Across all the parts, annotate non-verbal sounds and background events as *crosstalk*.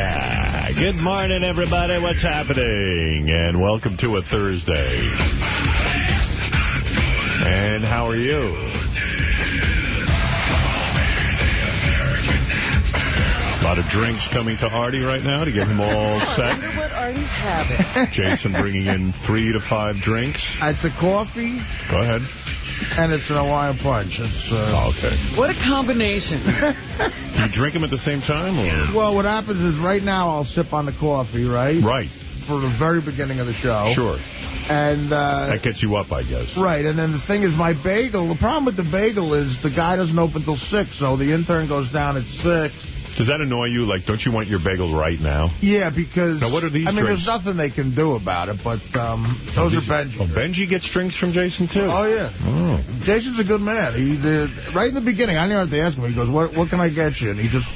Yeah. Good morning, everybody. What's happening? And welcome to a Thursday. And how are you? A lot of drinks coming to Artie right now to get him all *laughs* set. I set. wonder what Artie's having. *laughs* Jason bringing in three to five drinks. It's a coffee, Go ahead. and it's an Hawaiian punch. It's uh, Okay. What a combination. *laughs* Do you drink them at the same time? or Well, what happens is right now I'll sip on the coffee, right? Right. For the very beginning of the show. Sure. And, uh, That gets you up, I guess. right, and then the thing is my bagel, the problem with the bagel is the guy doesn't open till 6, so the intern goes down at 6. Does that annoy you? Like, don't you want your bagel right now? Yeah, because... Now, what are these I mean, drinks? there's nothing they can do about it, but um, those are Benji. Oh, Benji gets drinks from Jason, too? Oh, yeah. Oh. Jason's a good man. He the, Right in the beginning, I didn't have to ask him. He goes, what, what can I get you? And he just...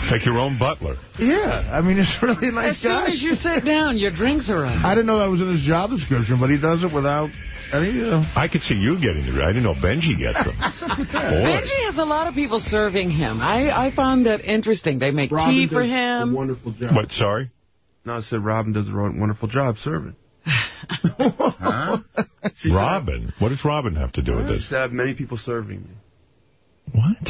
It's like your own butler. Yeah, I mean, it's really a nice As soon as you sit down, your drinks are on. I didn't know that was in his job description, but he does it without any... Uh, I could see you getting the I didn't know Benji gets *laughs* them. Benji has a lot of people serving him. I, I found that interesting. They make Robin tea does for a him. wonderful job. What, sorry? No, I said Robin does a wonderful job serving. *laughs* She said- Robin? What does Robin have to do with this? I have many people serving me. What?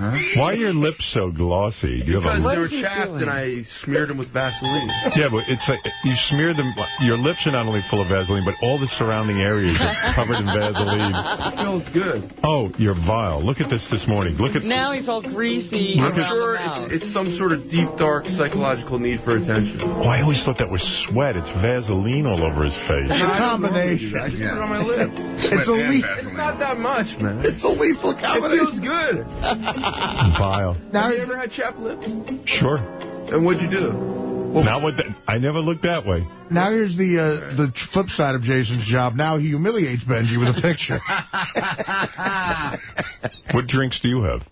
Why are your lips so glossy? Do you have Because a they were chapped doing? and I smeared them with Vaseline. Yeah, but it's like you smear them. Your lips are not only full of Vaseline, but all the surrounding areas are *laughs* covered in Vaseline. It feels good. Oh, you're vile. Look at this this morning. Look at Now he's all greasy I'm sure it's, it's some sort of deep, dark psychological need for attention. Oh, I always thought that was sweat. It's Vaseline all over his face. It's a combination. I just put it on my lip. It's a leaf. It's not that much, man. It's a lethal It combination. feels good. *laughs* *laughs* Vile. Now, Have you ever had chapped lips? Sure. And what'd you do? Not with that. I never looked that way. now here's the uh, the flip side of Jason's job. Now he humiliates Benji with a picture. *laughs* *laughs* What drinks do you have?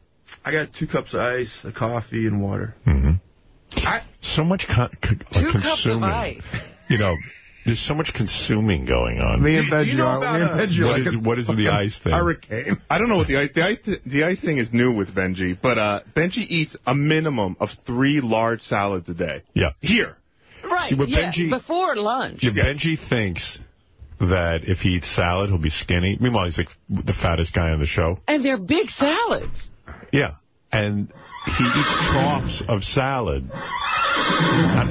I got two cups of ice, a coffee, and water. hmm I, So much con c- Two consuming. cups of ice. You know, there's so much consuming going on. Me and Do- do Benji you know are. about, Me and uh, Benji are What like is- a what is the fucking ice thing? Hurricane. I don't know what the ice, the ice, the ice thing is new with Benji, but uh, Benji eats a minimum of three large salads a day. Yeah. Here. Right, See, yeah, Benji- before lunch. Yeah, Benji thinks that if he eats salad, he'll be skinny. Meanwhile, he's like the fattest guy on the show. And they're big salads. Yeah. And he eats troughs of salad.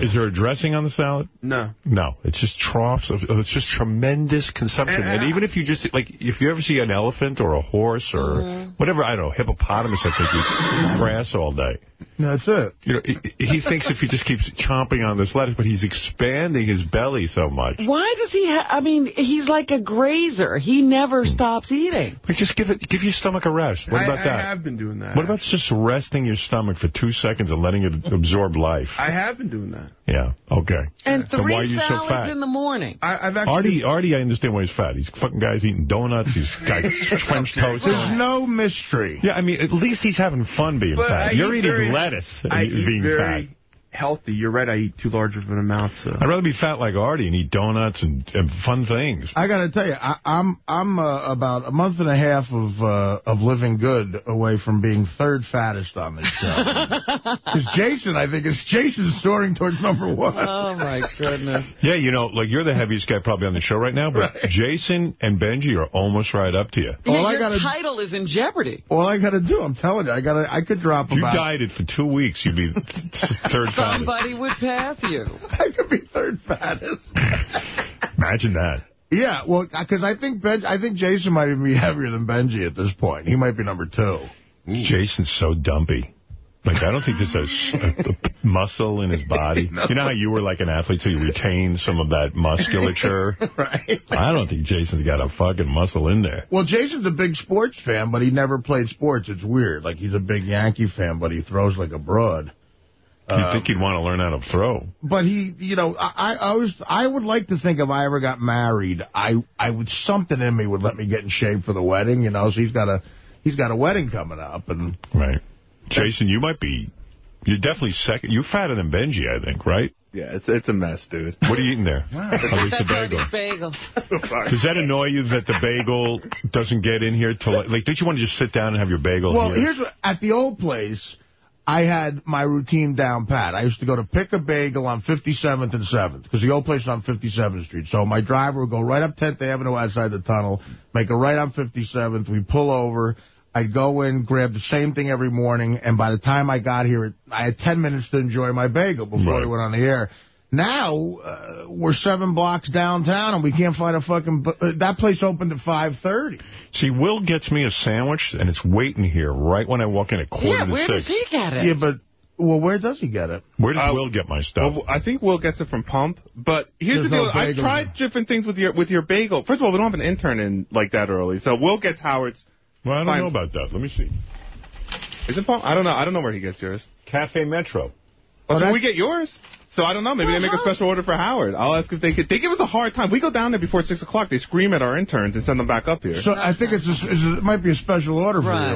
Is there a dressing on the salad? no. No, it's just troughs of. It's just tremendous consumption. And- And even if you just like, if you ever see an elephant or a horse or whatever, I don't know, hippopotamus, I think eats grass all day. That's it. You know, he, he thinks if he just keeps chomping on this lettuce, but he's expanding his belly so much. Why does he have... I mean, he's like a grazer. He never stops eating. Like, just give it, give your stomach a rest. What I, about I that? have been doing that. What about just resting your stomach for two seconds and letting it absorb life? I have been doing that. yeah, okay. And three why are you so salads fat? in the morning. I, I've actually. Artie, Artie, I understand why he's fat. He's fucking guys eating donuts. He's got *laughs* French toast. There's no mystery. Yeah, I mean, at least he's having fun being But fat. I You're eat eating very- lettuce and I uh, eat being very fat. Healthy. You're right. I eat too large of an amount. So. I'd rather be fat like Artie and eat donuts and, and fun things. I got to tell you, I, I'm I'm uh, about a month and a half of uh, of living good away from being third fattest on this show. *laughs* Because Jason, I think, is Jason's soaring towards number one. Oh, my goodness. Yeah, you know, like you're the heaviest guy probably on the show right now, but Jason and Benji are almost right up to you. All Yeah, I your gotta- title is in jeopardy. All I got to do, I'm telling you, I got to I could drop If you about dieted for two weeks, you'd be *laughs* third fattest. Somebody would pass you. *laughs* I could be third fattest. Imagine that. Yeah, well, because I think ben, I think Jason might even be heavier than Benji at this point. He might be number two. Mm. Jason's so dumpy. Like, I don't think there's a muscle in his body. *laughs* You know how you were like an athlete, so you retain some of that musculature? *laughs* Right. I don't think Jason's got a fucking muscle in there. Well, Jason's a big sports fan, but he never played sports. It's weird. Like, he's a big Yankee fan, but he throws like a broad. You'd um, think he'd want to learn how to throw. But he, you know, I, I was, I would like to think if I ever got married, I, I would, something in me would let me get in shape for the wedding, you know, so he's got a, he's got a wedding coming up, and Right. Jason, you might be, you're definitely second. You're fatter than Benji, I think, right? Yeah, it's it's a mess, dude. What are you eating there? At least the That's bagel. Bagel. Does that annoy you that the bagel doesn't get in here To, like, don't you want to just sit down and have your bagel Well, here? here's what, at the old place, I had my routine down pat. I used to go to Pick-A-Bagel on 57th and 7th, because the old place is on 57th Street. So my driver would go right up 10th Avenue outside the tunnel, make a right on 57th. We pull over. I'd go in, grab the same thing every morning, and by the time I got here, I had 10 minutes to enjoy my bagel before Right. we went on the air. Now, uh, we're seven blocks downtown, and we can't find a fucking... Uh, that place opened at 5.30. See, Will gets me a sandwich, and it's waiting here right when I walk in at quarter Yeah, to where six. does he get it? Yeah, but... Well, where does he get it? Where does Uh, Will get my stuff? Well, I think Will gets it from Pump, but here's There's the deal. no I've bagels. tried different things with your with your bagel. First of all, we don't have an intern in like that early, so Will gets Howard's. well, I don't know about that. Let me see. Is it Pump? I don't know. I don't know where he gets yours. Cafe Metro. Oh, so we get yours? So I don't know. Maybe they make a special order for Howard. I'll ask if they could. They give us a hard time. We go down there before 6 o'clock. They scream at our interns and send them back up here. So I think it's a, it's a- it might be a special order for you.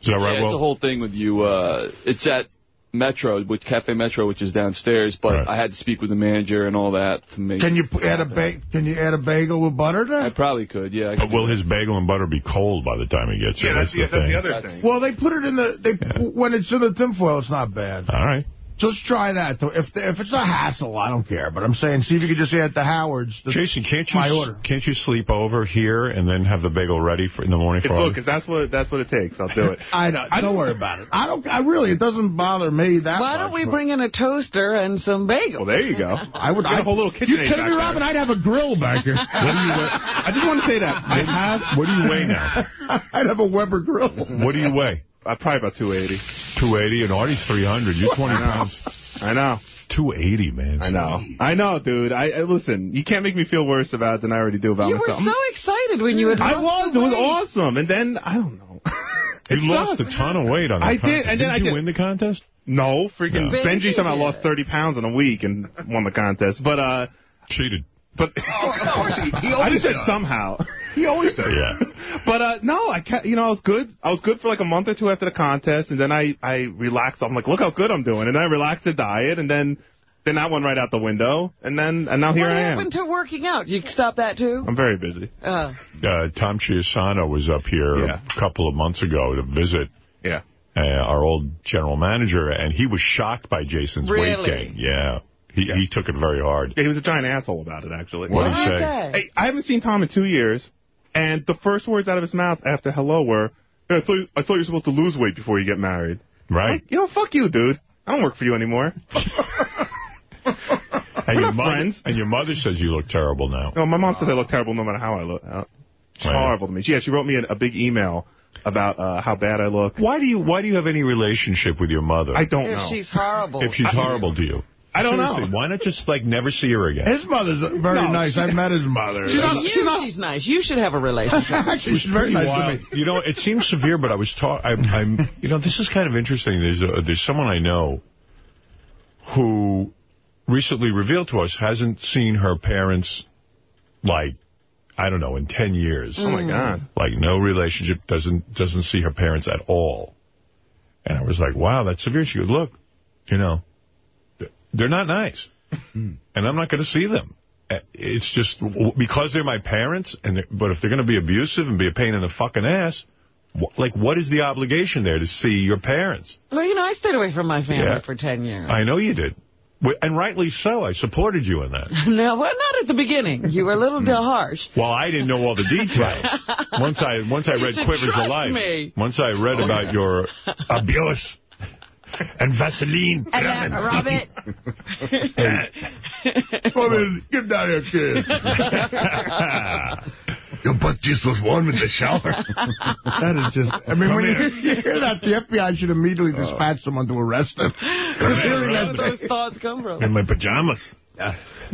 Is that right, yeah, it's a whole thing with you. Uh, it's at Metro, with Cafe Metro, which is downstairs. But Right. I had to speak with the manager and all that to make. Can you add a ba Can you add a bagel with butter to I probably could. Yeah. I But could will his bagel and butter be cold by the time he gets here? yeah, that's, the yeah, that's thing. the other That's- thing. Well, they put it in the they when it's in the tinfoil. It's not bad. All right. Just try that. If if it's a hassle, I don't care. But I'm saying, see if you could just add the Howards. The, Jason, can't you my order. can't you sleep over here and then have the bagel ready for in the morning for look, Artie? if that's what that's what it takes, I'll do it. *laughs* I know. I don't don't- worry about it. I don't. I really. It doesn't bother me that Why much. don't we but bring in a toaster and some bagels? Well, there you go. I would. Get a I, whole little KitchenAid You kidding back me, there. Robin? I'd have a grill back here. *laughs* What do you weigh? I just want to say that I have. What do you weigh now? *laughs* I'd have a Weber grill. What do you weigh? Uh, probably about 280. 280 and Artie's 300. You're 20 pounds. I know. 280, man. I know. I know, dude. I, I listen. You can't make me feel worse about it than I already do about You were myself. so excited when you had I was. It was awesome. And then I don't know. *laughs* You It lost sucked. a ton of weight on that I did, and then Didn't I you did- win the contest? No, freaking No. Benji somehow lost 30 pounds in a week and won the contest. But uh, Cheated. But *laughs* I just said somehow. *laughs* He always does. Yeah. *laughs* But uh, no, I ca you know I was good. I was good for like a month or two after the contest, and then I I relaxed. I'm like, look how good I'm doing, and then I relaxed the diet, and then then that went right out the window, and then and now here what I am. happened to working out? You stop that too? I'm very busy. Uh, Uh, Tom Chiusano was up here Yeah. a couple of months ago to visit Yeah. uh, our old general manager, and he was shocked by Jason's weight Really? gain. Yeah. He, Yeah. he took it very hard. Yeah, he was a giant asshole about it, actually. What did he say? Hey, I haven't seen Tom in two years, and the first words out of his mouth after hello were, "Hey, I thought, you, I thought you were supposed to lose weight before you get married. Right? You know, fuck you, dude. I don't work for you anymore. *laughs* And your, not mother, friends. and your mother says you look terrible now. No, my mom says I look terrible no matter how I look. Uh, It's Right. horrible to me. Yeah, she wrote me a, a big email about uh, how bad I look. Why do you Why do you have any relationship with your mother? I don't if know. she's horrible. if she's horrible to you. I don't Seriously, know. Why not just like never see her again? His mother's very No, nice. she- I've *laughs* met his mother. She's not- you, she's not- she's nice. You should have a relationship. *laughs* Actually, she's very nice Wow. to me. You know, it seems severe, but I was taught. I'm, I'm. You know, this is kind of interesting. There's a, there's someone I know who recently revealed to us hasn't seen her parents like I don't know in ten years. oh my god. Like no relationship. Doesn't doesn't see her parents at all. And I was like, wow, that's severe. She goes, look, you know, th- they're not nice, and I'm not going to see them. Uh, It's just because they're my parents, and they're- but if they're going to be abusive and be a pain in the fucking ass, like what is the obligation there to see your parents? well, you know, I stayed away from my family Yeah. for 10 years. I know you did, and rightly so. I supported you in that. *laughs* no, well, not at the beginning. You were a little bit harsh. Well, I didn't know all the details. *laughs* once I once I You read should Quivers trust Alive, me. once I read about your abuse and Vaseline. And then, Robert, *laughs* Come in, get down here, kid. Your butt just was warm in the shower. that is just. I mean, when you, *laughs* you hear that, the FBI should immediately oh. dispatch someone to arrest him. Where do that. those thoughts come from? in my pajamas.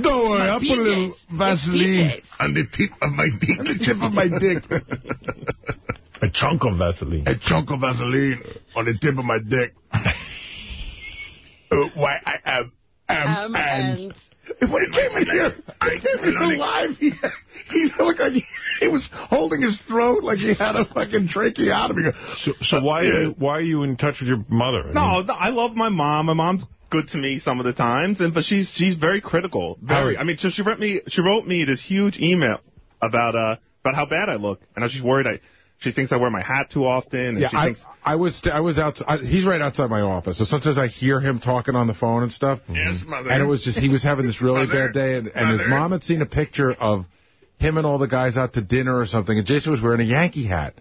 Don't worry, I'll put a little Vaseline on the tip of my dick. On the tip of my dick. *laughs* A chunk of Vaseline. a chunk of Vaseline on the tip of my dick. Uh, why I am, am, Um, and... and When he came in here, he came in here live. *laughs* He, he looked like he, he was holding his throat like he had a fucking tracheotomy. So, so why are you, why are you in touch with your mother? No, no, I love my mom. My mom's good to me some of the times, and but she's she's very critical. Very. I mean, so she wrote me she wrote me this huge email about uh about how bad I look and how she's worried I She thinks I wear my hat too often. And Yeah, she I, thinks, I was I was outside. He's right outside my office. So sometimes I hear him talking on the phone and stuff. Yes, mother. And it was just he was having this really Mother. bad day, and, and his mom had seen a picture of him and all the guys out to dinner or something, and Jason was wearing a Yankee hat,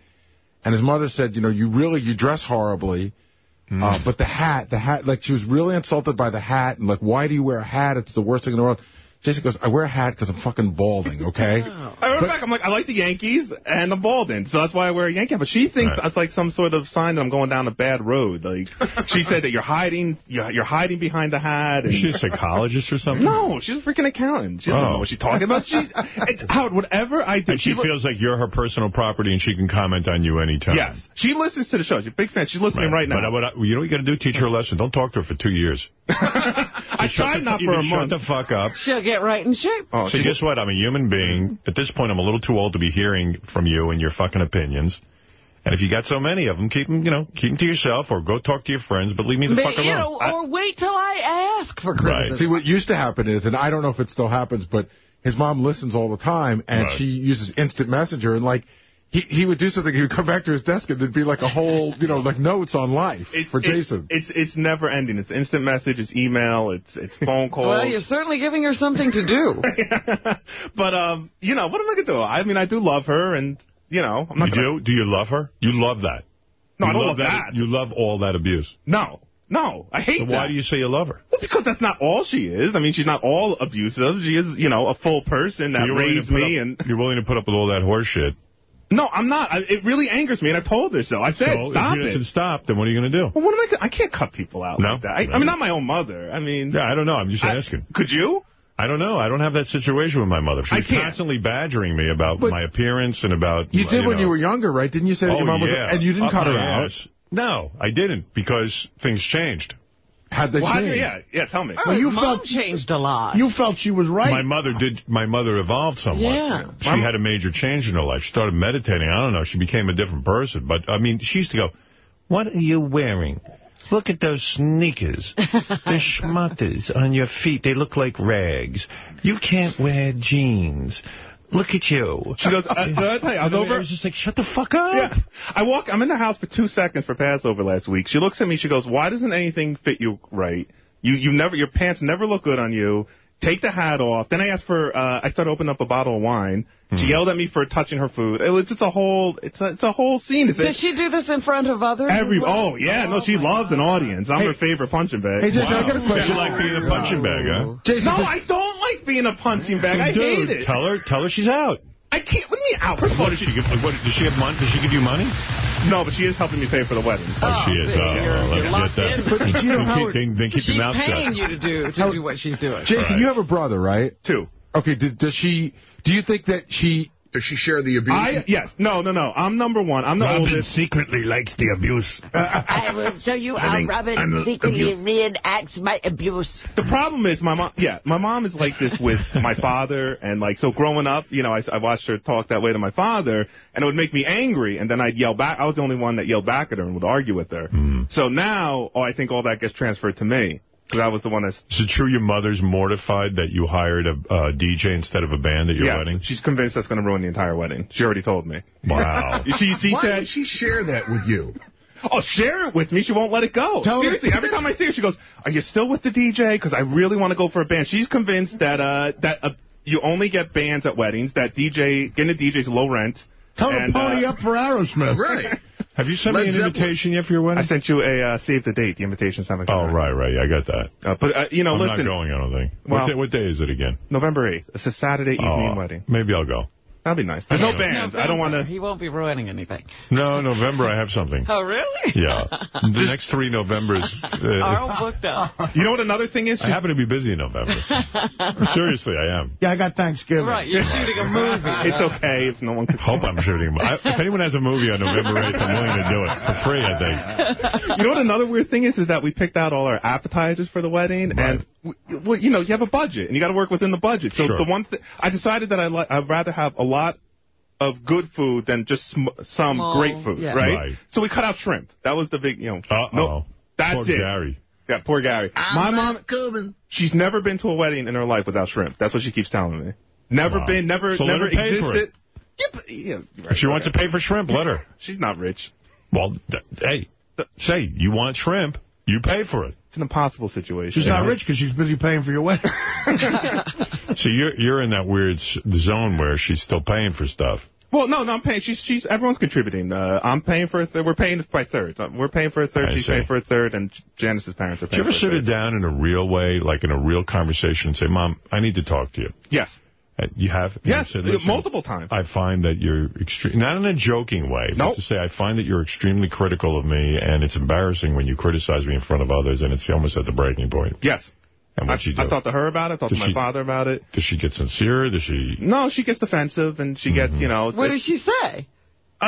and his mother said, you know, you really you dress horribly. Hmm. Uh, but the hat, the hat, like she was really insulted by the hat, and like, why do you wear a hat? It's the worst thing in the world. Jason goes, I wear a hat because I'm fucking balding, okay? *laughs* Oh. I went back. I'm like, I like the Yankees and I'm balding, so that's why I wear a Yankee hat. But she thinks Right. that's like some sort of sign that I'm going down a bad road. Like she said that you're hiding, you're, you're hiding behind the hat. And, Is she a psychologist or something? no, she's a freaking accountant. She doesn't Oh. know what she's talking about. She's it, Howard. Whatever I do, And she li- feels like you're her personal property and she can comment on you anytime. Yes, she listens to the show. She's a big fan. She's listening right, now. But what I, uh, you know what you got to do? Teach her a lesson. Don't talk to her for two years. *laughs* I Shut tried the- not for a month. Shut the fuck up. She'll get right in shape. Oh, So guess what? I'm a human being. At this point, I'm a little too old to be hearing from you and your fucking opinions. And if you got so many of them, keep them, you know, keep them to yourself or go talk to your friends, but leave me the But, fuck you alone. know, or wait till I ask for criticism. See, what used to happen is, and I don't know if it still happens, but his mom listens all the time, and Right. she uses instant messenger, and like, he, he would do something, he would come back to his desk, and there'd be like a whole, you know, like notes on life It's, for it's- Jason. It's, it's never ending. It's instant message. It's email. It's it's phone calls. Well, you're certainly giving her something to do. *laughs* but um, you know, what am I gonna do? I mean, I do love her, and you know, I'm not you gonna. do? Do you love her? You love that? No, you I don't love that. You love all that abuse. No, no, I hate So that. why do you say you love her? Well, because that's not all she is. I mean, she's not all abusive. She is, you know, a full person that You're willing to raised me. up- And You're willing to put up with all that horse shit. No, I'm not. I, it really angers me, and I've told her so. I said, so stop if you it. doesn't stop, then what are you going to do? Well, what am I? I can't cut people out No? like that. I, No. I mean, not my own mother. I mean, Yeah, I don't know. I'm just I- asking. Could you? I don't know. I don't have that situation with my mother. She's constantly badgering me about But- my appearance and about... you did when know. you were younger, right? Didn't you say that Oh, your mom was, and you didn't Up cut her out? ass. No, I didn't, because things changed. Had they Well, how do you- changed? yeah, yeah. Tell me. Oh, well, you Mom felt- changed a lot. You felt she was right. My mother did. My mother evolved somewhat. Yeah. She My- had a major change in her life. She started meditating. I don't know. She became a different person. But, I mean, she used to go, what are you wearing? Look at those sneakers. *laughs* the schmutters on your feet. They look like rags. You can't wear jeans. Look at you. She goes, uh, did I tell you, I was I was just like, shut the fuck up. Yeah. I walk, I'm in the house for two seconds for Passover last week. She looks at me, she goes, why doesn't anything fit you right? You, you never, your pants never look good on you. Take the hat off. Then I asked for, uh, I started opening up a bottle of wine. Hmm. She yelled at me for touching her food. It was just a whole, it's a, it's a whole scene. It's Does she do this in front of others? every, well? oh yeah, no, she loves an audience. I'm Hey- her favorite punching bag. Hey, Jason, I got a question. You like being a punching bag, huh? Jason, no, I don't like being a punching bag. I Dude, hate it. Tell her, tell her she's out. I can't, what do you mean out? First of all, What does she give? What, does she have money? Does she give you money? no, but she is helping me pay for the wedding. Oh, she is. see, Oh, you're- well, let you're get that. But you know Then keep, then, then keep She's your mouth paying shut. you to do to do what she's doing. Jason, Right. you have a brother, right? Two. Okay, did, does she, do you think that she, does she share the abuse? I, yes, no, no, no. I'm number one. I'm the oldest. secretly likes the abuse. *laughs* I will show you how Robin I'm secretly abuse. reenacts my abuse. The problem is my mom. Yeah, my mom is like this with *laughs* my father, and like so growing up, you know, I, I watched her talk that way to my father, and it would make me angry, and then I'd yell back. I was the only one that yelled back at her and would argue with her. Hmm. So now, oh, I think all that gets transferred to me because I was the one that's. Is it true your mother's mortified that you hired a uh, DJ instead of a band at your Yes, wedding? she's convinced that's going to ruin the entire wedding. She already told me. Wow. *laughs* She, she Why said, did she share that with you? Oh, share it with me. She won't let it go. Tell Seriously, every time I see her, she goes, "Are you still with the DJ?" Because I really want to go for a band. She's convinced that uh that uh, you only get bands at weddings. That DJ getting a DJ's low rent. Tell her And, to pony uh, up for Aerosmith. Right. Have you sent Led me an Zeppelin. invitation yet for your wedding? I sent you a uh, save the date. The invitation's haven't come oh, right, right. Yeah, I got that. Uh, but uh, you know, listen I'm not going, I don't think. Well- what, day, what day is it again? November eighth. It's a Saturday evening Oh, wedding. Maybe I'll go. That'd be nice. There's no Yeah. bands. I don't want to. He won't be ruining anything. No, November I have something. *laughs* Oh, really? Yeah. The next three Novembers. Are Uh, all booked up. You know what? Another thing is, I happen to be busy in November. *laughs* Seriously, I am. Yeah, I got Thanksgiving. Right, you're shooting a movie. *laughs* it's okay if no one can. Hope I'm shooting. I, if anyone has a movie on November 8th, I'm willing to do it for free, I think. You know what another weird thing is? Is that we picked out all our appetizers for the wedding, Right. and w- well, you know, you have a budget, and you got to work within the budget. So Sure. the one thing I decided that I li- I'd rather have a lot of good food than just sm- some Small, great food, yeah. right? Right. So we cut out shrimp. That was the big, you know. Uh-oh. No, that's Poor it. Gary. Yeah, poor Gary. My mom, coming. she's never been to a wedding in her life without shrimp. That's what she keeps telling me. Never Wow. been, never, So let never her pay for existed. Yeah, If she wants to pay for shrimp, let her. She's not rich. Well, th hey, say, you want shrimp, you pay for it. It's an impossible situation. She's not rich because she's busy paying for your wedding. *laughs* so you're you're in that weird zone where she's still paying for stuff. Well, no, no, I'm paying. She's, she's, everyone's contributing. Uh, I'm paying for a third. We're paying by thirds. Uh, We're paying for a third. I she's see. paying for a third, and Janice's parents are Do you paying ever for a sit third. her down in a real way, like in a real conversation, and say, Mom, I need to talk to you? Yes. Uh, You have? Yes, said, multiple times. I find that you're extreme, not in a joking way, but Nope. to say I find that you're extremely critical of me, and it's embarrassing when you criticize me in front of others, and it's almost at the breaking point. Yes. And I, what she do? I talked to her about it. Talked Does to my she- father about it. Does she get sincere? Does she? No, she gets defensive, and she gets, you know. What does she say?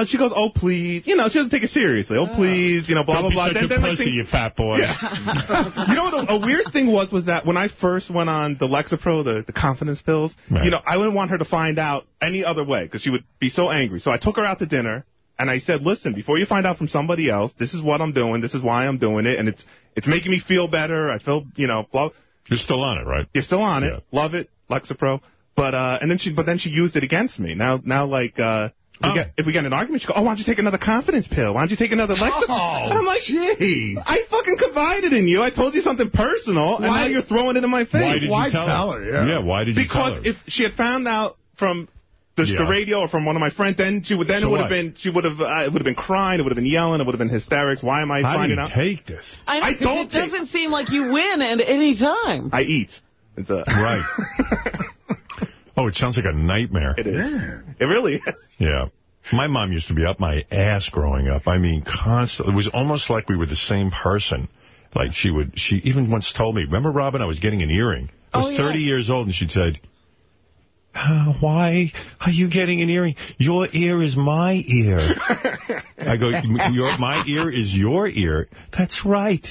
Uh, she goes, oh, please. You know, she doesn't take it seriously. Oh, please. You know, blah, Don't blah, blah. Then- then, pussy, you fat boy. Yeah. *laughs* you know what a, a weird thing was was that when I first went on the Lexapro, the, the confidence pills, Right. you know, I wouldn't want her to find out any other way because she would be so angry. So I took her out to dinner and I said, "Listen, before you find out from somebody else, this is what I'm doing. This is why I'm doing it, and it's it's making me feel better. I feel, you know, blah. You're still on it, right? You're still on it. Yeah. Love it, Lexapro. But uh, and then she, but then she used it against me. Now, now, like, uh, if, Oh. we get, if we get in an argument, she go, "Oh, why don't you take another confidence pill? Why don't you take another Lexapro?" Oh, I'm like, jeez. I fucking confided in you. I told you something personal, and now you're throwing it in my face. Why did Why you tell, tell her? Yeah. why did you tell her? because if she had found out from the, the radio or from one of my friends, then she would then So it would have been she would have uh, it would have been crying, it would have been yelling, it would have been hysterics. Why am I How do finding you out? take this? I, know, I 'cause don't It think- doesn't seem like you win at any time. I eat. It's a Right. *laughs* *laughs* oh, it sounds like a nightmare. it is. It really is. Yeah. My mom used to be up my ass growing up. I mean, constantly. It was almost like we were the same person. Like she would, she even once told me, remember, Robin, I was getting an earring. I was Oh, yeah. 30 years old, and she said, "Uh, why are you getting an earring? Your ear is my ear. *laughs* I go, your, my ear is your ear. That's right.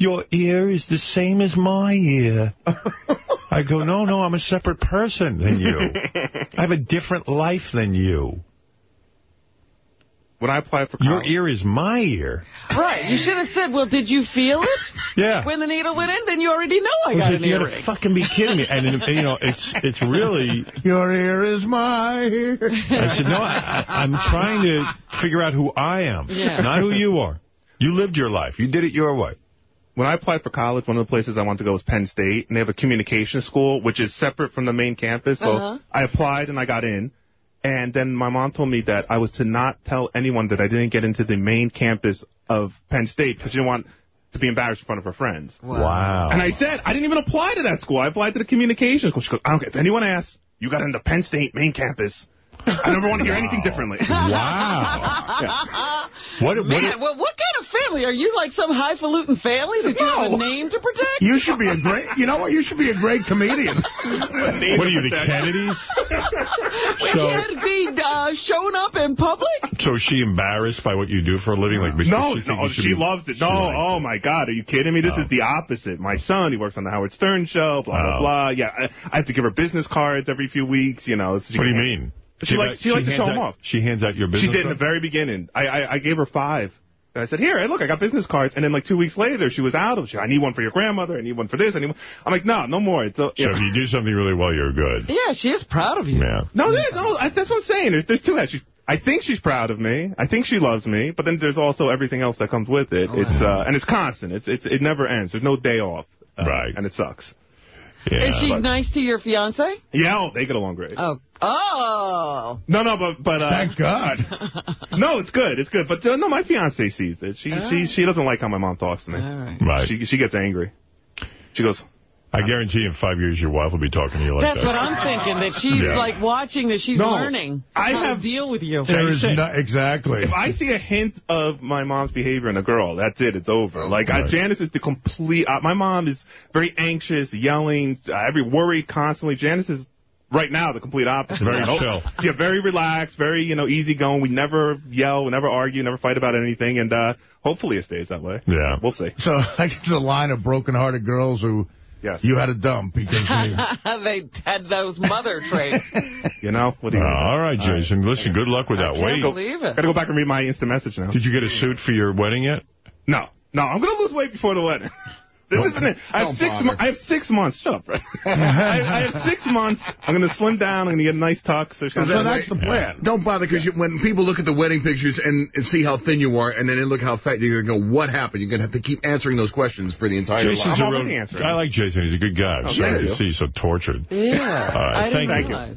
Your ear is the same as my ear. *laughs* I go, no, no, I'm a separate person than you. *laughs* I have a different life than you. When I applied for Your ear is my ear. Right. You should have said, well, did you feel it Yeah. when the needle went in? Then you already know I I was got like, an you gotta fucking be kidding me. And, and, you know, it's it's really... *laughs* Your ear is my ear. I said, no, I, I- I'm trying to figure out who I am, Yeah. not who you are. You lived your life. You did it your way. When I applied for college, one of the places I wanted to go was Penn State, and they have a communication school which is separate from the main campus. So Uh-huh. I applied and I got in. And then my mom told me that I was to not tell anyone that I didn't get into the main campus of Penn State because she didn't want to be embarrassed in front of her friends. Wow. And I said, I didn't even apply to that school. I applied to the communication school. She goes, I don't care. If anyone asks, you got into Penn State main campus. I never want to hear anything differently. *laughs* Wow. *laughs* What, what, Man, well, what kind of family? Are you like some highfalutin family that you have a name to protect? You should be a great, you know what, you should be a great comedian. *laughs* what are you, the Kennedys? We So, can't be uh, shown up in public? so is she embarrassed by what you do for a living? Like, No, she, no, she be- loves it. No, oh it. my God, are you kidding me? This Oh. is the opposite. My son, he works on the Howard Stern show, blah, blah, Oh. blah. Yeah, I, I have to give her business cards every few weeks, you know. so What do you mean? She likes- she likes to show show 'em out- off. She hands out your business She business did in the very beginning. I, I, I gave her five. And I said, here, hey, look, I got business cards. And then like two weeks later, she was out of. She, I need one for your grandmother. I need one for this. I need one. I'm like, no, no more. It's a, So if you do something really well, you're good. Yeah, she is proud of you. Yeah. No, there- no, I, that's what I'm saying. There's, there's two heads. She, I think she's proud of me. I think she loves me. But then there's also everything else that comes with it. It's uh, and it's constant. It's it's it never ends. There's no day off. Uh, Right. And it sucks. Yeah. Is she nice to your fiance? Yeah, oh, they get along great. Oh. Oh. No, no, but but uh, Thank God. *laughs* no, it's good. It's good. But uh, no, my fiance sees it. She she she doesn't like how my mom talks to me. All right. Right. She she gets angry. She goes, I guarantee in five years your wife will be talking to you like That's that. That's what I'm thinking, that she's Yeah. like watching, that she's No, learning I how have- to deal with you. There is Jason. no, exactly. if I see a hint of my mom's behavior in a girl, that's it. It's over. Like I, Janice is the complete. Uh, my mom is very anxious, yelling, uh, every worry constantly. Janice is right now the complete opposite. Very Nope. chill. *laughs* Yeah, very relaxed, very you know easygoing. We never yell, we never argue, never fight about anything, and uh hopefully it stays that way. Yeah. We'll see. So *laughs* I get the line of broken-hearted girls who Yes. you had to dump because they, *laughs* they had those mother traits. You know what do you? Uh, all right, Jason. Listen, good luck with that. Can't Wait. believe it. Gotta go back and read my instant message now. Did you get a suit for your wedding yet? No, no, I'm gonna lose weight before the wedding. This isn't it. I have six. I have six months. Shut up, Fred. *laughs* I, I have six months. I'm going to slim down. I'm going to get a nice tux or something. So that's the plan. Don't bother, because when people look at the wedding pictures and, and see how thin you are, and then they look how fat, you're going to go, what happened? You're going to have to keep answering those questions for the entire Jason's life. a already real, answering. I like Jason. He's a good guy. I'm Oh, sorry yeah. to see you so tortured. Yeah. All right, I didn't thank you. realize.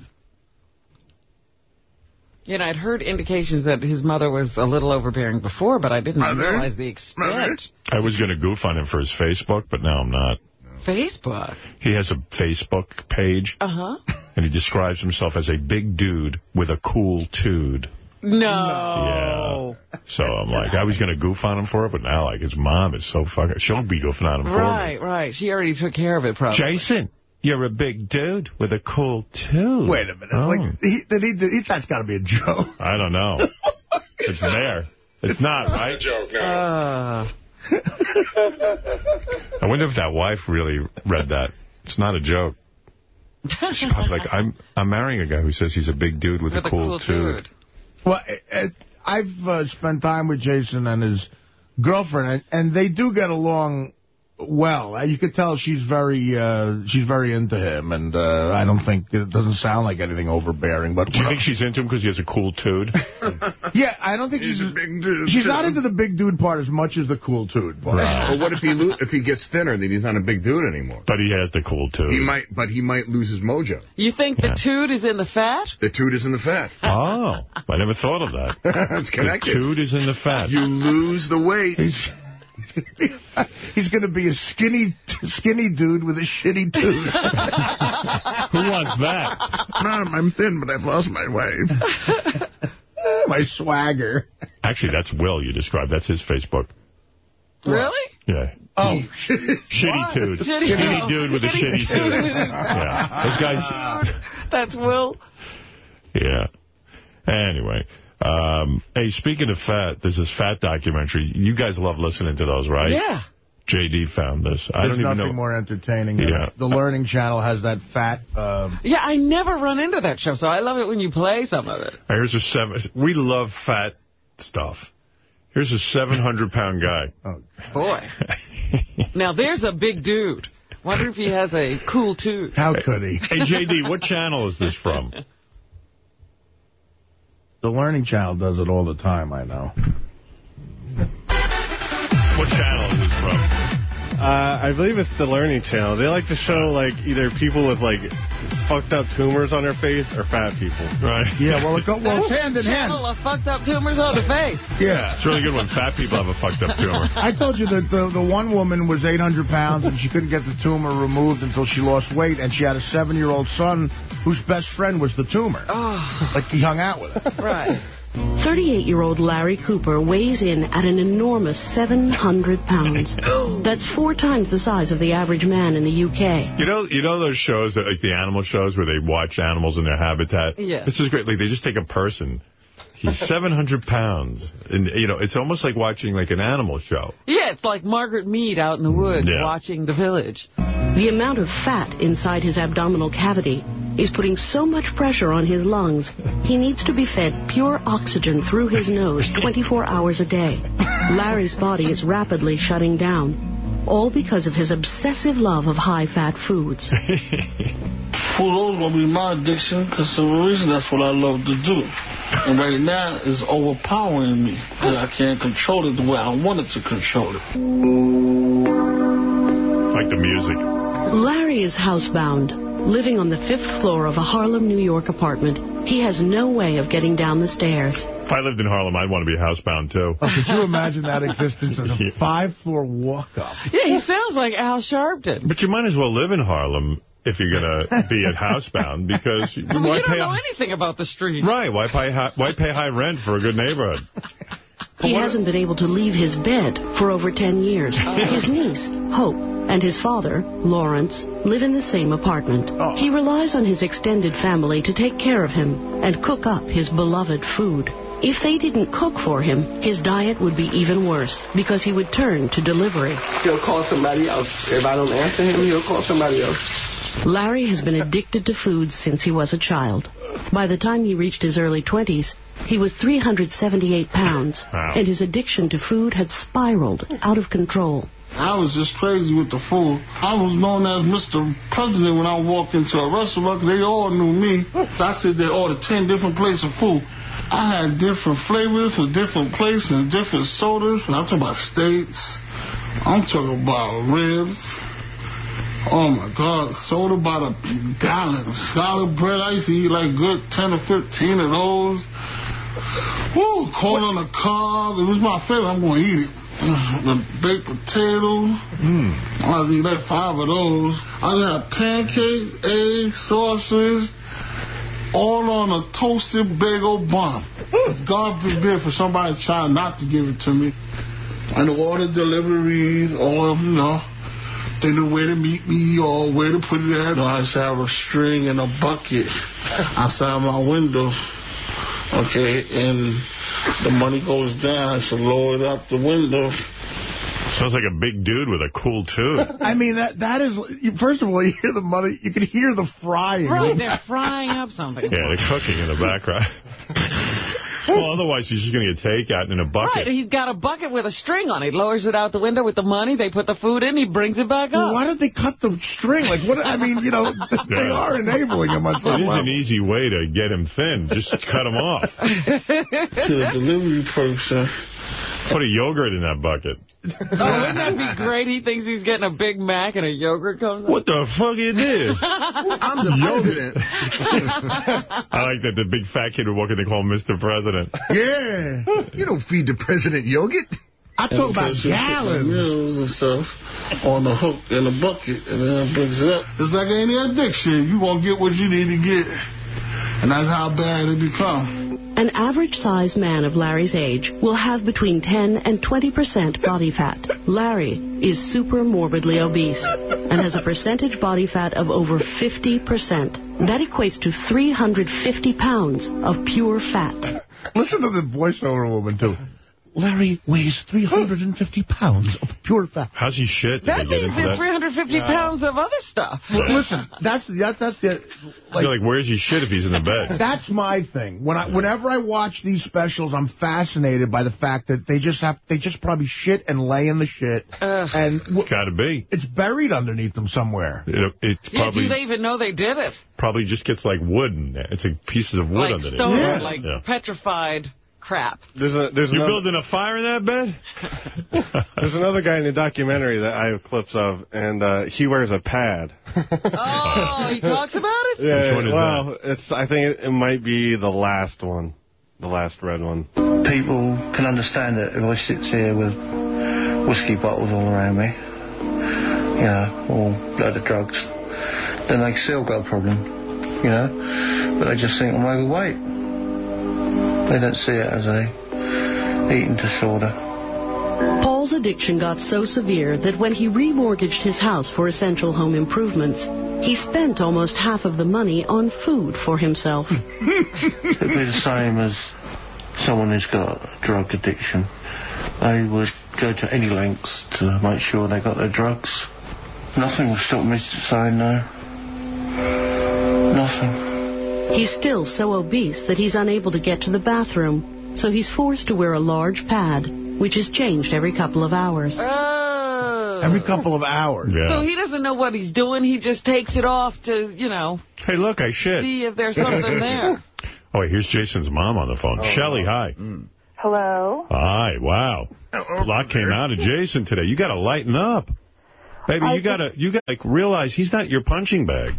You know, I'd heard indications that his mother was a little overbearing before, but I didn't Mother? realize the extent. Mother? I was going to goof on him for his Facebook, but now I'm not. Facebook. He has a Facebook page, Uh-huh. and he describes himself as a big dude with a cool tude. No. Yeah. So I'm like, I was going to goof on him for it, but now, like, his mom is so fucking... She'll be goofing on him for me. Right, right. She already took care of it, probably. Jason, you're a big dude with a cool tude. Wait a minute. Oh. Like, he, did he, he, that's got to be a joke. *laughs* I don't know. *laughs* it's there. It's not, right? Uh, I wonder if that wife really read that. It's not a joke. She's probably like, I'm I'm marrying a guy who says he's a big dude with, with a cool, tude. dude. Well, uh, I've uh, spent time with Jason and his girlfriend, and, and they do get along well. Uh, You could tell she's very uh, she's very into him, and uh, I don't think it doesn't sound like anything overbearing. But Do you think she's into him because he has a cool tude? *laughs* yeah, I don't think He's she's a big dude, she's too. not into the big dude part as much as the cool dude part. Well, what if he lo- if he gets thinner, then he's not a big dude anymore? But he has the cool tude. He might, but he might lose his mojo. You think Yeah. the toot is in the fat? The toot is in the fat. *laughs* Oh, I never thought of that. *laughs* it's connected. The connected. tude is in the fat. You lose the weight. *laughs* He's he's going to be a skinny skinny dude with a shitty tooth. *laughs* Who wants that? Mom, I'm thin, but I've lost my weight. *laughs* My swagger. Actually, that's Will you described. That's his Facebook. Really? Yeah. Oh, Shitty tude. Shitty- Skinny dude with a shitty shitty tude. Yeah. Those guys... That's Will. Yeah. Anyway. Um, hey, speaking of fat, there's this fat documentary. You guys love listening to those, right? Yeah. JD found this. I There's don't even know. There's nothing know. more entertaining. than Yeah. The Learning Channel has that fat. Um, Yeah, I never run into that show, so I love it when you play some of it. Here's a seven. We love fat stuff. Here's a 700-pound guy. oh, Boy. *laughs* now, there's a big dude. Wonder if he has a cool tooth. how could he? Hey, JD, what channel is this from? *laughs* The Learning Channel does it all the time, I know. What channel is this from? Uh, I believe it's the Learning Channel. They like to show like either people with like fucked up tumors on their face or fat people. Right. *laughs* Yeah, well, it go, well it's hand in hand. Channel of fucked up tumors on the face. Yeah. It's really good when fat people have a fucked up tumor. I told you that the, the one woman was 800 pounds and she couldn't get the tumor removed until she lost weight, and she had a seven-year-old son whose best friend was the tumor. Oh, Like, he hung out with her. right. 38-year-old Larry Cooper weighs in at an enormous 700 pounds. *laughs* That's four times the size of the average man in the UK. You know, you know those shows that like the animal shows where they watch animals in their habitat. Yeah. This is great. Like they just take a person. He's *laughs* 700 pounds, and you know it's almost like watching like an animal show. Yeah, it's like Margaret Mead out in the mm, woods Yeah. watching The Village. The amount of fat inside his abdominal cavity is putting so much pressure on his lungs, he needs to be fed pure oxygen through his nose 24 hours a day. Larry's body is rapidly shutting down, all because of his obsessive love of high-fat foods. Food always gonna be my addiction because for a reason that's what I love to do. And right now it's overpowering me and I can't control it the way I wanted to control it. Like the music. Larry is housebound, living on the fifth floor of a Harlem, New York apartment. He has no way of getting down the stairs. If I lived in Harlem, I'd want to be housebound too. Oh, could you imagine that existence as a *laughs* five-floor walk-up? Yeah, he sounds like Al Sharpton. But you might as well live in Harlem if you're going to be at housebound *laughs* because I mean, why you don't pay know a, anything about the streets. right? Why pay high, why pay high rent for a good neighborhood? *laughs* He hasn't been able to leave his bed for over 10 years. *laughs* Ah. His niece, Hope, and his father, Lawrence, live in the same apartment. Oh. He relies on his extended family to take care of him and cook up his beloved food. If they didn't cook for him, his diet would be even worse because he would turn to delivery. He'll call somebody else. If I don't answer him, he'll call somebody else. Larry has been addicted to food since he was a child. By the time he reached his early 20s, he was 378 pounds, Wow. and his addiction to food had spiraled out of control. I was just crazy with the food. I was known as Mr. President when I walked into a restaurant. They all knew me. I said they ordered 10 different plates of food. I had different flavors for different places and different sodas. I'm talking about steaks. I'm talking about ribs. Oh my God, soda by the gallon. Scarlet bread, I used to eat like good 10 or 15 of those. Woo, corn on the cob. It was my favorite. I'm going to eat it. The baked potato. Hmm. I was eat like five of those. I got pancakes, eggs, sausages, all on a toasted bagel bun. Hmm. God forbid for somebody trying not to give it to me. And all the deliveries, all, of you know, they knew where to meet me or where to put it at. I used to have a string and a bucket outside my window. Okay, and the money goes down, so lower it out the window. Sounds like a big dude with a cool tube. *laughs* I mean, that that is, first of all, you hear the money, you can hear the frying. Right, they're frying up something. Yeah, they're cooking in the background. *laughs* well, otherwise he's just going to get takeout in a bucket. Right, he's got a bucket with a string on it. He lowers it out the window with the money. They put the food in. He brings it back Well, up. why don't they cut the string? Like, what? I mean, you know, *laughs* they are enabling him on It some is an easy way to get him thin. Just cut him off. *laughs* to the delivery person. Put a yogurt in that bucket. Oh, wouldn't that be great? He thinks he's getting a Big Mac and a yogurt comes out. What the fuck you *laughs* did? I'm the president. *laughs* I like that the big fat kid would walk in and call him Mr. President. Yeah. You don't feed the president yogurt. I talk about you put the gallons. Meals and stuff on the hook in the bucket, and then it brings it up. It's like any addiction. You gonna get what you need to get, and that's how bad it become. An average-sized man of Larry's age will have between 10 and 20% body fat. Larry is super morbidly obese and has a percentage body fat of over 50%. That equates to 350 pounds of pure fat. Listen to the voiceover woman, too. Larry weighs 350 pounds of pure fat. How's he shit? That means into there's that? 350 pounds of other stuff. *laughs* Well, listen, that's that, that's the I feel like, where's he shit if he's in the bed? *laughs* That's my thing. When I, whenever I watch these specials, I'm fascinated by the fact that they just have, they just probably shit and lay in the shit, and w- Gotta be. it's buried underneath them somewhere. It, it's Yeah, do they even know they did it? probably just gets like wood in there. It's like pieces of wood Like underneath. stone, Yeah. like Yeah. petrified crap. There's a there's You another, building a fire in that bed? *laughs* there's another guy in the documentary that I have clips of, and uh, he wears a pad. *laughs* Oh, he talks about it? Yeah, Which one is well, it's I think it, it might be the last one, the last red one. People can understand it if I sit here with whiskey bottles all around me, you know, or a load of drugs, then they still got a problem, you know, but they just think I'm overweight. They don't see it as a eating disorder. Paul's addiction got so severe that when he remortgaged his house for essential home improvements, he spent almost half of the money on food for himself. *laughs* It'd be the same as someone who's got a drug addiction. They would go to any lengths to make sure they got their drugs. Nothing will stop me saying no. Nothing. He's still so obese that he's unable to get to the bathroom, so he's forced to wear a large pad, which is changed every couple of hours. Oh. Every couple of hours. Yeah. So he doesn't know what he's doing. He just takes it off to, you know, hey, look, I shit. see if there's something there. *laughs* Oh, wait, here's Jason's mom on the phone. Oh. Shelly, hi. Mm. Hello. Hi, wow. A lot came out of Jason today. You got to lighten up. Baby, I you got to you got to like, realize he's not your punching bag.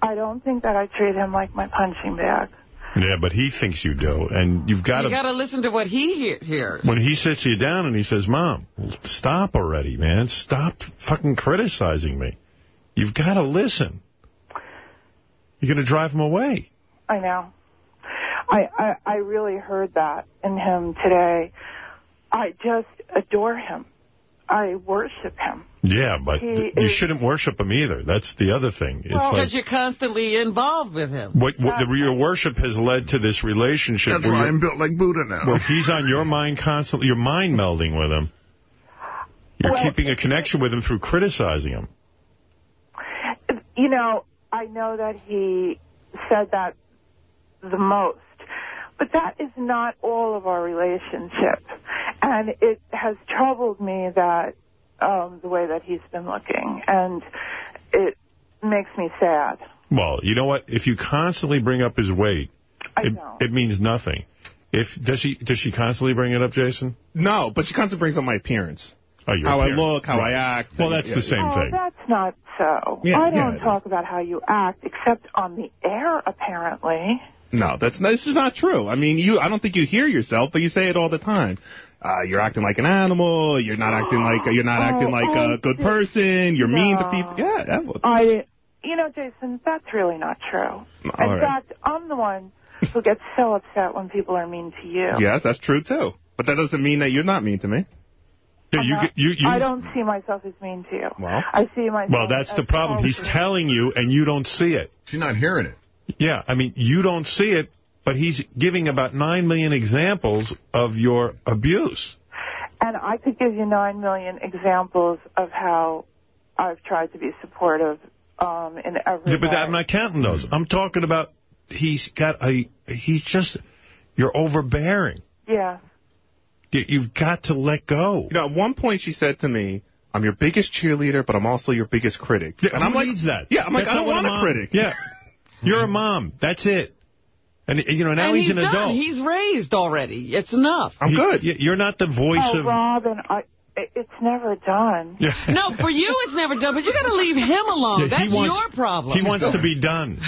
I don't think that I treat him like my punching bag. Yeah, but he thinks you do. And you've got to... You to... got to listen to what he he- hears. When he sits you down and he says, Mom, stop already, man. Stop fucking criticizing me. You've got to listen. You're going to drive him away. I know. I, I I really heard that in him today. I just adore him. I worship him. Yeah, but He you is- shouldn't worship him either. That's the other thing. It's Well, like because you're constantly involved with him. what, what the, uh, your worship has led to this relationship That's where, why I'm built like Buddha now. Well, he's on your mind constantly. You're mind melding with him. You're Well, keeping a connection with him through criticizing him. You know, I know that he said that the most, but that is not all of our relationship. And it has troubled me that um, the way that he's been looking, and it makes me sad. Well, you know what? If you constantly bring up his weight, it, it means nothing. If does she does she constantly bring it up, Jason? No, but she constantly brings up my appearance. Oh, how appearance. I look, how Right. I act. Well, that's Yeah, the same oh, thing. that's not so. Yeah, I don't it talk about how you act, except on the air, apparently. No, that's this is not true. I mean, you. I don't think you hear yourself, but you say it all the time. Uh, you're acting like an animal. You're not acting like you're not acting like a good person. You're mean to people. Yeah, that was. I, you know, Jason, that's really not true. In All right. fact, I'm the one who gets so upset when people are mean to you. Yes, that's true too. But that doesn't mean that you're not mean to me. Yeah, you, not- you, you, I don't see myself as mean to you. Well, I see myself. well, that's the problem. He's telling you, and you don't see it. She's not hearing it. Yeah, I mean, you don't see it, but he's giving about 9 million examples of your abuse. And I could give you nine million examples of how I've tried to be supportive um, in every Yeah, but way. I'm not counting those. I'm talking about he's got a, he's just, you're overbearing. Yeah. You, you've got to let go. You know, at one point she said to me, "I'm your biggest cheerleader, but I'm also your biggest critic." Yeah, and who I'm like, needs that? Yeah, I'm like, I don't what want a mom- critic. Yeah. You're a mom. That's it. And, you know, now and he's, he's an done. adult. He's raised already. It's enough. I'm good. You're not the voice oh, of... Robin, I, it's never done. Yeah. *laughs* No, for you it's never done, but you got to leave him alone. Yeah, That's wants- your problem. He wants to be *laughs* done.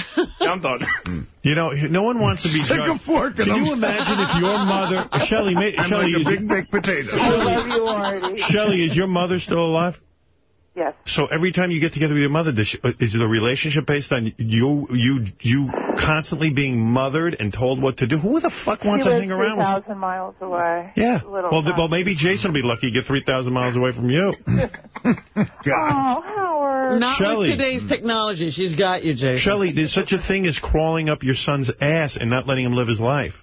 I'm done. *laughs* You know, no one wants to be Stick judged. a fork Can him. you imagine if your mother... Shelly, ma- I'm Shelley, like a is, big baked potato. I love you, Artie. Shelley, is your mother still alive? Yes. So every time you get together with your mother, does she, uh, is the relationship based on you you you constantly being mothered and told what to do? Who the fuck wants to hang around with... 3,000 miles away. Yeah. Well, th- well, maybe Jason will be lucky to get 3,000 miles away from you. *laughs* *laughs* Oh, Howard. Not Shelley. with today's technology. She's got you, Jason. Shelley, there's such a thing as crawling up your son's ass and not letting him live his life.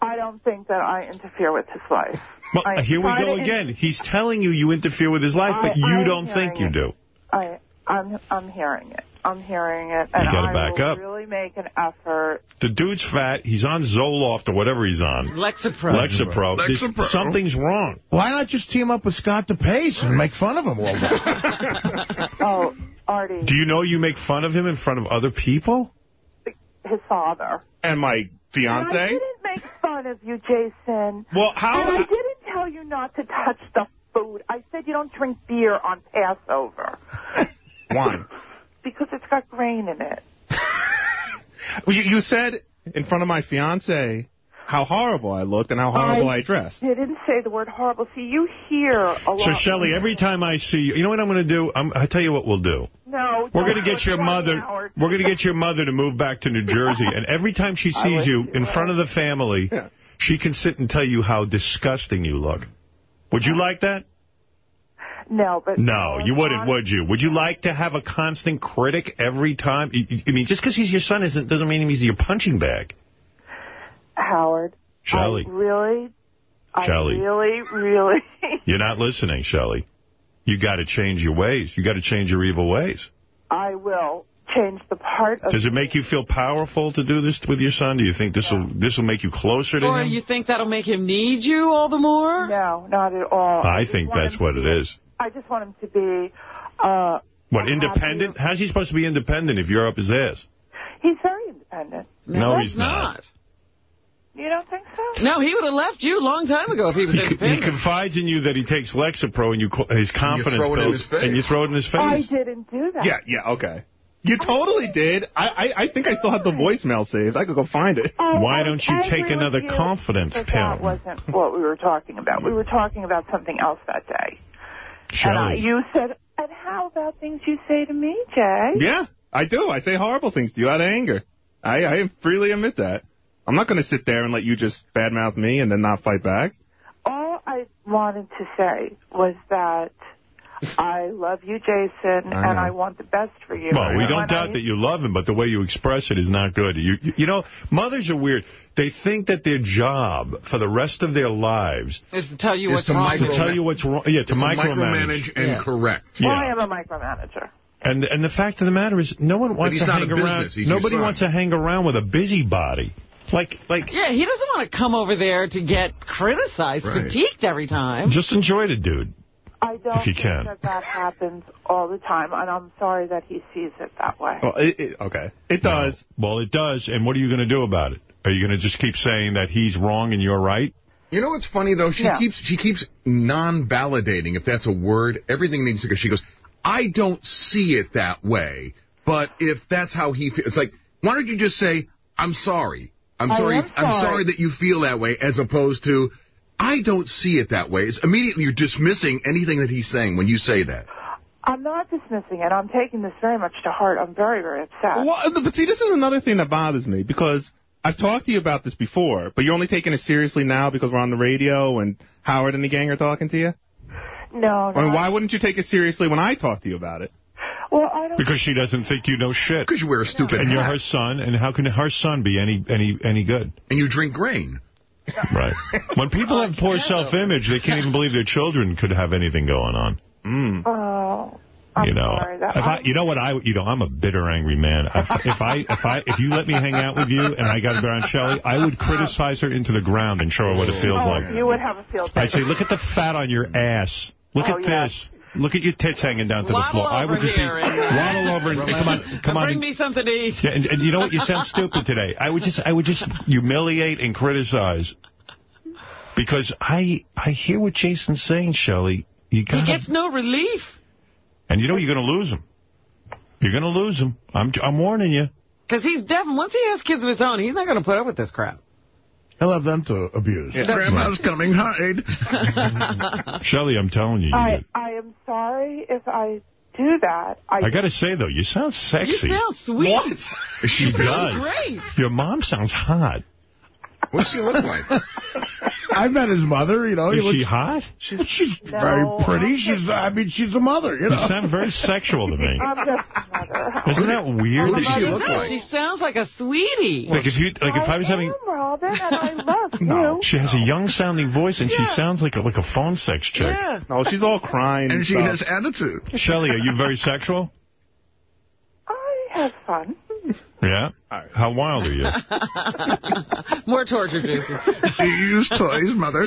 I don't think that I interfere with his life. Well, I here we try go to- again. He's telling you you interfere with his life, but you I'm don't think you hearing do. I, I'm, I'm hearing it. I'm hearing it, and You gotta I back will up. really make an effort. The dude's fat. He's on Zoloft or whatever he's on. Lexapro. Lexapro. There's- Lexapro. Something's wrong. Why not just team up with Scott DePace and make fun of him all day? *laughs* Oh, Artie, Do you know you make fun of him in front of other people? his father. And my And I fiance. didn't make fun of you, Jason. Well, how? And I didn't tell you not to touch the food. I said you don't drink beer on Passover *laughs* Wine. because it's got grain in it. *laughs* Well, you, you said in front of my fiance how horrible I looked and how horrible I, dressed. You didn't say the word horrible. See, you hear a lot. So, Shelley, every time I see you, you know what I'm going to do? I'm, I tell you what we'll do. No. We're going to get your mother. Howard. We're going to get your mother to move back to New Jersey, and every time she sees you you in front of the family, Yeah. She can sit and tell you how disgusting you look. Would you like that? No, but No, you wouldn't, would you? Would you like to have a constant critic every time? I mean, just because he's your son isn't doesn't mean he's your punching bag. Howard. Shelley. I really, Shelley. I really, really. *laughs* You're not listening, Shelley. You got to change your ways. You got to change your evil ways. I will change the part of. Does it make you feel powerful to do this with your son? Do you think this will this will make you closer to Or him? Or you think that'll make him need you all the more? No, not at all. I just think that's what to it be- is. I just want him to be. uh What, independent? How's he supposed to be independent if you're up his ass? He's very independent. No, that's he's not. You don't think so? No, he would have left you a long time ago if he was independent. He confides in you that he takes Lexapro and you his confidence throw it in his face. and you throw it in his face. I didn't do that. Yeah, yeah, okay. You totally did. I, I, I think I still have the voicemail saved. I could go find it. Why don't you I take another confidence pill? That wasn't what we were talking about. We were talking about something else that day. And I, Shelley. you said, and how about things you say to me, Jay? Yeah, I do. I say horrible things to you out of anger. I, I freely admit that. I'm not going to sit there and let you just badmouth me and then not fight back. All I wanted to say was that I love you, Jason, I and. I want the best for you. Well, we don't doubt I- that you love him, but the way you express it is not good. You, you, you know, mothers are weird. They think that their job for the rest of their lives Is to tell you what's to wrong. is to tell you what's wrong. Yeah, to To micromanage. micromanage and Yeah. correct. Well, I am a micromanager. And and the fact of the matter is, no one wants to hang around. He's Nobody wants to hang around with a busybody. Like like, Yeah, he doesn't want to come over there to get criticized, Right. critiqued every time. just enjoy the dude. I don't If you think can. that that happens all the time, and I'm sorry that he sees it that way. Well, it, it, okay. It does. Well, it does. And what are you going to do about it? Are you going to just keep saying that he's wrong and you're right? You know what's funny though? She Yeah. keeps she keeps non-validating, if that's a word. Everything needs to go. She goes, I don't see it that way, but if that's how he feels, it's like, why don't you just say, I'm sorry. I'm I sorry. I'm sorry. sorry that you feel that way, as opposed to, I don't see it that way. It's immediately you're dismissing anything that he's saying when you say that. I'm not dismissing it. I'm taking this very much to heart. I'm very, very upset. Well, uh, but see, this is another thing that bothers me because I've talked to you about this before, but you're only taking it seriously now because we're on the radio and Howard and the gang are talking to you? No, no. I mean, why wouldn't you take it seriously when I talk to you about it? Well, I don't. Because she doesn't think you know shit. Because you wear a stupid hat. And you're her son, and how can her son be any any any good? And you drink grain. Right. When people have poor self-image, they can't even believe their children could have anything going on. Mm. Oh, I'm you know, sorry. If I, you know what I, you know, I'm a bitter, angry man. If, if I, if I, if you let me hang out with you and I got around Shelley, I would criticize her into the ground and show her what it feels oh, like. you would have a field day. I'd say, look at the fat on your ass. Look Oh, at yeah. this. Look at your tits hanging down to the floor. I would just be and- uh, waddle over and come on, *laughs* come on. Bring and- me something to eat. yeah, and, and you know what? You sound *laughs* stupid today. I would just, I would just humiliate and criticize because I, I hear what Jason's saying, Shelley. You He gotta, gets no relief. and you know you're going to lose him. You're going to lose him. I'm, I'm warning you. Because he's deaf. Once he has kids of his own, he's not going to put up with this crap. He'll have them to abuse. That's Grandma's coming, hide. *laughs* Shelley, I'm telling you. you I, did. I am sorry if I do that. I, I got to say, though, you sound sexy. You sound sweet. What? She does. Great. Your mom sounds hot. What's she look like? *laughs* I met his mother, you know. Is he looks, she hot? She's, she's No. very pretty. She's, I mean, she's a mother, you You sound very *laughs* sexual to me. I'm just a mother. Isn't that weird? What does she look No, like? She sounds like a sweetie. Like if you, like if I was having, am, Robin, and I *laughs* love no, you. she has a young sounding voice and she sounds like a, like a phone sex chick. Yeah. No, she's all crying. And she stuff. has attitude. Shelley, are you very sexual? I have fun. Yeah. How wild are you? *laughs* More torture, Jason. Do you use toys, mother?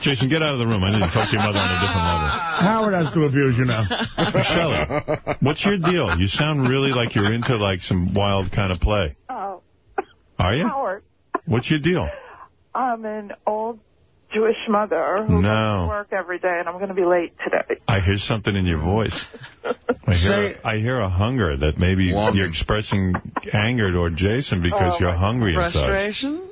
Jason, get out of the room. I need to talk to your mother on a different level. Howard has to abuse you now. Shelley, what's your deal? You sound really like you're into like some wild kind of play. Oh, Are you? Howard, What's your deal? I'm an old Jewish mother who No. goes to work every day, and I'm going to be late today. I hear something in your voice. I hear, Say- I hear a hunger that maybe Longing. you're expressing anger toward Jason because Oh, you're hungry inside. Frustration?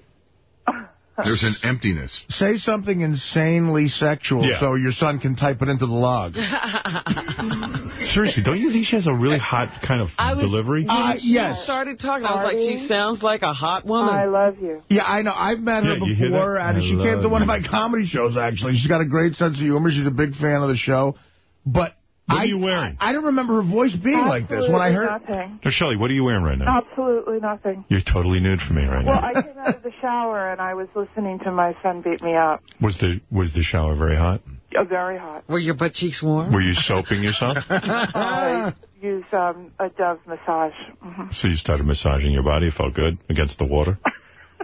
There's an emptiness. Say something insanely sexual Yeah. so your son can type it into the log. *laughs* Seriously, don't you think she has a really hot kind of I was- delivery? Uh, She yes. started talking. I was like, she sounds like a hot woman. I love you. Yeah, I know. I've met her Yeah, you hear before, that? and I she came to love one of my comedy shows, actually. She's got a great sense of humor. She's a big fan of the show. But What are you wearing? I, I don't remember her voice being like this. When I heard... Absolutely nothing. No, Shelley, what are you wearing right now? Absolutely nothing. You're totally nude for me right Well, now. Well, I came out of the shower and I was listening to my son beat me up. Was the was the shower very hot? Uh, very hot. Were your butt cheeks warm? Were you soaping yourself? *laughs* I use um, a Dove massage. hmm so you started massaging your body. It felt good against the water. *laughs*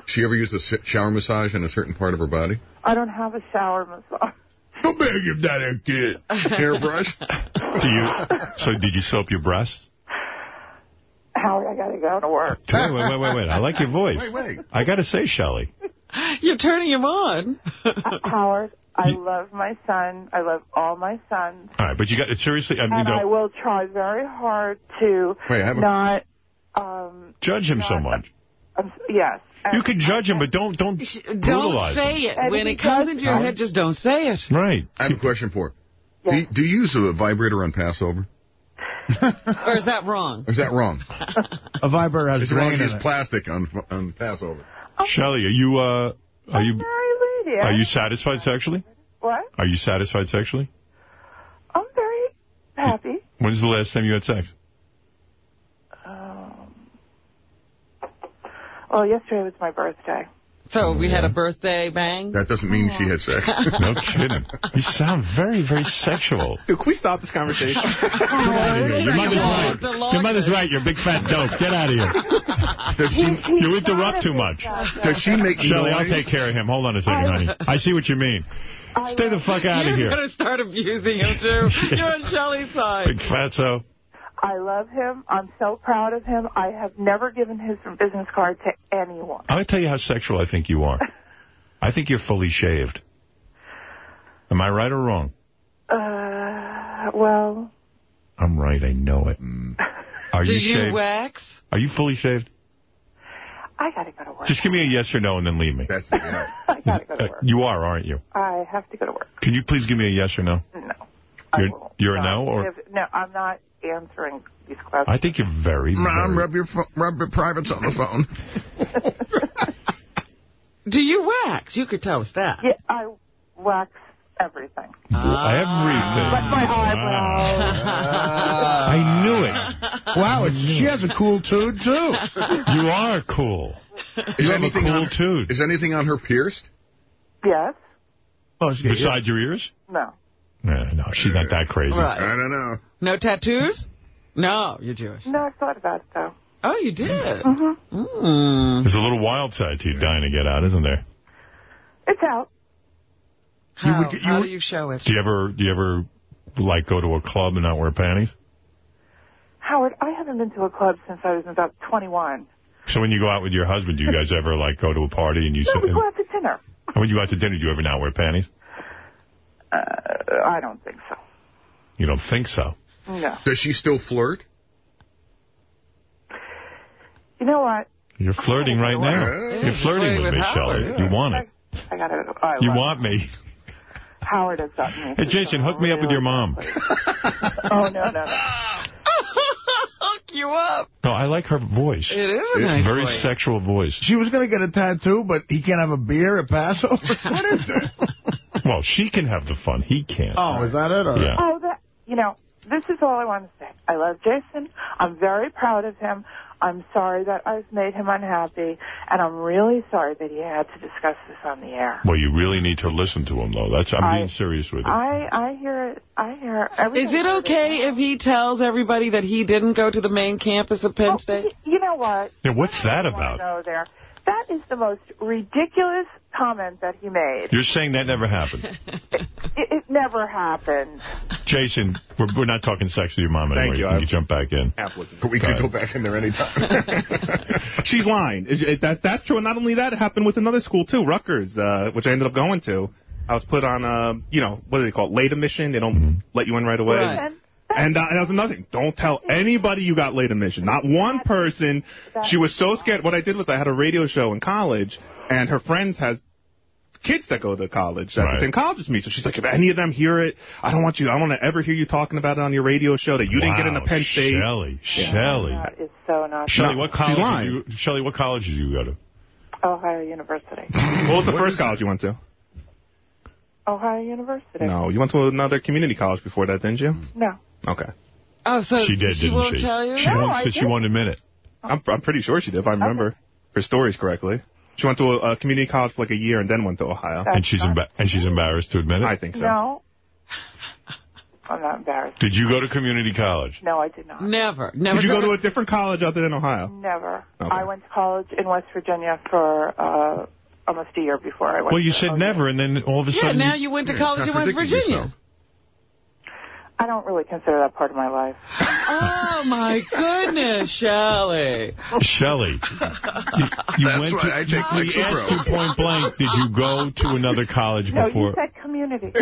She ever used a shower massage in a certain part of her body? I don't have a shower massage. Go back if that a kid. *laughs* Hairbrush? Do you? So did you soap your breasts? Howard, I got to go to work. Wait, wait, wait, wait, wait. I like your voice. Wait, wait. I got to say, Shelley. You're turning him on. Howard, I You- love my son. I love all my sons. All right, but you got it seriously. I mean, And I will try very hard to Wait, a- not, um, judge him so much. um, yes. And You can judge him, but don't don't Don't say him. it. When it comes into your head, just don't say it. Right. I have a question for her. Yes. Do, you, do you use a vibrator on Passover? *laughs* Or is that wrong? Or is that wrong? A vibrator has Is wrong grain to in use plastic on on Passover? Shelley, are you uh are you very lady. are you satisfied sexually? What? Are you satisfied sexually? I'm very happy. When's the last time you had sex? Well, yesterday was my birthday. So we had a birthday bang. That doesn't mean she had sex. *laughs* No kidding. You sound very, very sexual. Dude, can we stop this conversation? *laughs* Your mother's right. Your mother's right. You're a big fat dope. Get out of here. *laughs* Does she, You interrupt too much. does she make Shelley, I'll take care of him. Hold on a second, honey. I see what you mean. Stay the fuck out of here. You're going to start abusing him, too. You're on Shelley's side. Big fatso. I love him. I'm so proud of him. I have never given his business card to anyone. I'm going to tell you how sexual I think you are. *laughs* I think you're fully shaved. Am I right or wrong? Uh, well, I'm right. I know it. *laughs* Are Do you you shaved? wax? Are you fully shaved? I gotta go to work. Just give me a yes or no and then leave me. That's *laughs* I gotta go to Uh, work. you are, aren't you? I have to go to work. Can you please give me a yes or no? No. You're, you're a no? or no, I'm not answering these questions. I think you're very, Mom, very... rub your rub your privates on the phone. *laughs* Do you wax? You could tell us that. Yeah, I wax everything. Ah. Everything. But my eyebrows. *laughs* I knew it. Wow, it's, she has a cool dude, too. *laughs* You are cool. Is have a anything cool on, dude. Is anything on her pierced? Yes. Oh, she, Besides your ears? No. No, no, she's not that crazy. Right. I don't know. No tattoos? No, you're Jewish. No, I've thought about it, though. Oh, you did? Mm-hmm. Mm. There's a little wild side to you dying to get out, isn't there? It's out. How, would- you how would- do you show it? Do you ever, do you ever, like, go to a club and not wear panties? Howard, I haven't been to a club since I was about 21. So when you go out with your husband, do you guys ever, like, go to a party and you No, sit... we And, go out to dinner. and when you go out to dinner, do you ever not wear panties? Uh, I don't think so. You don't think so. No. Does she still flirt? You know what? You're flirting right now. Yeah, You're flirting flirting with with me, Howard, Shelley. yeah. You want it. I gotta. I You love want me. *laughs* Howard has gotten me. Hey, Jason, hook me up with your mom. *laughs* Oh no, no, no. *laughs* Hook you up. No, I like her voice. It is a It's nice very voice. sexual voice. She was going to get a tattoo, but he can't have a beer at Passover? what is that? Well, she can have the fun. He can't. Oh, is that it? Or? Yeah. Oh, that. You know, this is all I want to say. I love Jason. I'm very proud of him. I'm sorry that I've made him unhappy, and I'm really sorry that he had to discuss this on the air. Well, you really need to listen to him, though. That's I'm I- being serious with you. I I hear it. I hear everything. Is it okay if he tells everybody that he didn't go to the main campus of Penn Oh, State? y- you know what? Yeah, what's that I don't wanna about? Go there. That is the most ridiculous comment that he made. You're saying that never happened. *laughs* It, it never happened. Jason, we're, we're not talking sex with your mom anymore. Thank you. can jump back in. Applicant. We Go could ahead. go back in there anytime. *laughs* She's lying. It, it, that, that's true. And not only that, it happened with another school, too, Rutgers, uh, which I ended up going to. I was put on, a, you know, what do they call it, late admission. They don't Mm-hmm. let you in right away. Right. And And, uh, and that was another thing. Don't tell anybody you got late admission. Not one person. She was so scared. What I did was I had a radio show in college, and her friends has kids that go to college at Right. the same college as me. So she's like, if any of them hear it, I don't want you. I don't want to ever hear you talking about it on your radio show that you didn't get into Wow, Penn State. Shelley, Shelly. that is so not Shelly, what college did you, Shelley, what college did you go to? Ohio University. *laughs* What was the first college you went to? Ohio University. No, you went to another community college before that, didn't you? Mm. No. Okay. Oh, so She did, she didn't won't she? tell you? She No, won't, I said she didn't. won't admit it. I'm, I'm pretty sure she did, if I remember her stories correctly. She went to a, a community college for like a year and then went to Ohio. That's And she's not- emba- and she's embarrassed to admit it. I think so. No. *laughs* I'm not embarrassed. Did you go to community college? No, I did not. Never. Never. Did you go go to a different college other than Ohio? Never. Okay. I went to college in West Virginia for uh, almost a year before I went. Well, you to said OU. never, and then all of a sudden... Yeah, sudden... now you went to college in West Virginia. yourself. I don't really consider that part of my life. Oh, my goodness, Shelley. Shelley, you, you That's went why to... I take we Lexapro. asked you point blank, did you go to another college No, before... you said community.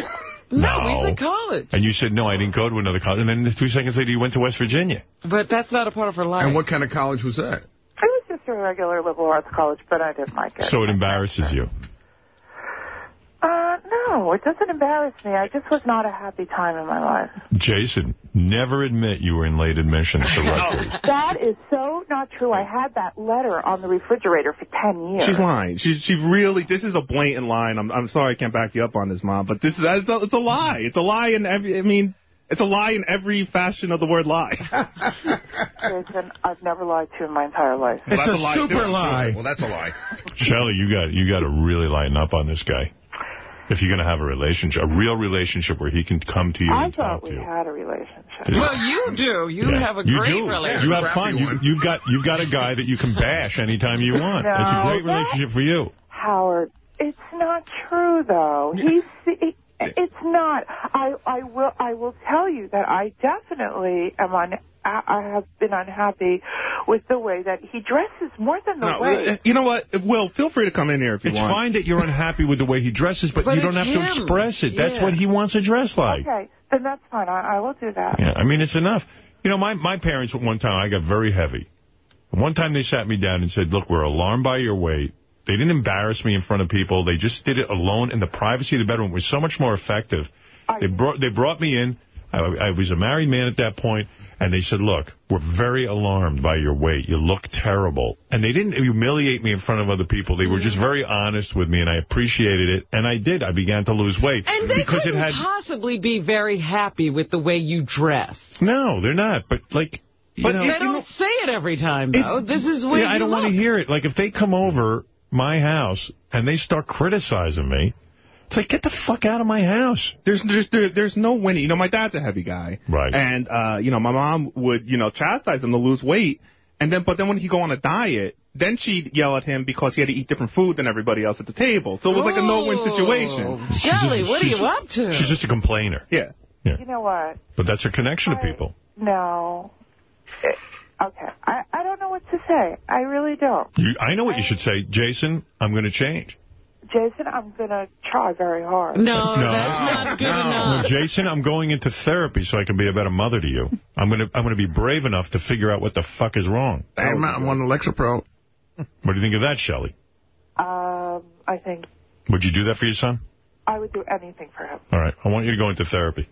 No, we said college. And you said, no, I didn't go to another college. And then two seconds later, you went to West Virginia. But that's not a part of her life. and what kind of college was that? It was just a regular liberal arts college, but I didn't like it. So it embarrasses you. Uh, no, it doesn't embarrass me. I just was not a happy time in my life. Jason, never admit you were in late admissions to *laughs* Rutgers. That is so not true. I had that letter on the refrigerator for 10 years. She's lying. She she really. This is a blatant lie. and I'm I'm sorry I can't back you up on this, mom. But this is it's a, it's a lie. It's a lie in every. I mean, it's a lie in every fashion of the word lie. Jason, I've never lied to you in my entire life. Well, It's that's a lie, super too. lie. Well, that's a lie. Shelley, you got you got to really lighten up on this guy. If you're going to have a relationship, a real relationship where he can come to you I and talk thought we had a relationship. Well, you do. You Yeah. have a you great do. relationship. You have Crappy fun. You, you've, got you've got a guy that you can bash anytime you want. No, It's a great relationship for you. Howard, it's not true, though. He's, he, *laughs* It's not. I I will I will tell you that I definitely am on. I I have been unhappy with the way that he dresses more than the No, way. uh, you know what? Will, feel free to come in here if you It's want. fine that you're unhappy with the way he dresses, but, But you don't it's have to express it. That's Yeah. what he wants to dress like. Okay, then that's fine. I, I will do that. Yeah, I mean, it's enough. You know, my, my parents, at one time, I got very heavy. One time they sat me down and said, look, we're alarmed by your weight. They didn't embarrass me in front of people. They just did it alone in the privacy of the bedroom. It was so much more effective. They brought they brought me in. I, I was a married man at that point, and they said, look, we're very alarmed by your weight. You look terrible. And they didn't humiliate me in front of other people. They were just very honest with me, and I appreciated it. And I did. I began to lose weight. And they because it couldn't had possibly be very happy with the way you dress. No, they're not. But, like, you But know, they don't say it every time, though. This is where yeah, I don't want to hear it. Like, if they come over my house and they start criticizing me, it's like, get the fuck out of my house. There's there's there, there's no winning. You know, my dad's a heavy guy, Right. And uh, you know, my mom would you know chastise him to lose weight, and then but then when he'd go on a diet, then she'd yell at him because he had to eat different food than everybody else at the table. So it was like a no-win situation. Shelly, what are you up to? She's just a complainer. Yeah. You know what? But that's her connection to people. No. It- okay. I, I don't know what to say. I really don't. You, I know what you should say. Jason, I'm going to change. Jason, I'm going to try very hard. No, that's not good No, enough. Jason, I'm going into therapy so I can be a better mother to you. I'm going to I'm going to be brave enough to figure out what the fuck is wrong. I'm on Lexapro. What do you think of that, Shelley? Um, I think Would you do that for your son? I would do anything for him. All right. I want you to go into therapy.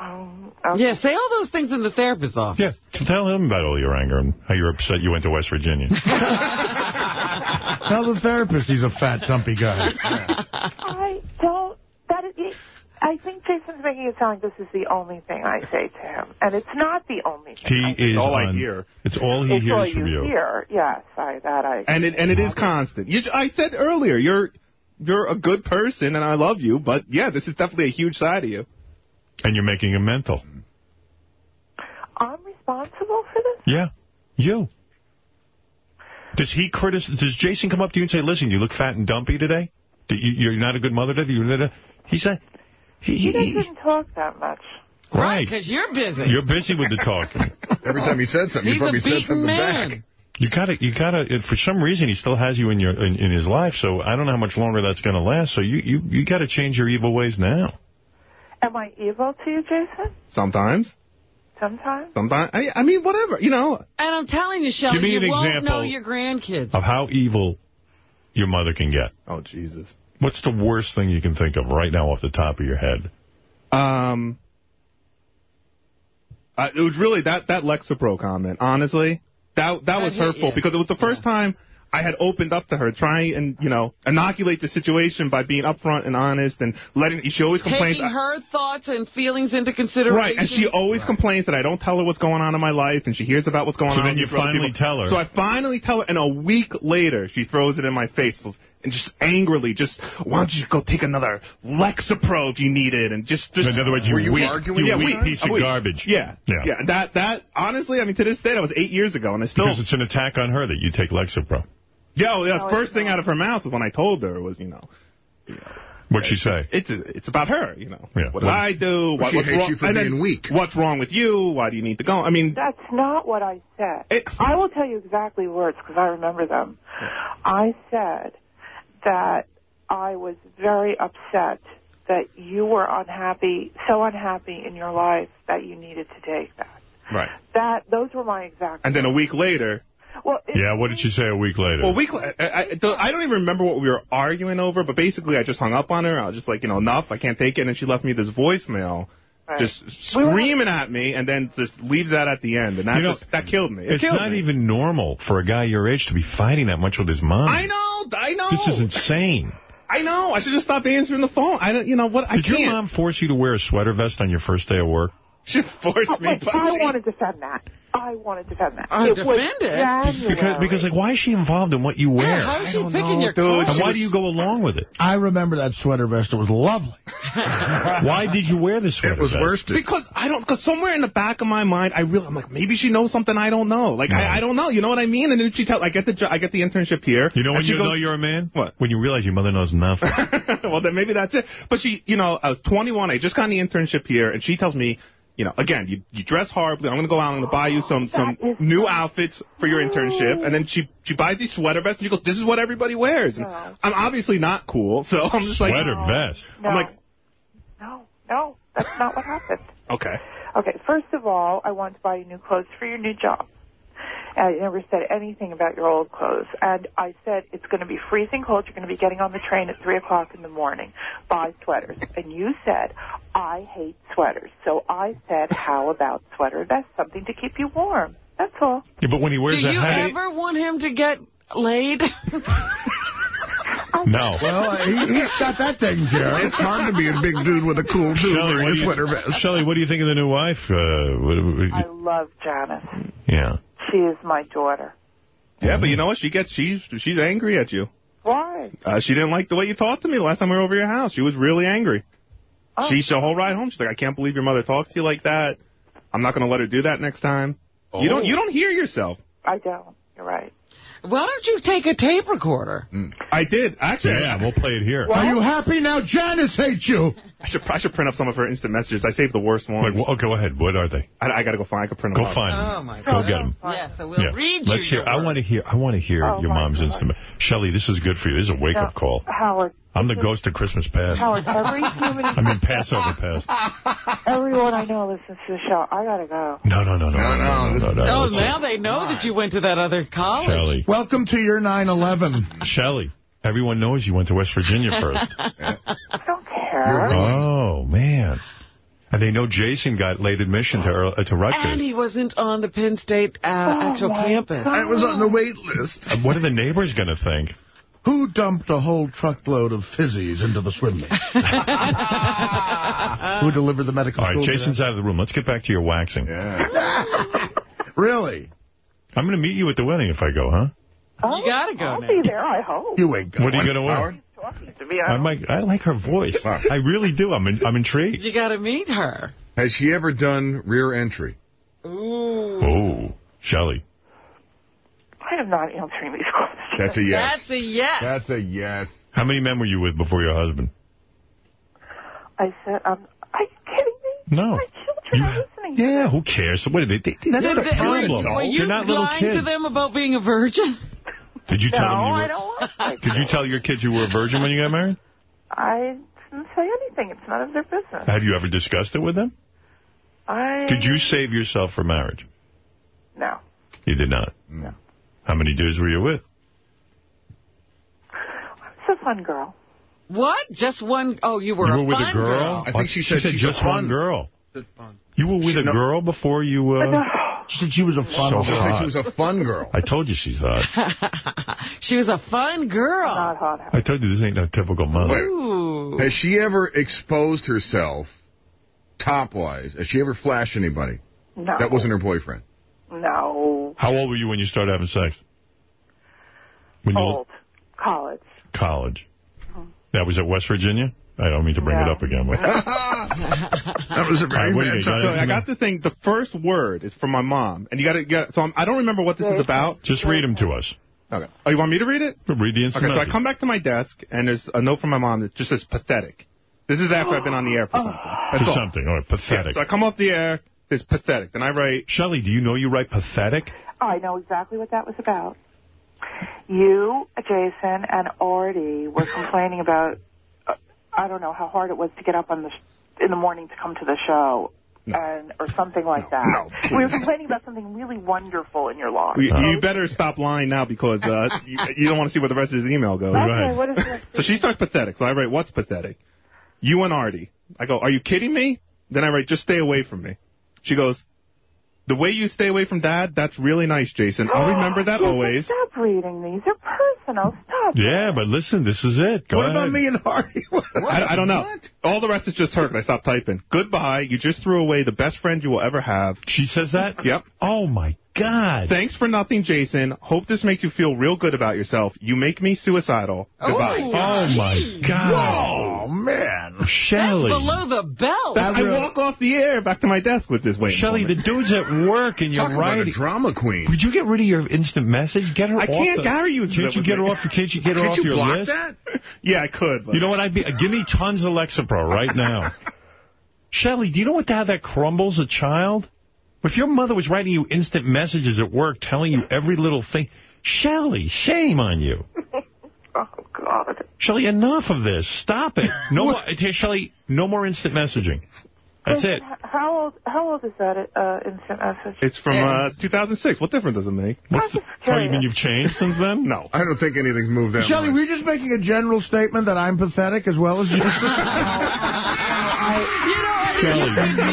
Um, Yeah, say all those things in the therapist's office. Yeah, tell him about all your anger and how you're upset you went to West Virginia. *laughs* Tell the therapist he's a fat, dumpy guy. I don't. That is. I think Jason's making it sound like this is the only thing I say to him, and it's not the only thing. He is all I hear. It's all he it's hears all from you you. hear. Yes, I that I. And it and it is constant. You, I said earlier, you're you're a good person and I love you, but yeah, this is definitely a huge side of you. And you're making him mental. I'm responsible for this. Yeah, you. Does he critic? Does Jason come up to you and say, "Listen, you look fat and dumpy today. You, you're not a good mother today." You're he said, he, He he, doesn't talk that much. right. Because you're busy. You're busy with the talking. *laughs* Every time he said something, he He's a probably said beaten something man. back. You gotta, you gotta. For some reason, he still has you in your in, in his life. So I don't know how much longer that's gonna last. So you you you gotta change your evil ways now. Am I evil to you, Jason? Sometimes, Sometimes. sometimes. I, I mean, whatever. You know, And I'm telling you, Shelly, Give me you an won't know your grandkids. Of how evil your mother can get. Oh Jesus. What's the worst thing you can think of right now off the top of your head? Um, uh, it was really that that Lexapro comment. Honestly, that that was That hit hurtful you. because it was the first time I had opened up to her, trying and you know inoculate the situation by being upfront and honest and letting. She always complains. Taking her thoughts and feelings into consideration. Right, and she always complains that I don't tell her what's going on in my life, and she hears about what's going So on. then you with finally people. tell her. So I finally tell her, and a week later, she throws it in my face and just angrily, just why don't you go take another Lexapro if you need it, and just, just In other words, you Were you weak, arguing you with weak her? piece of week. garbage. Yeah, Yeah. yeah. That that honestly, I mean, to this day, that was eight years ago, and I still. Because it's an attack on her that you take Lexapro. Yo, the No, first thing not. out of her mouth was when I told her was, you know, What'd she say? it's it's about her, you know. Yeah. What did What- I do? Well, she what's hates wrong? you for and being then, weak. What's wrong with you? Why do you need to go? I mean, That's not what I said. It- I will tell you exactly words because I remember them. I said that I was very upset that you were unhappy, so unhappy in your life that you needed to take that. right. That those were my exact. And then a week later, well, Yeah, what did she say a week later? well, a week. la- I, I, don't- I don't even remember what we were arguing over, but basically, I just hung up on her. I was just like, you know, enough. I can't take it. And she left me this voicemail, Right. just We screaming at me, and then just leaves that at the end, and that You know, just that killed me. It it's killed not me. even normal for a guy your age to be fighting that much with his mom. I know. I know. This is insane. I know. I should just stop answering the phone. I don't. You know what? I Did can't. your mom force you to wear a sweater vest on your first day of work? *laughs* She forced Oh, me. wait, but I want to defend that. I want to defend that. I it defend it. Because, because, like, why is she involved in what you wear? Yeah, how is she picking your dude. clothes? and why do you go along with it? I remember that sweater vest. It was lovely. *laughs* Why did you wear this sweater It was vest? worsted. Because I don't, because somewhere in the back of my mind, I really, I'm like, maybe she knows something I don't know. Like, I, I don't know. You know what I mean? And then she tell, I get the, I get the internship here. You know when you goes- know you're a man? What? When you realize your mother knows nothing. *laughs* well, then maybe that's it. But she, you know, I was 21. I just got the internship here, and she tells me, you know, again, you you dress horribly. I'm gonna go out and buy you some some That is new outfits for your internship, oh. and then she she buys these sweater vests, and she goes, "This is what everybody wears." And No. I'm obviously not cool, so I'm just like, Sweater vest. No. I'm like, no, no, that's not what happened. okay. Okay, first of all, I want to buy you new clothes for your new job. I never said anything about your old clothes. And I said it's going to be freezing cold. You're going to be getting on the train at 3 o'clock in the morning. Buy sweaters. And you said, I hate sweaters. So I said, how about sweater vests? Something to keep you warm. That's all. Yeah, but when he Do wears a you hat, ever want him to get laid? no. *laughs* Well, he, he's got that taken care of. It's hard to be a big dude with a cool dude Shelley, wearing what a do sweater you, vest. Shelley, what do you think of the new wife? Uh, what, I what, love Janice. yeah. She is my daughter. Yeah, but you know what? She gets she's she's angry at you. Why? Uh, she didn't like the way you talked to me last time we were over your house. She was really angry. Oh. She the whole ride home. She's like, I can't believe your mother talks to you like that. I'm not going to let her do that next time. You don't you don't hear yourself. I don't. You're right. Why don't you take a tape recorder? I did actually. Yeah, we'll play it here. Are you happy now? Janice hates you. I should I should print up some of her instant messages. I saved the worst ones. Wait, well, go ahead. What are they? I, I got to go find. I could print Go them. out. find oh, them. Oh, my God. Go God. get them. Yeah, so we'll yeah. read Let's you hear. I want to hear. I want to hear Oh, your mom's God. instant. Shelley, this is good for you. This is a wake up No, call. Howard. I'm the ghost of Christmas past. Howard, every human, I mean Passover past. *laughs* everyone I know listens to the show. I gotta go. No, no, no, no, no, no, no, no. Oh, Let's- now they know that you went to that other college. Shelley, Welcome to your 9/11. Shelley. Everyone knows you went to West Virginia first. I *laughs* don't care. oh man. And they know Jason got late admission to Earl- uh, to And he wasn't on the Penn State uh, Oh, actual my campus. I was on the wait list. Uh, What are the neighbors going to think? Who dumped a whole truckload of fizzies into the swim meet? *laughs* Who delivered the medical All right, school to Jason's out of the room. Let's get back to your waxing. that? Really? I'm going to meet you at the wedding if I go, huh? Oh, You gotta go I'll now. be there, I hope. You ain't going. What are you going to wear? Howard? Talking to me, I I might. I like her voice. I really do. I'm. In, I'm intrigued. You got to meet her. Has she ever done rear entry? Ooh. Oh, Shelley. I am not answering these questions. That's a yes. That's a yes. That's a yes. How many men were you with before your husband? I said, um, are you kidding me? No. My children are listening. to Yeah, who cares? What are they? they that's not they- a problem. Were you They're not little lying kids. to them about being a virgin? Did you No, tell them you were? I don't want *laughs* my Did you tell your kids you were a virgin when you got married? I didn't say anything. It's none of their business. Have you ever discussed it with them? I Did you save yourself for marriage? No. You did not. No. How many dudes were you with? It's a fun girl. What? Just one? Oh, you were you a were with fun a girl? I think she said she's just a one fun- girl. You were with a girl before you. Uh... She said she was a fun So She said she was a fun girl. I told you she's hot. *laughs* She was a fun girl. Not hot. I told you this ain't no typical mother. Wait. Ooh. Has she ever exposed herself top-wise? Has she ever flashed anybody? No. That wasn't her boyfriend. No. How old were you when you started having sex? When you Old. College. college. Uh-huh. That was at West Virginia. I don't mean to bring it up again. But... *laughs* That was a All right, what do you So? I got the thing. The first word is from my mom, and you got to get. So I'm, I don't remember what this is about. Just read them to us. Okay. Oh, you want me to read it? Read the instant Okay. So I come back to my desk, and there's a note from my mom that just says pathetic. This is after I've been on the air for *gasps* something. That's For all. something. All right, Yeah, pathetic. so I come off the air. It's pathetic. Then I write. Shelley, do you know you write pathetic? I know exactly what that was about. You, Jason, and Artie were complaining about, I don't know, how hard it was to get up on the sh- in the morning to come to the show. And, or something like that. no, we were complaining about something really wonderful in your life. You, you better stop lying now because uh, *laughs* you, you don't want to see where the rest of his email goes. Okay, what is *laughs* this? So she starts pathetic. So I write, what's pathetic? You and Artie. I go, are you kidding me? Then I write, just stay away from me. She goes, the way you stay away from Dad, that's really nice, Jason. I'll remember that always. Stop reading these. They're personal. Stop. Yeah, but listen, this is it. Go what ahead. about me and Artie? *laughs* I, I don't know. All the rest is just her 'cause I stopped typing. Goodbye. You just threw away the best friend you will ever have. She says that? Yep. Oh, my God. Thanks for nothing, Jason. Hope this makes you feel real good about yourself. You make me suicidal. Oh, Goodbye. Oh, my God. Oh, man. Shelly. Below the belt. I walk off the air back to my desk with this waiting Shelly, the dude's at work and you're Talk about a writing. drama queen. Would you get rid of your instant message? Get her I off can't the- Gary uses Can't it you with get her me. off? Can't you get her Can't off you your block list? that? *laughs* Yeah, I could. But You know what? I'd be. Uh, give me tons of Lexapro right now. *laughs* Shelly, do you know what to have that crumbles a child? If your mother was writing you instant messages at work telling you every little thing, Shelly, shame on you. *laughs* Oh, God. Shelly, enough of this. Stop it. No, *laughs* more, Shelly, no more instant messaging. That's it. How old, how old is that uh, instant message? It's from uh, 2006. What difference does it make? What's the, oh, you mean you've changed since then? *laughs* No. I don't think anything's moved that Shelly, much. were you just making a general statement that I'm pathetic as well as you? Shelly,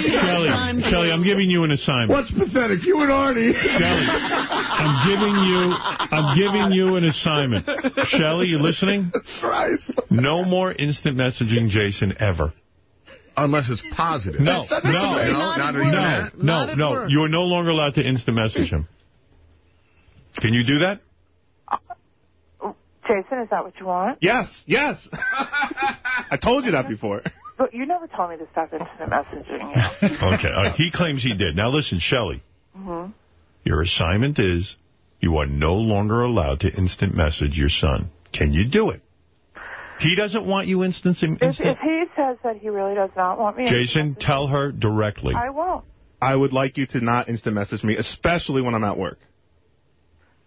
Shelly, Shelly, I'm giving you an assignment. What's pathetic? You and Artie. Shelly, I'm giving you, I'm giving you an assignment. Shelly, you listening? *laughs* Christ. No more instant messaging Jason ever. Unless it's positive. No, That's no, not No, Not not at even work. that. no, Not at no. You are no longer allowed to instant message him. Can you do that? Jason, is that what you want? Yes, yes. *laughs* I told you that before. But you never told me to stop instant messaging you. *laughs* Okay. all right. He claims he did. Now listen, Shelly. hmm Your assignment is you are no longer allowed to instant message your son. Can you do it? He doesn't want you instant. If, instant. if he says that he really does not want me, Jason, tell her directly. I won't. I would like you to not instant message me, especially when I'm at work.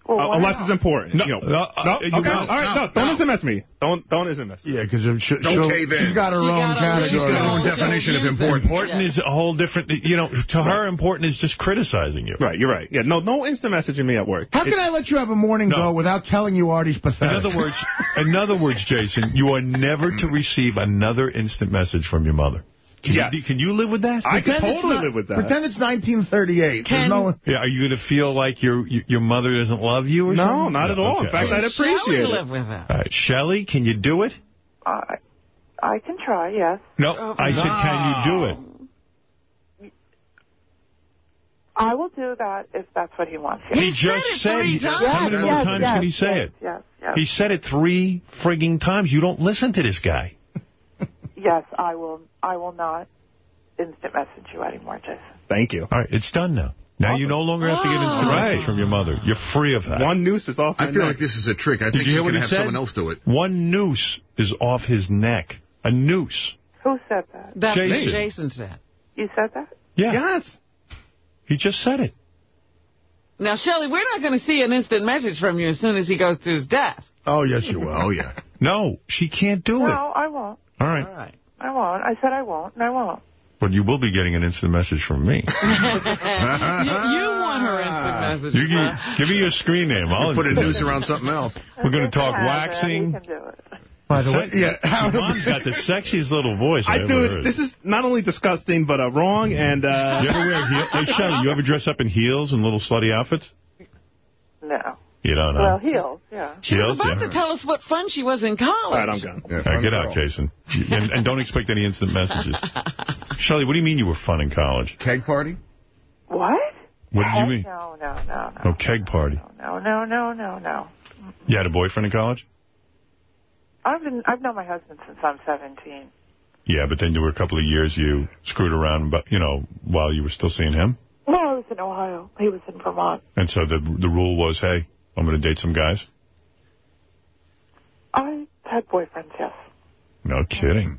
Well, Uh, unless not? it's important. No, you know. no, uh, no, you okay, won't. all right, No, no, don't no. instant message me. Don't, don't instant message me. Yeah, because she, Don't cave in. she's got her She own got a- category. She's got her own definition of important. Important Yeah. is a whole different, you know, to her important is just criticizing you. Right, you're right. Yeah, no, no instant messaging me at work. How can I let you have a morning No. go without telling you Artie's pathetic? In pathetic? other words, in other words, Jason, you are never to receive another instant message from your mother. Can, Yes. you, can you live with that? I can Pretend it's totally not- live with that. Pretend it's 1938. Can- no one. Yeah, are you going to feel like your your mother doesn't love you or No, something? not at all. In fact. I'd appreciate Shall we it. live with that? All right, Shelly, can you do it? I, I can try, yes. No, Oh, I said, can you do it? I will do that if that's what he wants. Yes. He just it said, three he- times. how many yes, more times yes, can he say yes, it? Yes, yes. He said it three frigging times. You don't listen to this guy. Yes, I will. I will not instant message you anymore, Jason. Thank you. All right, it's done now. Now you no longer have to get instant Oh. message Right. from your mother. You're free of that. One noose is off my I feel neck. like this is a trick. I Did think you he's hear what going to he have said? someone else do it. One noose is off his neck. A noose. Who said that? That's Jason. what Jason said. You said that? Yeah. Yes. He just said it. Now, Shelley, we're not going to see an instant message from you as soon as he goes to his desk. Oh, yes, you will. Oh, yeah. *laughs* No, she can't do No, it. No, I won't. All right. All right. I won't. I said I won't, and I won't. But you will be getting an instant message from me. *laughs* you, you want her instant message. You give, give me your screen name. I'll Put a instant noose around something else. We're going to talk waxing. You can do it. By the way, Sex- yeah. Your mom's got the sexiest little voice I, I ever do heard. This is not only disgusting, but uh, wrong and... Uh, You ever wear heel? Hey, Shelly, you ever dress up in heels and little slutty outfits? No. You don't know. Well, heels, yeah. She was about yeah. to tell us what fun she was in college. All right, I'm gone. Yeah, All right, fun get girl. out, Jason. *laughs* And, and don't expect any instant messages. *laughs* Shelly, what do you mean you were fun in college? Keg party? What? What did you mean? No, no, no, no. Oh, keg party. No, no, no, no, no. You had a boyfriend in college? I've been I've known my husband since I'm 17. Yeah, but then there were a couple of years you screwed around, but you know, while you were still seeing him. No, I was in Ohio. He was in Vermont. And so the the rule was, hey, I'm going to date some guys. I had boyfriends, yes. No kidding.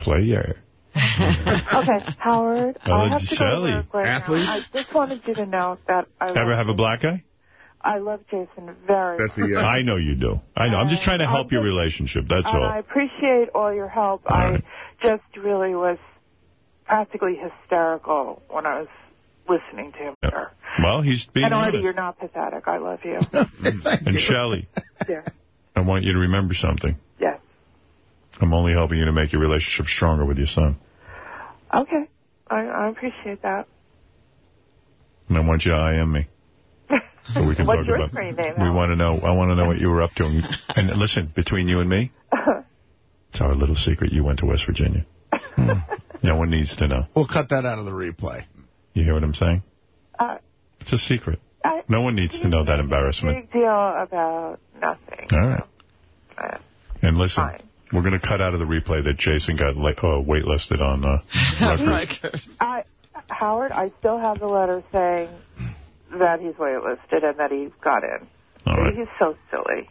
Player. *laughs* okay, Howard, Oh, I have to go Shelly. to right Athlete? now. I just wanted you to know that I Ever love, have a black guy? I love Jason very That's much. the. Uh, I know you do. I know. I'm just trying to Uh, help your relationship. That's all. I appreciate all your help. All I right. just really was practically hysterical when I was listening to him. Yeah. sir. Well, he's being And Artie, honest. you're not pathetic. I love you. *laughs* And Shelly, There. I want you to remember something. Yes. I'm only helping you to make your relationship stronger with your son. Okay. I, I appreciate that. And I want you to IM me. *laughs* so we can What's talk your about. screen name, we want to know. I want to know what you were up to. And, *laughs* and listen, between you and me, it's our little secret. You went to West Virginia. Hmm. No one needs to know. We'll cut that out of the replay. You hear what I'm saying? Uh, It's a secret. I- No one needs to know that embarrassment. big deal about nothing. All right. Uh, And listen, we're going to cut out of the replay that Jason got uh, waitlisted on uh, *laughs* Rutgers. I, Howard, I still have the letter saying that he's waitlisted and that he got in. All right. He's so silly.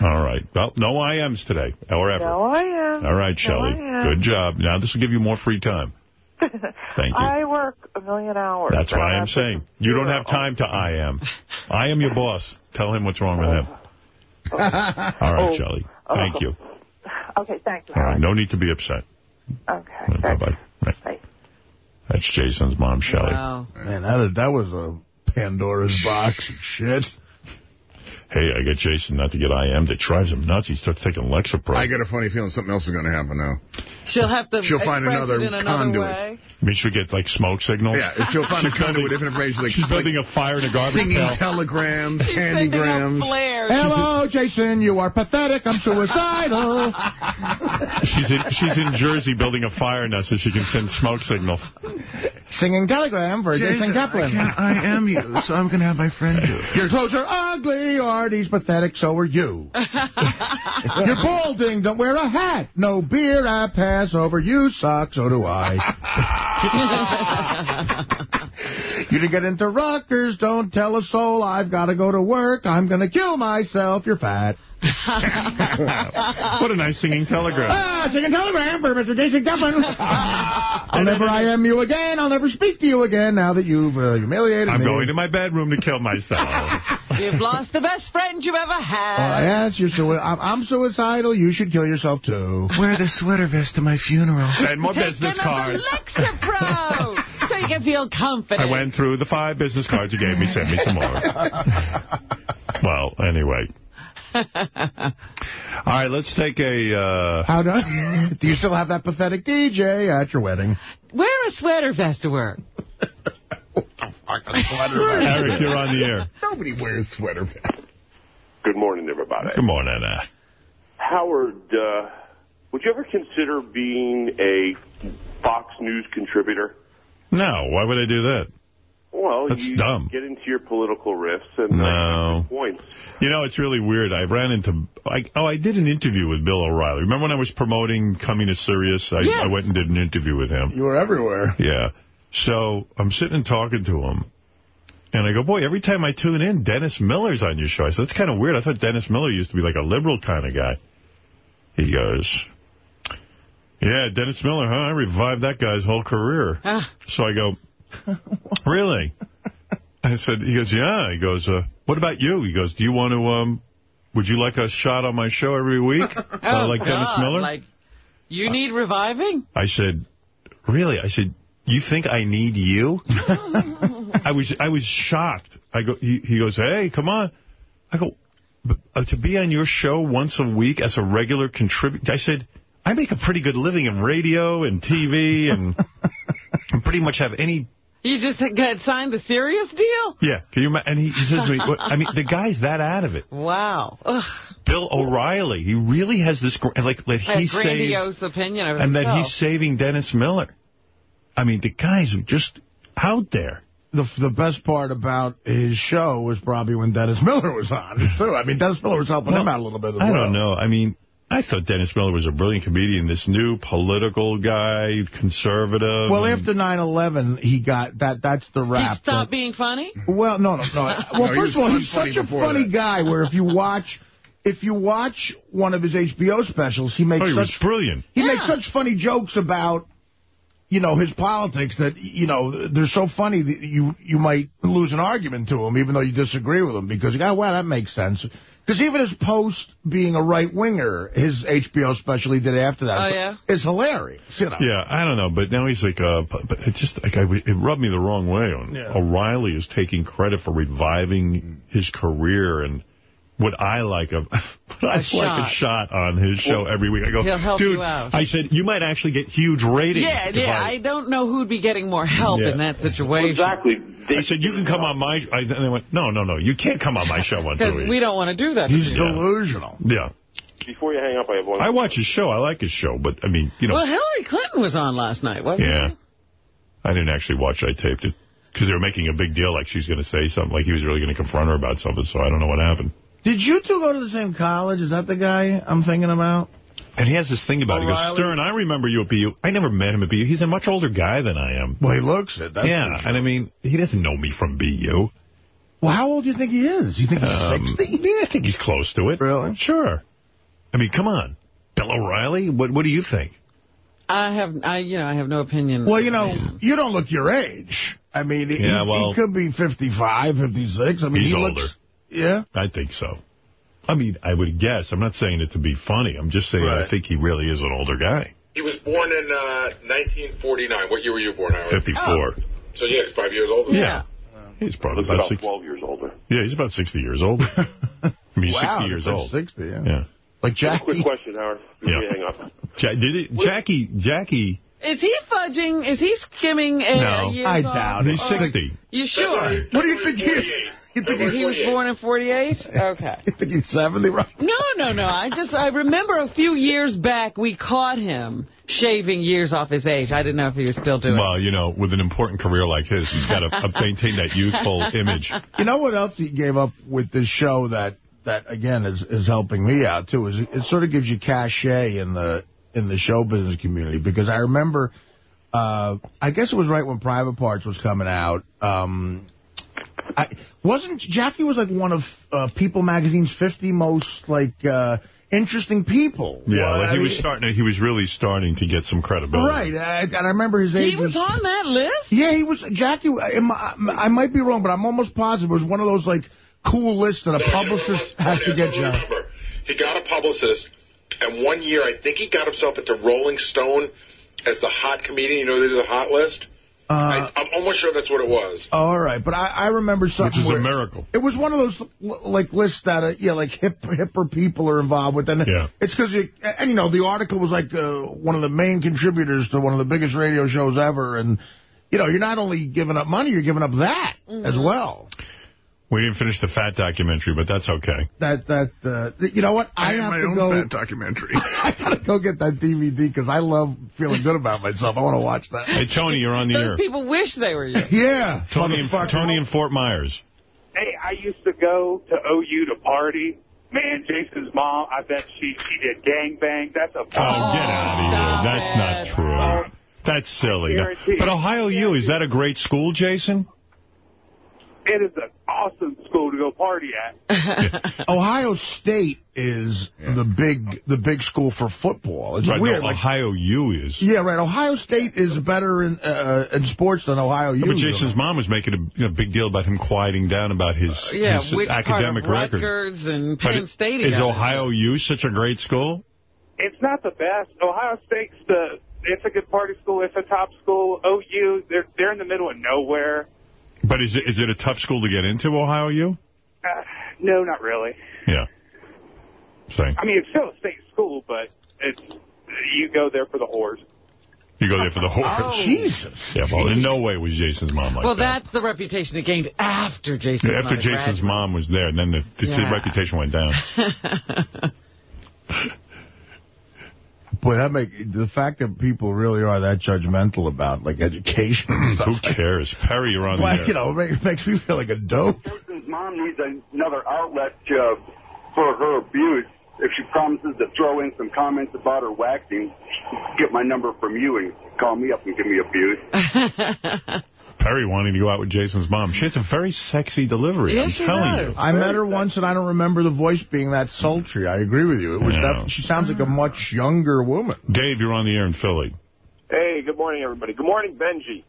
All right. Well, no IMs today, or ever. No, I am. All right, No, Shelley. I. Good job. Now this will give you more free time. Thank you. *laughs* I work a million hours. That's why I'm have to- saying. You don't have time to I am. I am your boss. Tell him what's wrong with him. *laughs* All right, Oh. Shelley. Thank you. *laughs* Okay, thank you, All right. No need to be upset. Okay. Bye-bye. Right. That's Jason's mom, Shelley. Man, that, that was a Pandora's box of shit. Hey, I got Jason not to get IM'd. It drives him nuts. He starts taking Lexapro. I got a funny feeling something else is going to happen now. She'll have to She'll find another it in another conduit. way. I mean, she'll get, like, smoke signals. Yeah, she'll find a conduit building- with different information. Like, she's building a fire in a garbage Singing pail. telegrams, *laughs* She's sending handygrams. Hello, Jason. You are pathetic. I'm suicidal. *laughs* She's in, she's in Jersey building a fire now so she can send smoke signals. Singing telegram for Jason, Kaplan. I am you, so I'm going to have my friend do it. Your clothes are ugly, Artie's pathetic, so are you. *laughs* You're balding, don't wear a hat. No beer I pass over. you suck, so do I. *laughs* you didn't get into Rutgers, don't tell a soul I've got to go to work. I'm going to kill myself, you're fat. *laughs* what a nice singing telegram. Ah, singing telegram for Mr. Jason Kaplan. I'll never I am you again. I'll never speak to you again now that you've uh, humiliated I'm me. going to my bedroom to kill myself. *laughs* You've lost the best friend you ever Oh, had. yes, you're sui- I'm, I'm suicidal. You should kill yourself, too. Wear the sweater vest to my funeral. Send more Take business another cards. Lexapro *laughs* so you can feel confident. I went through the five business cards you gave me. Send me some more. well, anyway. *laughs* All right, let's take a... Uh, How do, *laughs* do you still have that pathetic DJ at your wedding? Wear a sweater vest to work. Eric, you're on the air. Nobody wears sweater vests. Good morning, everybody. Good morning. Uh, Howard, uh, would you ever consider being a Fox News contributor? no, why would I do that? Well, That's you dumb. get into your political rifts and No. points. You know, it's really weird. I ran into... I, oh, I did an interview with Bill O'Reilly. Remember when I was promoting Coming to Sirius? I, Yes. I went and did an interview with him. You were everywhere. Yeah. So I'm sitting and talking to him. And I go, boy, every time I tune in, Dennis Miller's on your show. I said, that's kind of weird. I thought Dennis Miller used to be like a liberal kind of guy. He goes, yeah, Dennis Miller, huh? I revived that guy's whole career. Ah. So I go, *laughs* really? I said, he goes, yeah. He goes, uh, what about you? He goes, do you want to, um, would you like a shot on my show every week? *laughs* Uh, Oh, like Dennis Miller? Like, you need reviving? I said, really? I said, you think I need you? *laughs* I was I was shocked. I go. He, he goes, hey, come on. I go, uh, to be on your show once a week as a regular contributor. I said, I make a pretty good living in radio and TV and and pretty much have any. You just got signed the Sirius deal? Yeah, can you? ima- And he, he says to me, what, I mean, the guy's that out of it. Wow. Ugh, Bill O'Reilly, he really has this gr- like that a he saves grandiose opinion of and that he's saving Dennis Miller. I mean, the guy's just out there. The the best part about his show was probably when Dennis Miller was on, too. I mean, Dennis Miller was helping him out a little bit as I well. don't know. I mean, I thought Dennis Miller was a brilliant comedian. This new political guy, conservative. Well, after 9/11, he got that. That's the He rap. stopped being funny? Well, no, no, no. *laughs* Well, No, first of all, he's such a funny that. guy. Where if you watch, if you watch one of his HBO specials, he makes oh, he was such brilliant. he makes such funny jokes about. You know, his politics that, you know, they're so funny that you you might lose an argument to him, even though you disagree with him, because you go, wow, that makes sense. Because even his post being a right-winger, his HBO special he did after that Oh, yeah? is hilarious, you know. Yeah, I don't know, but now he's like, uh, but but it just like I, it rubbed me the wrong way. On Yeah. O'Reilly is taking credit for reviving his career and would I like *laughs* a, would I like a shot. shot on his show every week? I go, He'll help dude, you out." I said, you might actually get huge ratings. Yeah, yeah. I- I don't know who'd be getting more help Yeah. in that situation. Exactly. I said, you can come on my, I, and they went, no, no, no, you can't come on my show once a *laughs* Because week. we don't want to do that. to He's people. delusional. Yeah. Before you hang up, I have one. I watch his show. I like his show, but, I mean, you know, Well, Hillary Clinton was on last night, wasn't yeah. she? I didn't actually watch it. I taped it. Because they were making a big deal, like she's going to say something, like he was really going to confront her about something, so I don't know what happened. Did you two go to the same college? Is that the guy I'm thinking about? And he has this thing about it. He goes, Stern, I remember you at BU. I never met him at BU. He's a much older guy than I am. Well, he looks it. That's yeah, sure. and I mean, he doesn't know me from BU. Well, how old do you think he is? You think he's Um, 60? Yeah, I think he's close to it. Really? Sure. I mean, come on. Bill O'Reilly? What What do you think? I have, I, you know, I have no opinion. Well, you know, you don't look your age. I mean, he, Yeah, he- well- he could be 55, 56. I mean, He's he older. looks... Yeah? I think so. I mean, I would guess. I'm not saying it to be funny. I'm just saying I think he really is an older guy. He was born in uh, 1949. What year were you born, Howard? 54. So, yeah, he's five years older. Yeah. He's probably Looks about, about six, 12 years older. Yeah, he's about 60 years old. *laughs* I mean, he's Wow, 60 years old. 60, yeah. Yeah. Like Just a quick question, Howard. Before Yeah. you hang up. Ja- did it, Jackie, Jackie, Is he fudging? Is he skimming a No, years I off? doubt it. he's 60. You sure? What do you think he You think He was born in 48? *laughs* Okay. you think he's 70, right? No, no, no. I just, I remember a few years back we caught him shaving years off his age. I didn't know if he was still doing it. Well, you know, with an important career like his, he's got to *laughs* maintain that youthful image. You know what else he gave up with this show that, that again, is, is helping me out, too, is it, it sort of gives you cachet in the in the show business community. Because I remember, uh, I guess it was right when Private Parts was coming out, um, I, wasn't Jackie was like one of uh, People Magazine's 50 most like uh, interesting people. Yeah, Well, like I he was starting. To, he was really starting to get some credibility. Right, I, and I remember his age he was on that list? Yeah, he was. Jackie, I, I might be wrong, but I'm almost positive it was one of those like cool lists that a No, you know publicist what? has to I get you. remember. He got a publicist, and one year I think he got himself into Rolling Stone as the hot comedian. You know, there's a hot list. Uh, I, I'm almost sure that's what it was. all right, but I, I remember something Which is a miracle. It was one of those like lists that uh, yeah, like hip hipper people are involved with, and Yeah. it's because you and you know the article was like uh, one of the main contributors to one of the biggest radio shows ever, and you know you're not only giving up money, you're giving up that as well. We didn't finish the fat documentary, but that's okay. That that uh, you know what I, have to go. *laughs* documentary. I gotta go get that DVD because I love feeling good about myself. I want to watch that. Hey, Tony, you're on the Those air. people wish they were you. Yeah, Tony in. Tony in Fort Myers. Hey, I used to go to OU to party. Man, Jason's mom, I bet she she did gangbang. That's a Oh, get out of here. That's not true. That's silly. But Ohio U, is that a great school, Jason? It is an awesome school to go party at. *laughs* Ohio State is the big the big school for football. It's right, no, weird. like, Ohio U is. yeah, right. Ohio State is better in uh, in sports than Ohio U. But Jason's mom was making a you know, big deal about him quieting down about his, Yeah, his which academic part of record. Rutgers and But Penn it- State? is got Ohio U such a great school? It's not the best. Ohio State's the it's a good party school. It's a top school. OU, they're they're in the middle of nowhere. But is it is it a tough school to get into, Ohio U? Uh, no, not really. Yeah. Same. I mean, it's still a state school, but it's you go there for the whores. You go there for the *laughs* horse. Oh. Jesus. Yeah, well, in no way was Jason's mom like well, that. that's the reputation it gained after Jason's After Jason's graduated. mom was there, and then the, the, Yeah. reputation went down. *laughs* Boy, that make the fact that people really are that judgmental about like education. And *clears throat* stuff. Who cares? Perry, you're on the Well, air. you know, it makes me feel like a dope. person's mom needs another outlet uh, for her abuse. If she promises to throw in some comments about her waxing, get my number from you and call me up and give me abuse. *laughs* Perry wanting to go out with Jason's mom. She has a very sexy delivery. Yes, I'm she telling does. you. I met her once, and I don't remember the voice being that sultry. I agree with you. It was Yeah. she sounds like a much younger woman. Dave, you're on the air in Philly. Hey, good morning, everybody. Good morning, Benji.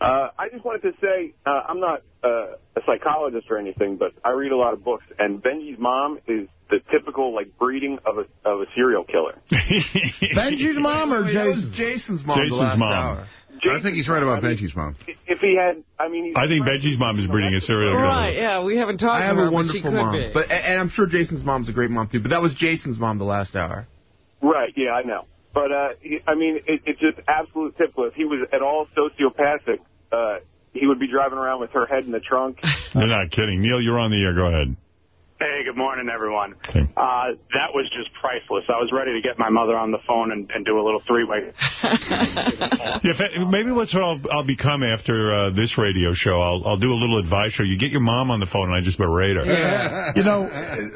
Uh, I just wanted to say, uh, I'm not uh, a psychologist or anything, but I read a lot of books, and Benji's mom is the typical, like, breeding of a of a serial killer. *laughs* Benji's mom or Wait, that was Jason's mom the Jason's last mom. hour. I think he's right about Benji's mom. If he had, I mean, he's I think Benji's mom is breeding a serial killer. Right, yeah, we haven't talked I have to her, a but she wonderful could mom. be. But and I'm sure Jason's mom's a great mom too. But that was Jason's mom the last hour. Right, yeah, I know. But, uh, he, I mean, it, it's just absolute typical. If he was at all sociopathic, uh, he would be driving around with her head in the trunk. *laughs* You're not kidding. Neil, you're on the air. Go ahead. Hey, good morning, everyone. Uh, that was just priceless. I was ready to get my mother on the phone and, and do a little three-way. *laughs* Yeah, maybe what's what I'll, I'll become after uh, this radio show. I'll, I'll do a little advice show. You get your mom on the phone and I just berate her. Yeah. you know,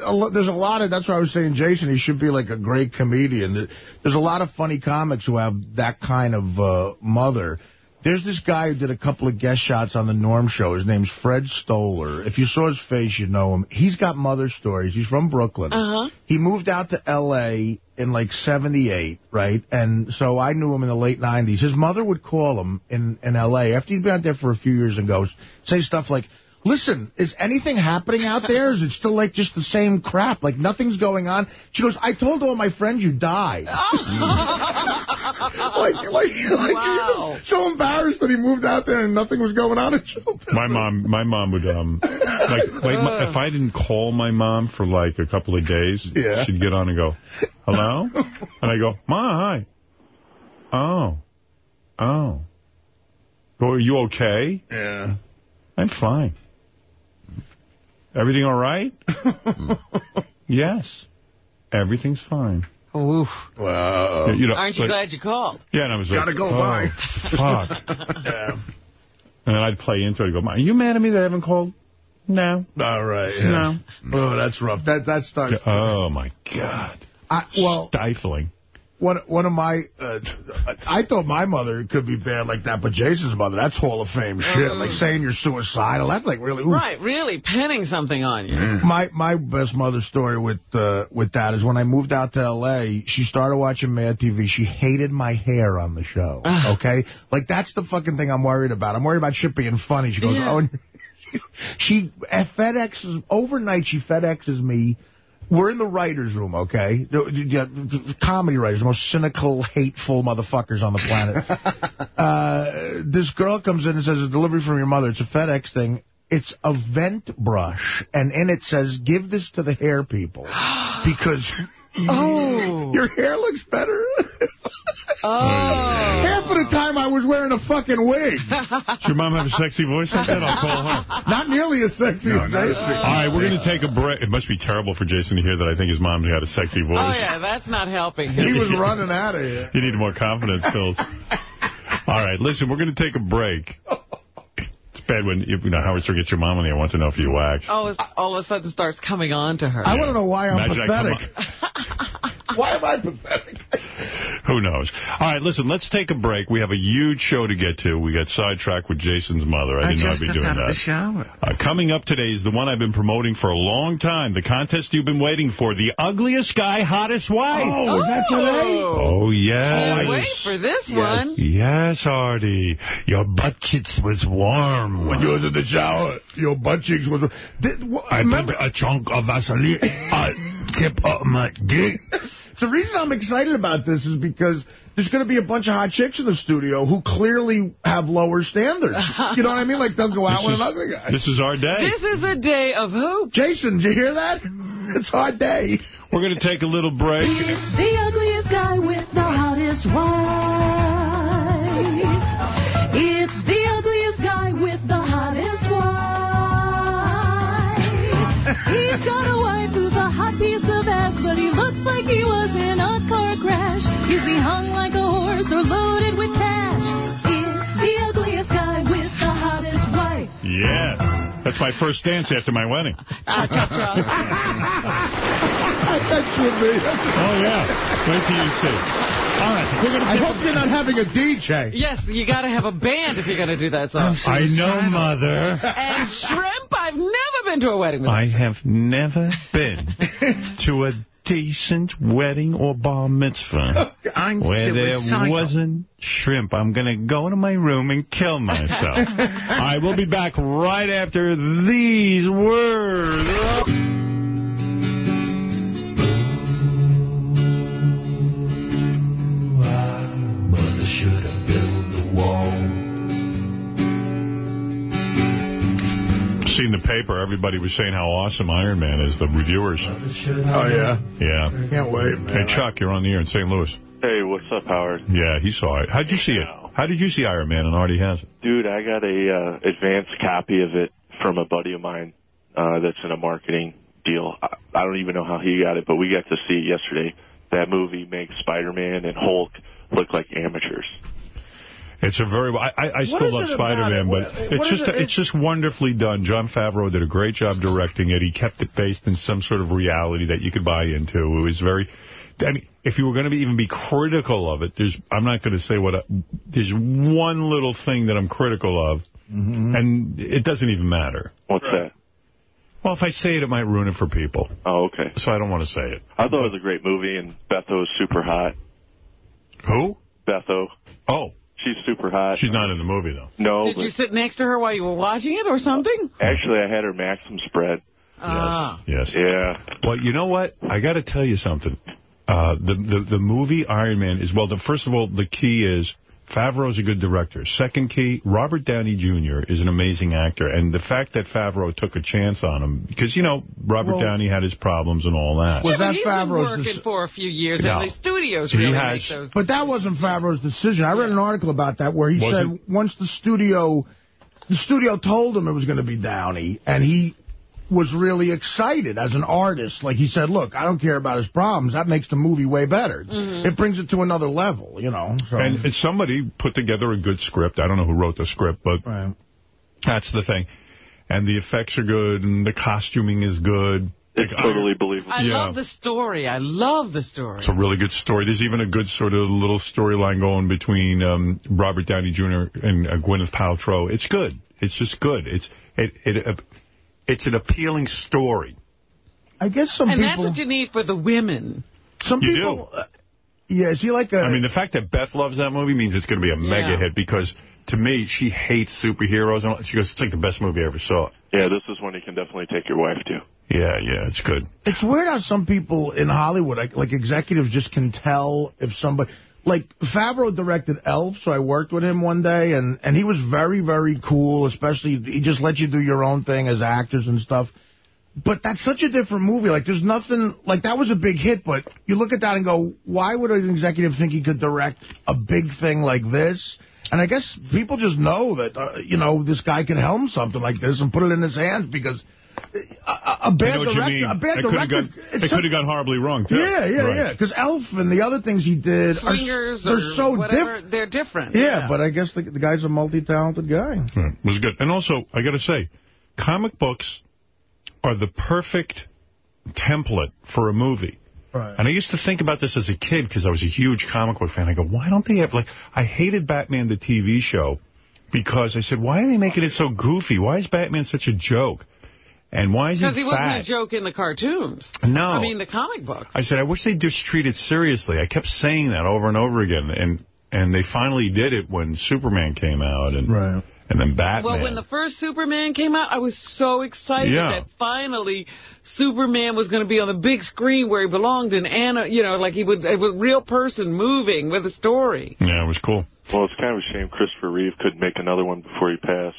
a lo- there's a lot of, that's why I was saying, Jason, he should be like a great comedian. There's a lot of funny comics who have that kind of uh, mother. There's this guy who did a couple of guest shots on the Norm Show. His name's Fred Stoller. If you saw his face, you'd know him. He's got mother stories. He's from Brooklyn. Uh-huh. He moved out to L.A. in like 78, right? And so I knew him in the late 90s. His mother would call him in, in L.A. after he'd been out there for a few years and go, say stuff like, listen, is anything happening out there? Is it still like just the same crap? Like nothing's going on? She goes, I told all my friends you died. *laughs* *laughs* like, like, like she was so embarrassed that he moved out there and nothing was going on in show My mom, my mom would, um, like, like my, if I didn't call my mom for like a couple of days, Yeah. she'd get on and go, hello? *laughs* And I go, Ma, hi. Oh. Oh. Go, are you okay? Yeah. I'm fine. Everything all right? *laughs* yes. Everything's fine. Oof. Wow. You know, Aren't you like- glad you called? Yeah, and I was Gotta like, go oh, by. fuck. *laughs* yeah. And then I'd play into it. I'd go, are you mad at me that I haven't called? No. All right. Yeah. Oh, that's rough. That that starts. Oh, my God. I, well, Stifling. One one of my, uh, I thought my mother could be bad like that, but Jason's mother, that's Hall of Fame shit. Like saying you're suicidal, that's like really. oof. Right, really pinning something on you. My my best mother story with uh, with that is when I moved out to L.A., she started watching Mad TV. She hated my hair on the show, *sighs* okay? Like, that's the fucking thing I'm worried about. I'm worried about shit being funny. She goes, Yeah. oh, *laughs* she at FedEx, overnight she FedExes me. We're in the writer's room, okay? Comedy writers, the most cynical, hateful motherfuckers on the planet. *laughs* uh, this girl comes in and says, a delivery from your mother. It's a FedEx thing. It's a vent brush, and in it says, give this to the hair people. *gasps* Because Oh. your hair looks better. Oh. *laughs* Half of the was wearing a fucking wig. *laughs* Does your mom have a sexy voice like that? I'll call her. Not nearly as sexy as Jason. All right, we're going to take a break. It must be terrible for Jason to hear that I think his mom's got a sexy oh, voice. Oh, yeah, that's not helping. He was running out of here. You need more confidence pills. *laughs* All right, listen, we're going to take a break. *laughs* It's bad when you know Howard Stern gets your mom on there. I want to know if you whacked. Oh, of, all of a sudden starts coming on to her. I want to know why I'm Imagine pathetic. *laughs* why am I pathetic? Who knows? All right, listen, let's take a break. We have a huge show to get to. We got sidetracked with Jason's mother. I, didn't know I'd be doing that. shower. Uh, coming up today is the one I've been promoting for a long time, the contest you've been waiting for, the ugliest guy, hottest wife. Oh, is that today? Oh, yes. Can't wait for this one. Yes, Artie. Your butt cheeks was warm. When you was in the shower, your butt cheeks was... Did, wh- I remember, put a chunk of Vaseline on tip of my dick. the reason I'm excited about this is because there's going to be a bunch of hot chicks in the studio who clearly have lower standards. You know what I mean? Like, they'll go out This with is- an ugly guy. This is our day. This is a day of hope. Jason, did you hear that? It's our day. We're going to take a little break. The ugliest guy with the hottest wife. Hung like a horse or loaded with cash? It's the ugliest guy with the hottest wife. Yeah. That's my first dance after my wedding. *laughs* *laughs* that should be. Oh, yeah. Wait till you see. All right, we're going to I hope you're not having a DJ. Yes, you got to have a band if you're going to do that song. I know, Mother. And shrimp, I've never been to a wedding with I have never been to a decent wedding or bar mitzvah *laughs* I'm where there wasn't shrimp. I'm going to go to my room and kill myself. *laughs* I will be back right after these words. Seen the paper. Everybody was saying how awesome Iron Man is, the reviewers. Oh, yeah? Yeah. Can't wait, man. Hey, Chuck, you're on the air in St. Louis. Hey, what's up, Howard? Yeah, he saw it. How'd you see it? How did you see Iron Man and Artie has it? Dude, I got a uh, advanced copy of it from a buddy of mine uh, that's in a marketing deal. I, I don't even know how he got it, but we got to see it yesterday. That movie makes Spider-Man and Hulk look like amateurs. It's a very. I, I, I still love Spider-Man, it? but What- it's what just it? it's just wonderfully done. Jon Favreau did a great job directing it. He kept it based in some sort of reality that you could buy into. It was very. I mean, if you were going to be, even be critical of it, there's. I'm not going to say what. I, there's one little thing that I'm critical of, mm-hmm. and it doesn't even matter. What's that? Well, if I say it, it might ruin it for people. Oh, okay. So I don't want to say it. I thought it was a great movie, and Beth O is super hot. Who? Beth O. Oh. She's super hot. She's not in the movie, though. No, Did but you sit next to her while you were watching it or something? actually, I had her Maxim spread. Ah. Yes. Yeah. Well, you know what? I got to tell you something. Uh, the, the the movie Iron Man is, well, the, first of all, the key is Favreau's a good director. Second key, Robert Downey Jr. is an amazing actor. And the fact that Favreau took a chance on him, because, you know, Robert Well- Downey had his problems and all that. Was yeah, but that he's Favreau's been working for a few years, No. and the studios He has- those. But that wasn't Favreau's decision. I read an article about that where he Was said once the studio, the studio told him it was going to be Downey, and he was really excited as an artist. Like he said, look, I don't care about his problems. That makes the movie way better. It brings it to another level, you know. So. And, and somebody put together a good script. I don't know who wrote the script, but Right. that's the thing. And the effects are good, and the costuming is good. It's totally believable. I Yeah. love the story. I love the story. It's a really good story. There's even a good sort of little storyline going between um, Robert Downey Jr. and uh, Gwyneth Paltrow. It's good. It's just good. It's it, it uh, it's an appealing story. I guess some and that's people, what you need for the women. some You people, uh, yeah, is he like a, I mean, the fact that Beth loves that movie means it's going to be a mega Yeah. hit because to me, she hates superheroes. And she goes, it's like the best movie I ever saw. Yeah, this is one you can definitely take your wife to. Yeah, yeah, it's good. It's weird how some people in Hollywood, like, like executives, just can tell if somebody... Like, Favreau directed Elf, so I worked with him one day, and, and he was very, very cool, especially, he just let you do your own thing as actors and stuff. But that's such a different movie. Like, there's nothing... Like, that was a big hit, but you look at that and go, why would an executive think he could direct a big thing like this? And I guess people just know that, uh, you know, this guy can helm something like this and put it in his hands because a, a, a bad I know what you director, mean. a bad it could have director, gone, it could have gone horribly wrong, too. yeah, yeah, Right. yeah. Because Elf and the other things he did are they're so different. they're different. Yeah, but I guess the, the guy's a multi-talented guy. Yeah, it was good. And also, I got to say, comic books are the perfect template for a movie. Right. And I used to think about this as a kid because I was a huge comic book fan. I go, why don't they have, like, I hated Batman the TV show because I said, why are they making it so goofy? Why is Batman such a joke? And why is he Because he wasn't a joke in the cartoons. No. I mean, the comic books. I said, I wish they'd just treat it seriously. I kept saying that over and over again. And and they finally did it when Superman came out. And, right. and then Batman. Well, when the first Superman came out, I was so excited Yeah. that finally Superman was going to be on the big screen where he belonged in Anna, you know, like he was a real person moving with a story. yeah, it was cool. Well, it's kind of a shame Christopher Reeve couldn't make another one before he passed.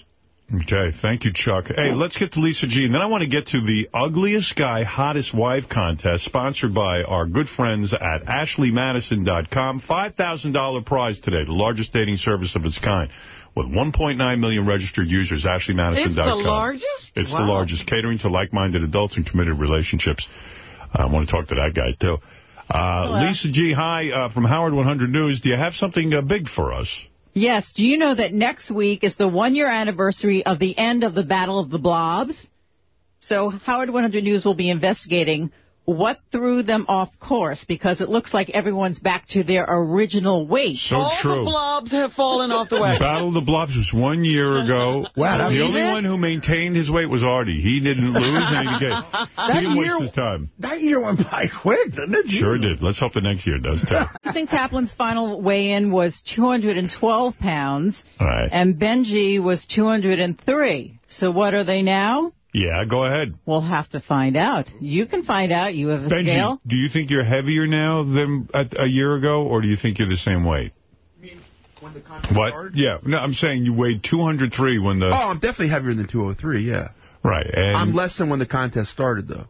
Okay, thank you, Chuck. Hey, let's get to Lisa G. And then I want to get to the Ugliest Guy, Hottest Wife contest, sponsored by our good friends at AshleyMadison.com. $5,000 prize today, the largest dating service of its kind. With 1.9 million registered users, AshleyMadison.com. It's the largest? It's the largest, catering to like-minded adults and committed relationships. I want to talk to that guy, too. Uh, Lisa G., hi, uh, from Howard 100 News. Do you have something uh, big for us? Yes. Do you know that next week is the one-year anniversary of the end of the Battle of the Blobs? So Howard 100 News will be investigating what threw them off course because it looks like everyone's back to their original weight. So All true. the blobs have fallen off the *laughs* wagon. Battle of the Blobs was one year ago. *laughs* Wow, the was- only one who maintained his weight was Artie. He didn't lose and he, did. *laughs* he That didn't year- his time. That year went by quick, didn't it? Sure did. Let's hope the next year does, too. Jason Kaplan's final weigh-in was 212 pounds, All right. and Benji was 203. So what are they now? Yeah, go ahead. We'll have to find out. You can find out. You have a Benji, scale. do you think you're heavier now than a, a year ago, or do you think you're the same weight? What? Yeah. No, I'm saying you weighed 203 when the... Oh, I'm definitely heavier than 203, yeah. Right. And I'm less than when the contest started, though.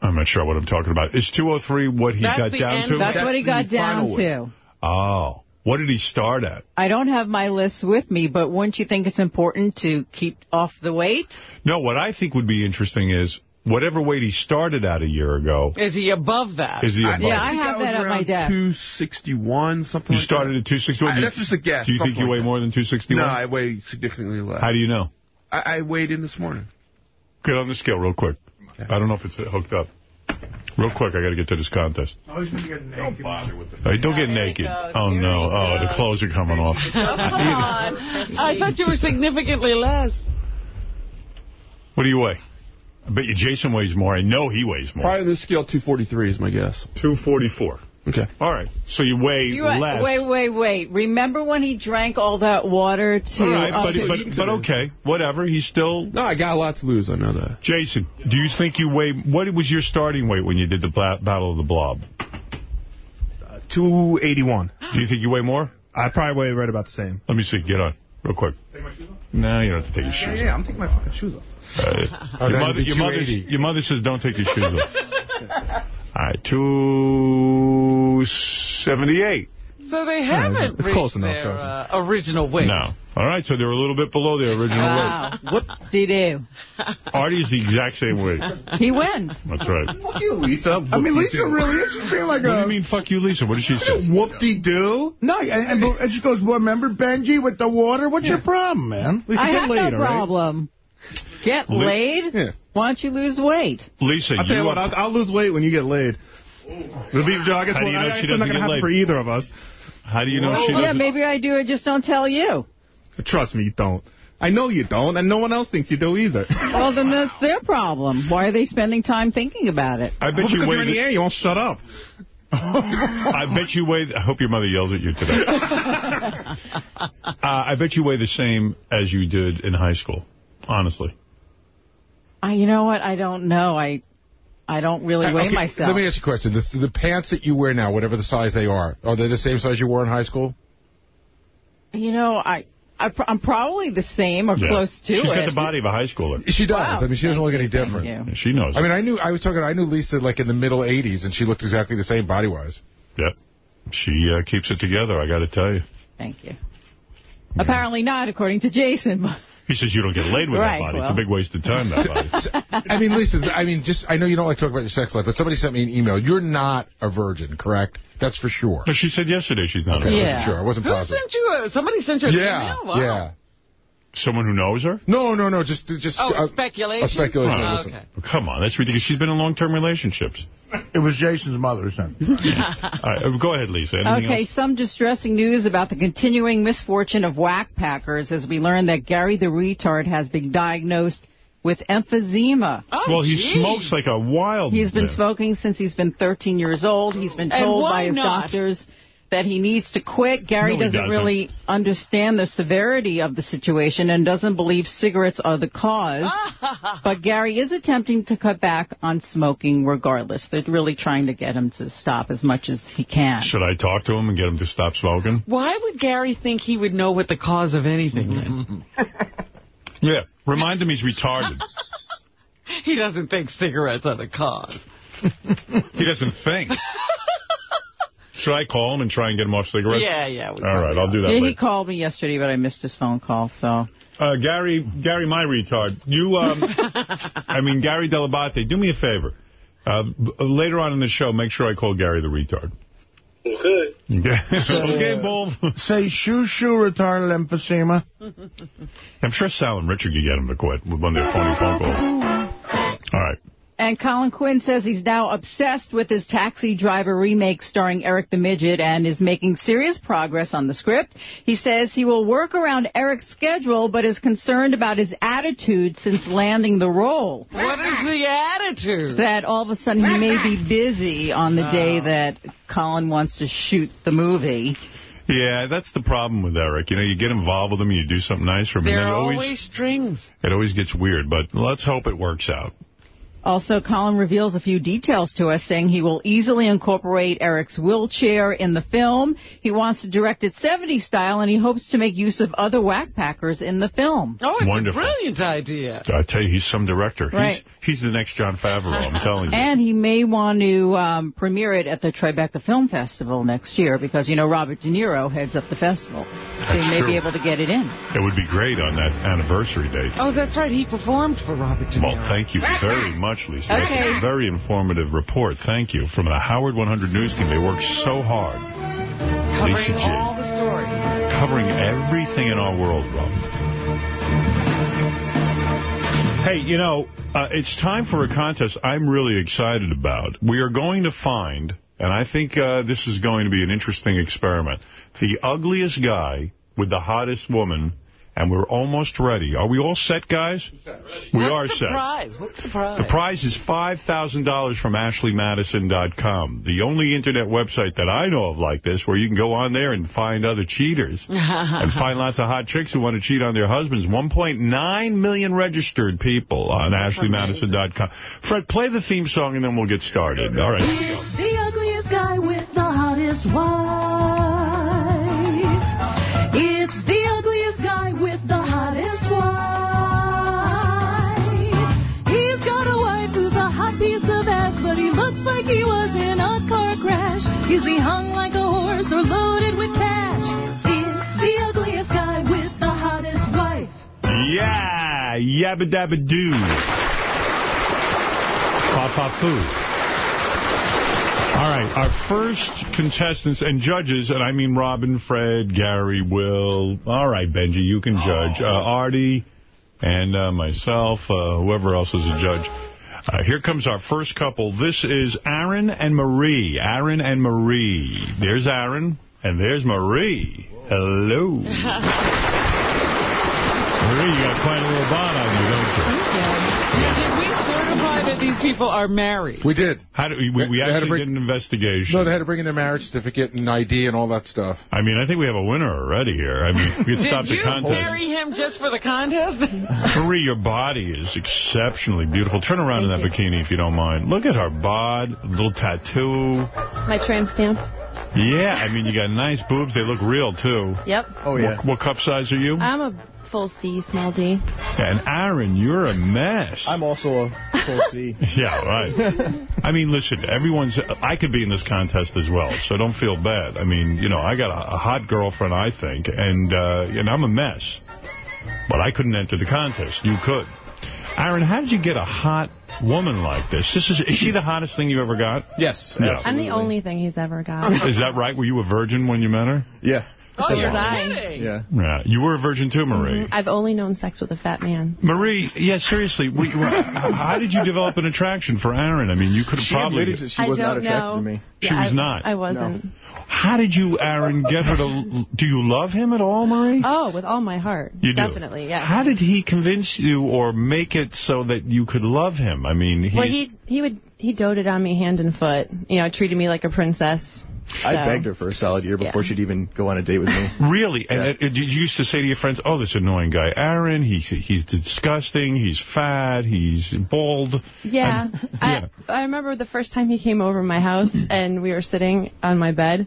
I'm not sure what I'm talking about. Is 203 what he That's got down end. to? That's what he got down to. Oh. What did he start at? I don't have my list with me, but wouldn't you think it's important to keep off the weight? No, what I think would be interesting is whatever weight he started at a year ago, Is he above that? Is he above Yeah, I have that at my desk. 261, something you like started at 261? I- that's just a guess, Do you think you like weigh that. more than 261? No, I weigh significantly less. How do you know? I, I weighed in this morning. Get on the scale real quick. I don't know if it's hooked up. Real quick, I got to get to this contest. Oh, he's going to get naked. Don't bother with Hey, don't get naked. Oh, no. Oh, the clothes are coming off. *laughs* Come on. *laughs* I thought you were significantly less. What do you weigh? I bet you Jason weighs more. I know he weighs more. Probably on the scale 243 is my guess. 244. Okay. All right. So you weigh You less. wait, wait, wait. Remember when he drank all that water to... All right, but, but, but okay, whatever. He's still... No, I got a lot to lose. I know that. Jason, do you think you weigh... What was your starting weight when you did the Battle of the Blob? 281. Do you think you weigh more? I probably weigh right about the same. Let me see. Get on. Real quick. Take my shoes off? No, you don't have to take your Yeah, shoes yeah, I'm taking my fucking shoes off. off. Uh, Oh, your, mother, your, mother, your mother says don't take your shoes off. *laughs* All right, 278. So they haven't it's reached close enough, their uh, original weight. No. All right, so they're a little bit below their original Wow. What did do? weight. *laughs* Artie's the exact same weight. *laughs* He wins. That's right. Fuck you, Lisa. I mean, Lisa really is just being like What do you mean, fuck you, Lisa? What did she say? *laughs* Whoop-de-doo. No, and, and, and she goes, well, remember Benji with the water? What's your problem, man? Lisa, I have no problem. Get Li- laid? Yeah. Why don't you lose weight? Lisa, I'll tell you you what, I'll, I'll lose weight when you get laid. It'll be, I guess How do you know I, she it's not doesn't gonna get happen laid? for either of us. How do you know she Yeah, doesn't? Yeah, maybe I do. I just don't tell you. Trust me, you don't. I know you don't, and no one else thinks you do either. *laughs* Well, then that's their problem. Why are they spending time thinking about it? I bet Well, you because weigh you're in the the- air, you won't shut up. I bet you weigh... I hope your mother yells at you today. *laughs* uh, I bet you weigh the same as you did in high school, honestly. I, you know what? I don't know. I I don't really weigh Okay, myself. Let me ask you a question. The, the pants that you wear now, whatever the size they are, are they the same size you wore in high school? You know, I, I pr- I'm probably the same or Yeah. close to She's it. got the body of a high schooler. She does. Wow. I mean, she doesn't look any different. She knows. I mean, I knew I was talking. I knew Lisa like in the middle '80s, and she looked exactly the same body wise. Yeah. She uh, keeps it together, I got to tell you. Thank you. Apparently not, according to Jason. But- He says you don't get laid with Right, that body. well. It's a big waste of time, that body. *laughs* I mean, Lisa. I mean, just I know you don't like to talk about your sex life, but somebody sent me an email. You're not a virgin, correct? That's for sure. But she said yesterday she's not. Okay, I a- wasn't sure. I wasn't Who positive. sent you a, somebody sent you an Yeah, email? Wow. yeah. Someone who knows her? No, no, no. Just, just Oh, uh, speculation? A speculation. Oh, listen. okay. Come on, that's ridiculous. She's been in long-term relationships. It was Jason's mother who sent it. *laughs* All right, uh, go ahead, Lisa. Anything Okay, else? some distressing news about the continuing misfortune of whack packers as we learn that Gary the retard has been diagnosed with emphysema. Oh, well, he smokes like a wild He's been man. smoking since he's been 13 years old. He's been told by his not? doctors that he needs to quit. Gary No, doesn't, doesn't. really understand the severity of the situation and doesn't believe cigarettes are the cause. *laughs* but Gary is attempting to cut back on smoking regardless. They're really trying to get him to stop as much as he can. Should I talk to him and get him to stop smoking? Why would Gary think he would know what the cause of anything is? *laughs* Yeah. Remind him he's retarded. *laughs* he doesn't think cigarettes are the cause. he doesn't think. Should I call him and try and get him off cigarettes? Yeah, yeah, we All right, I'll do that Yeah, he called me yesterday, but I missed his phone call, so... Uh, Gary, Gary, my retard. You, um, *laughs* I mean, Gary Dell'Abate, do me a favor. Uh, later on in the show, make sure I call Gary the retard. Okay. Okay, *laughs* okay Bull. Say shoo shoo retarded emphysema. I'm sure Sal and Richard could get him to quit with one of their phony phone calls. All right. And Colin Quinn says he's now obsessed with his Taxi Driver remake starring Eric the Midget and is making serious progress on the script. He says he will work around Eric's schedule, but is concerned about his attitude since landing the role. What is the attitude? That all of a sudden he may be busy on the day uh. that Colin wants to shoot the movie. Yeah, that's the problem with Eric. You know, you get involved with him, you do something nice for him, There and are then always, always, strings. it always gets weird, but let's hope it works out. Also, Colin reveals a few details to us, saying he will easily incorporate Eric's wheelchair in the film. He wants to direct it 70s style, and he hopes to make use of other whack packers in the film. Oh, it's Wonderful. a brilliant idea. I tell you, he's some director. Right. He's, he's the next Jon Favreau, I'm *laughs* telling you. And he may want to um, premiere it at the Tribeca Film Festival next year because, you know, Robert De Niro heads up the festival. So That's he may true. be able to get it in. It would be great on that anniversary date. Oh, that's right. He performed for Robert De Niro. Well, thank you *laughs* very much, Lisa. That's Okay. very informative report. Thank you. From the Howard 100 News Team, they work so hard. Lisa Covering G. all the stories. Covering everything in our world, Rob. Hey, you know, uh, it's time for a contest I'm really excited about. We are going to find, and I think uh, this is going to be an interesting experiment, the ugliest guy with the hottest woman, and we're almost ready. Are we all set, guys? We What's are the set. prize? What's the prize? The prize is $5,000 from AshleyMadison.com, the only internet website that I know of like this where you can go on there and find other cheaters *laughs* and find lots of hot chicks who want to cheat on their husbands. 1.9 million registered people on AshleyMadison.com. Fred, play the theme song and then we'll get started. All right. here. The ugliest guy with the hottest wife. Or loaded with cash? It's the ugliest guy with the hottest wife. Yeah, yabba dabba doo. Papa poo. All right, our first contestants and judges, and I mean Robin, Fred, Gary, Will. All right, Benji, you can judge. Uh, Artie and uh, myself, uh, whoever else is a judge. Uh, here comes our first couple. This is Aaron and Marie. Aaron and Marie. There's Aaron, and there's Marie. Hello. *laughs* Marie, you got quite a little bod on you, don't you? Did we certify that these people are married? We did. How do we, we, we They actually bring- did an investigation. No, they had to bring in their marriage certificate and ID and all that stuff. I mean, I think we have a winner already here. I mean, we could stop the contest. Did the you contest. marry him just for the contest? *laughs* Marie, your body is exceptionally beautiful. Turn around in that bikini if you don't mind. Look at her bod, little tattoo. My tramp stamp. Yeah, I mean, you got nice boobs. They look real, too. Yep. Oh, yeah. What, what cup size are you? I'm a full C, small D. and Aaron, you're a mess. I'm also a full C. *laughs* Yeah, right. *laughs* I mean, listen, everyone's... I could be in this contest as well, so don't feel bad. I mean, you know, I got a, a hot girlfriend, I think, and, uh, and I'm a mess. But I couldn't enter the contest. You could. Aaron, how did you get a hot woman like this? This is, is she the hottest thing you ever got? Yes. Yeah. I'm the only thing he's ever got. Is that right? Were you a virgin when you met her? Yeah. Oh, So was long. Yeah. Yeah. You were a virgin too, Marie. Mm-hmm. I've only known sex with a fat man. Marie, yeah, seriously, we, we- how did you develop an attraction for Aaron? I mean, you could have She probably... admitted that she I was not attracted know. to me. She Yeah, was I- not. I wasn't. How did you, Aaron, get her to... Do you love him at all, Marie? Oh, with all my heart. You do? Definitely, yeah. How did he convince you or make it so that you could love him? I mean, he... well, he he would he doted on me hand and foot. You know, treated me like a princess. I begged her for a solid year before Yeah. she'd even go on a date with me. *laughs* Really? And uh, did you used to say to your friends, oh, this annoying guy, Aaron, he's, he's disgusting, he's fat, he's bald. Yeah. And- yeah. I, I remember the first time he came over my house and we were sitting on my bed,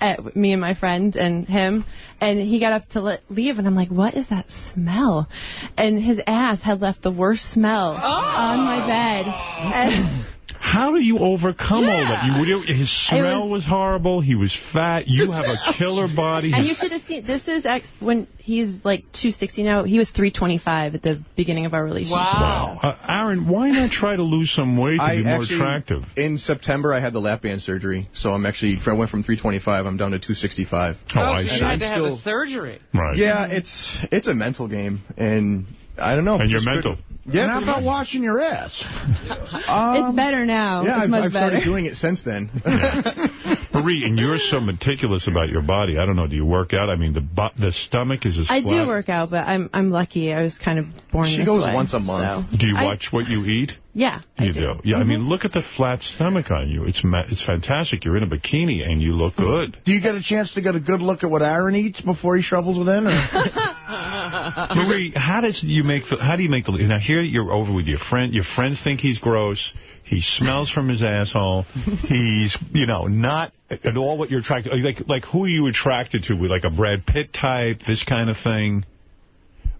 at, me and my friend and him, and he got up to le- leave, and I'm like, what is that smell? And his ass had left the worst smell on my bed. And How do you overcome all that? You, would- his smell was, horrible. He was fat. You have a *laughs* killer body. And you should have seen, this is at, when he's like 260 now. He was 325 at the beginning of our relationship. Wow. Uh, Aaron, why not try to lose some weight to I be more actually, attractive? In September, I had the lap band surgery, so I'm actually I went from 325. I'm down to 265. Oh, I so you had to have a surgery. Right. Yeah, it's it's a mental game, and I don't know. And you're mental. couldn't- Yeah, and how about much. washing your ass? *laughs* it's um, better now. Yeah, it's I've, much I've better. started doing it since then. *laughs* Marie, and you're so meticulous about your body. I don't know. Do you work out? I mean, the bu the stomach is as I flat. do work out, but I'm I'm lucky. I was kind of born She this goes way, once a month. so- Do you I- watch what you eat? Yeah, I You do. do. Yeah, I mean, mm-hmm. look at the flat stomach on you. It's ma it's fantastic. You're in a bikini and you look good. Do you get a chance to get a good look at what Aaron eats before he shovels it in? Or? *laughs* Marie, how does you make the, how do you make the now here you're over with your friend your friends think he's gross he smells from his asshole he's you know not at all what you're attracted like like who are you attracted to with like a Brad Pitt type this kind of thing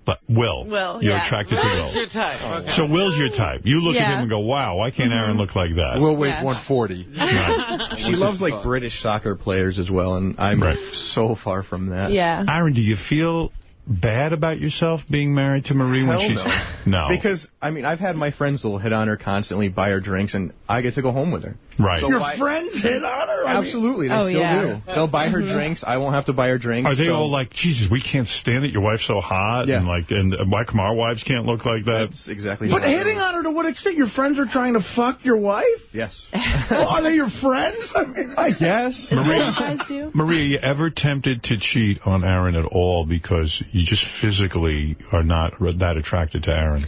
but Will Will, you're yeah. attracted Will's to Will your type. Okay. so Will's your type you look at him and go wow why can't Aaron mm-hmm. look like that Will weighs Yeah. 140. *laughs* She loves like British soccer players as well, and I'm Right. so far from that. Yeah. Aaron do you feel bad about yourself being married to Marie when she's no. no Because, I mean, I've had my friends that'll hit on her constantly, buy her drinks, and I get to go home with her. Right. So Your why- friends hit on her? Absolutely, they Oh, still yeah. do. They'll buy her drinks. I won't have to buy her drinks. Are they so- all like, Jesus, we can't stand it. Your wife's so hot, Yeah. and like, and why come our wives can't look like that? That's exactly. But hitting on her to what extent? Your friends are trying to fuck your wife? Yes. *laughs* well, are they your friends? I mean, I guess. Maria, Maria, you ever tempted to cheat on Aaron at all because you just physically are not that attracted to Aaron?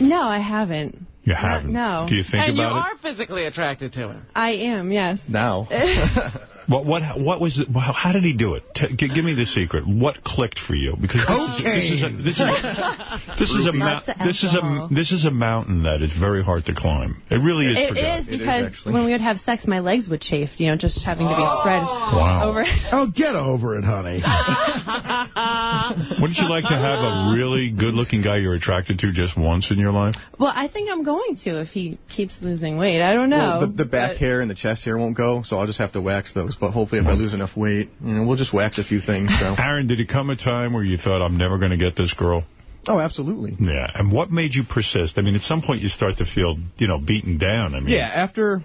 No, I haven't. You haven't. no. Do you think and you about it? are physically attracted to him. I am, yes. Now. *laughs* *laughs* What what what was it? How, how did he do it? T g give me the secret. What clicked for you? Because this is, this is a this is a, this is a mou- Lots of this is a this is a mountain that is very hard to climb. It really is. for It guys. is because when we would have sex, my legs would chafe, you know, just having to be spread oh. Wow. over. Oh, get over it, honey. *laughs* Wouldn't you like to have a really good-looking guy you're attracted to just once in your life? Well, I think I'm going to if he keeps losing weight. I don't know. Well, the, the back hair and the chest hair won't go, so I'll just have to wax those. But hopefully, if I lose enough weight, you know, we'll just wax a few things. So. *laughs* Aaron, did it come a time where you thought, I'm never going to get this girl? Oh, absolutely. Yeah. And what made you persist? I mean, at some point you start to feel, you know, beaten down. I mean, Yeah, after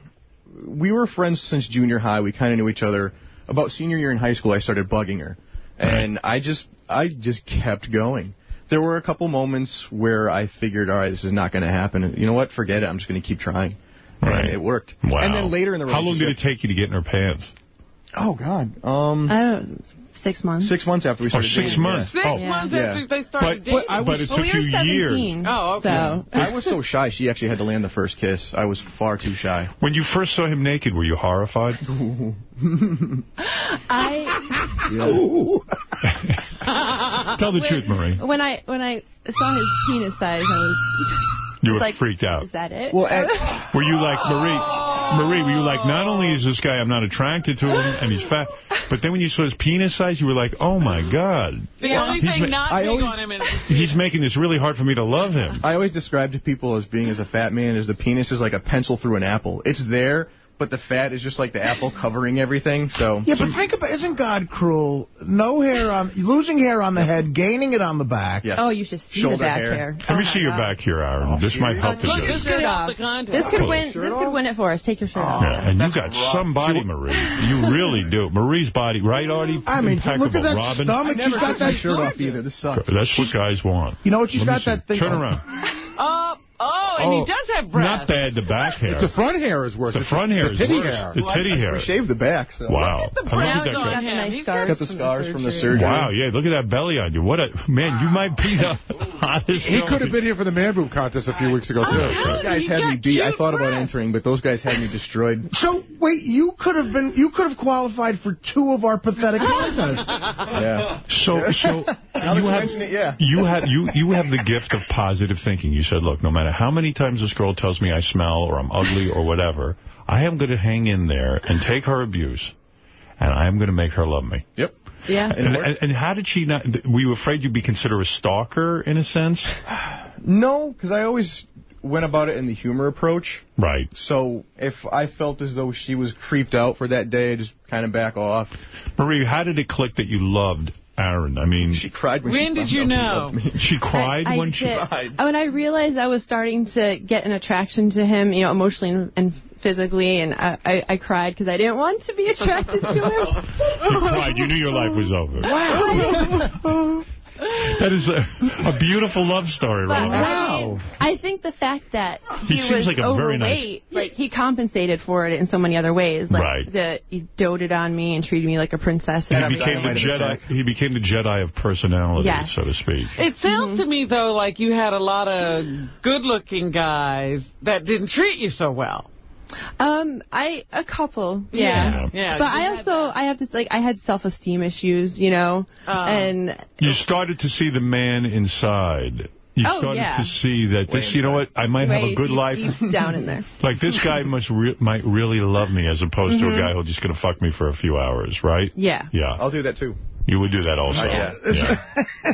we were friends since junior high, we kind of knew each other. About senior year in high school, I started bugging her, and I just I just kept going. There were a couple moments where I figured, all right, this is not going to happen. And you know what? Forget it. I'm just going to keep trying. Right. And it worked. Wow. And then later in the How long did it take you to get in her pants? Oh God. Um. I don't six months. Six months after we Oh, started six dating, months. yeah. Six months Yeah. after they started dating. I was, but it took you years. Oh, okay. I was so shy. She actually had to land the first kiss. I was far too shy. When you first saw him naked, were you horrified? *laughs* I *laughs* Tell the When- truth, Marie. when I when I saw his penis size, I was You were like, freaked out. Is that it? Well, *laughs* Were you like, Marie, Marie, were you like, not only is this guy, I'm not attracted to him, and he's fat, but then when you saw his penis size, you were like, oh, my God. The only He's thing not I big always- on him is *laughs* He's making this really hard for me to love him. I always describe to people as being as a fat man as the penis is like a pencil through an apple. It's there, but the fat is just like the apple covering everything. So Yeah, but think about, isn't God cruel? No hair on, losing hair on the head, gaining it on the back. Yes. Oh, you should see Shoulder the back hair. hair. Let me see your oh, back here, Aaron. Oh, this might help the Look, joke. this could the. This could Oh. win. This could win it for us. Take your shirt off. Yeah, and you got some body, Marie. You really do. Marie's body, right, Artie? I mean, Impeccable. look at that Robin? stomach. I She's never got that shirt off either. This sucks. That's what guys want. You know what? She's got that thing. Turn around. *laughs* Oh, oh, and he oh, does have breasts. Not bad, the back hair. The front hair is worse. The front hair the is titty worse. hair. The titty hair. We shaved the back. So. Wow. the I mean, look at breasts that on guy. Got the him. nice He's scars. Got the from scars from the surgery. surgery. Wow, yeah, look at that belly on you. What a man, you might be the hottest. He could have been here for the man boob contest a few weeks ago, too. Those guys had me beat. I thought about entering, but those guys had me destroyed. So wait, you could have been, you could have qualified for two of our pathetic contests. *laughs* Yeah. So, so you you have yeah. you have you you have the gift of positive thinking. You said, look, no matter how many times this girl tells me I smell or I'm ugly or whatever, I am going to hang in there and take her abuse, and I am going to make her love me. Yep. Yeah. And, and, and how did she not? Were you afraid you'd be considered a stalker in a sense? *sighs* No, because I always went about it in the humor approach. Right. So if I felt as though she was creeped out for that day, I just kind of back off. Marie, how did it click that you loved Aaron? I mean, She cried when, When she did you know? *laughs* she cried I, I when she. did. Oh, and I realized I was starting to get an attraction to him, you know, emotionally and, and physically, and I, I, I cried because I didn't want to be attracted to him. *laughs* You cried. You knew your life was over. *laughs* *laughs* That is a, a beautiful love story, But right? I, mean, I think the fact that He he, seems was like a very nice- overweight, like he compensated for it in so many other ways. Like Right. the, he doted on me and treated me like a princess. He became the everything. Jedi. He became the Jedi of personality, Yes. so to speak. It sounds to me, though, like you had a lot of good-looking guys that didn't treat you so well. Um, I a couple, Yeah. yeah, Yeah, But you I also I have to like I had self esteem issues, you know, Oh. and You started to see the man inside. You Oh, started yeah. to see that this, you know what, I might have a good deep, life. deep down in there. *laughs* Like, this guy *laughs* must re might really love me as opposed to Mhm. a guy who's just going to fuck me for a few hours, right? Yeah. Yeah. I'll do that too. You would do that also. Yeah. Yeah. *laughs*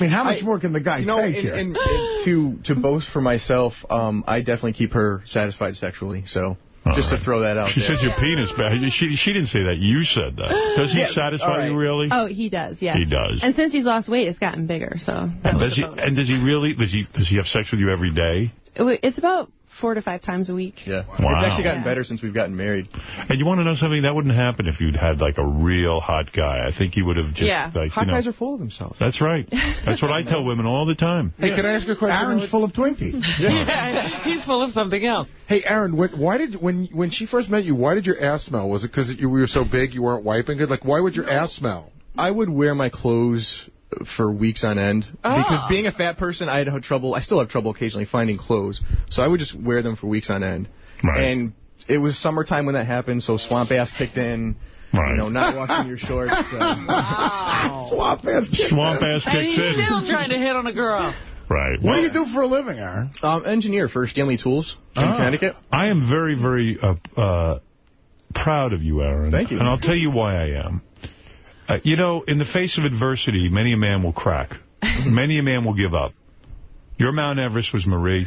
I mean, how much more can the guy You know, take and, here? and, and to to boast for myself, um, I definitely keep her satisfied sexually. So just to throw that out She there. says your penis, but she, she didn't say that. You said that. *gasps* Does he Yeah, satisfy all right. you really? Oh, he does. Yes, He does. And since he's lost weight, it's gotten bigger. So And does he, and does he really, does he, does he have sex with you every day? It's about four to five times a week. Yeah. Wow. It's actually gotten Yeah. better since we've gotten married. And you want to know something? That wouldn't happen if you'd had like a real hot guy. I think he would have just yeah. like, Hot you know. guys are full of themselves. That's right. That's what I tell women all the time. Hey, can I ask a question? Aaron's full of Twinkies. *laughs* *laughs* Yeah, he's full of something else. Hey, Aaron, when, why did when when she first met you? Why did your ass smell? Was it because you were so big you weren't wiping it? Like, why would your ass smell? I would wear my clothes for weeks on end Ah. because being a fat person, I had trouble. I still have trouble occasionally finding clothes, so I would just wear them for weeks on end. Right. And it was summertime when that happened, so swamp ass kicked in. Right. You know, not washing your shorts. Uh, *laughs* Swamp ass. Swamp ass And kicks he's in. still trying to hit on a girl. Right. What do you do for a living, Aaron? um, engineer for Stanley Tools in Ah. Connecticut. I am very, very uh, uh, proud of you, Aaron. Thank you. And I'll tell you why I am. Uh, you know, in the face of adversity, many a man will crack. *laughs* many a man will give up. Your Mount Everest was Marie.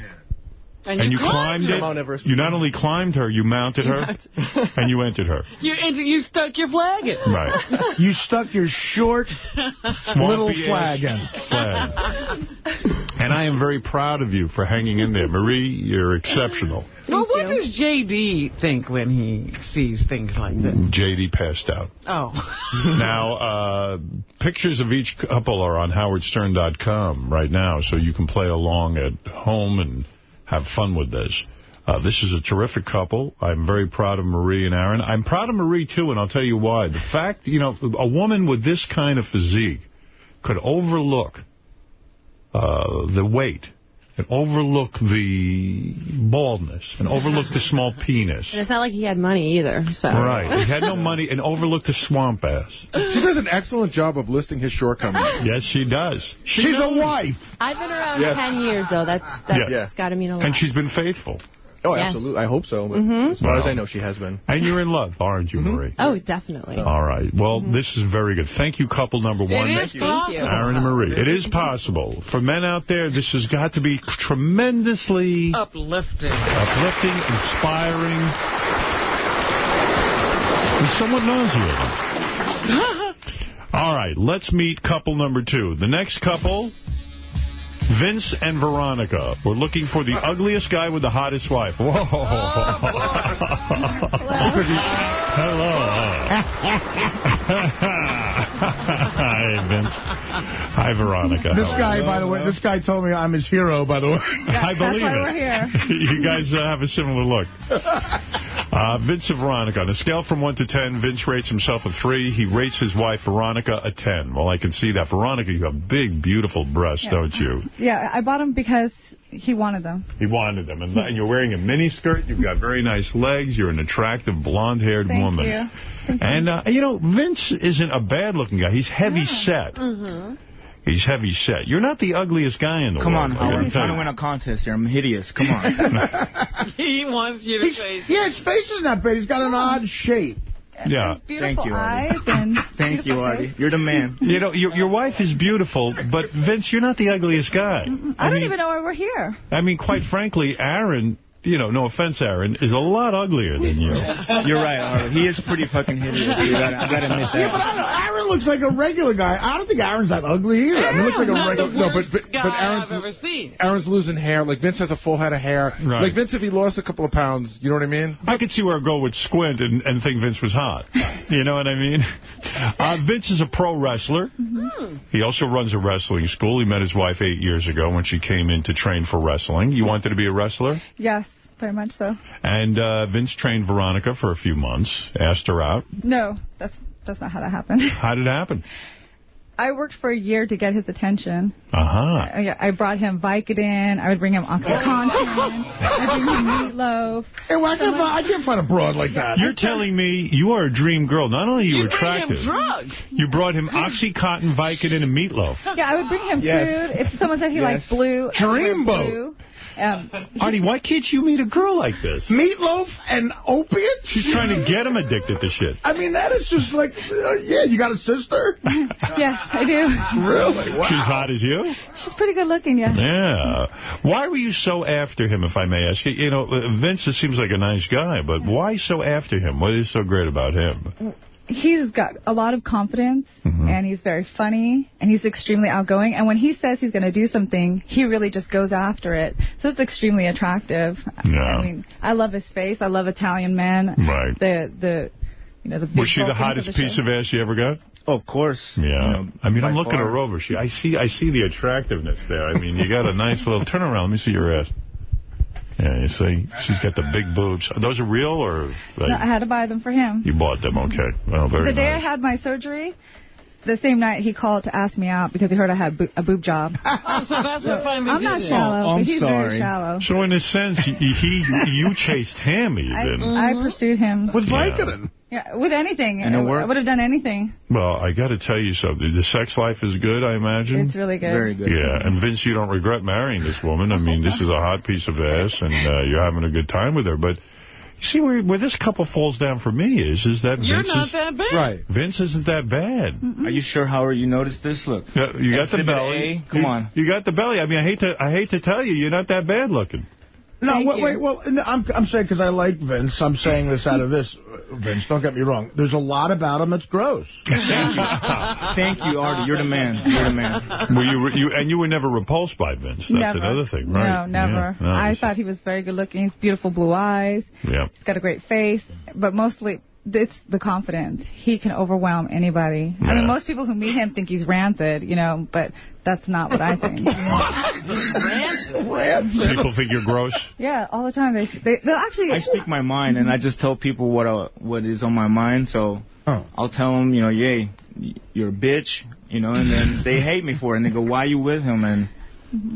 And, And you, you climbed her. it. Mount Everest. You not only climbed her, you mounted You her, mounted- *laughs* and you entered her. You, and you stuck your flag in. Right. You stuck your short *laughs* little flag in. ass flag. And I am very proud of you for hanging in there. Marie, you're exceptional. Well, what does J.D. think when he sees things like this? J.D. passed out. Oh. *laughs* now, uh, pictures of each couple are on howardstern.com right now, so you can play along at home and have fun with this. Uh, this is a terrific couple. I'm very proud of Marie and Aaron. I'm proud of Marie, too, and I'll tell you why. The fact, you know, a woman with this kind of physique could overlook uh, the weight and overlook the baldness and overlook the small penis. And it's not like he had money either. So Right. He had no money and overlooked the swamp ass. She does an excellent job of listing his shortcomings. *laughs* Yes, she does. She's a wife. I've been around Yes. 10 years though. That's that's Yeah. got to mean a lot. And she's been faithful. Oh, Yes. absolutely. I hope so. But Mhm. as far as I know, she has been. And you're in love, aren't you, Marie? Oh, definitely. All right. Well, this is very good. Thank you, couple number one. It is possible. Aaron and Marie. It is possible. For men out there, this has got to be tremendously Uplifting. uplifting, inspiring, and somewhat nauseating. *laughs* All right, let's meet couple number two. The next couple, Vince and Veronica. We're looking for the ugliest guy with the hottest wife. Whoa. Oh, *laughs* Hello. *laughs* Hi, Vince. Hi, Veronica. This How guy, by the way, this guy told me I'm his hero, by the way. *laughs* I believe it. *laughs* you guys uh, have a similar look. *laughs* Uh, Vince and Veronica. On a scale from 1 to 10, Vince rates himself a 3. He rates his wife, Veronica, a 10. Well, I can see that. Veronica, you have a big, beautiful breasts, Yeah. don't you? Yeah, I bought them because he wanted them. He wanted them. And, and you're wearing a mini skirt. You've got very nice legs. You're an attractive, blonde-haired Thank woman. you. Thank And, uh, you know, Vince isn't a bad-looking guy. He's heavy set. Mm-hmm. He's heavy set. You're not the ugliest guy in the Come world. Come on, Howard. I'm trying to win a contest here. I'm hideous. Come on. *laughs* *laughs* he wants you to He's- say yeah, his face is not bad. He's got an odd shape. Yeah. Beautiful Thank you, eyes Artie. and *laughs* Thank you, beautiful Artie. face. You're the man. *laughs* You know, your your wife is beautiful, but Vince, you're not the ugliest guy. I don't mean, even know why we're here. I mean, quite frankly, Aaron, you know, no offense, Aaron, is a lot uglier than you. *laughs* You're right, Artie. He is pretty fucking hideous. You gotta, I gotta admit that. Yeah, but I don't, Aaron looks like a regular guy. I don't think Aaron's that ugly either. I mean, he looks like a regular. the No, but- worst but- but Aaron's- I've ever seen. Aaron's losing hair. Like, Vince has a full head of hair. Right. Like, Vince, if he lost a couple of pounds, you know what I mean? I could see where a girl would squint and, and think Vince was hot. *laughs* You know what I mean? Uh, Vince is a pro wrestler. He also runs a wrestling school. He met his wife eight years ago when she came in to train for wrestling. You wanted to be a wrestler? Yes, very much so. And uh, Vince trained Veronica for a few months, asked her out. No, that's that's not how that happened. *laughs* How did it happen? I worked for a year to get his attention. Uh-huh. Uh, yeah, I brought him Vicodin. I would bring him OxyContin. *laughs* I'd bring him meatloaf. Hey, well, I, can't find, I can't find a broad like that. You're telling me you are a dream girl. Not only are you, You bring him attractive, drugs. you brought him Oxycontin, Vicodin, and meatloaf. Yeah, I would bring him Yes. food. If someone said he Yes. liked blue, I would Dreamboat. Blue. Um, Artie, why can't you meet a girl like this? Meatloaf and opiates? She's trying to get him addicted to shit. I mean, that is just like, uh, yeah, you got a sister? *laughs* yes, I do. Really? Wow. She's hot as you? She's pretty good looking, yeah. Yeah. Why were you so after him, if I may ask? You You know, Vince seems like a nice guy, but why so after him? What is so great about him? He's got a lot of confidence, Mm-hmm. and he's very funny, and he's extremely outgoing. And when he says he's going to do something, he really just goes after it. So it's extremely attractive. Yeah. I mean, I love his face. I love Italian men. Right. The the you know the. Was she the hottest of the piece of ass you ever got? Oh, of course. Yeah. I mean, I'm looking far. her over. She, I see I see the attractiveness there. I mean, you got a nice little... Turn around. Let me see your ass. Yeah, you see? She's got the big boobs. Are those are real or... Like, No, I had to buy them for him. You bought them, okay. Well, very the day I had my surgery, the same night he called to ask me out because he heard I had bo a boob job. *laughs* Oh, so that's what finally I'm not shallow, Oh, I'm but he's very shallow. So in a sense, he, he you chased him I, even. I pursued him. With Vicodin? Yeah, with anything. And it I, worked? I would have done anything. Well, I got to tell you something. The sex life is good, I imagine. It's really good. Very good. Yeah, and Vince, you don't regret marrying this woman. I mean, this is a hot piece of ass, and uh, you're having a good time with her. But you see, where, where this couple falls down for me is is that You're Vince not is, that bad. Right. Vince isn't that bad. Are you sure, Howard, you noticed this? Look. Yeah, you got the belly. A, come You- on. You got the belly. I mean, I hate to I hate to tell you, you're not that bad looking. No, Thank wait, you. wait, well, I'm, I'm saying because I like Vince. I'm saying this out of this, uh, Vince. Don't get me wrong. There's a lot about him that's gross. *laughs* Thank you. Thank you, Artie. You're the man. You're the man. Were you you and you were never repulsed by Vince? That's never. another thing, right? No, never. Yeah, no, I thought he was very good looking. He's beautiful blue eyes. yeah. He's got a great face, but mostly it's the confidence. He can overwhelm anybody. I mean, most people who meet him think he's rancid, you know, but that's not what I think. *laughs* Rancid? People think you're gross. yeah, all the time. They, they, they'll actually. I speak my mind, and I just tell people what uh, what is on my mind. So Oh. I'll tell them, you know, yay, you're a bitch, you know, and then they hate me for it, and they go, why are you with him? And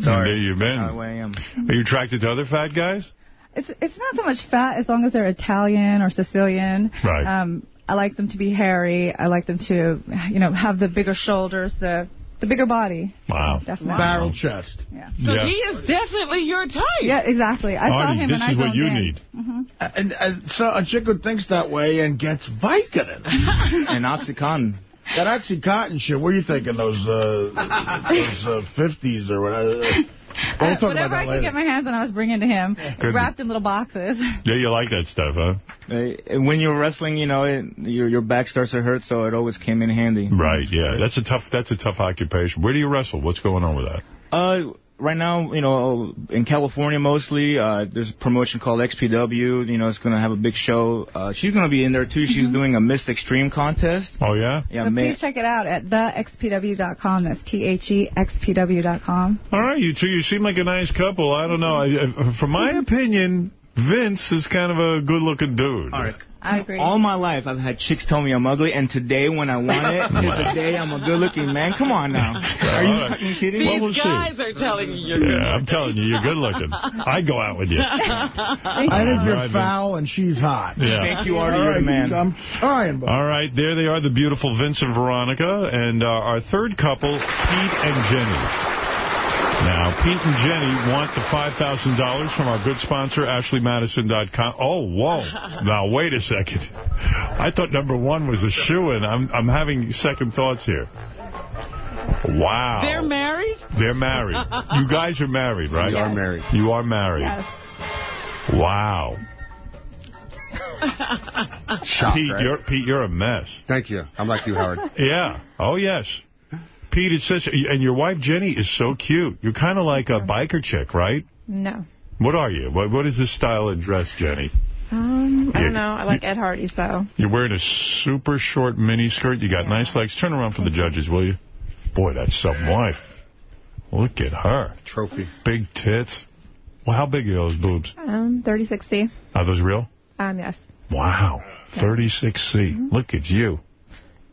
sorry, there you've been. that's the way I am. Are you attracted to other fat guys? It's it's not so much fat as long as they're Italian or Sicilian. Right. Um, I like them to be hairy. I like them to, you know, have the bigger shoulders, the the bigger body. Wow. Definitely. Barrel chest. Yeah. So Yeah. he is definitely your type. Yeah, exactly. I saw him this and I is what you in. need. And, and so a chick who thinks that way and gets Vicodin. *laughs* and Oxycontin. That Oxycontin shit, what are you thinking, those, uh, *laughs* those uh, 50s or whatever? *laughs* We'll Uh, talk about whatever that I could get my hands on, I was bringing to him, Good. wrapped in little boxes. *laughs* Yeah, you like that stuff, huh? Uh, when you're wrestling, you know, it, your your back starts to hurt, so it always came in handy. Right. Yeah. That's a tough. That's a tough occupation. Where do you wrestle? What's going on with that? Uh, right now, you know, in California mostly, uh, there's a promotion called XPW. You know, it's going to have a big show. Uh, she's going to be in there, too. She's doing a Miss Extreme contest. Oh, yeah? Yeah, so man. please check it out at thexpw.com. That's E T-H-E-X-P-W.com. All right, you two. You seem like a nice couple. I don't know. I, I, from my opinion, Vince is kind of a good-looking dude. All right. I agree. All my life, I've had chicks tell me I'm ugly, and today, when I want it, *laughs* is the day I'm a good-looking man. Come on now. Are you all right. fucking kidding These me? Well, we'll see. guys are telling you you're Yeah, I'm telling you, you're good-looking. I'd go out with you. I think All you're right, Vince. foul and she's hot. Yeah. Thank you, Artie. All You're the right, man. I'm trying, but All right, there they are, the beautiful Vince and Veronica, and uh, our third couple, Pete and Jenny. Now, Pete and Jenny want the $5,000 from our good sponsor, AshleyMadison.com. Oh, whoa. *laughs* Now, wait a second. I thought number one was a shoe-in. I'm, I'm having second thoughts here. Wow. They're married? They're married. You *laughs* guys are married, right? We are married. You are married. Yes. Wow. *laughs* Shocked, Pete, right? you're, Pete, you're a mess. Thank you. I'm like you, Howard. Yeah. Oh, yes. Pete, it's such, and your wife Jenny is so cute. You're kind of like a biker chick, right? No. What are you? What What is this style of dress, Jenny? Um, I don't know. I like Ed Hardy, so. You're wearing a super short mini skirt. You got nice legs. Turn around for the judges, will you? Boy, that's some wife. Look at her. Trophy. Big tits. Well, how big are those boobs? Um, 36C. Are those real? Um, yes. Wow. 36C. Look at you.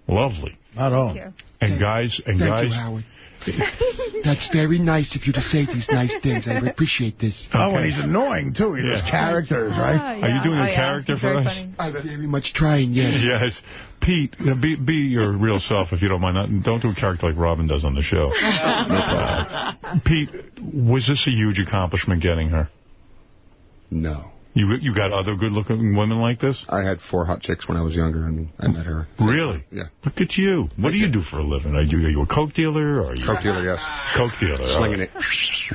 Lovely. Not all. And guys, and Thank guys. you, Howard. That's very nice of you to say these nice things. I appreciate this. Oh, and he's annoying, too. He does characters, right? Are you doing a character for us? I'm very much trying, yes. Yes. Pete, uh, be be your real self if you don't mind. Not- Don't do a character like Robin does on the show. *laughs* Uh, Pete, was this a huge accomplishment getting her? No. You you got other good-looking women like this? I had four hot chicks when I was younger, and I met her. Really? Yeah. Look at you. What do you do for a living? Are you, are you a coke dealer? Or are you Coke dealer, yes. Coke dealer. Slinging it.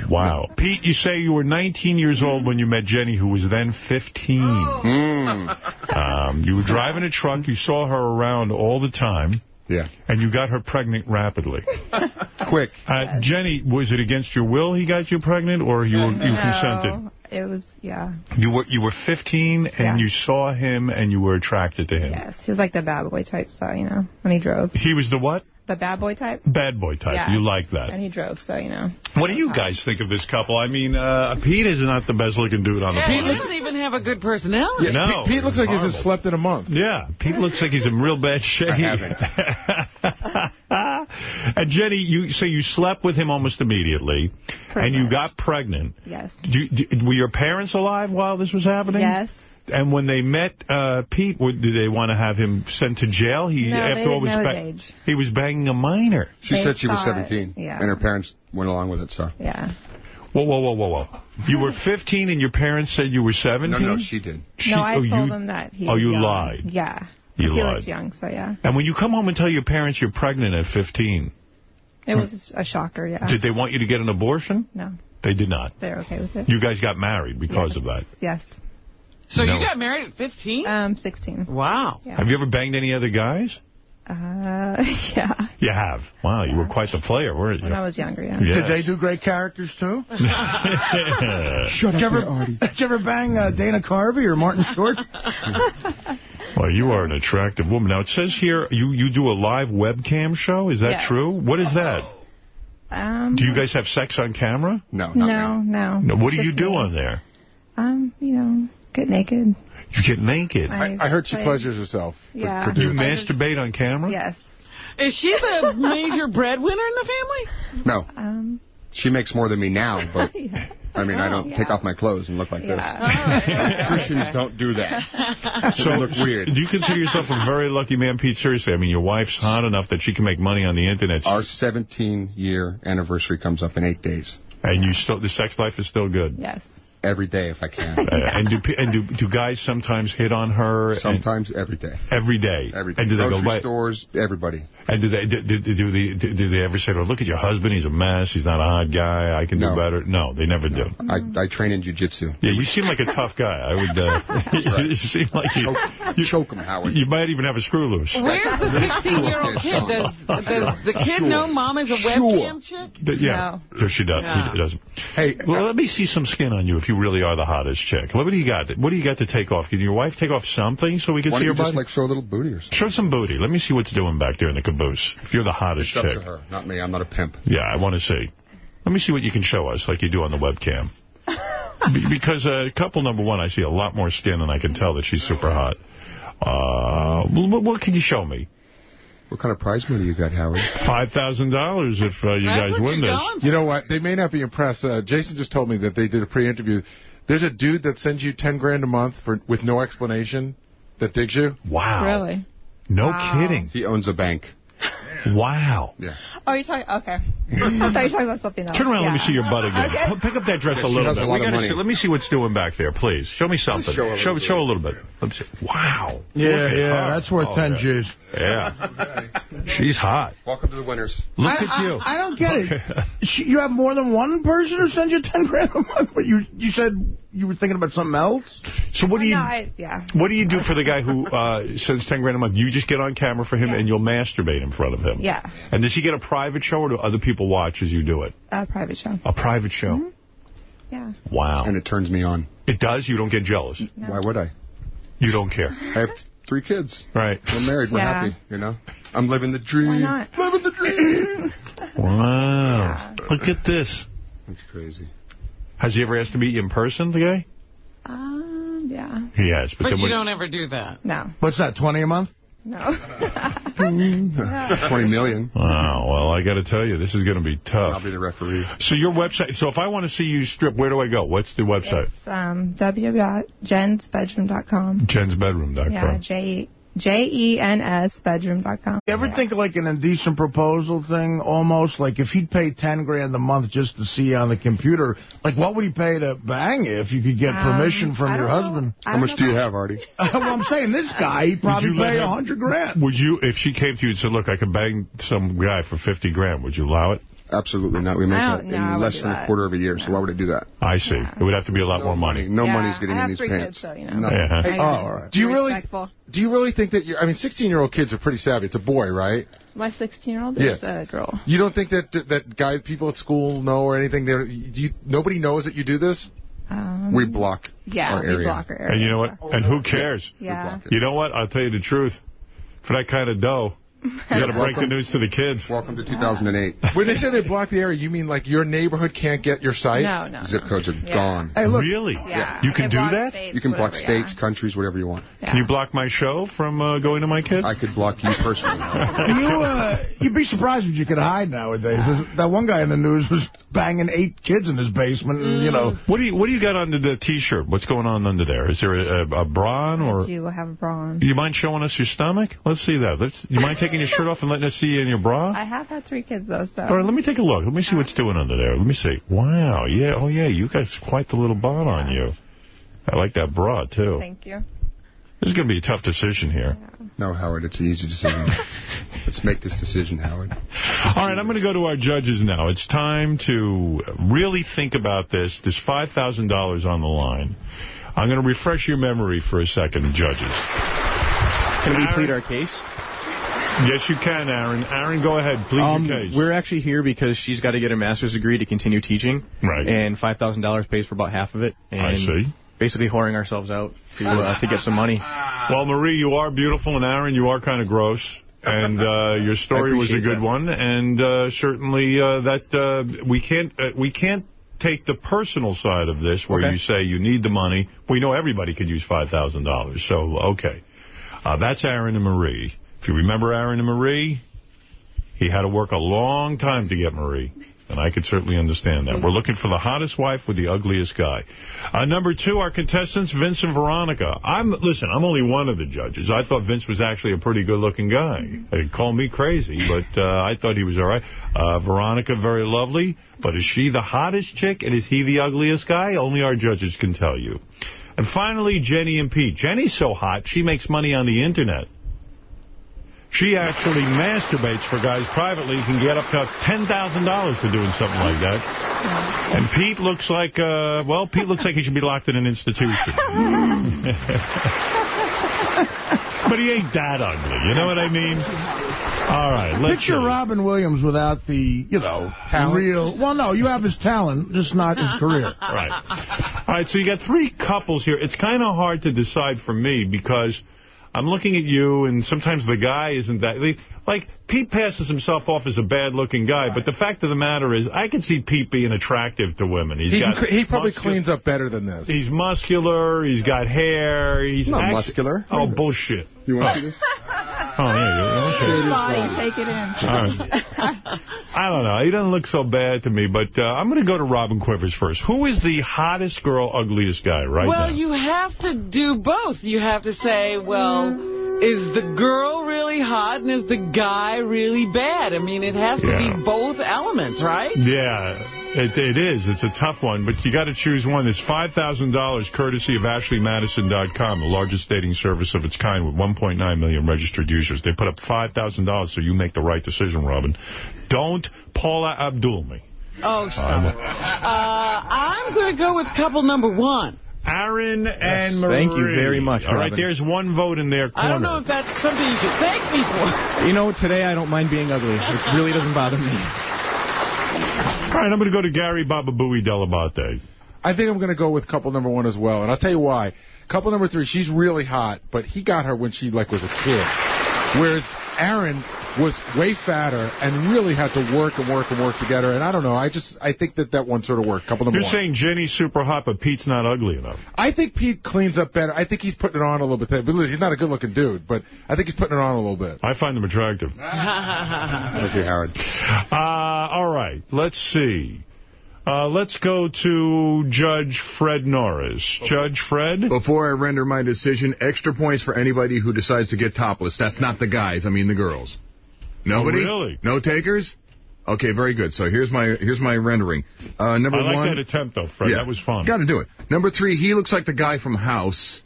Wow. Pete, you say you were 19 years old when you met Jenny, who was then 15. Um, you were driving a truck. You saw her around all the time. Yeah. And you got her pregnant rapidly. Quick. Uh, Jenny, was it against your will he got you pregnant, or you were, you consented? It was, yeah. You were you were 15, and Yeah. you saw him, and you were attracted to him. Yes, he was like the bad boy type, so, you know, when he drove. He was the what? The bad boy type? Bad boy type. Yeah. You like that. And he drove, so, you know. What do you guys think of this couple? I mean, uh, Pete is not the best-looking dude on the Yeah, he planet. doesn't even have a good personality. Yeah, no. Pete, Pete looks like he's Horrible. just slept in a month. Yeah, Pete looks like he's in real bad shape. *laughs* and Jenny, you say you slept with him almost immediately, and you got pregnant. Yes. Do, do, were your parents alive while this was happening? Yes. And when they met uh, Pete, would- did they want to have him sent to jail? He, No, after all, didn't was know his ba- age. he was banging a minor. She They said she was thought- 17, yeah. and her parents went along with it, so. Yeah. Whoa, whoa, whoa, whoa, whoa! You were 15, and your parents said you were 17. No, no, she did. She- no, I oh, told you- him that he oh, you young. lied. Yeah. You he lied. looks young, so yeah. And when you come home and tell your parents you're pregnant at 15, It was a shocker, yeah. did they want you to get an abortion? No, They did not. they're okay with it. You guys got married because of that. Yes. So No. you got married at 15? Um, 16. Wow. Yeah. Have you ever banged any other guys? Uh, *laughs* yeah. You have. Wow, you were quite the player, weren't you? When I was younger, yeah. Yes. Did they do great characters, too? *laughs* Shut did you ever, *laughs* Did you ever bang uh, Dana Carvey or Martin Short? Well, you are an attractive woman. Now, it says here you, you do a live webcam show. Is that Yes. true? What is that? Um, Do you guys have sex on camera? No, no, no. No, what It's do you do me. on there? Um, you know, get naked. You get naked. I- I heard she I- pleasures herself. Yeah. for You doing that. masturbate on camera? Yes. Is she the *laughs* major breadwinner in the family? No. Um, She makes more than me now, *laughs* but, I mean, I don't Oh, take off my clothes and look like yeah. Christians don't do that. *laughs* So, look weird. do you consider yourself a very lucky man, Pete? Seriously, I mean, your wife's hot enough that she can make money on the internet. Our 17-year anniversary comes up in eight days. And you still, the sex life is still good. Yes. Every day if I can. *laughs* Uh, and do and do do guys sometimes hit on her? Sometimes every day. every day. Every day. And do they Grocery go by? stores, everybody. And do they do, do, do they do, do they ever say, "Oh, look at your husband. He's a mess. He's not a hot guy. I can No. do better." No, they never do. I, I train in jujitsu. Yeah, you seem like a tough guy. I would. Uh, *laughs* *laughs* you seem like you, you choke him, Howard. you might even have a screw loose. Where's the 16-year-old *laughs* kid? Does, does the kid know mom is a webcam chick? But yeah, so she does. No. He doesn't. Hey, well, let me see some skin on you if you really are the hottest chick. What do you got? What do you got to take off? Can your wife take off something so we can Why see don't her you just like show a little booty or something? Show some booty. Let me see what's doing back there in the caboose. If you're the hottest It's up chick. to her, not me. I'm not a pimp. Yeah, I want to see. Let me see what you can show us, like you do on the webcam. *laughs* Be- because uh, couple number one, I see a lot more skin, and I can tell that she's super hot. Uh, what, what can you show me? What kind of prize money you got, Howard? Five thousand dollars if uh, you guys win this. You know what? They may not be impressed. Uh, Jason just told me that they did a pre-interview. There's a dude that sends you 10 grand a month for with no explanation that digs you. Wow. Really? No Wow. kidding. He owns a bank. Wow. Yeah. Oh, you're talking, okay. *laughs* I thought you were talking about something else. Turn around, let me see your butt again. Okay. Pick up that dress Yeah, a she little has bit. a lot We of gotta money. see, let me see what's doing back there, please. Show me something. show a show, little show a little bit. Let me see. Wow. Yeah, yeah, her. that's worth Oh, 10 yeah. Jews. Yeah. She's hot. Welcome to the winners. Look I, at you. I, I don't get it. *laughs* She, you have more than one person who sends you 10 grand a month, but you, you said you were thinking about something else? So what do you No, I, yeah. what do you do for the guy who uh, sends 10 grand a month? You just get on camera for him Yeah. and you'll masturbate in front of him. Yeah. And does he get a private show or do other people watch as you do it? A private show. A private show. Mm-hmm. Yeah. Wow. And it turns me on. It does? You don't get jealous? Why would I? You don't care. I have three kids. Right. We're married. We're Yeah. happy. You know. I'm living the dream. Why not? Living the dream. Wow. Look at this. That's crazy. Has he ever asked to meet you in person, the guy? Um, yeah. He has. But, But you when- don't ever do that. No. What's that, 20 a month? No. *laughs* *laughs* 20 million. Wow, well, I got to tell you, this is going to be tough. I'll be the referee. So your website, so if I want to see you strip, where do I go? What's the website? It's um, www.jensbedroom.com. Jensbedroom.com. Yeah, J J-E-N-S bedroom.com. You ever think like an indecent proposal thing, almost? Like if he'd pay 10 grand a month just to see you on the computer, like what would he pay to bang you if you could get Um, permission from your know. husband? How much do you have, Artie? *laughs* well, I'm saying this guy, he'd probably Would pay her- a 100 grand. Would you, if she came to you and said, look, I could bang some guy for 50 grand, would you allow it? Absolutely not. We make that don't- no, in less do than a quarter of a year, so why would I do that? I see. It would have to be a lot more money. No Yeah, money's getting I have in these three pants. kids, so, you know. Yeah. I Oh, all right. Do you really respectful. do you really think that you're, I mean, 16-year-old kids are pretty savvy. It's a boy, right? My 16-year-old Yeah. is a girl. You don't think that that guys, people at school know or anything? They're, do you, nobody knows that you do this? Um, We block yeah, our we area. block our area. And you know what? And who cares? Yeah. You know what? I'll tell you the truth. For that kind of dough, you got to break the news to the kids. Welcome to 2008. *laughs* When they say they block the area, you mean like your neighborhood can't get your site? No, no. Zip codes are Yeah. gone. Hey, look, Really? Yeah. You can do that? states, You can block whatever, yeah. states, countries, whatever you want. Yeah. Can you block my show from uh, going to my kids? I could block you personally. *laughs* you, uh, you'd be surprised what you could hide nowadays. There's- That one guy in the news was banging eight kids in his basement, and, you know. What do you What do you got under the T-shirt? What's going on under there? Is there a, a, a bra on, I do have a bra on. you mind showing us your stomach? Let's see that. Let's. You mind taking your shirt off and letting us see you in your bra? I have had three kids, though, so. All right, let me take a look. Let me see what's doing under there. Let me see. Wow, yeah, oh yeah, you got quite the little bod on you. I like that bra too. Thank you. This is going to be a tough decision here. No, Howard, it's an easy decision. *laughs* Let's make this decision, Howard. All right, I'm going to go to our judges now. It's time to really think about this. There's $5,000 on the line. I'm going to refresh your memory for a second, judges. Can we plead our case? Yes, you can, Aaron. Aaron, go ahead. Please Um, we're actually here because she's got to get a master's degree to continue teaching. Right. And $5,000 pays for about half of it. And I see. Basically whoring ourselves out to uh, to get some money. *laughs* Well, Marie, you are beautiful, and Aaron, you are kind of gross. And uh, your *laughs* story was a good that. one, and uh, certainly uh, that uh, we can't uh, we can't take the personal side of this, where Okay. you say you need the money. We know everybody could use five thousand dollars, so okay, uh, that's Aaron and Marie. You remember Aaron and Marie, he had to work a long time to get Marie. And I could certainly understand that. We're looking for the hottest wife with the ugliest guy. Uh, number two, our contestants, Vince and Veronica. I'm Listen, I'm only one of the judges. I thought Vince was actually a pretty good-looking guy. They call me crazy, but uh, I thought he was all right. Uh, Veronica, very lovely. But is she the hottest chick, and is he the ugliest guy? Only our judges can tell you. And finally, Jenny and Pete. Jenny's so hot, she makes money on the Internet. She actually masturbates for guys privately. You can get up to $10,000 for doing something like that. And Pete looks like, uh, well, Pete looks like he should be locked in an institution. *laughs* but he ain't that ugly. You know what I mean? All right, let's Picture Robin Williams without the, you know, talent. real... Well, no, you have his talent, just not his *laughs* career. Right. All right, so you got three couples here. It's kind of hard to decide for me because I'm looking at you, and sometimes the guy isn't that... Like, Pete passes himself off as a bad-looking guy, but the fact of the matter is, I can see Pete being attractive to women. He's He, got he probably cleans up better than this. He's muscular. He's got hair. He's Not muscular. Oh, bullshit. You want to see this? Oh, yeah, yeah, okay. Body, take it in. All right. I don't know. He doesn't look so bad to me, but uh, I'm going to go to Robin Quivers first. Who is the hottest girl, ugliest guy right well, now? you have to do both. You have to say, well, is the girl really hot and is the guy really bad? I mean, it has to Yeah. be both elements, right? Yeah, it, it is. It's a tough one, but you got to choose one. There's $5,000 courtesy of AshleyMadison.com, the largest dating service of its kind with 1.9 million registered users. They put up $5,000 so you make the right decision, Robin. Don't Paula Abdul me. Oh, stop. Uh, I'm going to go with couple number one. Aaron and Marie. Thank you very much, All right, Robin. there's one vote in their corner. I don't know if that's something you should thank me for. You know, today I don't mind being ugly. It really doesn't bother me. *laughs* All right, I'm going to go to Gary Bababooey Dell'Abate. I think I'm going to go with couple number one as well, and I'll tell you why. Couple number three, she's really hot, but he got her when she like was a kid. Whereas Aaron was way fatter and really had to work and work and work together. And I don't know. I just I think that that one sort of worked. Couple number You're one. saying Jenny's super hot, but Pete's not ugly enough. I think Pete cleans up better. I think he's putting it on a little bit. But he's not a good-looking dude, but I think he's putting it on a little bit. I find them attractive. *laughs* Thank you, Howard. Uh, all right, let's see. Uh, let's go to Judge Fred Norris. Judge Fred? Before I render my decision, extra points for anybody who decides to get topless. That's not the guys, I mean the girls. Nobody? Oh, really? No takers? Okay, very good. So here's my here's my rendering. Uh, number I like one. that attempt, though, Fred. That was fun. Got to do it. Number three, he looks like the guy from House.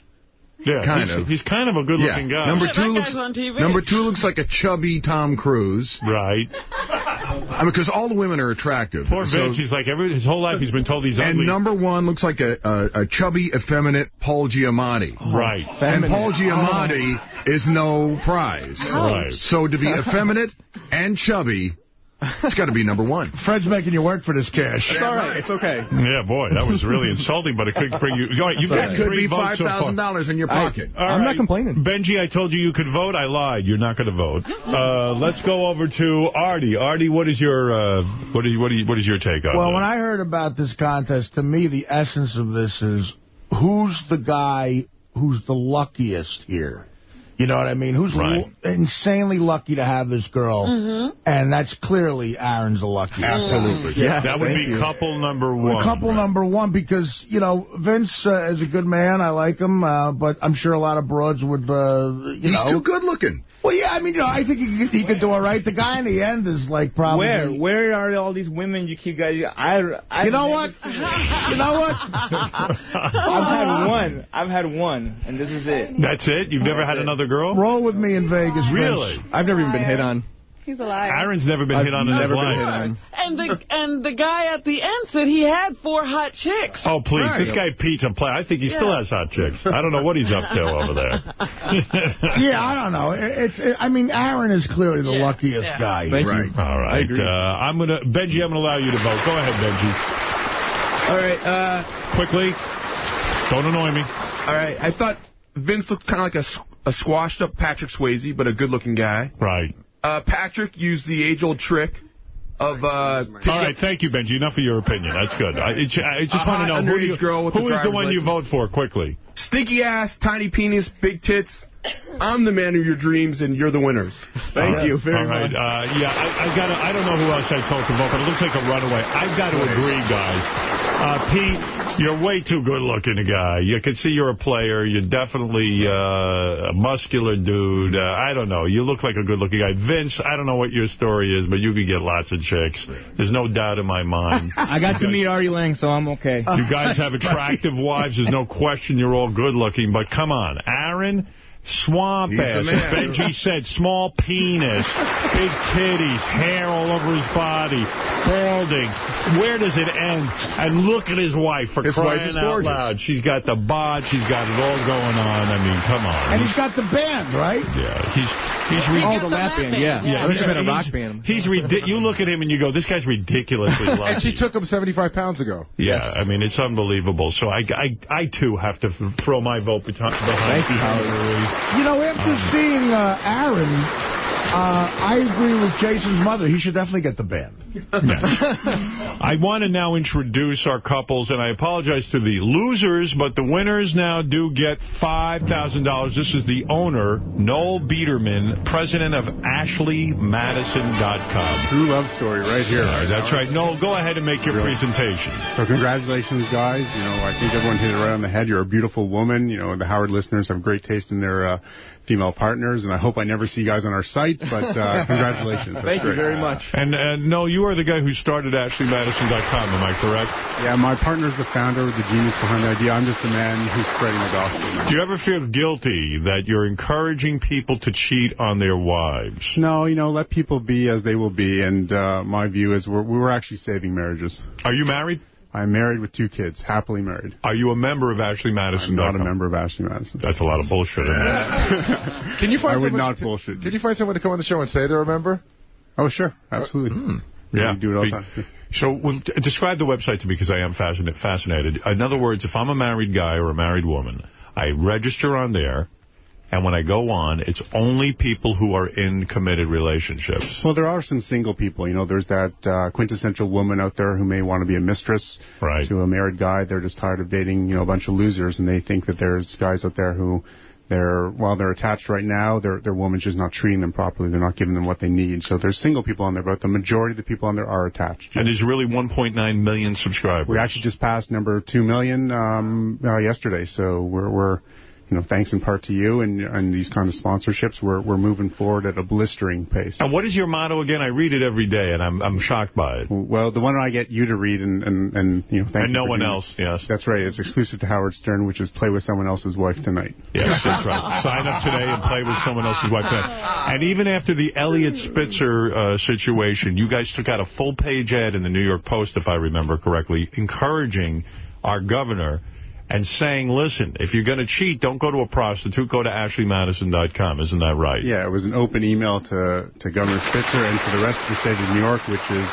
Yeah, kind he's, of. he's kind of a good-looking yeah. guy. Number Yeah, two that looks on TV. number two looks like a chubby Tom Cruise. Right. *laughs* I mean, because all the women are attractive. Poor So- Vince, he's like, every, his whole life he's been told he's ugly. and number one looks like a, a, a chubby, effeminate Paul Giamatti. Oh, right. And Paul Giamatti oh. is no prize. Right. So to be *laughs* effeminate and chubby, it's got to be number one. Fred's making you work for this cash. It's all right. It's okay. Yeah, boy, that was really *laughs* insulting, but it could bring you... All right, you've That got could three be votes so far. $5,000 in your pocket. All I'm not complaining. Benji, I told you you could vote. I lied. You're not going to vote. Uh, let's go over to Artie. Artie, what is your uh, what is what is what is your take on it? Well, that? when I heard about this contest, to me, the essence of this is who's the guy who's the luckiest here? You know what I mean? Who's Right. insanely lucky to have this girl? Mm-hmm. And that's clearly Aaron's the luckiest. Absolutely. Yeah. that would be you. couple number one. Couple number one, because, you know, Vince uh, is a good man. I like him, uh, but I'm sure a lot of broads would, uh, you He's know. too good looking. Well, yeah, I mean, you know, I think he could, he could do all right. The guy in the end is, like, probably... Where? Where are all these women you keep guys? I, I You know what? you know what? *laughs* I've had one. I've had one, and this is it. That's it? You've never had another girl? Roll with me in Vegas, Vince. Really? I've never even been hit on. He's a liar. Aaron's never been I've hit on in his life. And the and the guy at the end said he had four hot chicks. Oh, please. Right. This guy Pete's a player. I think he still has hot chicks. I don't know what he's up to over there. *laughs* yeah, I don't know. It's. It, I mean, Aaron is clearly the luckiest guy. right? All right. Uh, I'm gonna Benji, I'm going to allow you to vote. Go ahead, Benji. All right. Uh, Quickly. Don't annoy me. all right. I thought Vince looked kind of like a squashed up Patrick Swayze, but a good looking guy. Right. Uh, Patrick used the age old trick of. Uh, All right, thank you, Benji. Enough of your opinion. That's good. I, I just want to know who, you, underage girl with who is the one you vote for, quickly. Stinky ass, tiny penis, big tits. I'm the man of your dreams, and you're the winners. Thank you very All right. much. Uh, yeah, I, I got. I don't know who else I told to vote, but it looks like a runaway. I've got to agree, guys. Uh, Pete, you're way too good-looking a guy. You can see you're a player. You're definitely uh, a muscular dude. Uh, I don't know. You look like a good-looking guy. Vince, I don't know what your story is, but you could get lots of chicks. There's no doubt in my mind. *laughs* I got to meet Artie Lange, so I'm okay. You guys have *laughs* attractive wives. There's no question you're all good looking. But come on, Aaron, swamp He's ass. As. Benji said, small penis, big titties, hair all over his body, balding. Where does it end? And look at his wife for His wife crying is out gorgeous. loud. She's got the bod. She's got it all going on. I mean, come on. And he's got the band, right? yeah, he's he's Oh, ridiculous. the lap band, yeah. Yeah, I thought you meant a he's- rock band. He's ridi- You look at him and you go, this guy's ridiculously *laughs* lucky. And she took him 75 pounds ago. Yeah, I mean, it's unbelievable. So I, I, I too, have to throw my vote behind Thank you, Howard. You know, after seeing uh, Aaron, I agree with Jason's mother. He should definitely get the band. I want to now introduce our couples, and I apologize to the losers, but the winners now do get $5,000. This is the owner, Noel Biderman, president of AshleyMadison.com. True love story right here. All right, that's right. Noel, go ahead and make your presentation. So congratulations, guys. You know, I think everyone hit it right on the head. You're a beautiful woman. You know, the Howard listeners have great taste in their uh, female partners, and I hope I never see you guys on our site, but uh, *laughs* congratulations. That's Thank you very much. And, uh, Noel, you are the guy who started AshleyMadison.com, am I correct? Yeah, my partner's the founder, the genius behind the idea. I'm just the man who's spreading the gospel. Do you ever feel guilty that you're encouraging people to cheat on their wives? No, you know, let people be as they will be, and uh, my view is we're, we were actually saving marriages. Are you married? I'm married with two kids, happily married. Are you a member of AshleyMadison.com? I'm not a member of Ashley Madison. That's a lot of bullshit. Isn't? *laughs* Can you find I would someone- not can- bullshit. Can you find someone to come on the show and say they're a member? Oh, sure. Absolutely. Hmm. Yeah. Do it all the time. So well, describe the website to me because I am fascinated. fascinated. In other words, if I'm a married guy or a married woman, I register on there, And when I go on, it's only people who are in committed relationships. Well, there are some single people. You know, there's that uh, quintessential woman out there who may want to be a mistress right. to a married guy. They're just tired of dating, you know, a bunch of losers, and they think that there's guys out there who they're while they're attached right now, their their woman's just not treating them properly. They're not giving them what they need. So there's single people on there, but the majority of the people on there are attached. And there's really 1.9 million subscribers. We actually just passed number two million um, uh, yesterday, so we're we're you know thanks in part to you and and these kind of sponsorships, we're we're moving forward at a blistering pace. And what is your motto again? I read it every day, and I'm I'm shocked by it. Well, the one I get you to read, and and, and you know, thank And you no one doing- else, yes. That's right. It's exclusive to Howard Stern, which is play with someone else's wife tonight. Yes, that's right. *laughs* Sign up today and play with someone else's wife. tonight. And even after the Eliot Spitzer uh, situation, you guys took out a full-page ad in the New York Post, if I remember correctly, encouraging our governor and saying, listen, if you're going to cheat, don't go to a prostitute, go to ashleymadison.com. Isn't that right? Yeah, it was an open email to, to Governor Spitzer and to the rest of the state of New York, which is,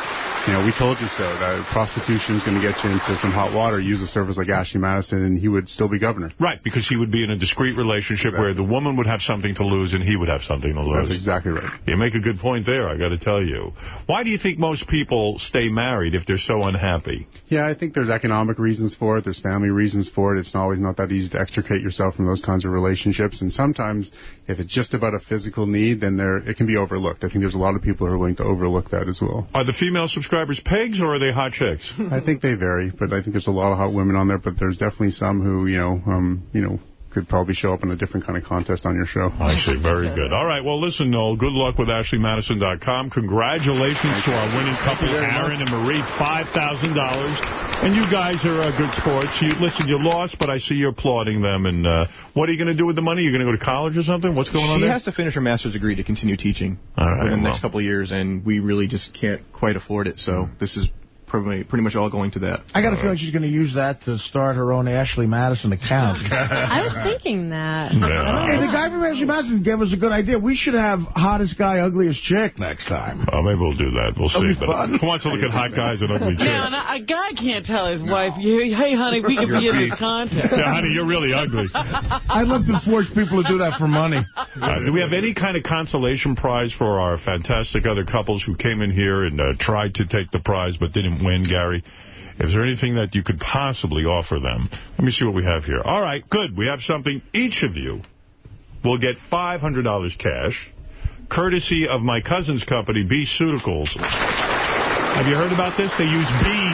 you know, we told you so. That prostitution is going to get you into some hot water. Use a service like Ashley Madison, and he would still be governor. Right, because he would be in a discreet relationship where the woman would have something to lose and he would have something to lose. That's exactly right. You make a good point there, I got to tell you. Why do you think most people stay married if they're so unhappy? Yeah, I think there's economic reasons for it. There's family reasons for it. It's always not that easy to extricate yourself from those kinds of relationships. And sometimes, if it's just about a physical need, then there it can be overlooked. I think there's a lot of people who are willing to overlook that as well. Are the female subscribers pigs or are they hot chicks? I think they vary, but I think there's a lot of hot women on there. But there's definitely some who, you know, um, you know, could probably show up in a different kind of contest on your show. I see. Very good. All right. Well, listen, Noel, good luck with AshleyMadison.com. Congratulations to our winning couple, Aaron and Marie, $5,000. And you guys are uh, good sports. You Listen, you lost, but I see you're applauding them. And uh, what are you going to do with the money? You're going to go to college or something? What's going on She has to finish her master's degree to continue teaching All right, in the well. next couple of years, and we really just can't quite afford it. So this is probably pretty much all going to that. I got a feeling she's going to use that to start her own Ashley Madison account. *laughs* I was thinking that. Hey, the guy from Ashley Madison gave us a good idea. We should have hottest guy, ugliest chick next time. Oh, maybe we'll do that. We'll That'll see. be But fun. who wants to look at hot guys and ugly *laughs* chicks? Now, now, a guy can't tell his wife, hey, honey, we could be in this contest. Yeah, honey, you're really ugly. *laughs* I'd love to force people to do that for money. Uh, do we have any kind of consolation prize for our fantastic other couples who came in here and uh, tried to take the prize but didn't win, Gary? Is there anything that you could possibly offer them? Let me see what we have here. All right, good. We have something. Each of you will get $500 cash, courtesy of my cousin's company, B Pharmaceuticals. Have you heard about this? They use bee.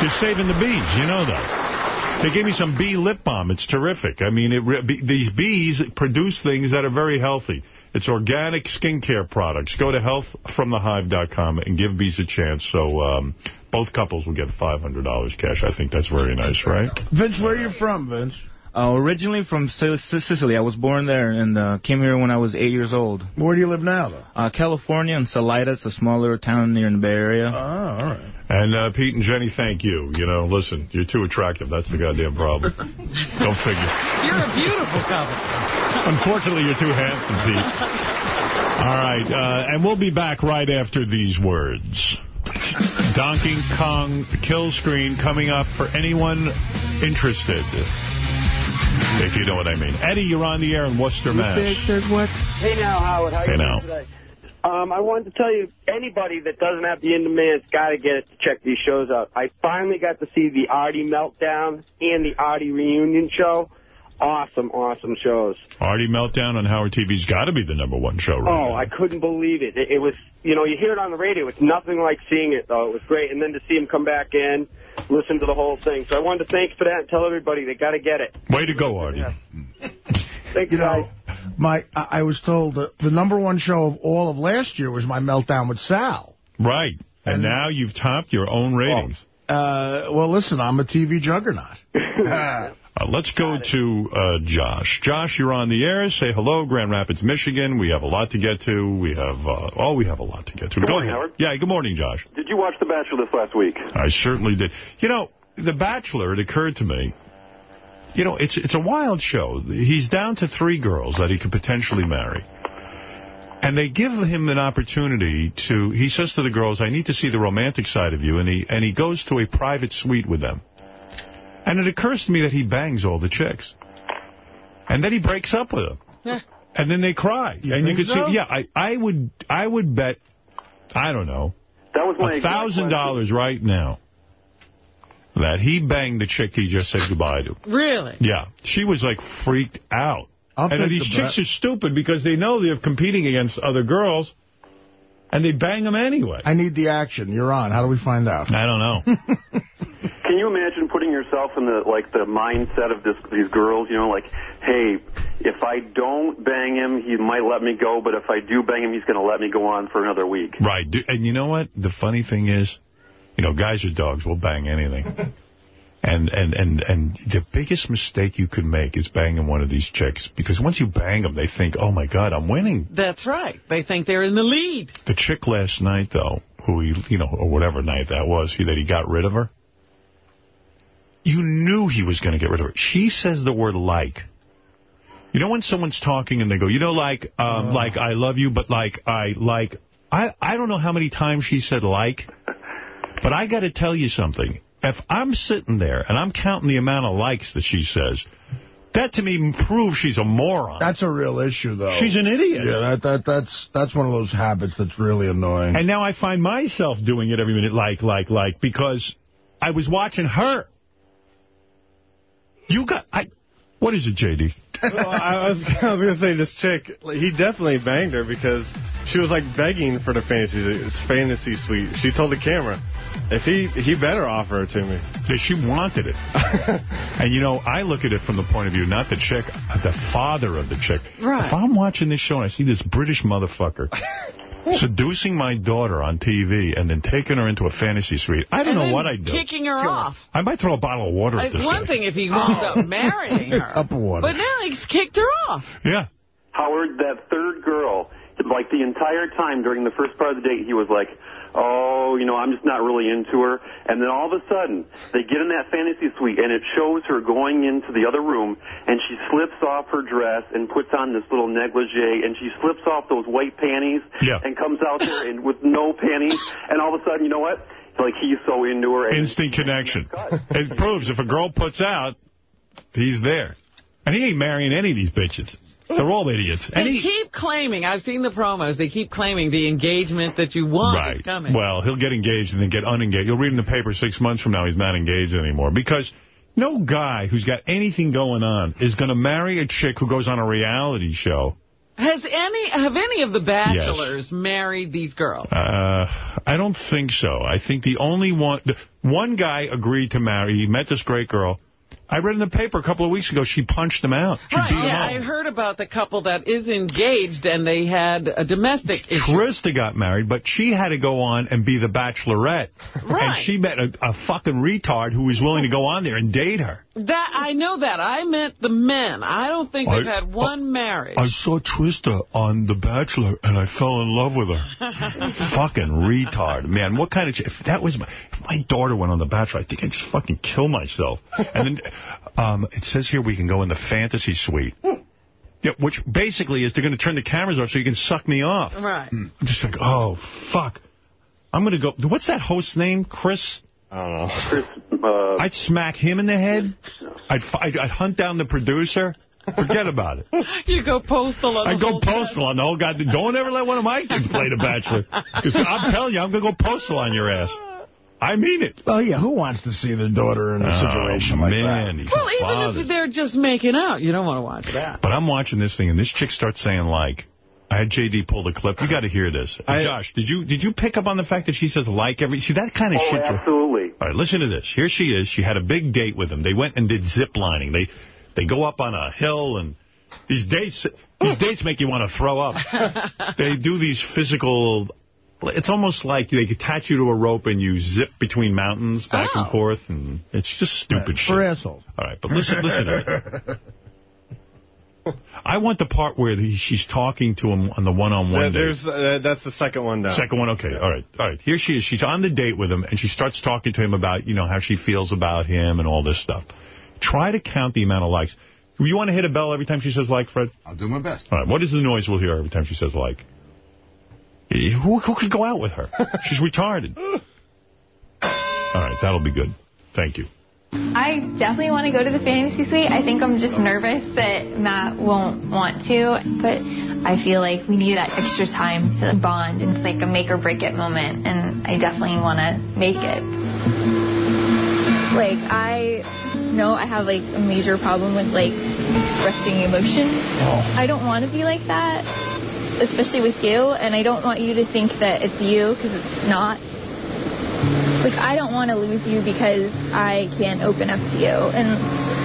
You're saving the bees. You know that. They gave me some bee lip balm. It's terrific. I mean, it these bees produce things that are very healthy. It's organic skincare products. Go to healthfromthehive.com and give bees a chance. So um, both couples will get $500 cash. I think that's very nice, right? Vince, where are you from, Vince? Uh, originally from Si- Si- Sicily. I was born there and uh, came here when I was eight years old. Where do you live now, though? Uh, California in Salida. It's a smaller town near in the Bay Area. Oh, all right. And uh, Pete and Jenny, thank you. You know, listen, you're too attractive. That's the goddamn problem. *laughs* Don't figure. You're a beautiful couple. Unfortunately, you're too handsome, Pete. All right, uh, and we'll be back right after these words. Donkey Kong kill screen coming up for anyone interested. If you know what I mean. Eddie, you're on the air in Worcester, Mass. Hey now, Howard. How Hey you now. doing today? Um, I wanted to tell you, anybody that doesn't have the in-demand's got to get it to check these shows out. I finally got to see the Artie Meltdown and the Artie Reunion show. Awesome, awesome shows. Artie Meltdown on Howard TV's got to be the number one show right Oh, I couldn't believe it. it. It was, you know, you hear it on the radio. It's nothing like seeing it, though. It was great. And then to see him come back in, listen to the whole thing. So I wanted to thank for that and tell everybody they got to get it. Way to go, Artie. *laughs* Thank you, know, my I, I was told that the number one show of all of last year was my meltdown with Sal. Right. And now you've topped your own ratings. Uh, well, listen, I'm a TV juggernaut. *laughs* *laughs* Uh, let's go to uh, Josh. Josh, you're on the air. Say hello, Grand Rapids, Michigan. We have a lot to get to. We have, uh, oh, we have a lot to get to. Good go morning, ahead. Howard. Yeah, good morning, Josh. Did you watch The Bachelor this last week? I certainly did. You know, The Bachelor, it occurred to me, you know, it's it's a wild show. He's down to three girls that he could potentially marry. And they give him an opportunity to, he says to the girls, I need to see the romantic side of you. And he, and he goes to a private suite with them. And it occurs to me that he bangs all the chicks. And then he breaks up with them. and then they cry. and you think could so? see, yeah, I, I would, I would bet, I don't know, That was my thousand dollars right now that he banged the chick he just said goodbye to. Really? Yeah, she was like freaked out. I'll and these the chicks bet. are stupid because they know they're competing against other girls, and they bang them anyway. I need the action. You're on. How do we find out? I don't know. *laughs* Can you imagine putting yourself in the like the mindset of this these girls? You know, like, hey, if I don't bang him, he might let me go, but if I do bang him, he's going to let me go on for another week. Right. And you know what? The funny thing is, you know, guys are dogs. We'll bang anything. *laughs* And, and, and, and the biggest mistake you could make is banging one of these chicks. Because once you bang them, they think, oh, my God, I'm winning. That's right. They think they're in the lead. The chick last night, though, who he, you know, or whatever night that was, he, that he got rid of her, you knew he was going to get rid of her. She says the word like. You know when someone's talking and they go, you know, like, um, like, I love you, but like, I like, I, I don't know how many times she said like, but I got to tell you something. If I'm sitting there and I'm counting the amount of likes that she says, that to me proves she's a moron. That's a real issue, though. She's an idiot. Yeah, that, that that's that's one of those habits that's really annoying. And now I find myself doing it every minute, like, like, like, because I was watching her. You got, I, what is it, J.D.? Well, I was, *laughs* I was going to say this chick, he definitely banged her because she was like begging for the fantasy fantasy suite. She told the camera, if he he better offer it to me. Yeah, she wanted it. *laughs* and, you know, I look at it from the point of view, not the chick, the father of the chick. Right. If I'm watching this show and I see this British motherfucker *laughs* seducing my daughter on TV and then taking her into a fantasy suite, I don't and know what I'd do. kicking her off. I might throw a bottle of water at It's this one guy. thing if he wound up oh. marrying *laughs* her. Cup of water. But now he's kicked her off. Yeah. Howard, that third girl, like the entire time during the first part of the date, he was like, oh, you know, I'm just not really into her. And then all of a sudden, they get in that fantasy suite, and it shows her going into the other room, and she slips off her dress and puts on this little negligee, and she slips off those white panties Yeah. and comes out there and with no panties. And all of a sudden, you know what? Like, he's so into her. Instant connection. It proves if a girl puts out, he's there. And he ain't marrying any of these bitches. They're all idiots. And They he, keep claiming, I've seen the promos, they keep claiming the engagement that you want is right. coming. Well, he'll get engaged and then get unengaged. You'll read in the paper six months from now he's not engaged anymore. Because no guy who's got anything going on is going to marry a chick who goes on a reality show. Has any, have any of the bachelors married these girls? Uh, I don't think so. I think the only one, the, one guy agreed to marry. He met this great girl. I read in the paper a couple of weeks ago she punched him out. She Right, beat him yeah. I heard about the couple that is engaged and they had a domestic issue. Trista got married, but she had to go on and be the bachelorette. Right. And she met a, a fucking retard who was willing to go on there and date her. That I know that. I meant the men. I don't think they've I- had one marriage. I saw Trista on The Bachelor, and I fell in love with her. *laughs* fucking retard. Man, what kind of... ch- If that was my... If my daughter went on The Bachelor, I think I'd just fucking kill myself. And then um, it says here we can go in the fantasy suite. Yeah, which basically is they're going to turn the cameras off so you can suck me off. Right. I'm just like, oh, fuck. I'm going to go... What's that host's name? Chris? I don't know. *laughs* Chris, uh, I'd smack him in the head. I'd, I'd, I'd hunt down the producer. Forget about it. *laughs* You go postal on the I'd go whole postal on the whole goddamn... Don't ever let one of my kids play The Bachelor. *laughs* Because I'm telling you, I'm going to go postal on your ass. I mean it. Well, yeah, who wants to see their daughter in a situation oh, like man, that? he's Well, even father. if they're just making out, you don't want to watch that. But I'm watching this thing, and this chick starts saying, like... I had J.D. pull the clip. You got to hear this. Josh, did you did you pick up on the fact that she says like every... See, that kind of oh, shit... absolutely. All right, listen to this. Here she is. She had a big date with him. They went and did zip lining. They they go up on a hill and these dates these dates make you want to throw up. *laughs* they do these physical it's almost like they attach you to a rope and you zip between mountains back and Oh. forth and it's just stupid shit. For assholes. All right, but listen listen to it. *laughs* I want the part where the, she's talking to him on the one-on-one There- date. there's uh, that's the second one down. Second one, okay, all right, all right. Here she is. She's on the date with him, and she starts talking to him about, you know, how she feels about him and all this stuff. Try to count the amount of likes. You want to hit a bell every time she says like, Fred? I'll do my best. All right, what is the noise we'll hear every time she says like? Eh, Who, who could go out with her? *laughs* She's retarded. *laughs* All right, that'll be good. Thank you. I definitely want to go to the fantasy suite. I think I'm just nervous that Matt won't want to, but I feel like we need that extra time to bond, and it's like a make or break it moment, and I definitely want to make it. Like I know I have like a major problem with like expressing emotion. Oh. I don't want to be like that, especially with you, and I don't want you to think that it's you because it's not. Like I don't want to lose you because I can't open up to you, and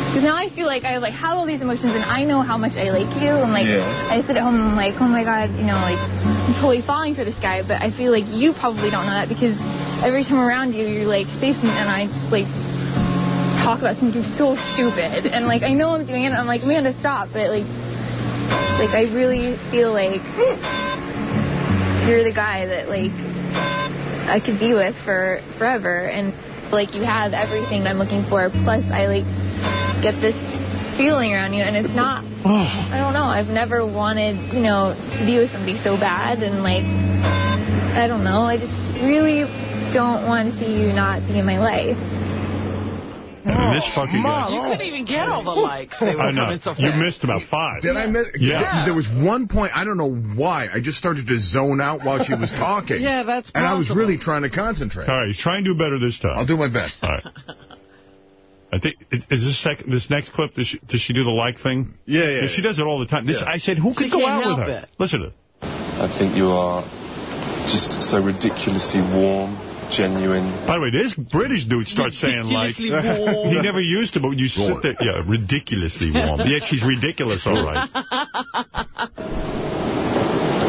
because now I feel like I like have all these emotions, and I know how much I like you, and like Yeah. I sit at home and I'm like, oh my god, you know, like I'm totally falling for this guy, but I feel like you probably don't know that because every time around you, you're like spacing, and I just like talk about something so stupid, and like I know I'm doing it, and I'm like, man to stop, but like, like I really feel like you're the guy that like I could be with for forever, and like you have everything I'm looking for. Plus, I like get this feeling around you, and it's not. *sighs* Oh. I don't know. I've never wanted, you know, to be with somebody so bad, and like, I don't know. I just really don't want to see you not be in my life. Oh, and this fucking guy. You couldn't even get all the likes. They were I know. so. You missed about five. Did I miss? Yeah. There was one point, I don't know why, I just started to zone out while she was talking. *laughs* Yeah, that's And I was really trying to concentrate. All right, try and do better this time. I'll do my best. All right. I think is this sec this next clip. Does she, does she do the like thing? Yeah, yeah, Yeah, She does it all the time. This Yeah. I said, who could She go can't out with help her? it. Listen to it. I think you are just so ridiculously warm, genuine. By the way, this British dude starts saying like warm. *laughs* he never used to, but when you sit there, yeah, ridiculously warm. Yeah, she's ridiculous, all right.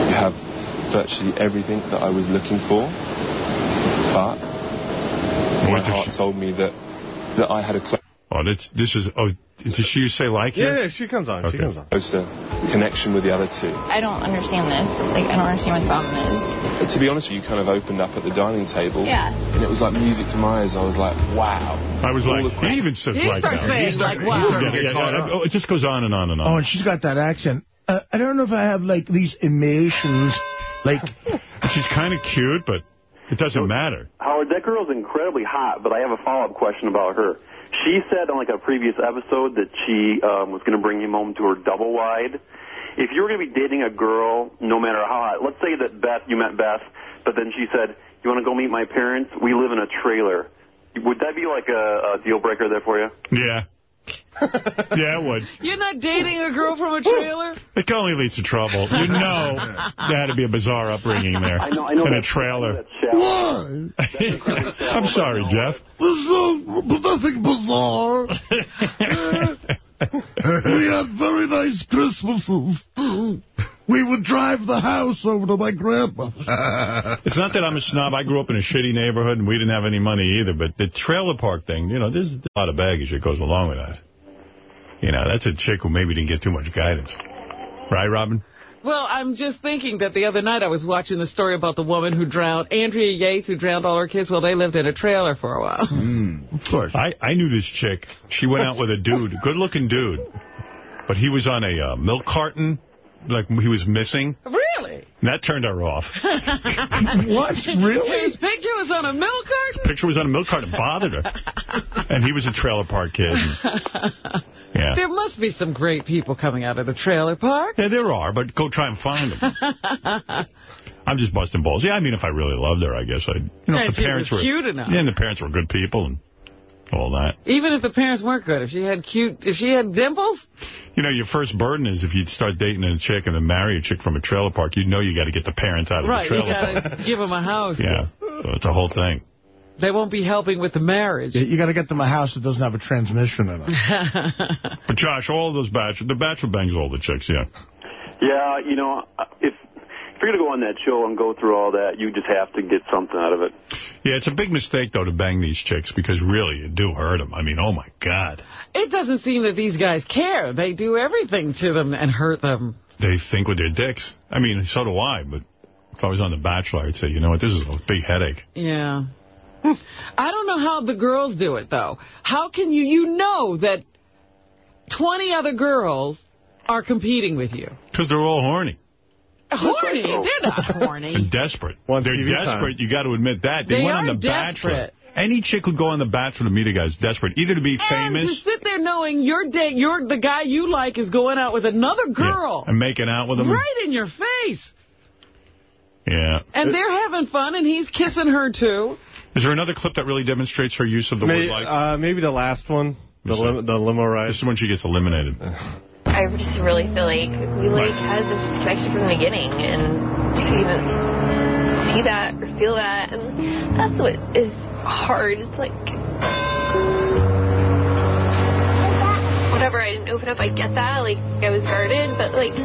You have virtually everything that I was looking for, but my heart told me that that I had a clo- Oh, that's this is. Oh, does she say like Yeah, here? yeah, she comes on. She Okay. comes on. closer connection with the other two. I don't understand this. Like, I don't understand what the problem is. But to be honest, you kind of opened up at the dining table, Yeah. and it was like music to my ears. I was like, wow. I was All like, he even says He like starts saying, He's like, wow. Yeah, yeah, yeah, oh, it just goes on and on and on. Oh, and she's got that accent. Uh, I don't know if I have, like, these emotions. Like, *laughs* she's kind of cute, but it doesn't matter. Howard, that girl's incredibly hot, but I have a follow-up question about her. She said on like a previous episode that she um, was going to bring him home to her double wide. If you were going to be dating a girl, no matter how hot, let's say that Beth, you met Beth, but then she said, "You want to go meet my parents? We live in a trailer." Would that be like a, a deal breaker there for you? Yeah. *laughs* yeah, it would. You're not dating a girl from a trailer? It only leads to trouble. You *laughs* know there had to be a bizarre upbringing there. I know- I know In a trailer. Why? *laughs* I'm sorry, Jeff. There's no, nothing bizarre. we had very nice Christmases. We would drive the house over to my grandmother's. *laughs* It's not that I'm a snob. I grew up in a shitty neighborhood, and we didn't have any money either. But the trailer park thing, you know, there's a lot of baggage that goes along with that. You know, that's a chick who maybe didn't get too much guidance. Right, Robin? Well, I'm just thinking that the other night I was watching the story about the woman who drowned, Andrea Yates, who drowned all her kids. Well, they lived in a trailer for a while. of course. I, I knew this chick. She went out with a dude, good-looking dude. But he was on a uh, milk carton, like he was missing. Really? And that turned her off. *laughs* what? Really? His picture was on a milk carton? His Picture was on a milk carton. It bothered her. And he was a trailer park kid. Yeah. There must be some great people coming out of the trailer park. Yeah, there are, but go try and find them. *laughs* I'm just busting balls. Yeah, I mean, if I really loved her, I guess I'd... You know, And if the she parents was were... cute enough. Yeah, and the parents were good people and all that. Even if the parents weren't good, if she had cute, if she had dimples, You know, your first burden is if you start dating a chick and then marry a chick from a trailer park, you know you got to get the parents out of right, the you trailer got park. to *laughs* give them a house. Yeah, so it's a whole thing. They won't be helping with the marriage. You got to get them a house that doesn't have a transmission in it. *laughs* But Josh, all those bachelor, the bachelor bangs all the chicks, yeah. Yeah, you know, if if you're going to go on that show and go through all that, you just have to get something out of it. Yeah, it's a big mistake, though, to bang these chicks because really, you do hurt them. I mean, oh, my God. It doesn't seem that these guys care. They do everything to them and hurt them. They think with their dicks. I mean, so do I, but if I was on The Bachelor, I'd say, you know what, this is a big headache. Yeah. *laughs* I don't know how the girls do it, though. How can you, you know that 20 other girls are competing with you? Because they're all horny *laughs* Horny? They're not horny. and desperate. One they're TV desperate, time. you got to admit that. They, They went on are The Bachelor. desperate. Any chick who'd go on The Bachelor to meet a guy is desperate, either to be And to sit there knowing your date, your the guy you like is going out with another girl. and making out with him. Right in your face. Yeah. And they're having fun, and he's kissing her, too. Is there another clip that really demonstrates her use of the May, word like? uh, maybe the last one, the, lim the limo ride. This is when she gets eliminated. *sighs* *laughs* I just really feel like we like had this connection from the beginning, and to even see that or feel that, and that's what is hard. It's like whatever. I didn't open up. I get that. Like I was guarded, but like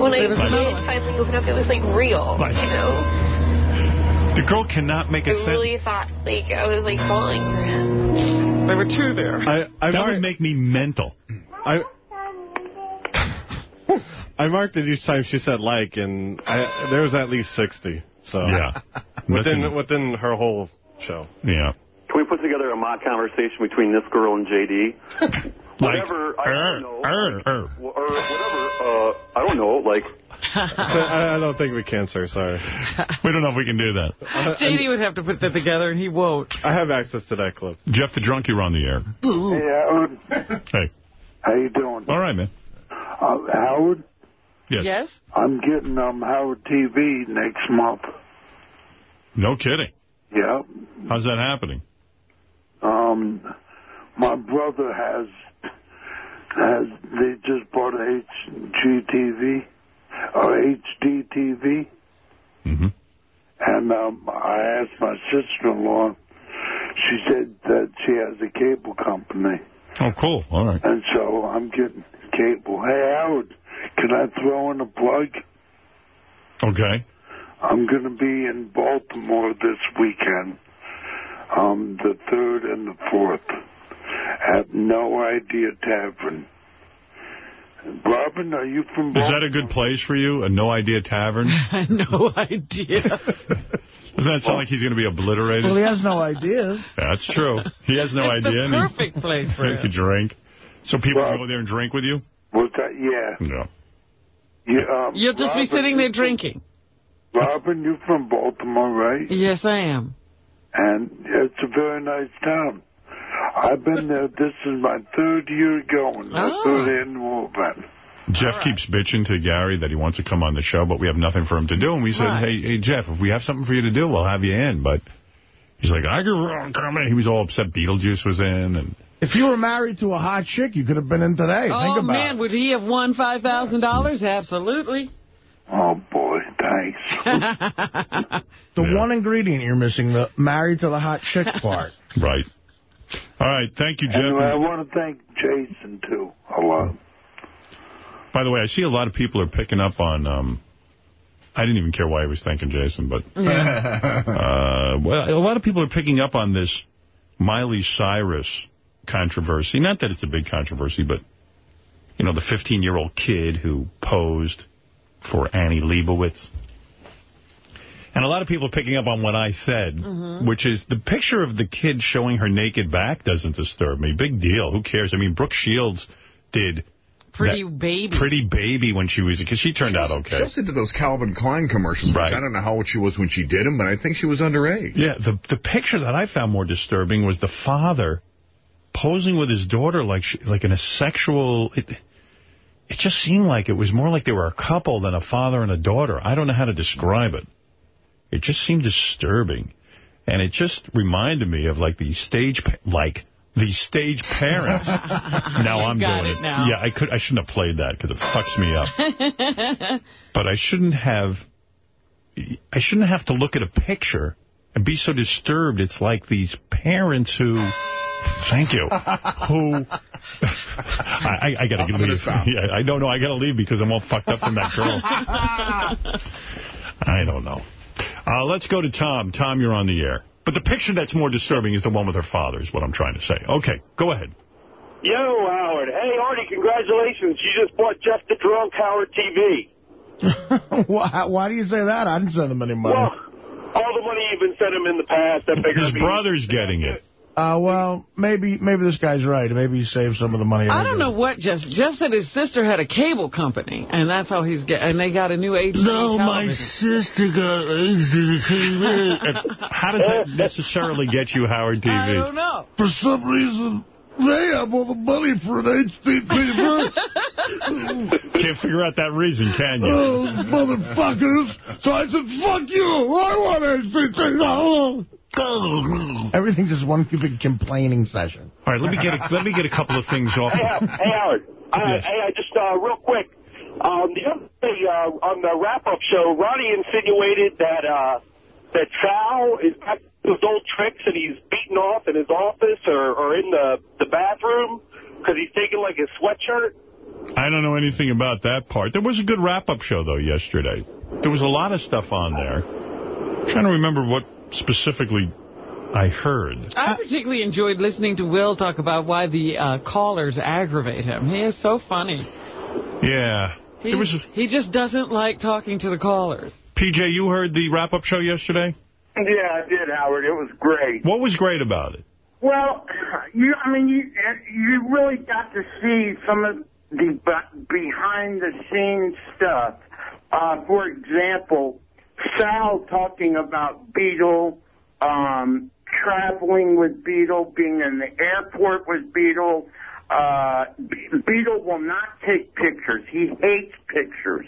when I Right. did finally open up, it was like real. Right. You know, The girl cannot make a I sentence. really thought like I was like falling for him. There were two there. I, I that would make me mental. I I marked it each time she said like, and I, there was at least 60. So Yeah. *laughs* within That's- within her whole show. Yeah. Can we put together a mock conversation between this girl and JD? *laughs* whatever, I don't know. Er, er. Or whatever, uh, I don't know, like, *laughs* I, I don't think we can, sir. Sorry. We don't know if we can do that. JD would have to put that together, and he won't. I have access to that clip. Jeff the drunk, you're on the air. Hey, Howard. Hey. How you doing? All right, man. Uh, Howard? Yes. Yes? I'm getting um Howard TV next month. No kidding. Yeah. How's that happening? Um, my brother has has they just bought a HGTV or HDTV. Mm-hmm. and um, I asked my sister-in-law. She said that she has a cable company, Oh, cool. All right. and so I'm getting cable. Hey, Howard, can I throw in a plug? Okay. I'm going to be in Baltimore this weekend, um, the 3rd and the 4th, at No Idea Tavern. Robin, are you from Is that a good place for you? A no idea tavern? *laughs* no idea. Doesn't that sound like he's going to be obliterated? Well, he has no idea. That's true. He has no It's idea. and he- perfect place for *laughs* he him. could drink. So people go there and drink with you? Was that, yeah. No. yeah um, You'll just be sitting there drinking. Robin, you're from Baltimore, right? Yes, I am. And it's a very nice town. I've been there. This is my third year going. My Oh. third annual event. Jeff keeps bitching to Gary that he wants to come on the show, but we have nothing for him to do. And we said, Right. hey, hey, Jeff, if we have something for you to do, we'll have you in. But he's like, I can come in. He was all upset Beetlejuice was in. and If you were married to a hot chick, you could have been in today. oh, Think about man, it. would he have won $5,000? Absolutely. Oh, boy, thanks. *laughs* The one ingredient you're missing, the married to the hot chick *laughs* part. Right. All right. Thank you, Jeff. Anyway, I want to thank Jason, too, a lot. By the way, I see a lot of people are picking up on... Um, I didn't even care why he was thanking Jason, but... *laughs* uh, well, a lot of people are picking up on this Miley Cyrus controversy. Not that it's a big controversy, but, you know, the 15-year-old kid who posed for Annie Leibovitz. And a lot of people are picking up on what I said, Mm-hmm. which is the picture of the kid showing her naked back doesn't disturb me. Big deal. Who cares? I mean, Brooke Shields did... Pretty baby. Pretty baby when she was... Because she turned out She okay. also did those Calvin Klein commercials. Right. Which I don't know how old she was when she did them, but I think she was underage. Yeah, the the picture that I found more disturbing was the father posing with his daughter like she, like in a sexual... It, it just seemed like it was more like they were a couple than a father and a daughter. I don't know how to describe it. It just seemed disturbing. And it just reminded me of like these stage... Like... These stage parents. *laughs* now I'm doing it it. Yeah, I could. I shouldn't have played that because it fucks me up. *laughs* But I shouldn't have... I shouldn't have to look at a picture and be so disturbed. It's like these parents who... Thank you. *laughs* Who... I, I, I gotta I'm leave. stop. *laughs* Yeah, I don't know. I gotta leave because I'm all fucked up from that girl. *laughs* I don't know. Uh, let's go to Tom. Tom, you're on the air. But the picture that's more disturbing is the one with her father, is what I'm trying to say. Okay, go ahead. Yo, Howard. Hey, Artie, congratulations. You just bought Jeff the Drunk Howard TV. why, why do you say that? I didn't send him any money. Well, all the money you've been sending him in the past, I figured... His brother's getting it. Uh, well, maybe maybe this guy's right. Maybe he saved some of the money. I don't know what Jeff. Jeff said his sister had a cable company, and that's how he's get. And they got a new age. No, my sister got TV. *laughs* How does that necessarily get you Howard TV? I don't know. For some reason, they have all the money for an HDTV. Can't figure out that reason, can you? oh, motherfuckers. So I said, fuck you. I want HDTV. Everything's just one big complaining session. All right, let me get a, let me get a couple of things off. Hey, Howard. Hey, Howard. Uh, Yes. Hey, I just uh, real quick. Um, the other day uh, on the wrap-up show, Ronnie insinuated that uh, that Sal is back to his old tricks and he's beaten off in his office or, or in the the bathroom because he's taking like his sweatshirt. I don't know anything about that part. There was a good wrap-up show, though, yesterday. There was a lot of stuff on there. I'm trying to remember what specifically I heard. I particularly enjoyed listening to Will talk about why the uh, callers aggravate him. He is so funny. Yeah. He, There was he just doesn't like talking to the callers. PJ, you heard the wrap-up show yesterday? Yeah, I did, Howard. It was great. What was great about it? Well, you, I mean, you you really got to see some of the behind the scenes stuff. Uh, for example, Sal talking about Beetle, um, traveling with Beetle, being in the airport with Beetle. Uh, Beetle will not take pictures. He hates pictures.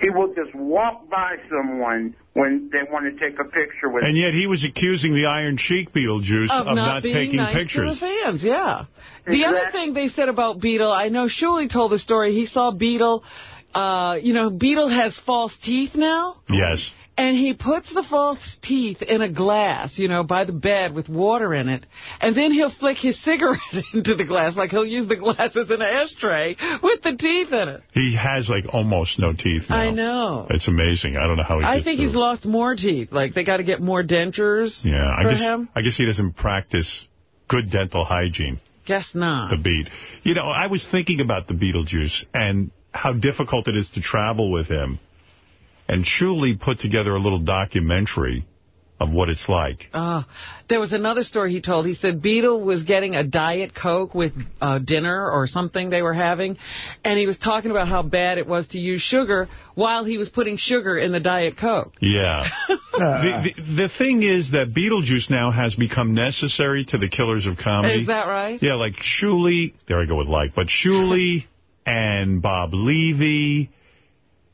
He will just walk by someone when they want to take a picture with And yet he was accusing the Iron Sheik Beetlejuice of, of, not, being taking nice pictures. to the fans, yeah. The other thing they said about Beetle, I know Shuli told the story. He saw Beetle, uh, you know, Beetle has false teeth now. Yes. And he puts the false teeth in a glass, you know, by the bed with water in it. And then he'll flick his *laughs* cigarette into the glass, like he'll use the glass as an ashtray with the teeth in it. He has, like, almost no teeth now. I know. It's amazing. I don't know how he I think he's it. lost more teeth. Like, they got to get more dentures Yeah, I for guess, him. I guess he doesn't practice good dental hygiene. Guess not. the beat. You know, I was thinking about the Beetlejuice and how difficult it is to travel with him. And Shuli put together a little documentary of what it's like. Uh, there was another story he told. He said Beetle was getting a Diet Coke with uh, dinner or something they were having, and he was talking about how bad it was to use sugar while he was putting sugar in the Diet Coke. Yeah. *laughs* the, the, the thing is that Beetlejuice now has become necessary to the killers of comedy. Is that right? Yeah, like Shuli, there I go with like, but Shuli and Bob Levy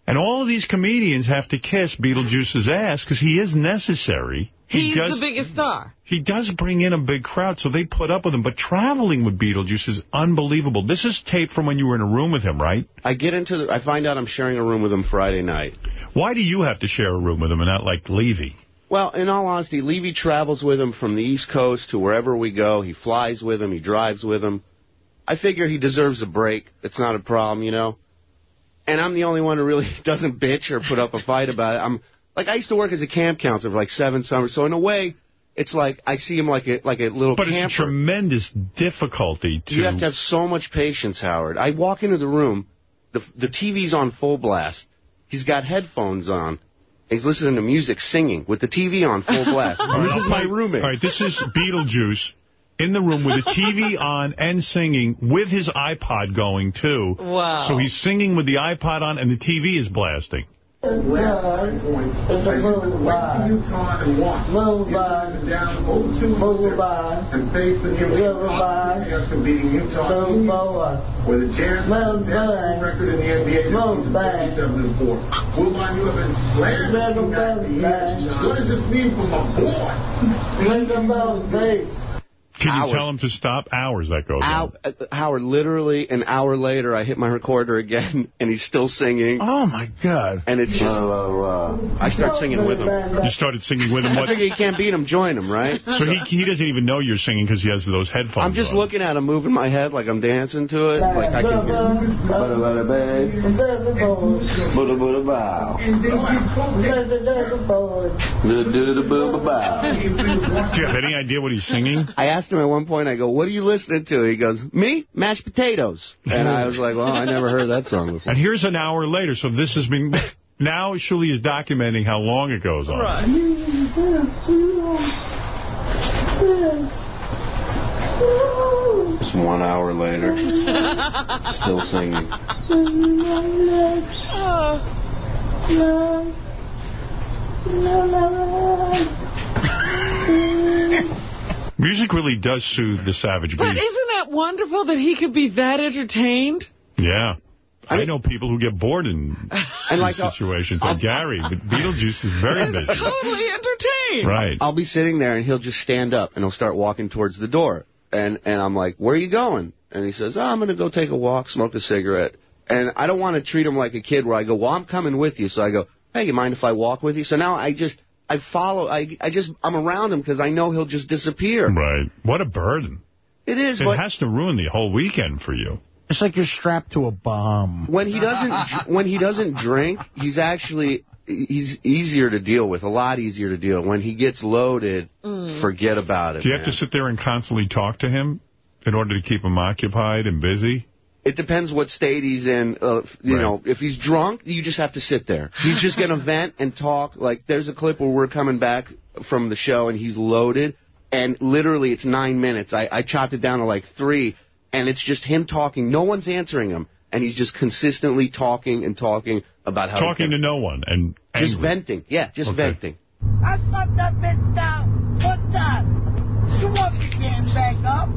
and all of these comedians have to kiss Beetlejuice's ass because he is necessary. He He's does, the biggest star. He does bring in a big crowd, so they put up with him. But traveling with Beetlejuice is unbelievable. This is tape from when you were in a room with him, right? I get into the, I find out I'm sharing a room with him Friday night. Why do you have to share a room with him and not like Levy? Well, in all honesty, Levy travels with him from the East Coast to wherever we go. He flies with him. He drives with him. I figure he deserves a break. It's not a problem, you know. And I'm the only one who really *laughs* doesn't bitch or put up a fight about it. I'm like I used to work as a camp counselor for like seven summers, so in a way, it's like I see him like a like a little But camper. it's a tremendous difficulty to... You have to have so much patience, Howard. I walk into the room, the the TV's on full blast. He's got headphones on. He's listening to music, singing with the TV on full *laughs* blast. This is my roommate. All right, this is Beetlejuice in the room with the TV on and singing with his iPod going, too. Wow. So he's singing with the iPod on and the TV is blasting. Wait you time and watch. Move by. Down 0-2 Move by. And face the New England Patriots for beating Utah. Move by. With a chance to best record in the NBA. Move by. 7 and 4. Will I you have been slammed? What does this mean for my boy? Make them both face. Can you tell him to stop? Hours that goes on. Hour, uh, Howard, literally an hour later, I hit my recorder again, *laughs* and he's still singing. Oh, my God. And it's just, I start singing with him. You started singing with him. I figure you can't beat him, join him, right? *laughs* So he he doesn't even know you're singing because he has those headphones I'm just on. looking at him, moving my head like I'm dancing to it. Like I can hear. Do you have any idea what he's singing? I asked him at one point, I go, what are you listening to? He goes, me? Mashed potatoes. And I was like, well, I never heard that song before. And here's an hour later, so this has been... *laughs* Now Shuli is documenting how long it goes on. It's one hour later. Still singing. *laughs* Music really does soothe the savage beast. But isn't that wonderful that he could be that entertained? Yeah. I, know people who get bored in And like, uh, situations, like Gary, but Beetlejuice is very busy. Totally entertained. Right. I'll be sitting there and he'll just stand up and he'll start walking towards the door. And and I'm like, where are you going? And he says, oh, I'm going to go take a walk, smoke a cigarette. And I don't want to treat him like a kid where I go, well, I'm coming with you. So I go, hey, you mind if I walk with you? So now I just, I follow, I, I just, I'm around him because I know he'll just disappear. Right. What a burden. It is, It but has to ruin the whole weekend for you. It's like you're strapped to a bomb. when he doesn't, when he doesn't drink, he's actually, he's easier to deal with, a lot easier to deal. When he gets loaded, mm. forget about it. Do you have to sit there and constantly talk to him in order to keep him occupied and busy? It depends what state he's in. Uh, you know, if he's drunk, you just have to sit there. He's just going *laughs* to vent and talk. Like, there's a clip where we're coming back from the show and he's loaded, and literally it's nine minutes. I, I chopped it down to like three, and it's just him talking. No one's answering him, and he's just consistently talking and talking about how he's Talking to no one and just venting. Yeah, just Okay. venting. I slapped that bitch down one time. She wasn't getting back up.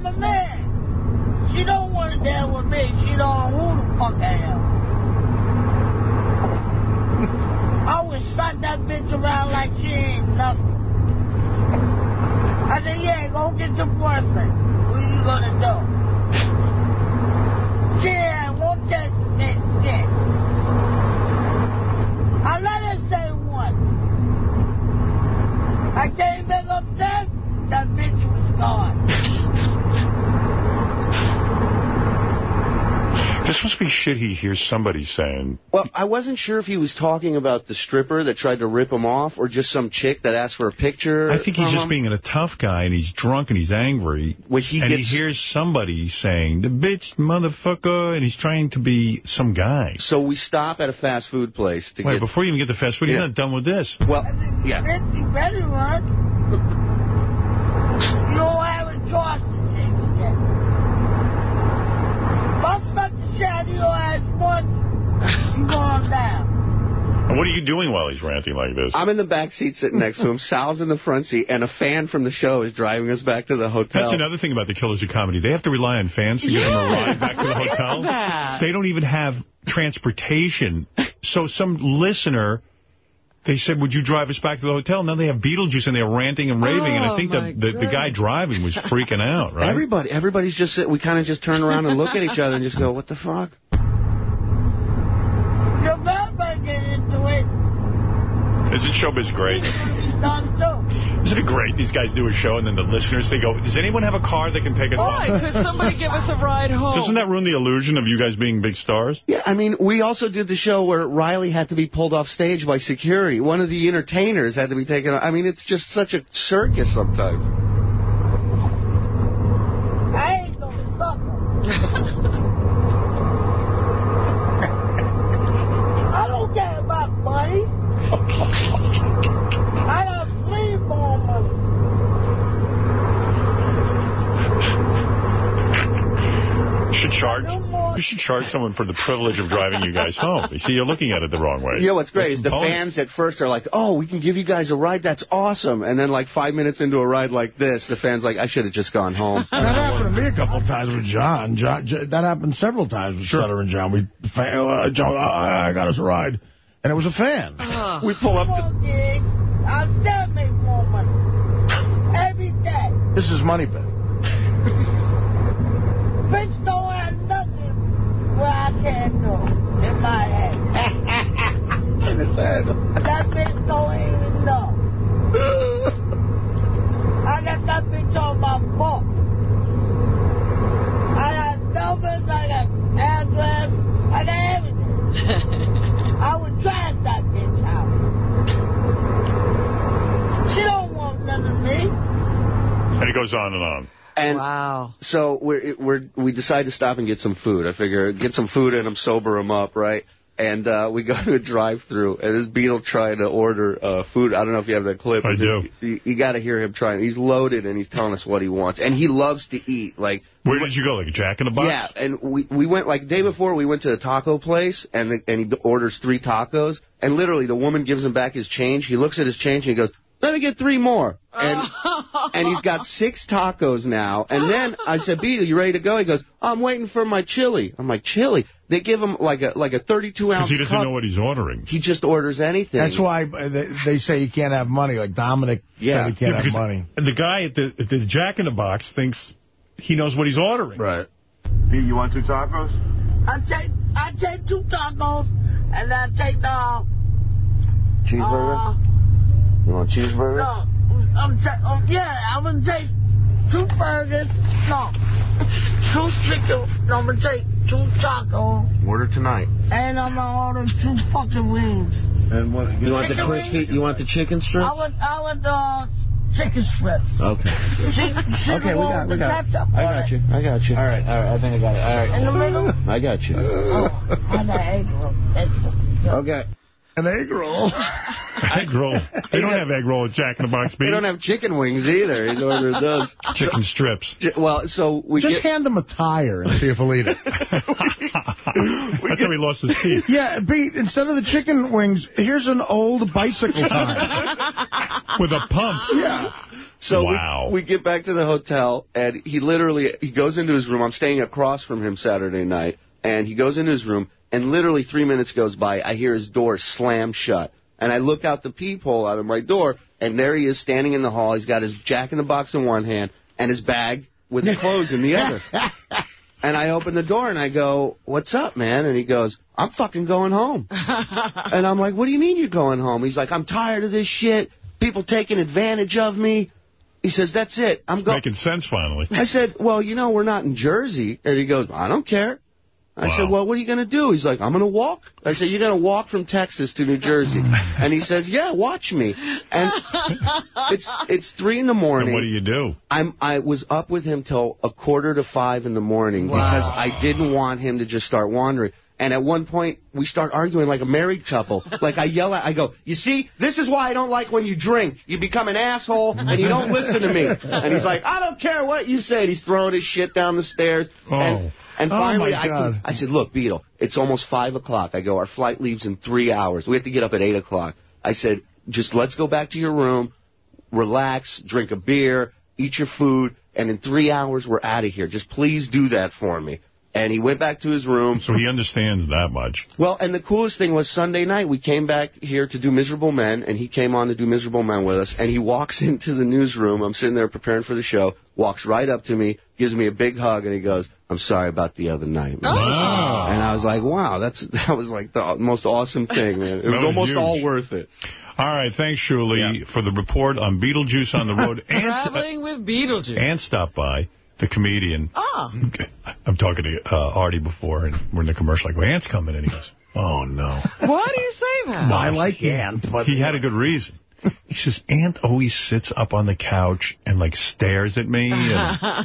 I'm a man. She don't want to deal with me. She don't know who the fuck I am. I would slap that bitch around like she ain't nothing. I said, yeah, go get your boyfriend. What are you gonna do? She ain't won't touch that shit. I let her say once. I came back upstairs, that bitch was gone. This must be shit he hears somebody saying. Well, I wasn't sure if he was talking about the stripper that tried to rip him off or just some chick that asked for a picture. I think he's just him. being a tough guy, and he's drunk and he's angry. Well, he and gets- he hears somebody saying, the bitch, motherfucker, and he's trying to be some guy. So we stop at a fast food place to Wait, get... before you even get to fast food, he's Yeah. not done with this. Well, yeah. Bitch, *laughs* you better run. you don't have a choice to take shit. If I suck the shit out of your ass once, you going down. And what are you doing while he's ranting like this? I'm in the back seat sitting next to him. *laughs* Sal's in the front seat, and a fan from the show is driving us back to the hotel. That's another thing about the Killers of Comedy. They have to rely on fans to give them a ride back to the *laughs* hotel. They don't even have transportation. So some listener, they said, would you drive us back to the hotel? And then they have Beetlejuice and they're ranting and raving. and I Oh, think the, oh, the, the guy driving was freaking out, right? Everybody, everybody's just sit- we kind of just turn around and look at each other and just go, "What the fuck?" You better get into it. Isn't Showbiz great? He's done too. Isn't it great? These guys do a show and then the listeners, they go, does anyone have a car that can take us Why? home? Could somebody give us a ride home? Doesn't that ruin the illusion of you guys being big stars? Yeah, I mean, we also did the show where Riley had to be pulled off stage by security. One of the entertainers had to be taken. off. I mean, it's just such a circus sometimes. I ain't no sucker. *laughs* I don't care about money. *laughs* I got plenty more money. You should charge. You should charge someone for the privilege of driving you guys home. You see, you're looking at it the wrong way. You know what's great That's is the bonus. fans at first are like, "Oh, we can give you guys a ride. That's awesome." And then like five minutes into a ride like this, the fans like, "I should have just gone home." *laughs* That happened to me a couple times with John. John, J- that happened several times with Sutter and John. We, fa- uh, John, I, I got us a ride, and it was a fan. *laughs* we pull up. More gigs, I still make more money. Every day. This is money pit. *laughs* Bitch don't have do in my head. in his head. That bitch don't even know. I got that bitch on my book. I got numbers, I got address, I got everything. I would trash that bitch house. She don't want none of me. And it goes on and on. And wow. So we're we're we decide to stop and get some food. I figure get some food in him, sober him up, right? and uh, we go *laughs* to a drive-through, and this Beetle trying to order uh, food. I don't know if you have that clip. I do. You, you got to hear him trying. He's loaded, and he's telling us what he wants, and he loves to eat. Like Where did you go? Like a Jack in the Box? yeah, and we we went like the day before we went to a taco place and the, and he orders three tacos and literally the woman gives him back his change. He looks at his change and he goes, "Let me get three more." And *laughs* and he's got six tacos now. And then I said, *laughs* "Beetle, you ready to go?" He goes, "I'm waiting for my chili." I'm like, "Chili?" They give him like a like a 32 ounce Because he doesn't cup. know what he's ordering. He just orders anything. That's why uh, they, they say you can't have money. Like Dominic Yeah. said he can't Yeah, have because money. The guy at the, at the Jack in the Box thinks he knows what he's ordering. Right. Pete, you want two tacos? I take I take two tacos and I take the cheeseburger. uh, you want cheeseburger? no I'm ta- oh, yeah I'm gonna take two burgers no two chickens no, I'm gonna take two tacos Order tonight. and I'm gonna order two fucking wings. And what? You want the Chicken crispy- wings? You want the chicken strips? I want I want uh chicken strips. Okay. Chicken, chicken Okay, we got, we got. ketchup I got it. you. I got you. All right, all right. I think I got it. All right. In the middle. *laughs* I got you. Oh, I got egg roll. Egg roll. Okay. An egg roll. *laughs* Egg roll. They don't have egg roll at Jack in the Box, They don't have chicken wings either. He's ordered those. Chicken strips. Well, so we Just get. hand him a tire and see if he'll eat it. *laughs* That's how he lost his teeth. yeah, Pete, instead of the chicken wings, here's an old bicycle tire. *laughs* With a pump. Yeah. So Wow. we, we get back to the hotel, and he literally he goes into his room. I'm staying across from him Saturday night, and he goes into his room, and literally three minutes goes by. I hear his door slam shut, and I look out the peephole out of my door, and there he is standing in the hall. He's got his Jack in the Box in one hand and his bag with the clothes in the other. *laughs* And I open the door and I go, "What's up, man?" And he goes, "I'm fucking going home." *laughs* and I'm like, "What do you mean you're going home?" He's like, "I'm tired of this shit. People taking advantage of me." He says, "That's it. I'm going." Making sense finally. I said, "Well, you know, we're not in Jersey." And he goes, "I don't care." I Wow. said, "Well, what are you going to do?" He's like, "I'm going to walk." I said, "You're going to walk from Texas to New Jersey?" *laughs* And he says, "Yeah, watch me." And it's it's three in the morning. And what do you do? I'm I was up with him till a quarter to five in the morning Wow. because I didn't want him to just start wandering. And at one point, we start arguing like a married couple. Like I yell at, I go, "You see, this is why I don't like when you drink. You become an asshole and you don't listen to me." And he's like, "I don't care what you say." And he's throwing his shit down the stairs. Oh. And, and Oh, finally, my I, can, I said, "Look, Beetle, it's almost five o'clock." I go, "Our flight leaves in three hours. We have to get up at eight o'clock." I said, "Just let's go back to your room." relax, drink a beer, eat your food, and in three hours we're out of here. Just please do that for me. And he went back to his room. So he understands that much. Well, and the coolest thing was Sunday night we came back here to do Miserable Men, and he came on to do Miserable Men with us. And he walks *laughs* into the newsroom. I'm sitting there preparing for the show. Walks right up to me, gives me a big hug, and he goes, "I'm sorry about the other night." Man. Wow. And I was like, "Wow, that's *laughs* that was like the most awesome thing, man. It was was almost huge. all worth it." All right, thanks, Shuli, for the report on Beetlejuice on the road. *laughs* and, Traveling with Beetlejuice. and stop by, the comedian. Ah. *laughs* I'm talking to uh, Artie before, and we're in the commercial. I go, Ant's coming, and he goes, oh, no. Why do you say that? I like Ant, but He had a good reason. He says, Ant always sits up on the couch and, like, stares at me. And *laughs*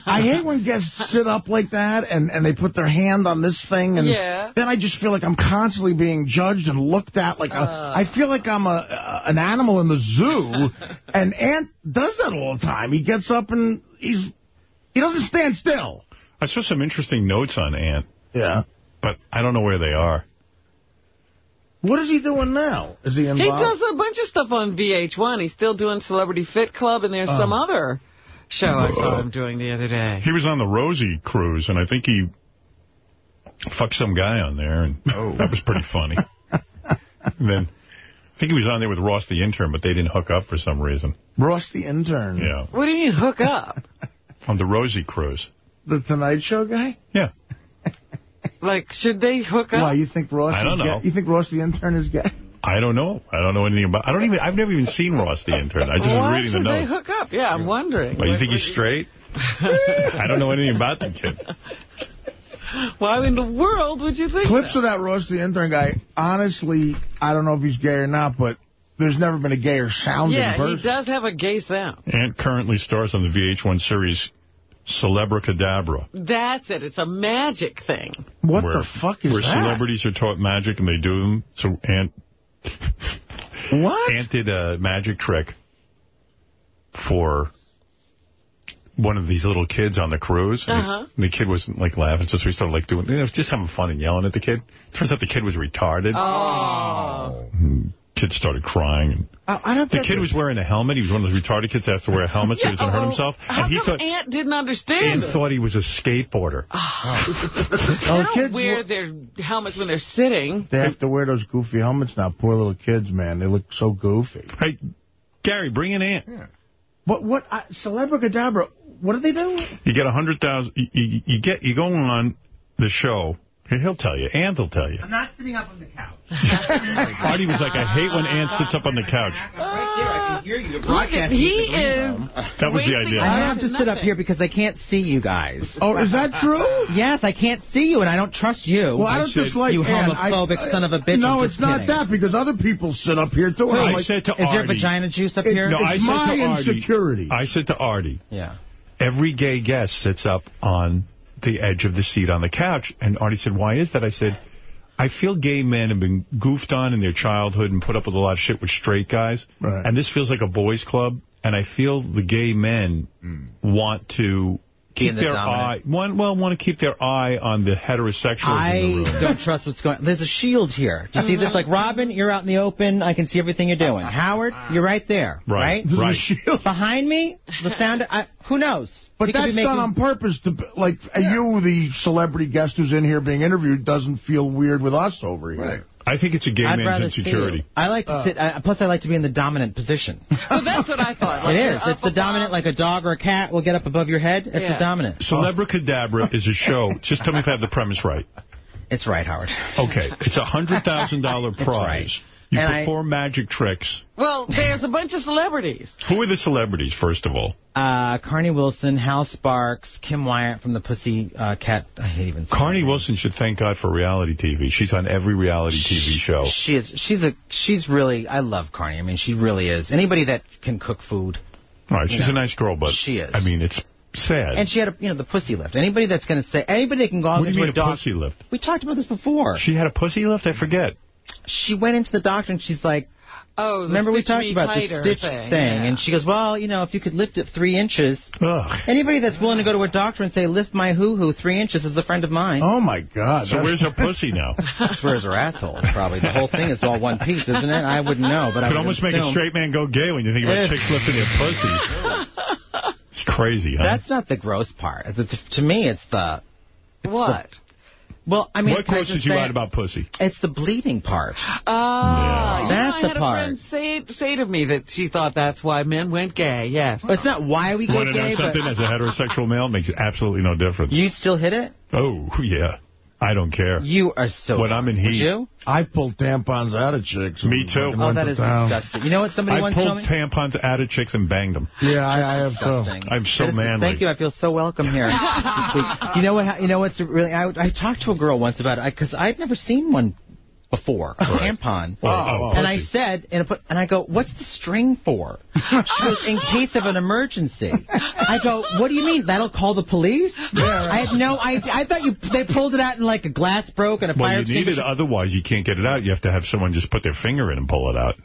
I hate when guests sit up like that and, and they put their hand on this thing. And Yeah. then I just feel like I'm constantly being judged and looked at. like a, Uh. I feel like I'm a, a an animal in the zoo. *laughs* and Ant does that all the time. He gets up and he's he doesn't stand still. I saw some interesting notes on Ant, Yeah. but I don't know where they are. What is he doing now? Is he involved? He does a bunch of stuff on VH1. He's still doing Celebrity Fit Club, and there's Oh. some other show I saw uh, him doing the other day. He was on the Rosie cruise, and I think he fucked some guy on there, and oh. *laughs* that was pretty funny. And *laughs* then I think he was on there with Ross the intern, but they didn't hook up for some reason. Ross the intern. Yeah, What do you mean hook up? *laughs* on the Rosie cruise. The Tonight Show guy? Yeah. *laughs* Like, should they hook up? Why, you think Ross I don't know. gay? You think Ross the intern is gay? I don't know. I don't know anything about. I don't even. I've never even seen Ross the intern. I just was Why reading the should they hook up? Yeah, I'm wondering. But you think he's straight? *laughs* I don't know anything about the kid. Why in the world would you think Clips that? of that Ross the intern guy, honestly, I don't know if he's gay or not, but there's never been a gayer sounding Yeah, he person. does have a gay sound. Ant currently stars on the VH1 series Celebricadabra. That's it. It's a magic thing. What where, the fuck is that? Where celebrities are taught magic and they do them. So Ant, *laughs* what? Ant did a magic trick for one of these little kids on the cruise. And Uh-huh. The, the kid wasn't, like, laughing, so we started, like, doing... It was just having fun and yelling at the kid. Turns out the kid was retarded. Oh. Kid started crying. And I, I don't the kid was wearing a helmet. He was one of those retarded kids that has to wear a helmet so he doesn't *laughs* hurt himself. How and he come thought... Ant didn't understand Ant thought he was a skateboarder. Oh. Oh. *laughs* They oh, don't kids wear their helmets when they're sitting. They have to wear those goofy helmets now. Poor little kids, man. They look so goofy. Hey, Gary, bring an Ant. What? What? I, Celebricadabra. What do they do? You get a hundred thousand. You, you, you get you go on the show. He'll tell you. Ant will tell you. I'm not sitting up on the couch. *laughs* Artie was like, I hate when Ant sits up on the couch. Right there, I can hear you. You're Look at, broadcasting he to the green is. That was the idea. I have to to sit up here because I can't see you guys. Oh, is that true? Yes, I can't see you, and I don't trust you. Well, I don't said, just like you Ant. homophobic I- son of a bitch. No, it's just not kidding. that because other people sit up here too. and I'm I like, said to Is there Artie. vagina juice up It's- here? No, I It's said my to Artie. insecurity. I said to Artie. Yeah. Every gay guest sits up on the edge of the seat on the couch, and Artie said, "Why is that?" I said. I feel gay men have been goofed on in their childhood and put up with a lot of shit with straight guys. Right. And this feels like a boys' club. And I feel the gay men mm. want to keep in the their eye, dominant. one, well, want to keep their eye on the heterosexuals in the room. I don't trust what's going on. There's a shield here. Do you see this? Like, Robin, you're out in the open. I can see everything you're doing. Howard, you're right there. Right, Right? right. Behind me, the sound, I, who knows? But He that's making- done on purpose to, like, you, the celebrity guest who's in here being interviewed, doesn't feel weird with us over here. I think it's a gay I'd man's insecurity. you. I like to sit, uh, plus I like to be in the dominant position. *laughs* Well, that's what I thought. Like it you're is. up It's the above. dominant, like a dog or a cat will get up above your head. It's Yeah. the dominant. Celebricadabra *laughs* is a show. Just tell me if I have the premise right. It's right, Howard. Okay, it's a $100,000 *laughs* prize. right. You And I- perform magic tricks. Well, there's a bunch of celebrities. *laughs* Who are the celebrities, first of all? Uh, Carnie Wilson, Hal Sparks, Kim Wyatt from the Pussy uh, Cat. I hate even. saying Carnie her. Wilson should thank God for reality TV. She's on every reality TV show. She is. She's a. She's really. I love Carnie. I mean, she really is. Anybody that can cook food. All right, she's Yeah. a nice girl, but She is. I mean, it's sad. And she had a, you know, the pussy lift. Anybody that's going to say, anybody that can go out what do you mean a a dog. pussy lift? We talked about this before. She had a pussy lift? I forget. She went into the doctor and she's like, Oh, the remember we talked about the stitch thing. thing, yeah. and she goes, well, you know, if you could lift it three inches. Ugh. Anybody that's willing to go to a doctor and say, lift my hoo-hoo three inches is a friend of mine. Oh, my God. So where's her pussy now? *laughs* That's where's her asshole, probably. The whole thing is all one piece, isn't it? I wouldn't know, but I Could would almost make a straight man go gay when you think about eh. chicks lifting their pussies. It's crazy, huh? That's not the gross part. The- To me, it's the... What? Well, I mean... what can I gross you say write about pussy? It's the bleeding part. Ah, you know, That's I the had part. a friend say, say to me that she thought that's why men went gay, yes. But it's not why we go Want to know something? As a heterosexual male, it makes absolutely no difference. you still hit it? Oh, *laughs* yeah. I don't care. You are so... When I'm in Would heat. you? I've pulled tampons out of chicks. Me too. Oh, that is disgusting. You know what somebody I once pulled told me? tampons out of chicks and banged them. Yeah, I, I have Disgusting. too. I'm so This is- manly. Thank you. I feel so welcome here. *laughs* You know what? You know what's really? I, I talked to a girl once about it because I'd never seen one before, a tampon. Oh, oh, and I pussy. said, and, I put, and I go, what's the string for? She goes, in case of an emergency. I go, what do you mean? That'll call the police? I had no idea. I thought you they pulled it out and like a glass broke and a Well, fire you need it. Otherwise, you can't get it out. You have to have someone just put their finger in and pull it out.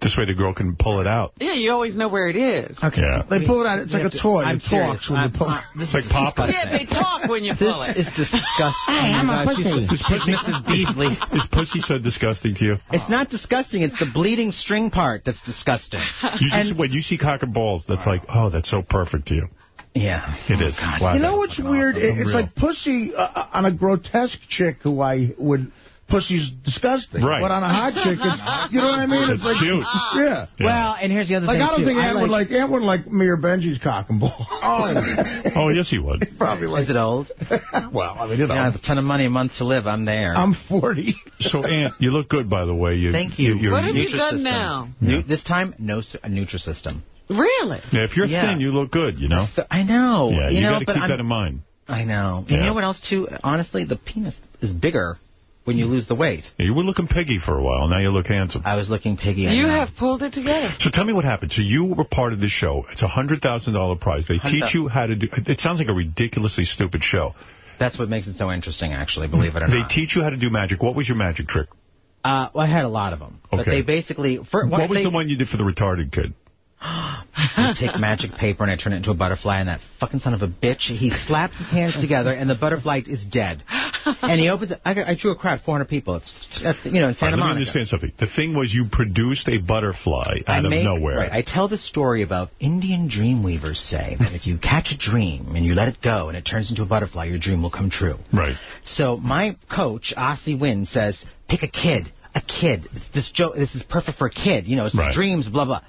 This way the girl can pull it out. Yeah, you always know where it is. Okay. Yeah. They pull it out. It's We like a have to- toy. It talks when I'm- you pull it. It's like is Papa. disgusting. Yeah, they talk when you pull it. This it. is disgusting. Hey, I'm oh a my God, pussy. Is pussy, Mrs. Beasley. is pussy so disgusting to you? It's not disgusting. It's the bleeding string part that's disgusting. You just, And- when you see cock and balls, that's like, oh, that's so perfect to you. Yeah. It is. Wow. You know what's weird? It- It's Unreal. like pussy uh, on a grotesque chick who I would... Pussy's disgusting. Right. But on a hot chick, it's... You know what I mean? It's like... cute. Yeah. Yeah. Well, and here's the other thing. Like, thing, I don't too. think I Ant would like... Ant wouldn't like me or Benji's cock and ball. *laughs* Oh. Oh, yes, he would. *laughs* Probably like... Is it old? *laughs* well, I mean, you know... Yeah, a ton of money a month to live. I'm there. I'm 40. So, Ant, you look good, by the way. You, Thank you. you're- What have you done now? Nu- this time, no s- a Nutrisystem. Really? yeah, if you're Yeah. thin, you look good, you know? So- I know. Yeah, you, you, know, got to but keep I'm, that in mind. I know. And Yeah. you know what else, too? Honestly, the penis is bigger when you lose the weight. Yeah, you were looking piggy for a while. Now you look handsome. I was looking piggy. You know. have pulled it together. So tell me what happened. So you were part of this show. It's a $100,000 prize. They teach you how to do... It sounds like a ridiculously stupid show. That's what makes it so interesting, actually, believe it or They not. They teach you how to do magic. What was your magic trick? Uh, well, I had a lot of them. But Okay. they basically... For, What, was they, the one you did for the retarded kid? I take magic paper and I turn it into a butterfly, and that fucking son of a bitch, he slaps his hands together, and the butterfly is dead. And he opens it. I, I drew a crowd, 400 people. It's, you know, in Santa right, let me Monica. understand something. The thing was you produced a butterfly out of make- nowhere. Right, I tell the story about Indian dream weavers say that if you catch a dream and you let it go and it turns into a butterfly, your dream will come true. Right. So my coach, Ossie Wynn, says, pick a kid. A kid. This joke. This is perfect for a kid. You know, it's Right. dreams, blah, blah.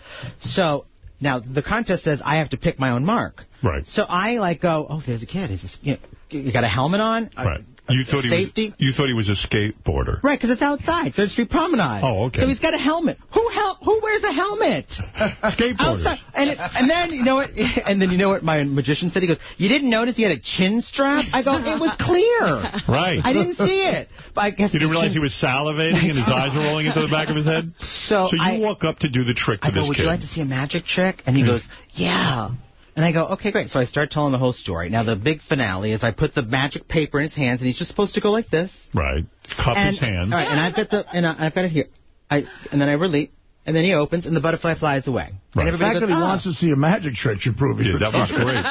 So now the contest says I have to pick my own mark. Right. So I like go, oh, there's a kid. Is this, you, know, you got a helmet on? Uh, right. You thought he safety? was you thought he was a skateboarder. Right, because it's outside, Third Street Promenade. Oh, okay. So he's got a helmet. Who hel- Who wears a helmet? *laughs* Skateboarders. Outside. And, it, and then, you know what? *laughs* And then you know what my magician said? He goes, you didn't notice he had a chin strap? I go, it was clear. *laughs* Right. I didn't see it. But I guess You didn't realize he was salivating and his eyes were rolling into the back of his head? So, So you I, walk up to do the trick to I go, this would kid. you like to see a magic trick? And he hmm. goes, yeah. And I go, okay, great. So I start telling the whole story. Now, the big finale is I put the magic paper in his hands, and he's just supposed to go like this. Right. Cup and, his hands. All right, and I've got the, and I- I've got it here. I, and then I release, and then he opens, and the butterfly flies away. The And fact everybody that he "Oh." wants to see a magic trick should prove he's Yeah, that was great.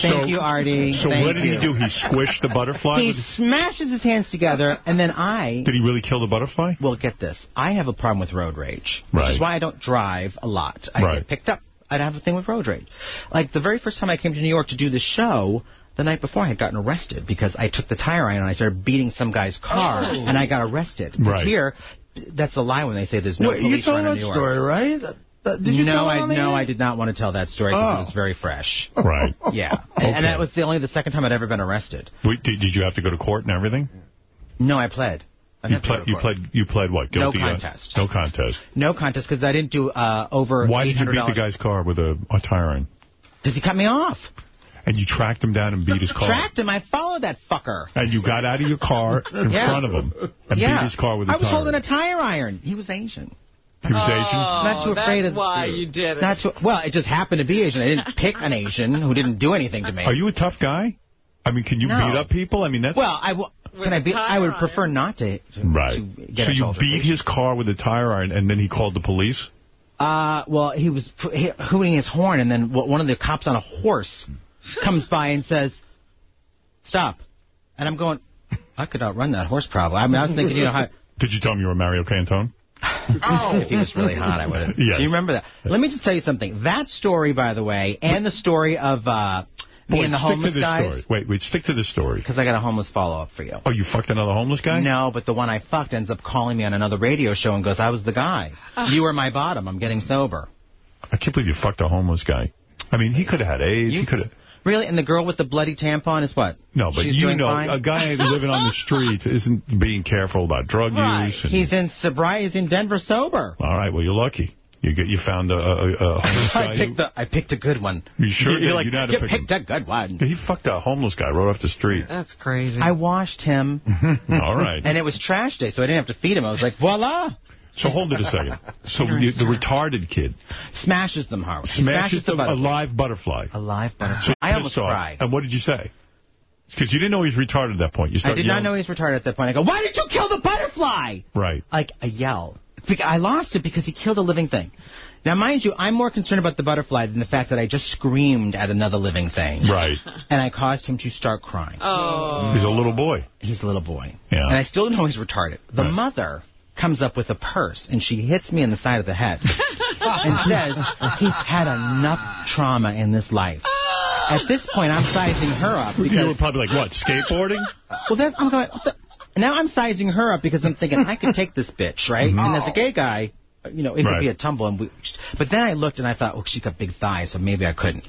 Thank So- you, Artie. So Thank what did you. he do? He squished the butterfly? He smashes his hands together, and then I... Did he really kill the butterfly? Well, get this. I have a problem with road rage, which Right. is why I don't drive a lot. I Right. get picked up. I have a thing with road rage. Like, the very first time I came to New York to do the show, the night before I had gotten arrested because I took the tire iron and I started beating some guy's car, Oh. and I got arrested. 'Cause Right. Here, that's a lie when they say there's no Wait, you police told around that New York. story, right? Uh, did you no, tell it I on no. I did not want to tell that story because Oh. it was very fresh. *laughs* Right. Yeah, and, Okay. and that was the only the second time I'd ever been arrested. Wait, did, did you have to go to court and everything? No, I pled. I You didn't have to go pled, you court. pled, you pled what? No Guilty? uh, contest. no contest. No contest because I didn't do uh, over. Why did you beat the guy's car with a, a tire iron? Because he cut me off. And you tracked him down and beat his car. Tracked him. I followed that fucker. And you got out of your car in *laughs* Yeah. front of him and yeah. beat his car with a I was tire holding iron. a tire iron. He was Asian. He was Asian? Not too afraid that's of. why you did it. Not too, well, it just happened to be Asian. I didn't pick an Asian who didn't do anything to me. Are you a tough guy? I mean, can you No. beat up people? I mean, that's... Well, I w- can I be? I would prefer not to. to Right. To get So you beat his car with a tire iron and then he called the police? Uh, well, he was hooting his horn, and then one of the cops on a horse *laughs* comes by and says, "Stop!" And I'm going, I could outrun that horse probably. I mean, I was thinking, you know, how, *laughs* Did you tell him you were Mario Cantone? *laughs* oh. if he was really hot, I would have. Yes. Do you remember that? Let me just tell you something. That story, by the way, and the story of uh, me Wait, and the stick homeless to this guys. story. Wait, wait, stick to this story. Because I got a homeless follow-up for you. Oh, you fucked another homeless guy? No, but the one I fucked ends up calling me on another radio show and goes, I was the guy. You were my bottom. I'm getting sober. I can't believe you fucked a homeless guy. I mean, he could have had AIDS. he could have... Really? And the girl with the bloody tampon is what? No, but She's you know, fine? a guy *laughs* living on the street isn't being careful about drug Right. use. and- He's in sobriety. He's in Denver sober. All right, well, you're lucky. You get you found a, a, a homeless guy. I picked the I picked a good one. You sure *laughs* You're did. like, you know how to you pick picked a good one. He fucked a homeless guy right off the street. That's crazy. I washed him. *laughs* All right. And it was trash day, so I didn't have to feed him. I was like, voila. So hold it a second. So the, the retarded kid Smashes them, Howard. He smashes the the, a live butterfly. A live butterfly. So I you're almost off. cried. And what did you say? Because you didn't know he was retarded at that point. You I started did not know he was retarded at that point. I go, why did you kill the butterfly? Right. Like a yell. Bec- I lost it because he killed a living thing. Now, mind you, I'm more concerned about the butterfly than the fact that I just screamed at another living thing. Right. *laughs* And I caused him to start crying. Oh. He's a little boy. He's a little boy. Yeah. And I still don't know he's retarded. The Right. mother comes up with a purse and she hits me in the side of the head *laughs* and says he's had enough trauma in this life. Oh. At this point, I'm sizing her up because You were probably like, what, skateboarding? well, then I'm going. what the- Now I'm sizing her up because I'm thinking I could take this bitch, right? Mm-hmm. And as a gay oh. guy, you know, it. Right. could be a tumble. And we, but then I looked and I thought, oh, she's got big thighs, so maybe I couldn't.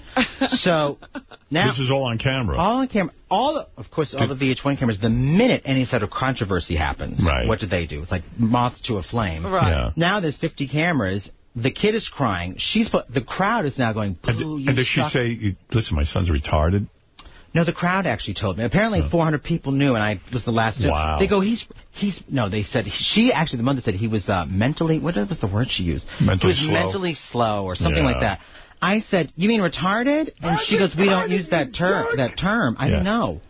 So *laughs* now This is all on camera. all on camera, all the, of course, all the VH1 cameras. The minute any sort of controversy happens, Right. what do they do? It's like moth to a flame. Right. Yeah. Now there's 50 cameras. The kid is crying. She's the crowd is now going. And, Boo, you and does she say, listen, my son's retarded? No, the crowd actually told me. Apparently, 400 people knew, and I was the last. to- Wow. They go, he's he's. No, they said she actually. The mother said he was uh, mentally. What was the word she used? Mentally he was slow. mentally slow or something Yeah. like that. I said, "You mean retarded?" And she goes, "We don't use that term. That term. I Yeah. don't know.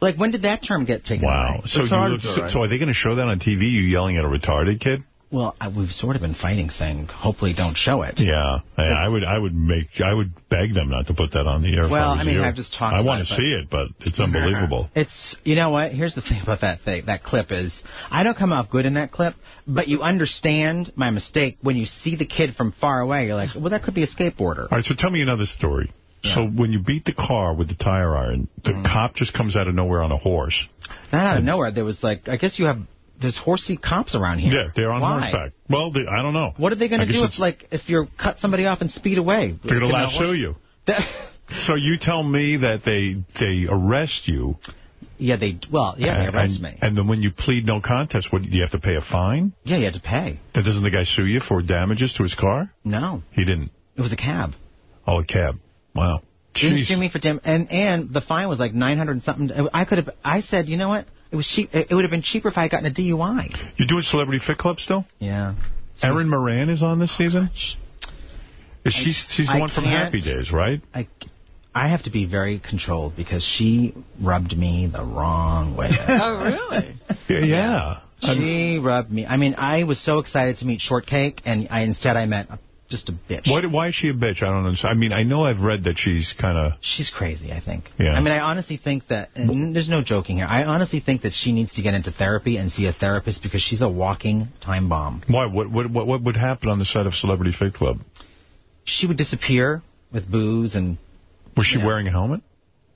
Like when did that term get taken Wow. away? So, you, so, so are they going to show that on TV, you yelling at a retarded kid? Well, we've sort of been fighting, saying hopefully don't show it. Yeah, I, I would, I would make, I would beg them not to put that on the air. Well, I, mean. I've just talked I want to see it, but it's unbelievable. *laughs* It's you know what? Here's the thing about that thing. That clip is I don't come off good in that clip, but you understand my mistake when you see the kid from far away. You're like, well, that could be a skateboarder. All right, so tell me another story. So when you beat the car with the tire iron, the Mm-hmm. cop just comes out of nowhere on a horse. Not out of nowhere. There was like, I guess you have there's horsey cops around here. Yeah, they're on Why? horseback. Well, they, I don't know. What are they going to do it's- if like if you cut somebody off and speed away? They're going to lasso you. *laughs* So you tell me that they they arrest you. Yeah, they well, yeah, they and- arrest and, me. And then when you plead no contest, what do you have to pay a fine? Yeah, you had to pay. Then doesn't the guy sue you for damages to his car? No, He didn't. it was a cab. Oh, a cab. Wow. Didn't Jeez. sue me for dam and and the fine was like nine hundred and something. I could have. I said, you know what? It was cheap. It would have been cheaper if I had gotten a DUI. You're doing Celebrity Fit Club still? Yeah. Erin Moran is on this oh, season? Is she, she's the I one from Happy Days, right? I, I have to be very controlled because she rubbed me the wrong way. *laughs* Oh, really? *laughs* Yeah. yeah. She rubbed me. I mean, I was so excited to meet Shortcake, and I instead I met just a bitch. Why, why is she a bitch? I don't understand. I mean, I know I've read that she's kind of... She's crazy, I think. Yeah. I mean, I honestly think that, and there's no joking here, I honestly think that she needs to get into therapy and see a therapist because she's a walking time bomb. Why? What, what, what, what would happen on the set of Celebrity Fit Club? She would disappear with booze and... Was she wearing a helmet?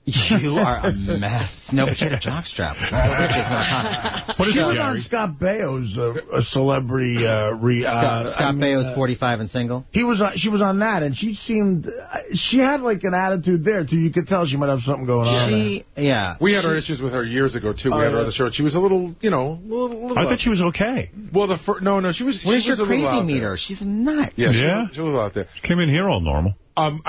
You are a mess. No, but she had a jockstrap. which is *laughs* so- which is not. What is she So- was on Scott Baio's uh, a celebrity uh, re. Scott, uh, Scott I mean, Baio's uh, 45 and single. He was on, she was on that, and she seemed uh, she had like an attitude there too. You could tell she might have something going on. She, yeah. We had our issues with her years ago too. We Oh, had her yeah. on the show. She was a little, you know, a little. little I thought she was okay. Well, the fir- no, no, she was. Where's she was your a crazy out meter? there. She's nuts. Yeah, she Yeah? was- she was out there. She Came in here all normal. Um,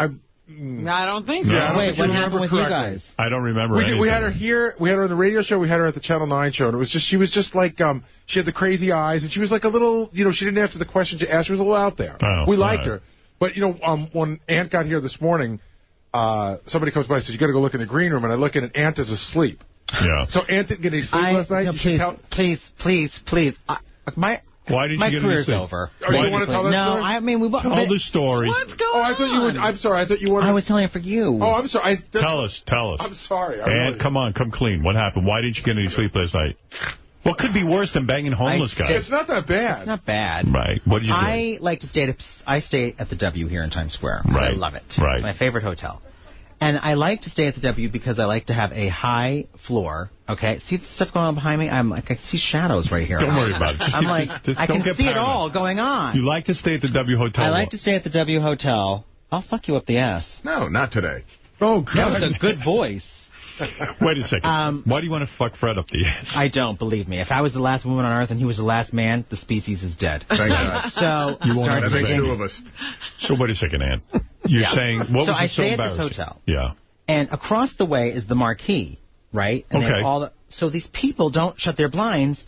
I. I don't think so. Yeah, don't Wait, think you what remember happened with you correctly. guys? I don't remember We, did, we had her here. We had her on the radio show. We had her at the Channel 9 show. And it was just, she was just like, um, she had the crazy eyes. And she was like a little, you know, she didn't answer the question she asked. She was a little out there. Oh, we liked right. her. But, you know, um, when Ant got here this morning, uh, somebody comes by and says, you got to go look in the green room. And I look in and Ant is asleep. Yeah. So Ant didn't get any sleep I, last night. no, You please, tell- please, please, please. I, my Why didn't my you get any career's sleep? over. Oh, you wanna tell that no, story? I mean we. Tell the story. What's going on? Oh, I thought you were, I'm sorry. I thought you wanted. I was telling it for you. Oh, I'm sorry. I, Tell us, tell us. I'm sorry. I And really- come on, come clean. What happened? Why didn't you get any sleep last night? What could be worse than banging homeless I- guys? It's not that bad. It's not bad. Right. What did you do? I like to stay at I stay at the W here in Times Square. 'cause I love it. right. It's my favorite hotel. And I like to stay at the W because I like to have a high floor. Okay, see the stuff going on behind me? I'm like I see shadows right here. Don't worry about it. I'm like Just- just I can get see it all going on. You like to stay at the W Hotel? I like to stay at the W Hotel. I'll fuck you up the ass. No, not today. Oh, That was a good voice. *laughs* Wait a second. Um, Why do you want to fuck Fred up the ass? I don't believe me. If I was the last woman on Earth and he was the last man, the species is dead. Thank God. *laughs* So You won't start have That makes two of us. So wait a second, Ann. You're Yeah. saying what So was I it so I stay at this hotel. Yeah. and across the way is the marquee, right? And Okay. all the, so these people don't shut their blinds,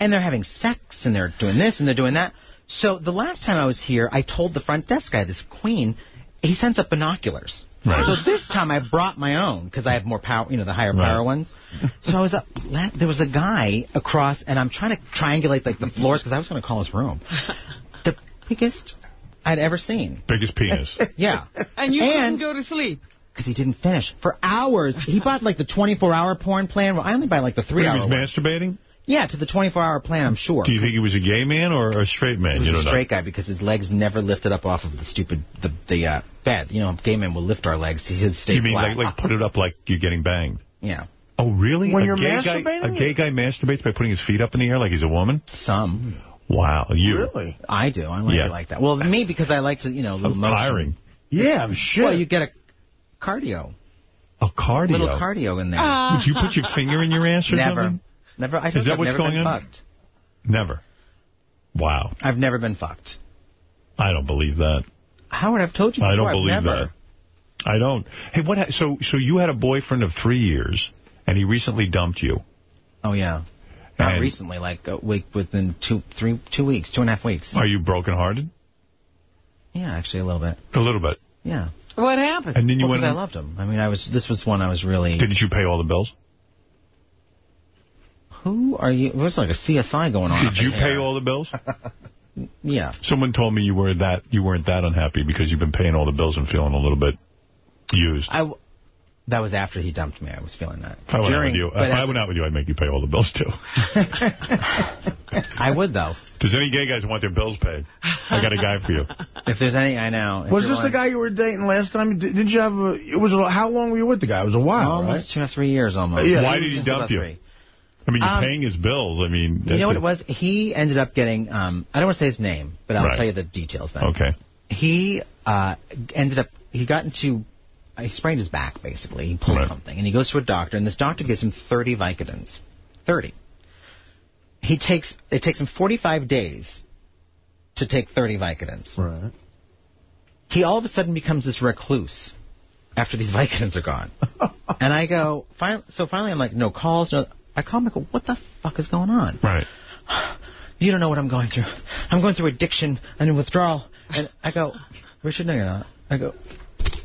and they're having sex, and they're doing this, and they're doing that. So the last time I was here, I told the front desk guy, this queen, he sends up binoculars. Right. So this time I brought my own because I have more power, you know, the higher Right. power ones. So I was up. There was a guy across, and I'm trying to triangulate like the floors because I was going to call his room. The biggest I'd ever seen. Biggest penis. *laughs* Yeah. And you And- couldn't go to sleep. Because he didn't finish. For hours. He bought like the 24-hour porn plan. Well, I only buy like the When he three-hour was one. masturbating? Yeah, to the 24-hour plan, I'm sure. Do you think he was a gay man or a straight man? he you was don't a straight guy because his legs never lifted up off of the stupid the the uh, bed. You know, gay men will lift our legs. His know. stay You mean flat. like, like put it up like you're getting banged? yeah. Oh, really? When a you're gay guy, masturbating? A gay guy masturbates by putting his feet up in the air like he's a woman? Some. Wow. You. Really? I do. I like Yeah. it like that. Well, me because I like to, you know, a little That's motion. tiring. Yeah, I'm sure. Well, you get a cardio. A cardio. Little cardio in there. Would you put your finger in your ass or never. something? Never. I Is that I've what's going on? fucked. Never. Wow. I've never been fucked. I don't believe that. Howard, I've told you before. I don't believe never. I don't. Hey, what? Ha so, so you had a boyfriend of three years, and he recently dumped you. Oh, yeah. Not And- recently, like a week within two, three, two weeks, two and a half weeks. Are you brokenhearted? Yeah, actually a little bit. A little bit. Yeah. What happened? And then you Well, went. 'cause I loved him. I mean, I was. This was one I was really. Didn't you pay all the bills? Who are you? There's like a CSI going on. Did you in pay here. all the bills? *laughs* Yeah. Someone told me you were that you weren't that unhappy because you've been paying all the bills and feeling a little bit used. I, That was after he dumped me. I was feeling that. If I went out with you, if but I went out with you, I'd make you pay all the bills too. *laughs* I would though. Does any gay guys want their bills paid? I got a guy for you. *laughs* If there's any, I know. If Was you're this the guy you were dating last time? Did, did you have a... It was a, how long were you with the guy? It was a while, Almost two or three years almost. Yeah. Why did he dump you? three. I mean, you're Um, paying his bills. I mean, You know what that's it was? He ended up getting, um, I don't want to say his name, but I'll Right. tell you the details then. Okay. He uh, ended up, he got into, he sprained his back basically. He pulled Right. something. And he goes to a doctor, and this doctor gives him 30 Vicodins. 30. He takes, it takes him 45 days to take 30 Vicodins. Right. He all of a sudden becomes this recluse after these Vicodins are gone. *laughs* and I go, fin- so finally I'm like, no calls, no. I call him, I go, what the fuck is going on? Right. *sighs* You don't know what I'm going through. I'm going through addiction and withdrawal. And I go, Richard, no, you're not. I go,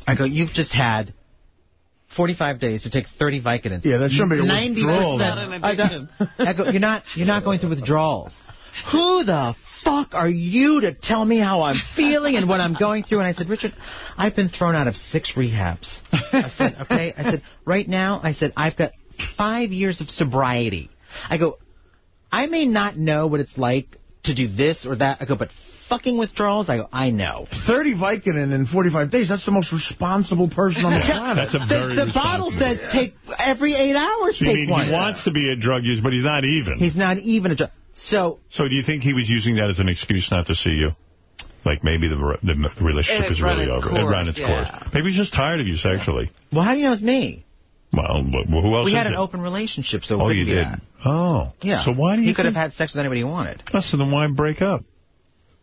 I go, you've just had 45 days to take 30 Vicodins. Yeah, that shouldn't be a 90%. withdrawal. Not an I, addiction. *laughs* I go, you're not, you're not going through withdrawals. Who the fuck are you to tell me how I'm feeling and what I'm going through? And I said, Richard, I've been thrown out of six rehabs. I said, okay. I said, right now, I said, I've got five years of sobriety. I go, I may not know what it's like to do this or that. I go, but fucking withdrawals, I go, I know. 30 Vicodin in 45 days. That's the most responsible person on the *laughs* planet. That's a very The, the bottle responsible- says take every eight hours, You take mean one. he wants to be a drug user, but he's not even. He's not even a drug. So so do you think he was using that as an excuse not to see you? Like maybe the, the relationship is really its over. It ran its yeah. course. Maybe he's just tired of you sexually. Well, how do you know it's me? Well, who else we had an it? open relationship, so oh, you did. that. Oh. Yeah. So why do you He could have had sex with anybody he wanted. Oh, so then why break up?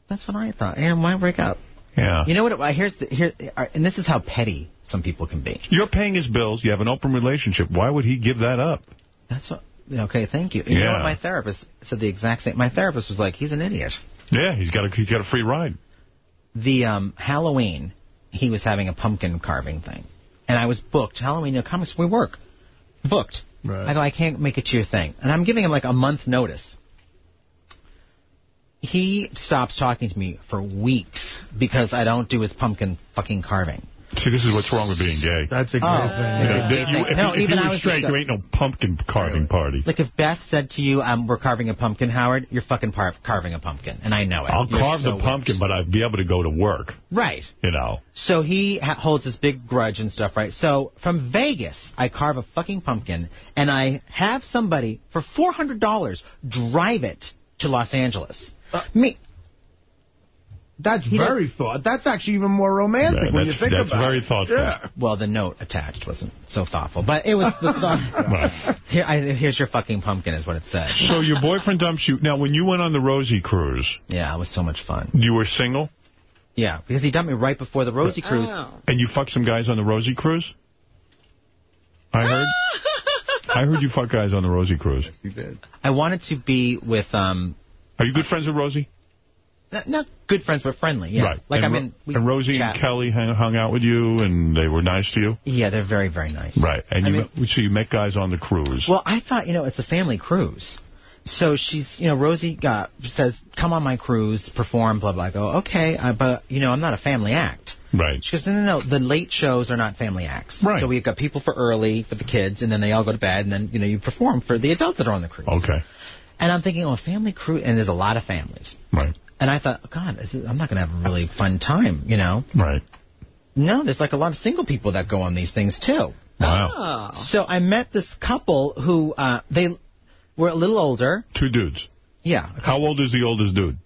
That's what I thought. And why break up? Yeah. You know what? it- Here's the, here, uh, and this is how petty some people can be. You're paying his bills. You have an open relationship. Why would he give that up? That's what. Okay, thank you. You know Yeah. what? My therapist said the exact same. My therapist was like, "He's an idiot." Yeah, he's got a he's got a free ride. The um, Halloween, he was having a pumpkin carving thing, and I was booked. Halloween, you know, comics we work, booked. Right. I go, I can't make it to your thing, and I'm giving him like a month notice. He stops talking to me for weeks because I don't do his pumpkin fucking carving. See, this is what's wrong with being gay. That's a great Oh. thing. You know, Yeah. you- if No, you, if even you were straight, just- there ain't no pumpkin carving party. Like if Beth said to you, um, "We're carving a pumpkin, Howard," you're fucking par- carving a pumpkin, and I know it. I'll You're carve so the pumpkin, but I'd be able to go to work. Right. You know. So he ha- holds this big grudge and stuff, right? So from Vegas, I carve a fucking pumpkin, and I have somebody for four hundred dollars drive it to Los Angeles. Me. That's He very thought. That's actually even more romantic Yeah, when you that's- think that's about very it. thoughtful. Yeah. Well, the note attached wasn't so thoughtful, but it was the thought. *laughs* Here, I, here's your fucking pumpkin, is what it said. So your boyfriend dumps you. Now, when you went on the Rosie cruise, Yeah, it was so much fun. you were single, Yeah, because he dumped me right before the Rosie cruise. Oh. and you fucked some guys on the Rosie cruise. I heard. *laughs* I heard you fuck guys on the Rosie cruise. You did. I wanted to be with um, Are you good friends with Rosie? Not, not good friends, but friendly. Yeah, Right. like and, I mean, we and Rosie chat. and Kelly hung, hung out with you, and they were nice to you. Yeah, they're very, very nice. Right. And I you so you met guys on the cruise. Well, I thought, you know, it's a family cruise. So she's, you know, Rosie got, says, come on my cruise, perform, blah, blah. I go, okay, uh, but, you know, I'm not a family act. right. She goes, no, no, no, the late shows are not family acts. Right. So we've got people for early, for the kids, and then they all go to bed, and then, you know, you perform for the adults that are on the cruise. Okay. And I'm thinking, oh, a family cruise, and there's a lot of families. Right. And I thought, God, is, I'm not going to have a really fun time, you know? Right. No, there's like a lot of single people that go on these things, too. Wow. Oh. So I met this couple who, uh, they were a little older. Two dudes. Yeah, How old is the oldest dude?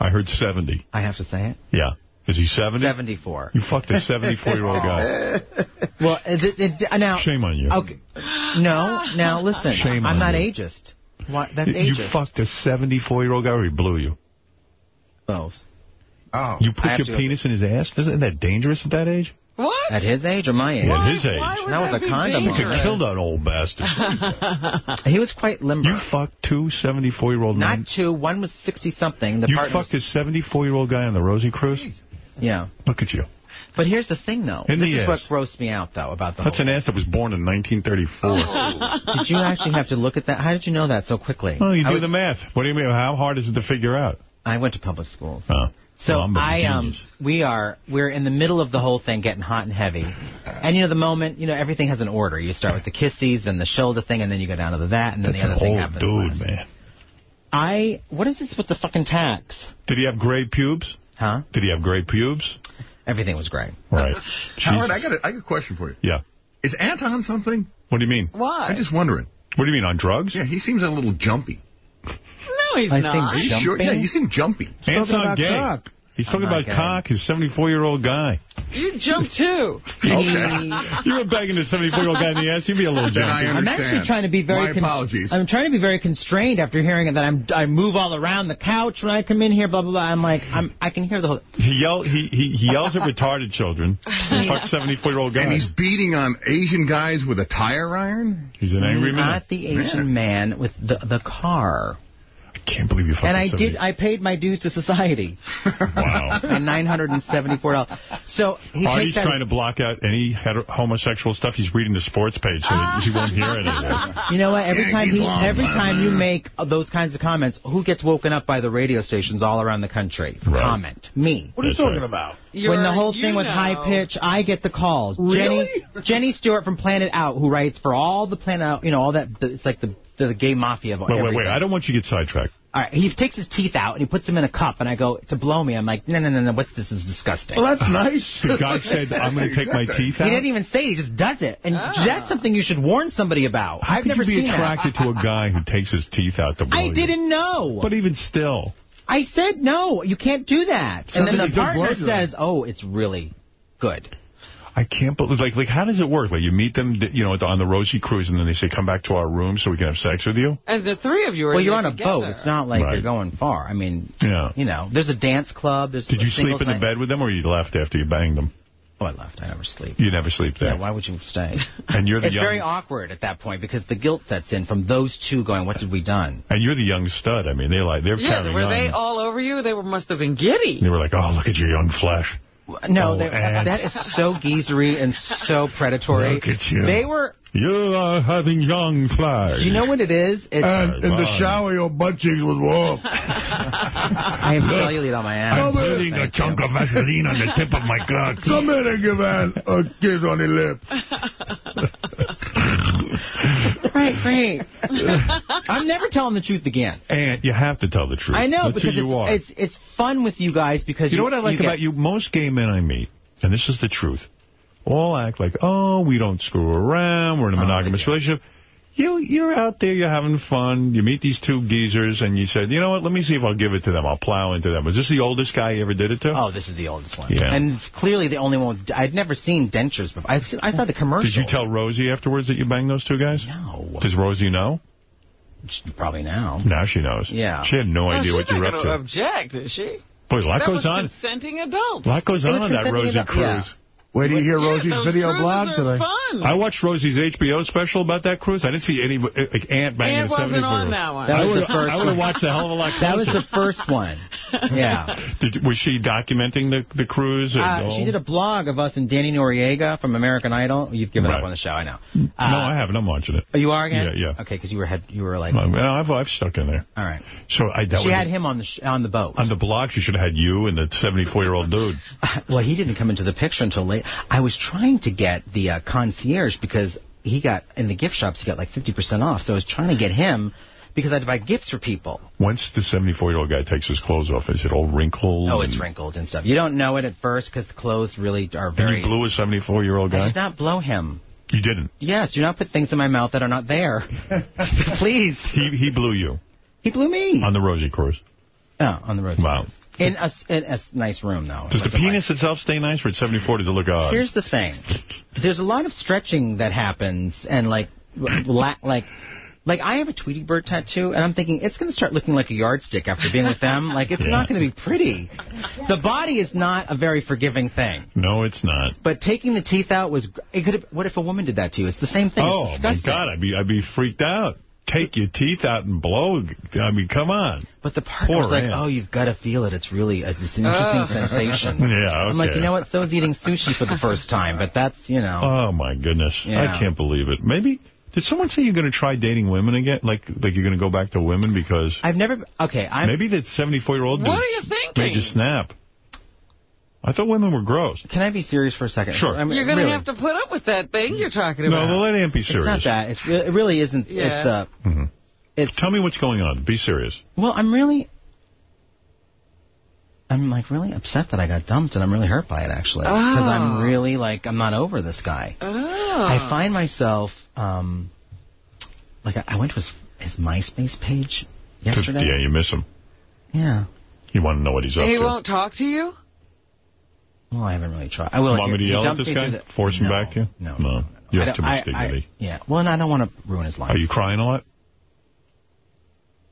I heard 70. I have to say it. Yeah. Is he 70? 74. You fucked a 74-year-old guy. *laughs* Well, it, it, it- now. Shame on you. Okay. No, now listen. Shame I'm on not you. ageist. What? That's ageist. You ageist. fucked a 74-year-old guy or he blew you? Both. Oh. You put your penis in his ass? Isn't that dangerous at that age? What? At his age or my age? At his age. Why would That was a be condom. You could kill that old bastard. *laughs* He was quite limber. You fucked two 74-year-old men? Not two. One was 60-something. The You partner fucked a 74-year-old guy on the Rosie Cruise? Yeah. Look at you. But here's the thing, though. In this the is ass. what grossed me out, though, about the That's whole an ass that was born in 1934. Did you actually have to look at that? How did you know that so quickly? Well, you I do was- the math. What do you mean? How hard is it to figure out? I went to public schools. Oh. So Well, I'm um we are we're in the middle of the whole thing getting hot and heavy. And you know the moment, you know everything has an order. You start with the kissies and the shoulder thing and then you go down to the that and then That's the other an thing old happens. dude, last. man. I what is this with the fucking tax? Did he have gray pubes? Huh? Did he have gray pubes? Everything was gray. Right. *laughs* Howard, I got a, I got a question for you. Yeah. Is Anton something? What do you mean? Why? I'm just wondering. What do you mean, on drugs? Yeah, he seems a little jumpy. *laughs* No, he's I not. think Are you sure? Yeah, you seem jumpy. Ant's not gay. cock. He's talking I'm not about gay. cock. He's a 74-year-old guy. You jump too. okay. you were begging the 74-year-old guy in the ass. You'd be a little Then I jumpy. I'm actually trying to be very My apologies. I'm trying to be very constrained after hearing that I'm I move all around the couch when I come in here, blah blah blah. I'm like I'm I can hear the whole He, yell, he, he, he yells at retarded children. *laughs* He fucks 74-year-old guys. And he's beating on Asian guys with a tire iron? He's an angry man. not the Asian man with the the car. I can't believe you fucking And I 70 did. I paid my dues to society. *laughs* Wow. and nine hundred and seventy-four dollars. So he Artie's takes out trying his- to block out any homosexual stuff. He's reading the sports page, so that he won't hear it. *laughs* You know what? Every Yeah, time he's he, lost every my time you mm-hmm. make those kinds of comments, who gets woken up by the radio stations all around the country for Right. comment? Me. What are you That's talking right. about? You're, when the whole you thing with high pitch, I get the calls. Really? Jenny Jenny Stewart from Planet Out, who writes for all the Planet Out, you know, all that. It's like the the gay mafia of Wait, wait, wait. I don't want you to get sidetracked. All right, he takes his teeth out and he puts them in a cup, and I go to blow me. I'm like, no, no, no, no. What's this? This is disgusting. Well, that's nice. *laughs* The guy said, I'm going to take my teeth out? he didn't even say. it, He just does it, and Ah. that's something you should warn somebody about. How I've could never you be seen attracted that. to a guy who takes his teeth out to blow I you? didn't know. But even still. I said no. You can't do that. Sounds and then like the good partner says, "Oh, it's really good." I can't believe, like, like, how does it work? Like, you meet them, you know, on the Rosie Cruise, and then they say, come back to our room so we can have sex with you? And the three of you are Well, you're there on a together. boat. It's not like Right. you're going far. I mean, Yeah. you know, there's a dance club. There's Did you sleep singles in the bed with them, or you left after you banged them? Oh, I left. I never sleep. You never sleep there. Yeah, why would you stay? *laughs* And you're the it's young, very awkward at that point because the guilt sets in from those two going, "What did we done?" and you're the young stud. I mean, they like they're Yeah, carrying were on. they all over you? They were, must have been giddy. They were like, oh, look at your young flesh. No, Oh, they, that is so geezery and so predatory. Look at you. They were. You are having young flies. Do you know what it is? It's, And in the shower, your butt cheeks was warm. I have cellulite on my ass. I'm putting a chunk of Vaseline on the tip of my *laughs* cock. Come here and give Ann a kiss on the lip. *laughs* *laughs* Right, great. *laughs* I'm never telling the truth again. And you have to tell the truth. I know That's because who you are. it's, it's it's fun with you guys because you know what I like get- about you? Most gay men I meet, and this is the truth, all act like, oh, we don't screw around, we're in a Oh, monogamous yeah. relationship. You, you're out there, you're having fun, you meet these two geezers, and you said, you know what, let me see if I'll give it to them. I'll plow into them. Was this the oldest guy you ever did it to? Oh, this is the oldest one. Yeah. And clearly the only one. With, I'd never seen dentures before. I, I saw the commercial. Did you tell Rosie afterwards that you banged those two guys? No. Does Rosie know? Probably now. Now she knows. Yeah. She had no Well, idea what you not were up to to. object, is she? Boy, a lot that goes on. consenting adults. A lot goes on on that Rosie adult- yeah. Cruise. Wait till you hear Yeah, Rosie's video blog today. Fun. I watched Rosie's HBO special about that cruise. I didn't see any, like, Ant banging Ant a 70 wasn't on that one. That I was the first I would have watched a hell of a lot That was the first one. *laughs* Yeah. Did, was she documenting the, the cruise? Uh, all? she did a blog of us and Danny Noriega from American Idol. You've given Right. up on the show, I know. no, Uh, I haven't. I'm watching it. Oh, you are again? Yeah, yeah. Okay, because you were had you were like. No, I've, I've stuck in there. All right. So I, that she was had him on the sh- on the boat. on the blog. She should have had you and the 74-year-old dude. *laughs* Well, he didn't come into the picture until I was trying to get the uh, concierge because he got in the gift shops. He got like 50% off. So I was trying to get him because I had to buy gifts for people. Once the 74-year-old guy takes his clothes off, is it all wrinkled? Oh, it's wrinkled and stuff. You don't know it at first because the clothes really are And very. you blew a 74-year-old I guy? did not blow him. You didn't. Yes, do not put things in my mouth that are not there. *laughs* Please. He he blew you He blew me. on the Rosie cruise. Oh, on the road. Wow. In a, in a nice room, though. Does the wasn't like- penis itself stay nice, or at 74 does it look odd? Here's the thing. There's a lot of stretching that happens, and like, la- like Like, I have a Tweety Bird tattoo, and I'm thinking it's going to start looking like a yardstick after being with them. Like, it's Yeah. not going to be pretty. The body is not a very forgiving thing. No, it's not. But taking the teeth out was... It could. have. What if a woman did that to you? It's the same thing. Oh, my. God, I'd be, I'd be freaked out. Take your teeth out and blow. I mean, come on. But the partner Poor was like, Ann. oh, you've got to feel it. It's really a, it's an ah. interesting Oh. *laughs* sensation. Yeah, I'm like, you know what? So is eating sushi for the first time, but that's, you know. Oh, my goodness. Yeah. I can't believe it. Maybe, did someone say you're going to try dating women again? Like, like you're going to go back to women because... I've never... Okay, I'm... Maybe that 74-year-old dude What are you thinking? made you snap. I thought women were gross. Can I be serious for a second? Sure. I mean, You're going to really. have to put up with that thing you're talking No, about. well, let Ant be It's not that. It's, re- it really isn't. Yeah. It's, uh, Mhm. it's... Tell me what's going on. Be serious. Well, I'm really... I'm, like, really upset that I got dumped, and I'm really hurt by it, actually. Because Oh. I'm really, like, I'm not over this guy. Oh. I find myself, um... Like, I- I went to his, his MySpace page yesterday. Yeah, you miss him. Yeah. You want to know what he's up He to. He won't talk to you? Well, I haven't really tried. I will. Want me to yell at this guy? the- Force him No, back to you? No. No. You I have too don't- much I- I- dignity. yeah. Well, and I don't want to ruin his life. Are you crying a lot?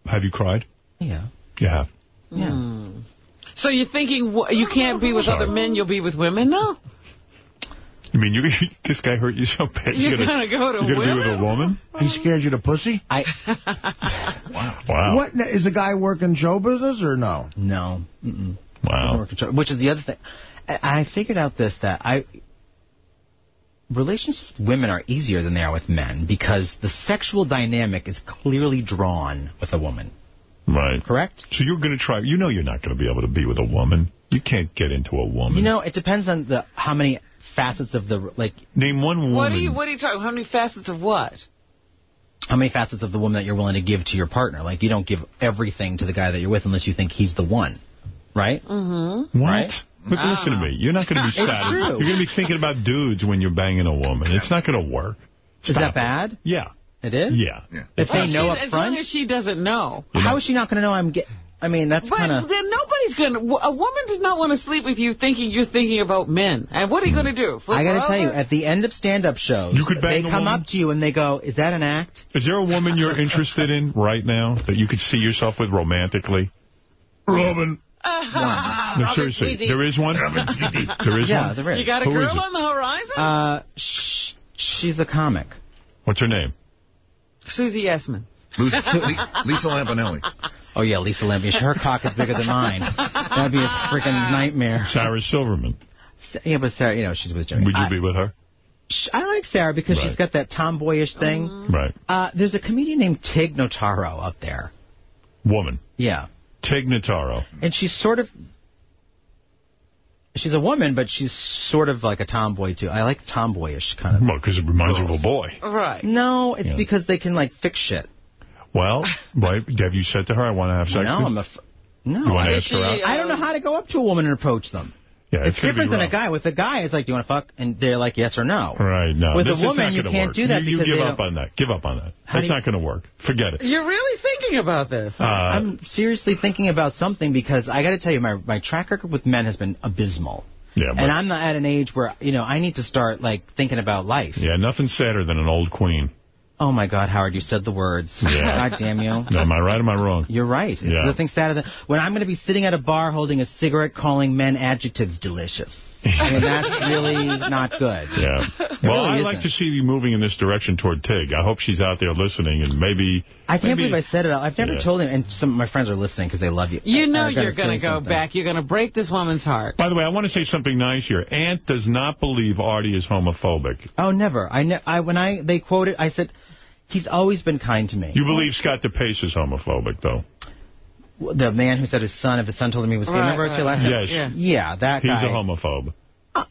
Have you cried? Yeah. You have. Yeah. Hmm. So you're thinking you can't be with Sorry. other men, you'll be with women now? You mean you, *laughs* this guy hurt you so bad? You're gonna, gonna go to you're gonna be with a woman? He scares you to pussy? I. *laughs* Wow. What is the guy working show business or no? No. Mm-mm. Wow. Which is the other thing. I I figured out this that I relationships with women are easier than they are with men because the sexual dynamic is clearly drawn with a woman. Right. Correct? So you're going to try. You know you're not going to be able to be with a woman. You can't get into a woman. You know, it depends on the how many facets of the like. Name one woman. What are you What are you talking? How many facets of what? How many facets of the woman that you're willing to give to your partner? Like you don't give everything to the guy that you're with unless you think he's the one, right? Mm-hmm. What? Right? Look, listen to me. You're not going to be *laughs* It's sad. true. You're going to be thinking about dudes when you're banging a woman. It's not going to work. Is Stop that it. bad? Yeah. It is. Yeah. If Well, they know she- up As long front, as she doesn't know. how is she not going to know I'm get? I mean, that's But kind of. then nobody's going to... A woman does not want to sleep with you thinking you're thinking about men. And what are you hmm. going to do? Flip I got to tell you, at the end of stand-up shows, You could they come woman? up to you and they go, "Is that an act?" Is there a woman you're *laughs* interested in right now that you could see yourself with romantically? Robin. No, seriously. There is one? There is yeah, one? there is. You got a Who is girl on the horizon? Uh, sh- she's a comic. What's her name? Susie Essman. Lisa, *laughs* Lisa Lampanelli. Oh yeah, Lisa Lampe. Her cock is bigger than mine. That'd be a freaking nightmare. Sarah Silverman. Yeah, but Sarah, you know, she's with Jerry. Would you I, be with her? I like Sarah because she's got that tomboyish thing. Right. Uh, there's a comedian named Tig Notaro up there. Woman. Yeah. Tig Notaro. And she's sort of... She's a woman, but she's sort of like a tomboy, too. I like tomboyish kind of... Well, because it reminds you of a boy. Right. No, it's Yeah. because they can, like, fix shit. Well, right. Have you said to her, I want to have sex no, with I'm you? a... F- no. You wanna I- ask her out? I don't know how to go up to a woman and approach them. Yeah, It's, gonna different than a guy. With a guy, it's like, do you want to fuck? And they're like, yes or no. Right, no. With a this is woman, not you gonna can't work. do that You, you because give up don't- on that. Give up on that. How That's you- not going to work. Forget it. You're really thinking about this. Uh, I'm seriously thinking about something because I got to tell you, my my track record with men has been abysmal. yeah, but, And I'm not at an age where, you know, I need to start, like, thinking about life. yeah, nothing sadder than an old queen. Oh, my God, Howard, you said the words. Yeah. God damn you. Am I right or am I wrong? You're right. It's Yeah. nothing sadder than when I'm going to be sitting at a bar holding a cigarette calling men adjectives delicious. *laughs* I mean, that's really not good. Yeah. Well, really I like isn't. to see you moving in this direction toward Tig. I hope she's out there listening, and maybe... I can't maybe, believe I said it. I've never Yeah. told him, and some of my friends are listening because they love you. You know I- I gotta you're going to go something. back. You're going to break this woman's heart. By the way, I want to say something nice here. Ant does not believe Artie is homophobic. Oh, never. I, ne- I when I they quoted, I said, he's always been kind to me. You believe Scott DePace is homophobic, though? The man who said his son, if his son told him he was gay, Right, remember I was here last time? Yes. Yeah. Yeah, that He's guy. a homophobe. Uh,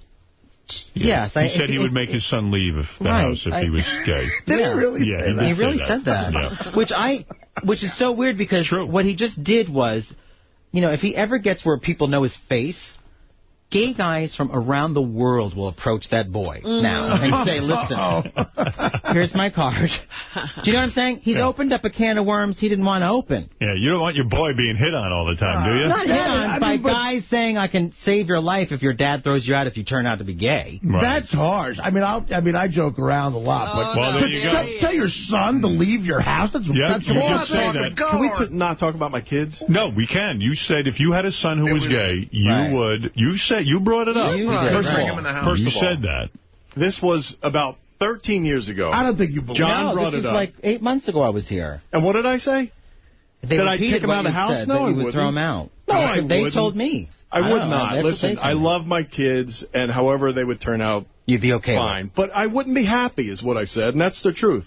yeah. Yes. He I, said he would make his son leave the Right, house if I- he was *laughs* gay. Did Yeah. he really Yeah, say he that? He really say said that. that. Yeah. Which I, which is so weird because what he just did was, you know, if he ever gets where people know his face, gay guys from around the world will approach that boy Mm. now and *laughs* say, listen, *laughs* here's my card. Do you know what I'm saying? He's opened up a can of worms he didn't want to open. Yeah, you don't want your boy being hit on all the time, do you? Not hit on by guys saying I can save your life if your dad throws you out if you turn out to be gay. That's harsh. I mean, I'll, I mean, I joke around a lot, Oh, but Well, there you go. tell- tell your son to leave your house. That's Yeah, that's you horrible. just say that. Can we t- not talk about my kids? No, we can. You said if you had a son who was, gay, you would. You said you brought it up. You did, First right. of all, First you of all, said that. This was about 13 years ago. I don't think you believe John no, brought this it was up. like eight months ago I was here. and what did I say? They Did I repeated kick him out of the house? No, that I would wouldn't. throw him out. No, They- I They wouldn't. told me. I, I would don't know, not. that's what Listen, I love my kids, and however they would turn out, you'd be okay. Fine, but I wouldn't be happy, is what I said, and that's the truth.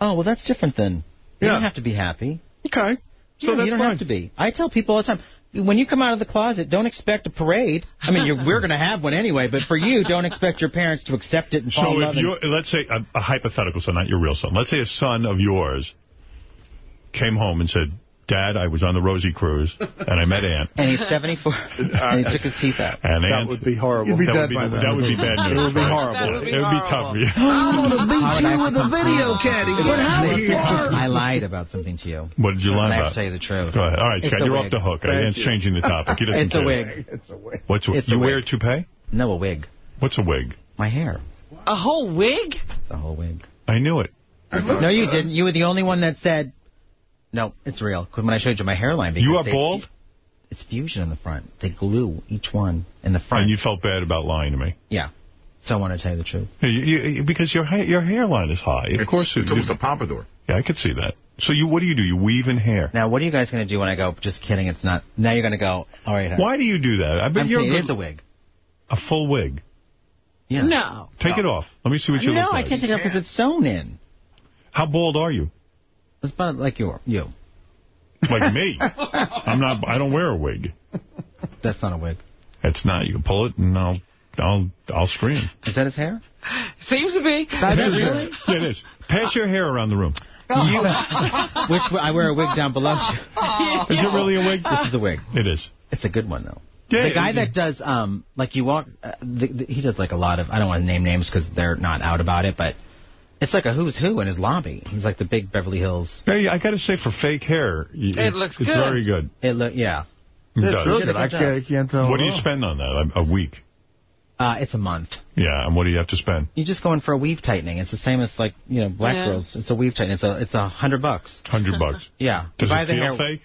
Oh, well, that's different then. You Yeah. don't have to be happy. Okay. So Yeah, that's you don't fine. have to be. I tell people all the time, when you come out of the closet, don't expect a parade. I mean, you're, we're going to have one anyway, but for you, don't expect your parents to accept it and fall in So love. you let's say a, a hypothetical son, not your real son. Let's say a son of yours came home and said, "Dad, I was on the Rosie cruise and I met Ant." and he's 74, uh, and he took his teeth out. And That Ant, would be horrible. You'd be that dead would be, by then. that would be bad news. It would be horrible. Would be It would be tough for you. I want to beat you with a video complain? caddy. But how far? I lied about something to you. What did you lie And I have about? to tell you the truth. Go ahead. All right, It's Scott, you're wig. off the hook. Thank Ant's changing the topic. He doesn't It's a care. wig. It's a wig. What's a, It's a you wig. wear a toupee? No, a wig. What's a wig? My hair. A whole wig? The whole wig. I knew it. No, you didn't. You were the only one that said, no, it's real. Because when I showed you my hairline. You are they- bald, It's fusion in the front. They glue each one in the front. and you felt bad about lying to me. Yeah. So I want to tell you the truth. You, you, because your ha- your hairline is high. Of course, It's almost a pompadour. Yeah, I could see that. So you, what do you do? You weave in hair. Now, what are you guys going to do when I go, just kidding, it's not. Now you're going to go, all right. honey. Why do you do that? I bet I'm you're kidding, it is a wig. a full wig. Yeah. No. Take it off. Let me see what you no, look I can't take it off because it's sewn in. How bald are you? It's about like your, you. Like me. *laughs* I'm not. I don't wear a wig. That's not a wig. It's not. You can pull it, and I'll I'll I'll scream. Is that his hair? Seems to be. That is really? Yeah, it is. Pass your hair around the room. You, which I wear a wig down below. *laughs* Is it really a wig? This is a wig. It is. It's a good one though. Yeah, the guy that does, um, like you walk, uh, the, the, he does like a lot of. I don't want to name names because they're not out about it, but it's like a who's who in his lobby. He's like the big Beverly Hills. Hey, I got to say, for fake hair, y- It looks it's good. very good. It look, yeah. It It's does. real good. I can't, I can't tell. What do you spend on that? A, a week. Uh, it's a month. Yeah, and what do you have to spend? You just go in for a weave tightening. It's the same as like you know black Yeah. girls. It's a weave tightening. It's a it's a hundred bucks. Hundred bucks. *laughs* Yeah. Does Buy it the feel hair. fake?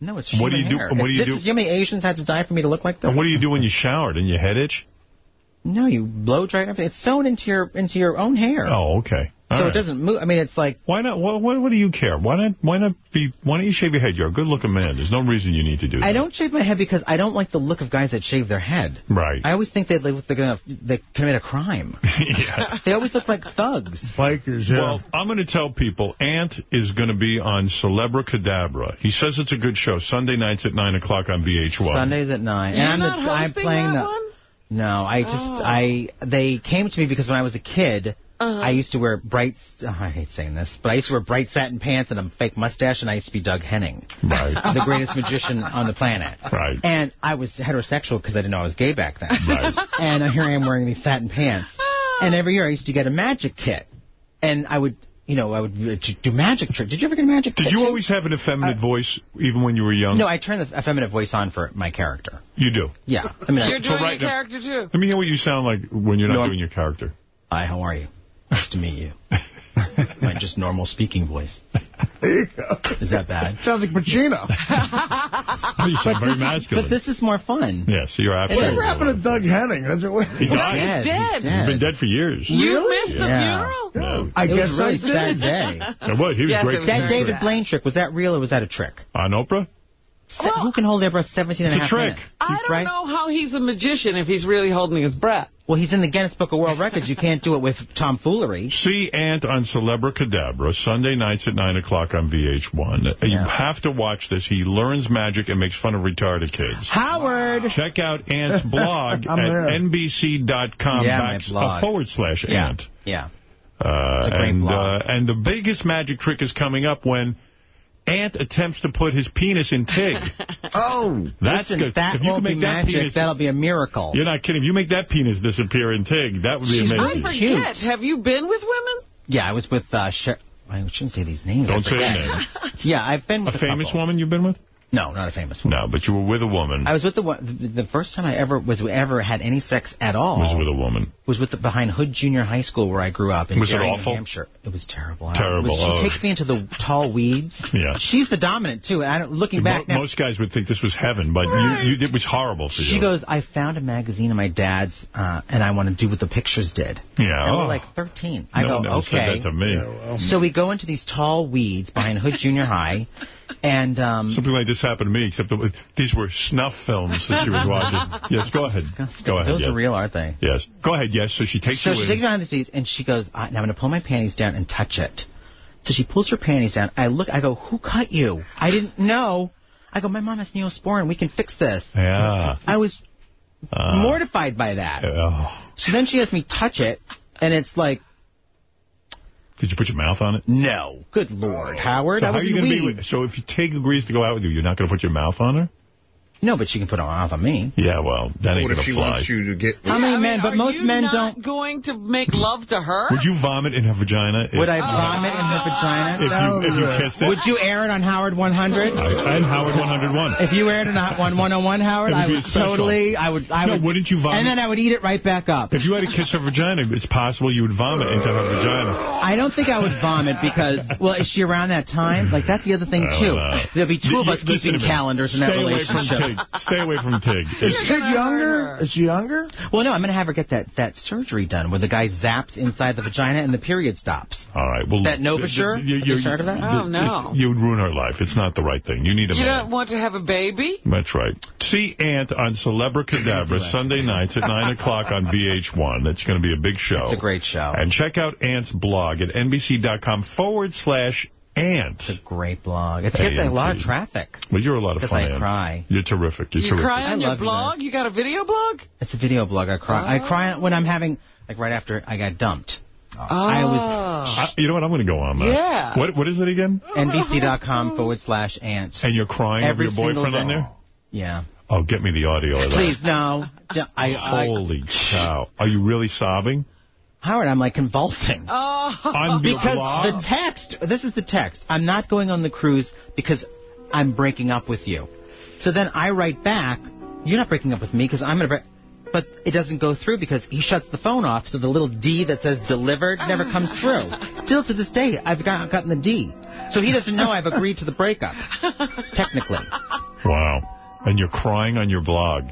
No, it's What do you do- hair. and what do you this do- Is, you know how many Asians had to die for me to look like that? And what do you do when you shower? Didn't your head itch? No, you blow dry everything. It's sewn into your into your own hair. Oh, okay. All so right. it doesn't move. I mean, it's like Why not? What, what, what do you care? Why not? Why not be? Why don't you shave your head? You're a good-looking man. There's no reason you need to do that. I don't shave my head because I don't like the look of guys that shave their head. Right. I always think they look they're gonna they commit a crime. *laughs* yeah. They always look like thugs. Bikers, yeah. Well, I'm going to tell people Ant is going to be on Celebracadabra. He says it's a good show. Sunday nights at 9 o'clock on VH1. Sundays at nine. You're and I'm, not the, I'm hosting playing that the. one? No, I just Oh. I they came to me because when I was a kid. Uh-huh. I used to wear bright, oh, I hate saying this, but I used to wear bright satin pants and a fake mustache, and I used to be Doug Henning, Right. the greatest magician on the planet. Right. And I was heterosexual because I didn't know I was gay back then. Right. And here I am wearing these satin pants. And every year I used to get a magic kit. And I would, you know, I would uh, do magic tricks. Did you ever get a magic trick? Did you always have an effeminate voice, even when you were young? No, I turned the effeminate voice on for my character. You do. Yeah. I mean, You're I, doing right your now- character too. Let me hear what you sound like when you're not No, I'm- doing your character. Hi, how are you? Nice to meet you. *laughs* *laughs* my just normal speaking voice. There you go. Is that bad? Sounds like Pacino. *laughs* You sound very masculine. But this is more fun. yeah, so you're absolutely Whatever happened to Doug Henning? That's what He died. Dead. dead. He's He's been dead for years. You Really? missed the Yeah. funeral? No. I It guess was a really I did. sad day. *laughs* It was. He was Yes, great. was That David sad. Blaine trick, was that real or was that a trick? On Oprah? Se- Who can hold their breath 17 and a It's a half trick. minutes? I don't Right? know how he's a magician if he's really holding his breath. Well, he's in the Guinness Book of World Records. You can't do it with tomfoolery. See Ant on Celebra Cadabra, Sunday nights at 9 o'clock on VH1. You have to watch this. He learns magic and makes fun of retarded kids. Howard! Check out Ant's *laughs* blog at nbc.com Yeah, my backs- blog. uh, forward slash Yeah. Ant. Yeah. Uh, great and, uh, and the biggest magic trick is coming up when Ant attempts to put his penis in Tig. *laughs* oh, That's listen, good. that If you won't can be make that magic. penis- That'll be a miracle. You're not kidding. If you make that penis disappear in Tig, that would be I amazing. forget. Have you been with women? Yeah, I was with uh, Sher- I shouldn't say these names. Don't say forget. her name. *laughs* Yeah, I've been with A famous couple. woman you've been with? No, not a famous woman. No, but you were with a woman. I was with the one. The the first time I ever was ever had any sex at all was with a woman. was with the, behind Hood Junior High School where I grew up in Was it awful? New Hampshire. It was terrible. Terrible, was- she oh. takes me into the tall weeds. Yeah. She's the dominant too. And I don't, looking Mo- back now, most guys would think this was heaven, but you, you, it was horrible for she you. goes, "I found a magazine of my dad's, uh, and I want to do what the pictures did." Yeah. And we're oh. like 13. I No go, one ever said okay. that to me. So we go into these tall weeds behind Hood Junior High, and um, Something like this happened to me, except these were snuff films that she was watching. *laughs* yes, go ahead. Go ahead. those yes. are real, aren't they? Yes. Go ahead, yes. So she takes So you she in. takes me behind the seats, and she goes, "Ah, now I'm going to pull my panties down and touch it. So she pulls her panties down. I look, I go, who cut you? I didn't know. I go, my mom has neosporin. We can fix this. Yeah. I was Uh, mortified by that. oh. So then she has me touch it, and it's like, Did you put your mouth on it? no, good Lord, oh. Howard. So how are you gonna be? weeds. With, so if you Tig agrees to go out with you, you're not going to put your mouth on her? No, but she can put her mouth on me. Yeah, well, that ain't What if going she to fly. wants you to get... How many I mean, men? But most you men not don't. going to make love to her? Would you vomit in her vagina? if- Would I oh. vomit in her vagina? If you, if you kissed it? Would you air it on Howard 100? I, and Howard 101. If you aired it on 101, Howard, would I would totally, I would, I No, would. wouldn't you vomit? And then I would eat it right back up. If you had to kiss her vagina, it's possible you would vomit into her vagina. I don't think I would vomit because, well, is she around that time? Like, that's the other thing, too. There'll be two of us keeping calendars in that relationship. From Stay away from Tig. Is Tig younger? Is she younger? Well, no, I'm going to have her get that, that surgery done where the guy zaps inside the vagina and the period stops. All right. Well, That Novasure? you- Have you- you heard of that? Oh, no. You would ruin her life. It's not the right thing. You need a You man. don't want to have a baby? That's right. See Ant on Celebracadabra Sunday nights at 9 o'clock on VH1. That's going to be a big show. It's a great show. And check out Ant's blog at NBC.com forward slash Ant. It's a great blog. It gets a lot of traffic. Well, you're a lot of Because fun, I cry. You're terrific. You're You terrific. cry I on your love you blog? You, got a video blog? It's a video blog. I cry. I cry oh. when I'm having, like, right after I got dumped. I was oh. I- you know what? I'm going to go on that. Yeah. What What is it again? NBC.com forward slash ant. And you're crying Every over your boyfriend on there? Yeah. Oh, get me the audio of that. Please, no. J- *laughs* I, I, Holy cow. Are you really sobbing? Howard, I'm like convulsing. Oh. On Because blog? the text, this is the text. I'm not going on the cruise because I'm breaking up with you. So then I write back, you're not breaking up with me because I'm going to break. But it doesn't go through because he shuts the phone off, so the little D that says delivered never comes *laughs* through. Still to this day, I've got, gotten the D. So he doesn't know I've agreed to the breakup, technically. Wow. And you're crying on your blog.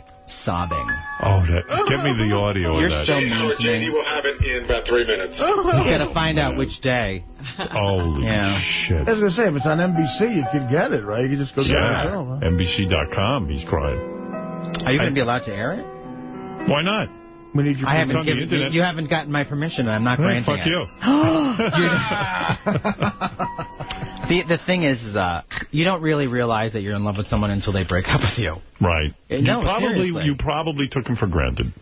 Sobbing. Oh, that, get me the audio You're of that. so mean to me. will have it in about three minutes. *laughs* You gotta *laughs* find out which day. Holy Yeah. shit. I was going to say, if it's on NBC, you could get it, right? You could just go get Yeah. it. huh? NBC.com, he's crying. Are you going to be allowed to air it? Why not? We need your I haven't given, internet. you haven't gotten my permission, and I'm not granting fuck it. you. *gasps* *laughs* the the thing is, uh, you don't really realize that you're in love with someone until they break up with you. Right. Uh, you no, probably seriously. you probably took him for granted.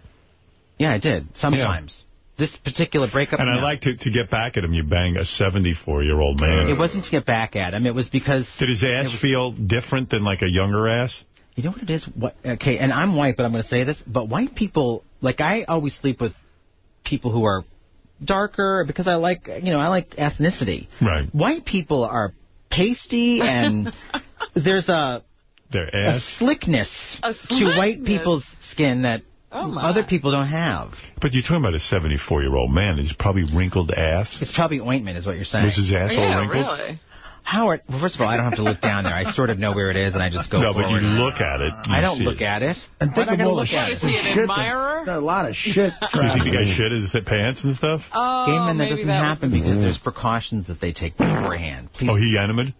Yeah, I did sometimes. This particular breakup, And I like to to get back at him. You bang a 74 year old man. It wasn't to get back at him. It was because Did his ass feel different than like a younger ass? You know what it is. What? Okay, and I'm white, but I'm going to say this. But white people, like I always sleep with people who are darker because I like, you know, I like ethnicity. Right. White people are pasty and *laughs* there's a Their a slickness, A to white people's skin that Oh, other people don't have. But you're talking about a 74 year old man. He's probably wrinkled ass. It's probably ointment, is what you're saying. Was his ass all yeah, wrinkled? really. Howard, well, first of all, I don't have to look down there. I sort of know where it is, and I just go No, but you look at it. I don't look it. at it. And think am of all the shit. Is he an shit admirer? that- A lot of shit. Do You think the guy shit his pants and stuff? Oh, Gay men, that doesn't that happen because there's precautions that they take beforehand. Please. Oh, he enemaed?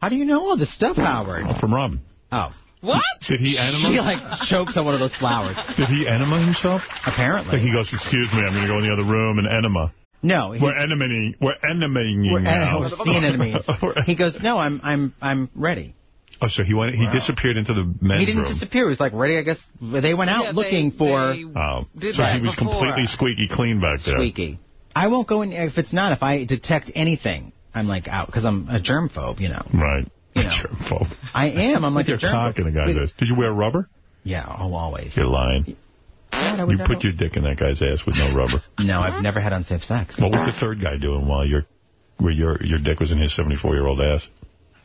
How do you know all this stuff, Howard? Oh, from Robin. Oh. What? Did he enema? She, like, chokes on one of those flowers. Did he enema himself? Apparently. Like he goes, excuse me, I'm going to go in the other room and enema. No. He, We're enemaing. We're enemaing we're, now. *laughs* we're seeing enemies. He goes, no, I'm, I'm, I'm ready. oh, so he went. He disappeared into the men's he didn't room. disappear. He was like ready. I guess they went out Yeah, looking they- for they Oh, did so he was before. completely squeaky clean back there. squeaky. I won't go in if it's not. If I detect anything, I'm like out because I'm a germphobe, you know. Right. You *laughs* know. Germphobe. I am. I'm like You're a germphobe. cocking a guy. Wait, this. Did you wear rubber? Yeah, oh, always. You're lying. You never- put your dick in that guy's ass with no rubber. *laughs* No, I've never had unsafe sex. What was the third guy doing while your where your your dick was in his 74-year-old ass?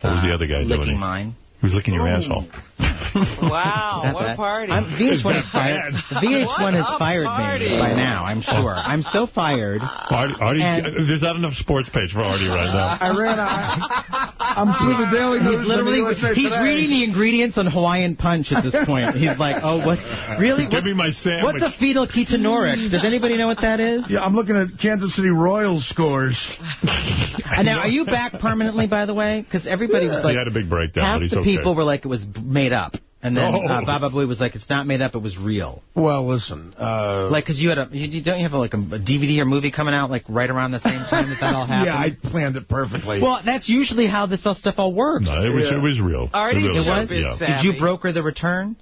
What was the uh, other guy licking doing? mine. He was licking your oh. asshole. *laughs* Wow, That what a party. I'm, VH1 has fired. VH1 has fired party. me by now. I'm sure. I'm so fired. Artie, Artie there's not enough sports page for Artie right now. I ran out. I'm through the Daily News. He's literally USA he's Today. reading the ingredients on Hawaiian Punch at this point. He's like, oh, what? *laughs* Really? Give me my sandwich. What's a fetal ketonoric? Does anybody know what that is? Yeah, I'm looking at Kansas City Royals scores. *laughs* And now, are you back permanently, by the way? Because everybody was like... he had a big breakdown, but he's okay. People were like, it was made up. And then Oh. uh, Baba Booey was like, it's not made up, it was real. Well, listen. Uh, Like, because you had a, you, you- don't you have a, like a, a DVD or movie coming out like right around the same time that that all *laughs* happened? yeah, I planned it perfectly. Well, that's usually how this stuff all works. No, it was it was real. Artie's it really It was? Yeah. Did you broker the return?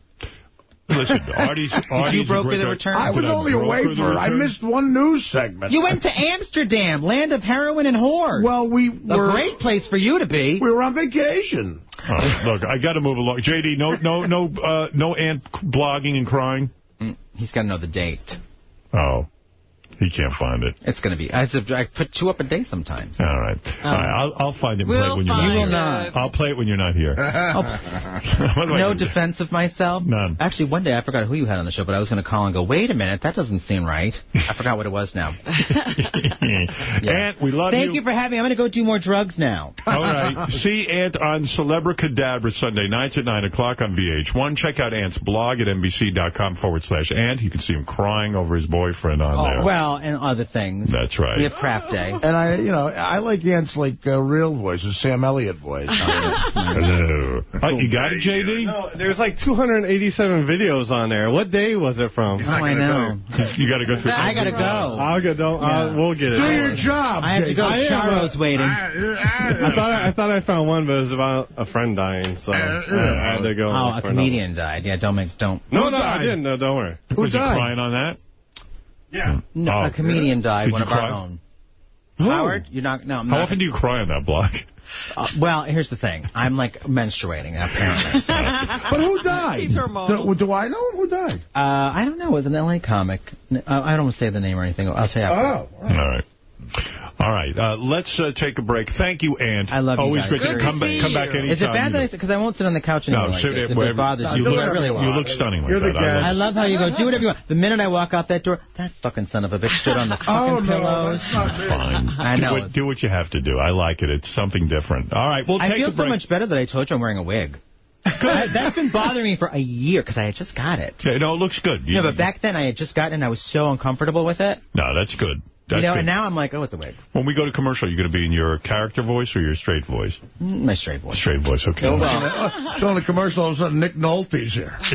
Listen, *laughs* Artie's. Artie's a broker great the return? I was only broker away the for. I missed one news segment. You went to Amsterdam, land of heroin and whores. Well, we a were great place for you to be. we were on vacation. All right, look, I got to move along. JD, no, no, no, uh, no ant blogging and crying. Mm, He's got to know the date. Oh, he can't find it. It's going to be. I, to- I put two up a day sometimes. All right, um, all right. I'll, I'll find it We'll it when you're not You will here. not. I'll play it when you're not here. *laughs* *laughs* What do I No defense of myself? None. Actually, one day I forgot who you had on the show, but I was going to call and go, wait a minute, that doesn't seem right. I *laughs* forgot what it was now. Ant, we love Thank you for having me. I'm going to go do more drugs now. All right. See Ant on Celebracadabra Sunday nights at 9 o'clock on VH1. Check out Ant's blog at NBC.com forward slash Ant. You can see him crying over his boyfriend on oh, there. Oh, well, and other things. That's right. We have craft day. *laughs* And I, you know, I like Ant's like uh, real voice, his Sam Elliott voice. *laughs* Hello. Oh, you got it, JD? No, there's like 287 videos on there. What day was it from? He's Oh, I going to know. You got to go through. I got to go. I'll go. Don't. I'll, we'll get it. Do your job. I have to go. I Charo's uh, waiting. I thought I, I thought I found one, but it was about a friend dying, so I, I had to go. Oh, a for comedian died. Yeah, don't make, don't. No, no. I didn't. No, don't worry. Who Was he died? crying on that? Yeah. No, Oh. a comedian died, Did one you of our cry? own. Howard, you're not, no, I'm How not. often do you cry on that block? Uh, well, here's the thing. I'm like menstruating, apparently. *laughs* But who died? He's hormonal. Do, do I know who died? Uh, I don't know. It was an L.A. comic. Uh, I don't want to say the name or anything. I'll tell you. after. Oh. All right. All right. All right, uh, let's uh, take a break. Thank you, Ant. I love you Always guys. great to Good come to back. Come back you. anytime. Is it bad that I because I won't sit on the couch anymore No, like sit this? it wherever- it bothers you you, look, do whatever you you look stunning You're the that. I guest. I love how you go. Do whatever you want. The minute I walk out that door, that fucking son of a bitch stood on the *laughs* fucking Oh, no, pillows. that's. *laughs* Fine. I Do know. what, do what you have to do. I like it. It's something different. All right, we'll take I feel so much better that I told you I'm wearing a wig. *laughs* I- that's been bothering me for a year because I had just got it. Yeah, no, it looks good. You, No, but back then I had just gotten it and I was so uncomfortable with it. No, that's good. That's you know, good. and now I'm like, oh, it's a wig. when we go to commercial, you're going to be in your character voice or your straight voice? Mm, My straight voice. Straight voice, okay. Going *laughs* to commercial, all of a sudden Nick Nolte's here. *laughs*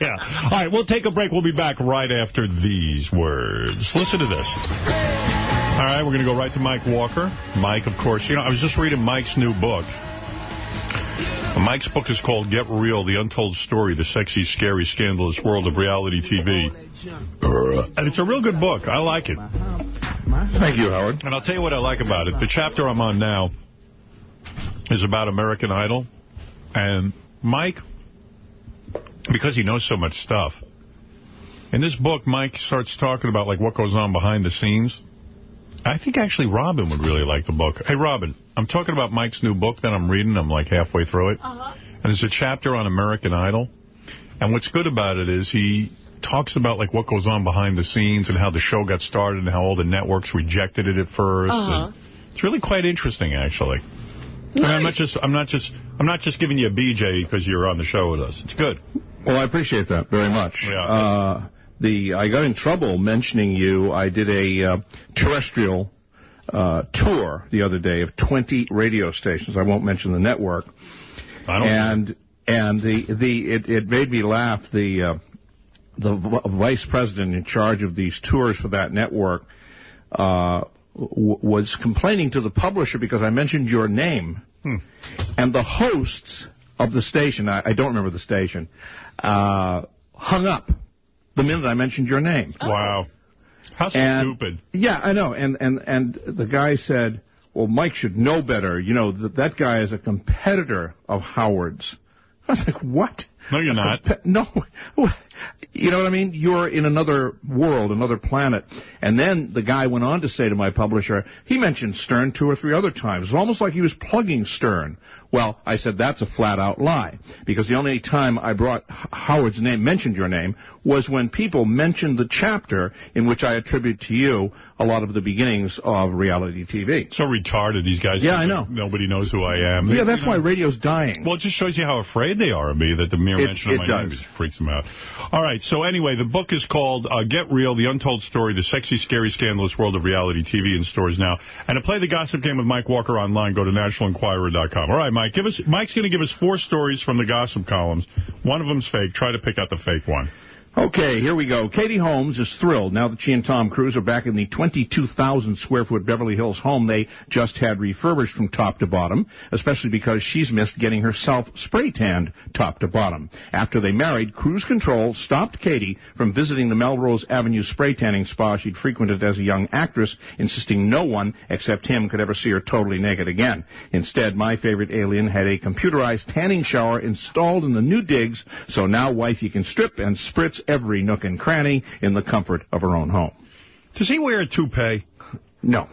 yeah. All right, we'll take a break. We'll be back right after these words. Listen to this. All right, we're going to go right to Mike Walker. Mike, of course, you know, I was just reading Mike's new book. Mike's book is called Get Real, The Untold Story, The Sexy, Scary, Scandalous World of Reality TV. Uh, and it's a real good book. I like it. Thank you, Howard. And I'll tell you what I like about it. The chapter I'm on now is about American Idol. And Mike, because he knows so much stuff, in this book, Mike starts talking about like what goes on behind the scenes. I think actually Robin would really like the book. Hey, Robin, I'm talking about Mike's new book that I'm reading. I'm like halfway through it. Uh-huh. And there's a chapter on American Idol. And what's good about it is he talks about like what goes on behind the scenes and how the show got started and how all the networks rejected it at 1st Uh-huh. And it's really quite interesting, actually. I mean, I'm not just I'm not just I'm not just giving you a BJ because you're on the show with us. It's good. Well, I appreciate that very much. Yeah. Uh, the I got in trouble mentioning you. I did a uh, terrestrial uh, tour the other day of 20 radio stations. I won't mention the network. I don't and and the the it, it made me laugh. The uh, the v- vice president in charge of these tours for that network uh, w- was complaining to the publisher because I mentioned your name, Hmm. and the hosts of the station, I, I don't remember the station, uh, hung up the minute I mentioned your name. Oh. Wow. How And- stupid. Yeah, I know. And and and the guy said, well, Mike should know better. You know, that, that guy is a competitor of Howard's. I was like, what? No, you're not. No. *laughs* You know what I mean? You're in another world, another planet. And then the guy went on to say to my publisher, he mentioned Stern two or three other times. It was almost like he was plugging Stern. Well, I said, that's a flat-out lie. Because the only time I brought Howard's name, mentioned your name, was when people mentioned the chapter in which I attribute to you a lot of the beginnings of reality TV. So retarded, these guys. Yeah, I know. Nobody knows who I am. Yeah, that's You know, why radio's dying. Well, it just shows you how afraid they are of me that the mere It- mention of my does. name just freaks them out. All right, so anyway, the book is called uh, Get Real, The Untold Story, The Sexy, Scary, Scandalous World of Reality TV in stores now. And to play the gossip game with Mike Walker online, go to nationalenquirer.com. All right, Mike, give us. Mike's going to give us four stories from the gossip columns. One of them's fake. Try to pick out the fake one. Okay, here we go. Katie Holmes is thrilled now that she and Tom Cruise are back in the 22,000 square foot Beverly Hills home they just had refurbished from top to bottom, especially because she's missed getting herself spray tanned top to bottom. After they married, Cruise Control stopped Katie from visiting the Melrose Avenue spray tanning spa she'd frequented as a young actress, insisting no one except him could ever see her totally naked again. Instead, my favorite alien had a computerized tanning shower installed in the new digs, so now wifey can strip and spritz every nook and cranny in the comfort of her own home. Does he wear a toupee? No.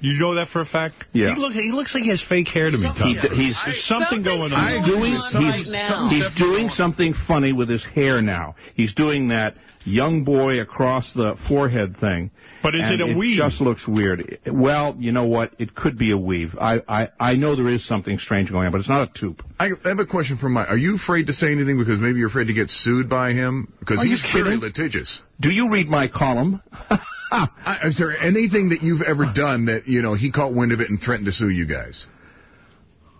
You know that for a fact? Yeah. He, look, he looks like he has fake hair to me, Tom. He, he's There's something going on. I'm doing, There's something- he's, something he's doing something funny with his hair now. He's doing that young boy across the forehead thing. But is it a weave? It just looks weird. Well, you know what? It could be a weave. I, I, I know there is something strange going on, but it's not a toupe. I I have a question for Mike. Are you afraid to say anything because maybe you're afraid to get sued by him? Because Are he's very litigious. Do you read my column? *laughs* I- Is there anything that you've ever done that, you know, he caught wind of it and threatened to sue you guys?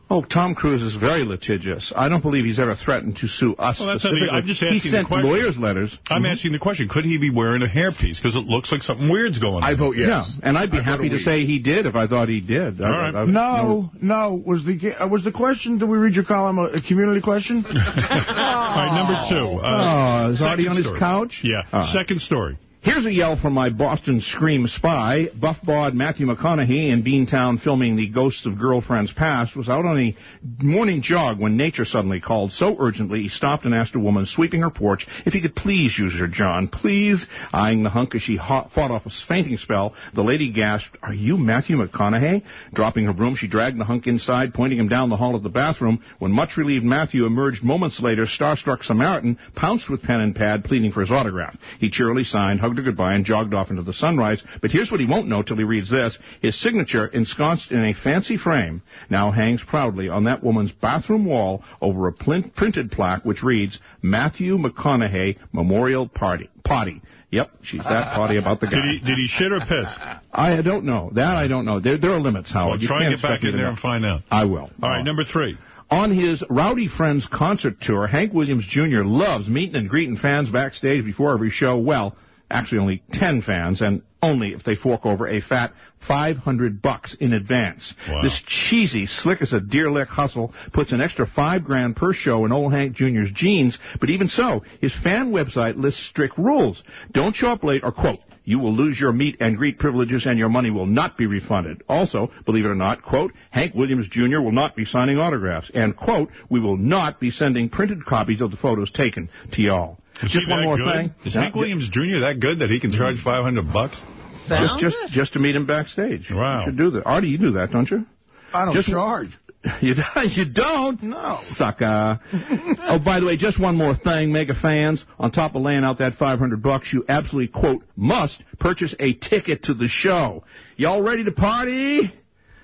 Oh, Tom Cruise is very litigious. I don't believe he's ever threatened to sue us Well, that's not specifically. I'm just he asking the sent question. lawyers letters. I'm asking the question, could he be wearing a hairpiece? Because it looks like something weird's going on. I vote yes. Yeah, and I'd be I happy to say he did if I thought he did. All right. No, no. Was the uh, was the question? Did we read your column a, a community question? *laughs* All right, number two. Uh, Oh, is second Artie on his story. couch? Yeah. All right. Second story. Here's a yell from my Boston Scream spy. Buff bod Matthew McConaughey in Beantown filming The Ghosts of Girlfriends Past was out on a morning jog when nature suddenly called so urgently he stopped and asked a woman sweeping her porch if he could please use her John. Please. Eyeing the hunk as she fought off a fainting spell, the lady gasped, Are you Matthew McConaughey? Dropping her broom, she dragged the hunk inside, pointing him down the hall of the bathroom. When much relieved Matthew emerged moments later, starstruck Samaritan pounced with pen and pad, pleading for his autograph. He cheerily signed, hugged her goodbye, and jogged off into the sunrise. But here's what he won't know till he reads this. His signature, ensconced in a fancy frame, now hangs proudly on that woman's bathroom wall over a plin- printed plaque which reads, Matthew McConaughey Memorial Party. Potty. Yep, she's that potty about the guy. Did he did he shit or piss? I don't know. That I don't know. There, there are limits, Howard. Well, You try and get back in there and find out. I will. All right, number three. On his Rowdy Friends concert tour, Hank Williams Jr. loves meeting and greeting fans backstage before every show. Well, actually only 10 fans, and only if they fork over a fat 500 bucks in advance. Wow. This cheesy, slick as a deer lick hustle puts an extra five grand per show in old Hank Jr.'s jeans, but even so, his fan website lists strict rules. Don't show up late or quote, you will lose your meet and greet privileges and your money will not be refunded. Also, believe it or not, quote, Hank Williams Jr. will not be signing autographs. And quote, we will not be sending printed copies of the photos taken to y'all. Is Just one more good? thing. Is Yeah, Hank Williams Jr. that good that he can charge mm-hmm. 500 bucks? just, just, just to meet him backstage. Wow. You should do that. Artie, you do that, don't you? I don't Just- charge. *laughs* You, you don't? No. Sucker. *laughs* oh, by the way, just one more thing, mega fans. On top of laying out that 500 bucks, you absolutely, quote, must purchase a ticket to the show. Y'all ready to party?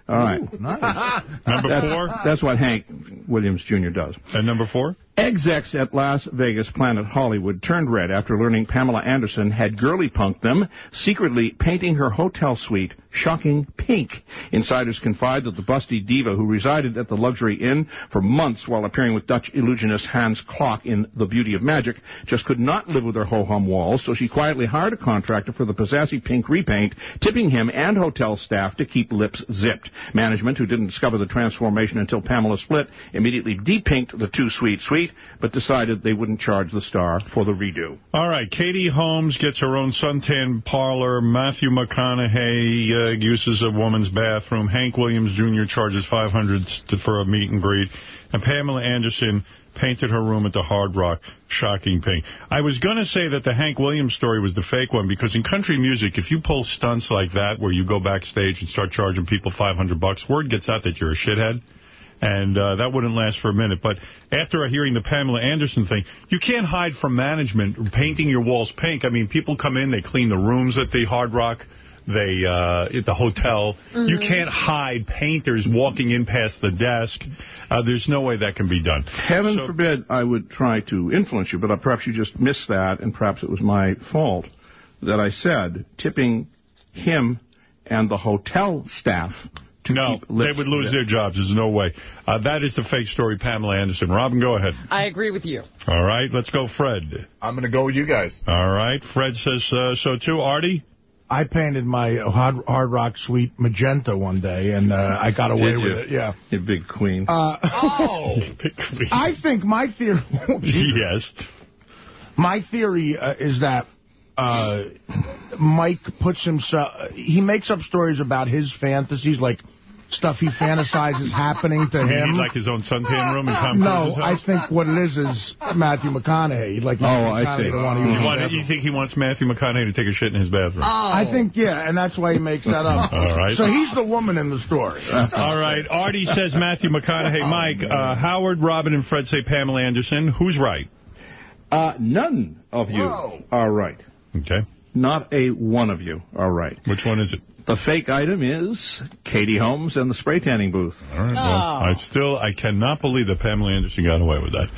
All right. *laughs* Number That's, four. that's what Hank Williams Jr. does. And number four? Execs at Las Vegas Planet Hollywood turned red after learning Pamela Anderson had girly punked them, secretly painting her hotel suite shocking pink. Insiders confide that the busty diva who resided at the luxury inn for months while appearing with Dutch illusionist Hans Klok in The Beauty of Magic just could not live with her ho-hum walls, so she quietly hired a contractor for the pizazzy pink repaint, tipping him and hotel staff to keep lips zipped. Management, who didn't discover the transformation until Pamela split, immediately depinked the two-suite suite, but decided they wouldn't charge the star for the redo. All right, Katie Holmes gets her own suntan parlor. Matthew McConaughey uh, uses a woman's bathroom. Hank Williams Jr. charges 500 for a meet and greet. And Pamela Anderson painted her room at the Hard Rock. Shocking paint. I was going to say that the Hank Williams story was the fake one, because in country music, if you pull stunts like that, where you go backstage and start charging people 500 bucks, word gets out that you're a shithead. And uh, that wouldn't last for a minute. But after hearing the Pamela Anderson thing, you can't hide from management painting your walls pink. I mean, people come in, they clean the rooms at the Hard Rock they uh, at the hotel. Mm -hmm. You can't hide painters walking in past the desk. Uh, there's no way that can be done. Heaven so, forbid I would try to influence you, but perhaps you just missed that, and perhaps it was my fault that I said tipping him and the hotel staff no, they would lose their jobs. There's no way. Uh, that is the fake story, Pamela Anderson. Robin, go ahead. I agree with you. All right, let's go, Fred. I'm going to go with you guys. All right, Fred says uh, so too. Artie? I painted my hard, hard rock suite magenta one day, and uh, I got away with it. Yeah, you big queen. Uh, oh, *laughs* big queen. I think my theory. *laughs* yes. My theory uh, is that uh, Mike puts himself. He makes up stories about his fantasies, like stuff he fantasizes happening to him. He'd like his own suntan room in Tom No, I think what it is is Matthew McConaughey. Like oh, I see. you, want, you think he wants Matthew McConaughey to take a shit in his bathroom? Oh. I think, yeah, and that's why he makes that up. *laughs* All right. So he's the woman in the story. *laughs* All right. Artie says Matthew McConaughey. Mike, uh, Howard, Robin, and Fred say Pamela Anderson. Who's right? Uh, none of you Whoa. are right. Okay. Not a one of you are right. Which one is it? The fake item is Katie Holmes and the spray tanning booth. All right. Well, oh. I still, I cannot believe that Pamela Anderson got away with that.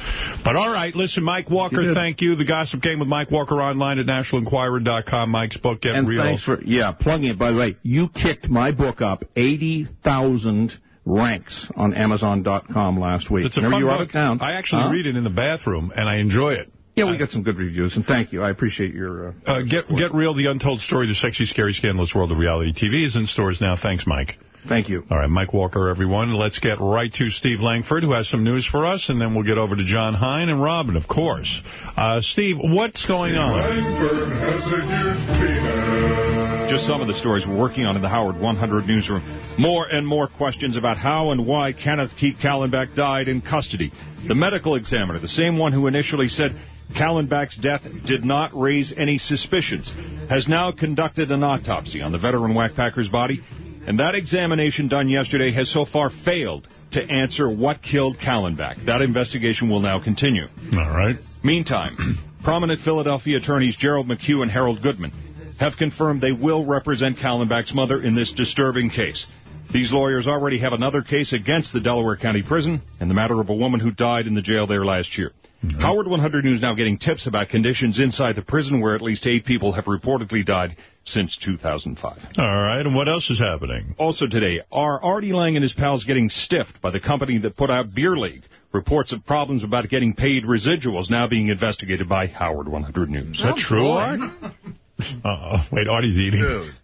But all right, listen, Mike Walker, you thank you. The Gossip Game with Mike Walker online at nationalenquirer.com. Mike's book, Get and Real. thanks for, yeah, plugging it. By the way, you kicked my book up 80,000 ranks on Amazon.com last week. It's a fun you book. out of. I actually huh? read it in the bathroom, and I enjoy it. Yeah, we got some good reviews, and thank you. I appreciate your... Uh, uh, get Get Real, The Untold Story, The Sexy, Scary, Scandalous World of Reality TV is in stores now. Thanks, Mike. Thank you. All right, Mike Walker, everyone. Let's get right to Steve Langford, who has some news for us, and then we'll get over to John Hein and Robin, of course. Uh, Steve, what's going Steve on? Langford has a huge penis. Just some of the stories we're working on in the Howard 100 newsroom. More and more questions about how and why Kenneth Keith Kallenbach died in custody. The medical examiner, the same one who initially said Kallenbach's death did not raise any suspicions, has now conducted an autopsy on the veteran Whackpacker's body, and that examination done yesterday has so far failed to answer what killed Kallenbach. That investigation will now continue. All right. Meantime, *clears throat* prominent Philadelphia attorneys Gerald McHugh and Harold Goodman have confirmed they will represent Kallenbach's mother in this disturbing case. These lawyers already have another case against the Delaware County Prison in the matter of a woman who died in the jail there last year. Mm-hmm. Howard 100 News now getting tips about conditions inside the prison where at least eight people have reportedly died since 2005. All right, and what else is happening? Also today, are Artie Lange and his pals getting stiffed by the company that put out Beer League? Reports of problems about getting paid residuals now being investigated by Howard 100 News. Is that oh, true, Art? *laughs* Uh-oh. Wait, Artie's eating. Dude.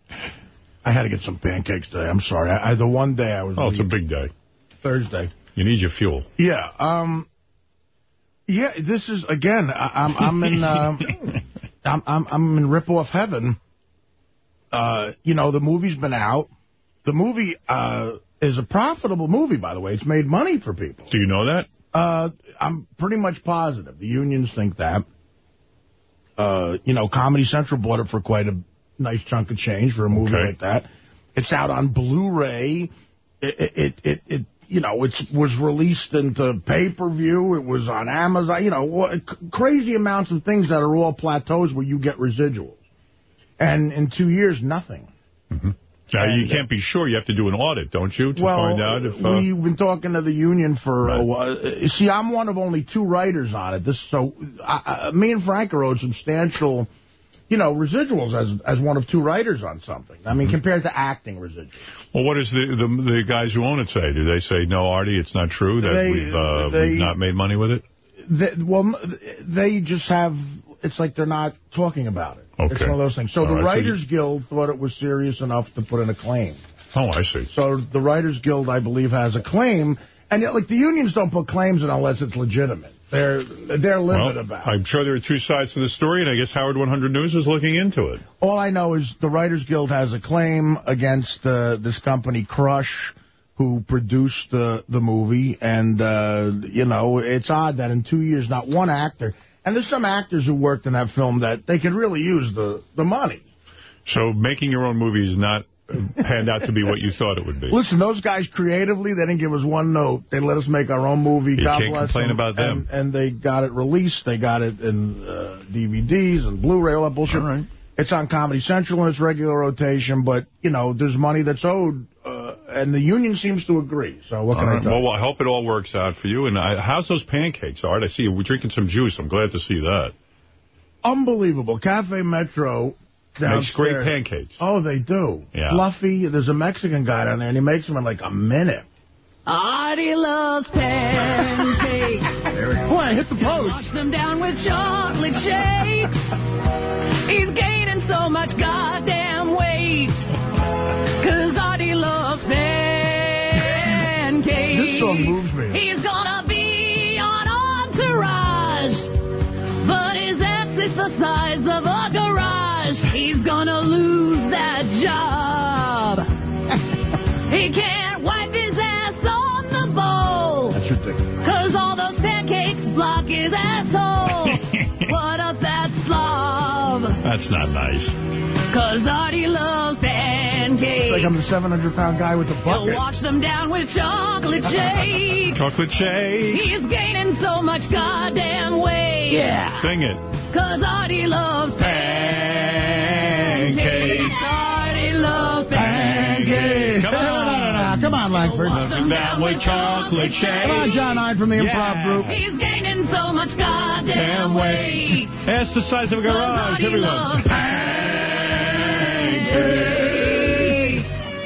I had to get some pancakes today. I'm sorry. I, I the one day I was... Oh, it's a big day. Thursday. You need your fuel. Yeah. Um, yeah, this is again. I, am I'm, I'm in uh, *laughs* I'm I'm I'm in rip off heaven. Uh, you know, the movie's been out. The movie uh, is a profitable movie, by the way. It's made money for people. Do you know that? Uh, I'm pretty much positive. The unions think that. Uh, you know, Comedy Central bought it for quite a nice chunk of change for a movie okay. like that. It's out on Blu-ray. It, it, it, it, you know, it was released into pay-per-view. It was on Amazon. You know, crazy amounts of things that are all plateaus where you get residuals. And in two years, nothing. Mm -hmm. Now, and, you can't be sure. You have to do an audit, don't you, to well, find out if... Uh... we've been talking to the union for right. a while. See, I'm one of only two writers on it. This So, I, me and Frank are owed substantial you know, residuals as as one of two writers on something. I mean, mm -hmm. compared to acting residuals. Well, what does the, the, the guys who own it say? Do they say, no, Artie, it's not true that they, we've, uh, they, we've not made money with it? They, well, they just have, it's like they're not talking about it. Okay. It's one of those things. So All the right, Writers so Guild thought it was serious enough to put in a claim. Oh, I see. So the Writers Guild, I believe, has a claim. And yet, like, the unions don't put claims in unless it's legitimate. They're they're livid Well, about. I'm sure there are two sides to the story, and I guess Howard 100 News is looking into it. All I know is the Writers Guild has a claim against uh, this company, Crush, who produced the the movie, and uh, you know it's odd that in two years not one actor, and there's some actors who worked in that film that they could really use the the money. So making your own movie is not panned out to be what you thought it would be. Listen, those guys creatively, they didn't give us one note. They let us make our own movie. You God can't bless complain them. about them. And, and they got it released. They got it in uh, DVDs and Blu-ray, all that bullshit. It's on Comedy Central in its regular rotation, but, you know, there's money that's owed, uh, and the union seems to agree. So what can All I right. tell you? Well, I hope it all works out for you. And I, how's those pancakes, Art? I see you. We're drinking some juice. I'm glad to see that. Unbelievable. Cafe Metro Makes great pancakes. Oh, they do. Yeah. Fluffy. There's a Mexican guy down there, and he makes them in like a minute. Artie loves pancakes. *laughs* Boy, hit the post. Wash them down with chocolate shakes. He's gaining so much goddamn weight. Cause Artie loves pancakes. This song moves That's not nice. Cause Artie loves pancakes. It's like I'm the 700-pound guy with the bucket. He'll bucket. wash them down with chocolate shake. *laughs* Chocolate shake. He's gaining so much goddamn weight. Yeah. Sing it. Cause Artie loves pancakes. Artie loves pancakes. Come on, no, no, no. Come on, Langford. Wash them down with chocolate shake. Come on, John Hein from the improv group. He's gaining so much goddamn weight. That's the size of a garage. Everyone.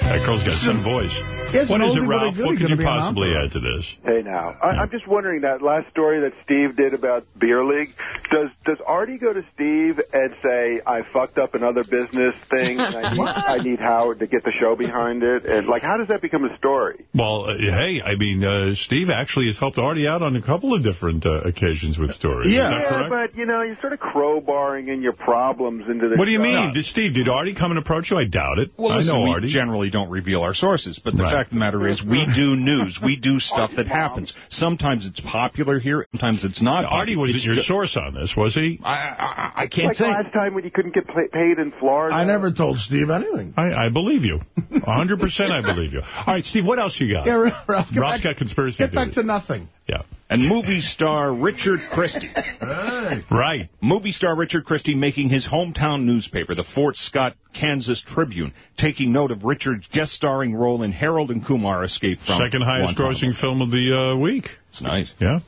That girl's got some voice. Yes, what an it, oldie Ralph? goodie What could you possibly add to this? Hey now, I, I'm just wondering that last story that Steve did about beer league. Does does Artie go to Steve and say I fucked up another business thing and I *laughs* need, I need Howard to get the show behind it? And like, how does that become a story? Well, uh, hey, I mean, uh, Steve actually has helped Artie out on a couple of different uh, occasions with stories. Yeah, that correct? but you know, you're sort of crowbarring in your problems into the. What do you show. mean? Did Steve, did Artie come and approach you? I doubt it. Well, I listen, know we Artie. generally don't reveal our sources, but the Right. fact of the matter is we do news. We do stuff that happens. Sometimes it's popular here, sometimes it's not. Artie wasn't your source on this, was he? I, I, I can't like say. last time when you couldn't get paid in Florida. I never told Steve anything. I, I believe you. 100% I believe you. All right, Steve, what else you got? Yeah, Ralph, get Ralph's back- got conspiracy Get back to nothing. Yeah. And movie star Richard Christie. Right. Movie star Richard Christie making his hometown newspaper, the Fort Scott, Kansas Tribune, taking note of Richard's guest starring role in Harold and Kumar Escape from Second highest Guantanamo. grossing film of the uh, week. It's nice. Yeah.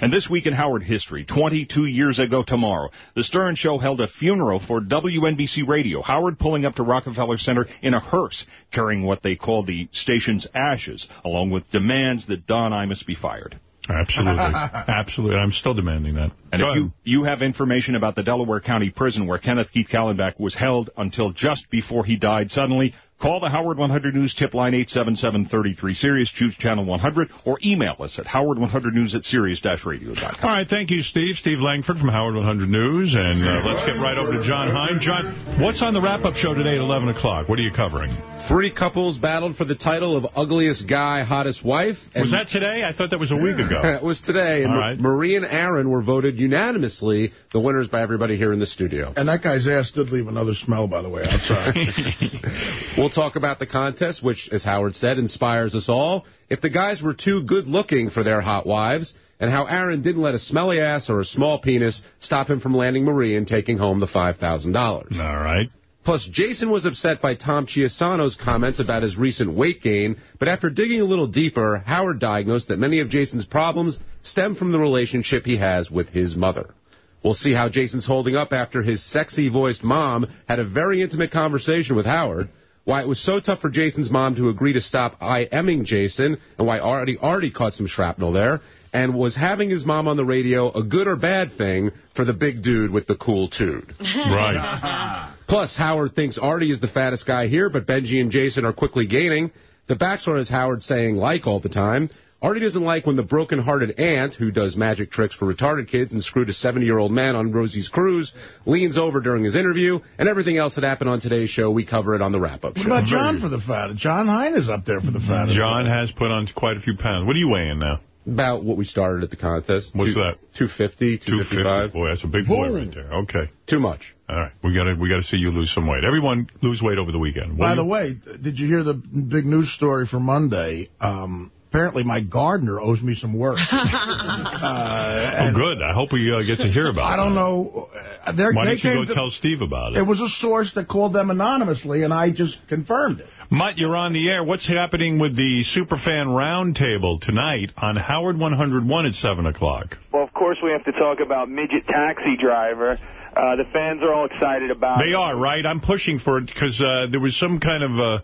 And this week in Howard history, 22 years ago tomorrow, The Stern Show held a funeral for WNBC Radio. Howard pulling up to Rockefeller Center in a hearse, carrying what they called the station's ashes, along with demands that Don Imus be fired. Absolutely. *laughs* Absolutely. I'm still demanding that. And Go if you, you have information about the Delaware County Prison where Kenneth Keith Kallenbach was held until just before he died suddenly, call the Howard 100 News tip line 877-33-SIRIUS, choose channel 100, or email us at howard100news at sirius-radio.com. All right, thank you, Steve. Steve Langford from Howard 100 News. And uh, let's get right over to John Hein. John, what's on the wrap-up show today at 11 o'clock? What are you covering? Three couples battled for the title of ugliest guy, hottest wife. Was that today? I thought that was a week ago. *laughs* it was today. And All right. Marie and Aaron were voted unanimously the winners by everybody here in the studio. And that guy's ass did leave another smell, by the way, outside. *laughs* We'll talk about the contest, which, as Howard said, inspires us all. If the guys were too good looking for their hot wives, and how Aaron didn't let a smelly ass or a small penis stop him from landing Marie and taking home the $5,000. All right. Plus, Jason was upset by Tom Chiusano's comments about his recent weight gain, but after digging a little deeper, Howard diagnosed that many of Jason's problems stem from the relationship he has with his mother. We'll see how Jason's holding up after his sexy-voiced mom had a very intimate conversation with Howard, why it was so tough for Jason's mom to agree to stop I-emming Jason, and why Artie already caught some shrapnel there, and was having his mom on the radio a good or bad thing for the big dude with the cool tood. *laughs* Right. *laughs* Plus, Howard thinks Artie is the fattest guy here, but Benji and Jason are quickly gaining. The Bachelor has Howard saying like all the time. Artie doesn't like when the broken-hearted aunt, who does magic tricks for retarded kids and screwed a 70-year-old man on Rosie's cruise, leans over during his interview, and everything else that happened on today's show, we cover it on the wrap-up What show. about John for the fat? John Hein is up there for the fat. John has put on quite a few pounds. What are you weighing now? About what we started at the contest. What's Two- that? 250, 255. Boy, that's a big boy right there. Okay. Too much. All right. We got to we got to see you lose some weight. Everyone lose weight over the weekend. What By do the way, did you hear the big news story for Monday? Um, apparently, my gardener owes me some work. *laughs* oh, good. I hope we uh, get to hear about it. I don't know. Uh, they're- Why they don't you go to- tell Steve about it? It was a source that called them anonymously, and I just confirmed it. Mutt, you're on the air. What's happening with the Superfan Roundtable tonight on Howard 101 at 7 o'clock? Well, of course, we have to talk about Midget Taxi Driver. Uh, the fans are all excited about They it. are, right? I'm pushing for it because uh, there was some kind of... Uh,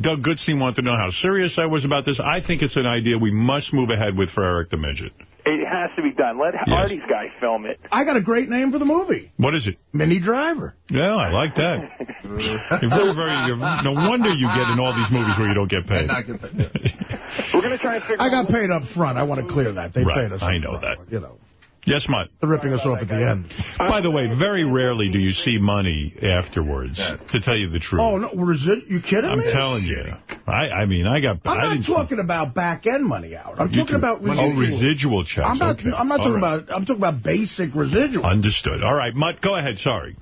Doug Goodstein wanted to know how serious I was about this. I think it's an idea we must move ahead with for Eric the Midget. It has to be done. Let Artie's guy film it. I got a great name for the movie. What is it? Mini Driver. Yeah, I like that. *laughs* You're very, very, you're, no wonder you get in all these movies where you don't get paid. *laughs* We're going to try and figure I got paid up front. I want to clear that. They Right, paid us. I know front, that. You know, Yes, Mutt. they're ripping us off at the end. By the way, very rarely do you see money afterwards, to tell you the truth. Oh, no, resi- you kidding me. I'm telling you. I, I mean, I got... I'm I not didn't, talking about back-end money out. I'm you talking too. about residual. Oh, residual checks. I'm not, okay. I'm not All talking right. about, I'm talking about basic residual. Understood. All right, Mutt, go ahead. Sorry.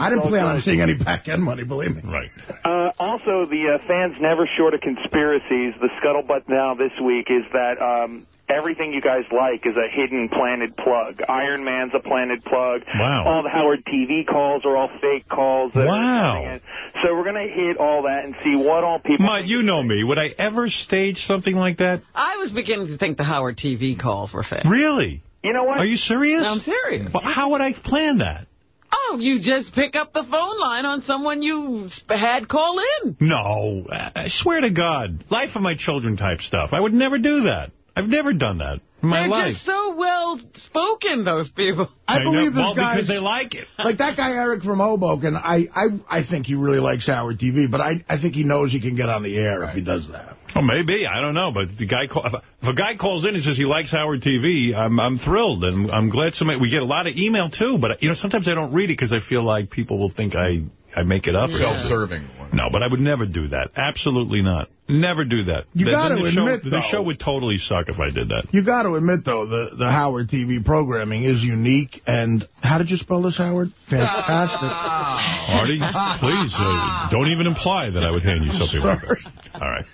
I didn't plan on seeing any back-end money, believe me. Right. Uh, also, the uh, fans never short of conspiracies. The scuttlebutt now this week is that um, everything you guys like is a hidden planted plug. Iron Man's a planted plug. Wow. All the Howard TV calls are all fake calls. that Wow. So we're going to hit all that and see what all people... Mutt, you know me. Would I ever stage something like that? I was beginning to think the Howard TV calls were fake. Really? You know what? Are you serious? I'm serious. Well, how would I plan that? Oh, you just pick up the phone line on someone you had call in. No. I swear to God. Life of my children type stuff. I would never do that. I've never done that in my They're life. just so well spoken, those people. I know- believe this well, guy. because they like it. *laughs* Like that guy Eric from Hoboken, I, I, I think he really likes Howard TV, but I, I think he knows he can get on the air if he does that. Well, maybe. I don't know. But the guy, call, if, a, if a guy calls in and says he likes Howard TV, I'm I'm thrilled, and I'm glad somebody. We get a lot of email too, but you know sometimes I don't read it because I feel like people will think I I make it up. Self-serving. No, but I would never do that. Absolutely not. Never do that. You gotta then the show, admit, the show would totally suck if I did that. You got to admit, though, the, the Howard TV programming is unique. And how did you spell this, Howard? Fantastic. *laughs* Artie, please, uh, don't even imply that I would hand you something like that. *laughs* All right.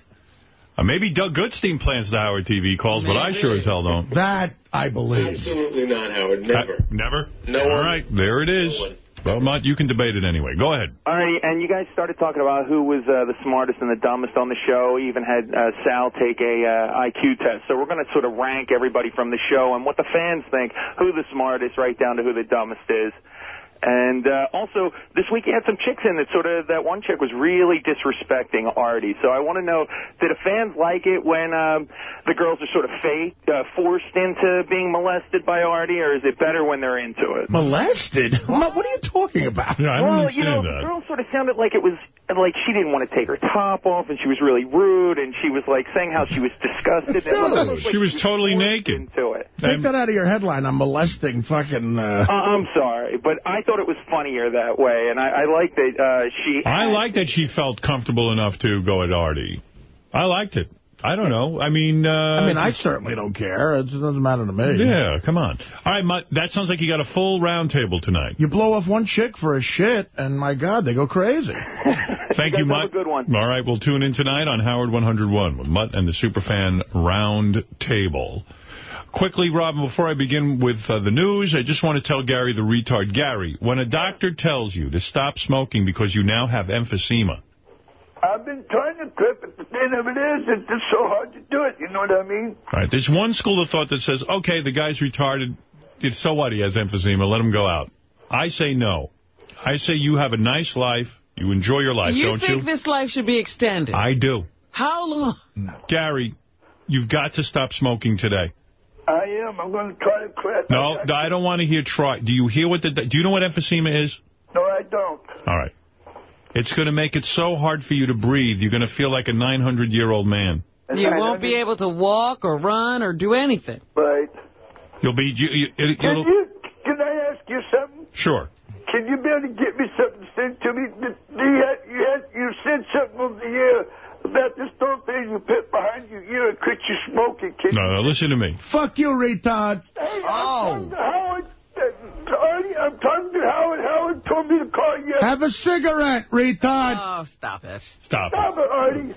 Uh, maybe Doug Goodstein plans the Howard TV calls, but I sure as hell don't. That I believe. Absolutely not, Howard. Uh, never? No All one. right, there it is. Well, Mutt, you can debate it anyway. Go ahead. All right, and you guys started talking about who was uh, the smartest and the dumbest on the show. Even had uh, Sal take a uh, IQ test. So we're going to sort of rank everybody from the show and what the fans think, who the smartest, right down to who the dumbest is. And uh, also, this week you had some chicks in that sort of, that one chick was really disrespecting Artie. So I want to know, did the fans like it when um, the girls are sort of fake, uh, forced into being molested by Artie, or is it better when they're into it? Molested? What what are you talking about? Yeah, I don't well, you know, understand the that. girl sort of sounded like it was like she didn't want to take her top off, and she was really rude, and she was like saying how she was disgusted. *laughs* It No, like she was totally naked. Into it. Take that out of your headline. I'm molesting fucking... Uh... Uh, I'm sorry, but I thought it was funnier that way, and I, I like that uh, she. I like that she felt comfortable enough to go at Artie. I liked it. I don't know. I mean... Uh, I mean, I certainly don't care. It doesn't matter to me. Yeah, come on. All right, Mutt, that sounds like you got a full round table tonight. You blow off one chick for a shit, and my God, they go crazy. *laughs* Thank you, Mutt. good one. All right, we'll tune in tonight on Howard 101 with Mutt and the Superfan Round Table. Quickly, Robin, before I begin with uh, the news, I just want to tell Gary the retard. Gary, when a doctor tells you to stop smoking because you now have emphysema, I've been trying to quit, but the thing of it is, it's just so hard to do it. You know what I mean? all right, there's one school of thought that says, okay, the guy's retarded. It's so what? He has emphysema. Let him go out. I say no. I say you have a nice life. You enjoy your life, you don't think you? think this life should be extended? I do. How long? Gary, you've got to stop smoking today. I am. I'm going to try to quit. No, I don't want to hear try. Do you hear what the... Do you know what emphysema is? No, I don't. All right. It's going to make it so hard for you to breathe. You're going to feel like a 900-year-old man. And You I won't be able to walk or run or do anything. Right. You'll be. You, you, it, Can you'll, you? Can I ask you something? sure. Can you be able to get me something to send to me? Did- do You, had, you, said something over the air about this little thing you put behind your ear and quit you smoking. Can No, no, listen to me. Fuck you, retard. Hey, I'm oh. Talking to Howard. Artie, I'm talking to Howard. Howard told me to call you. Have a cigarette, retard. Oh, stop it. Stop Stop it, Artie.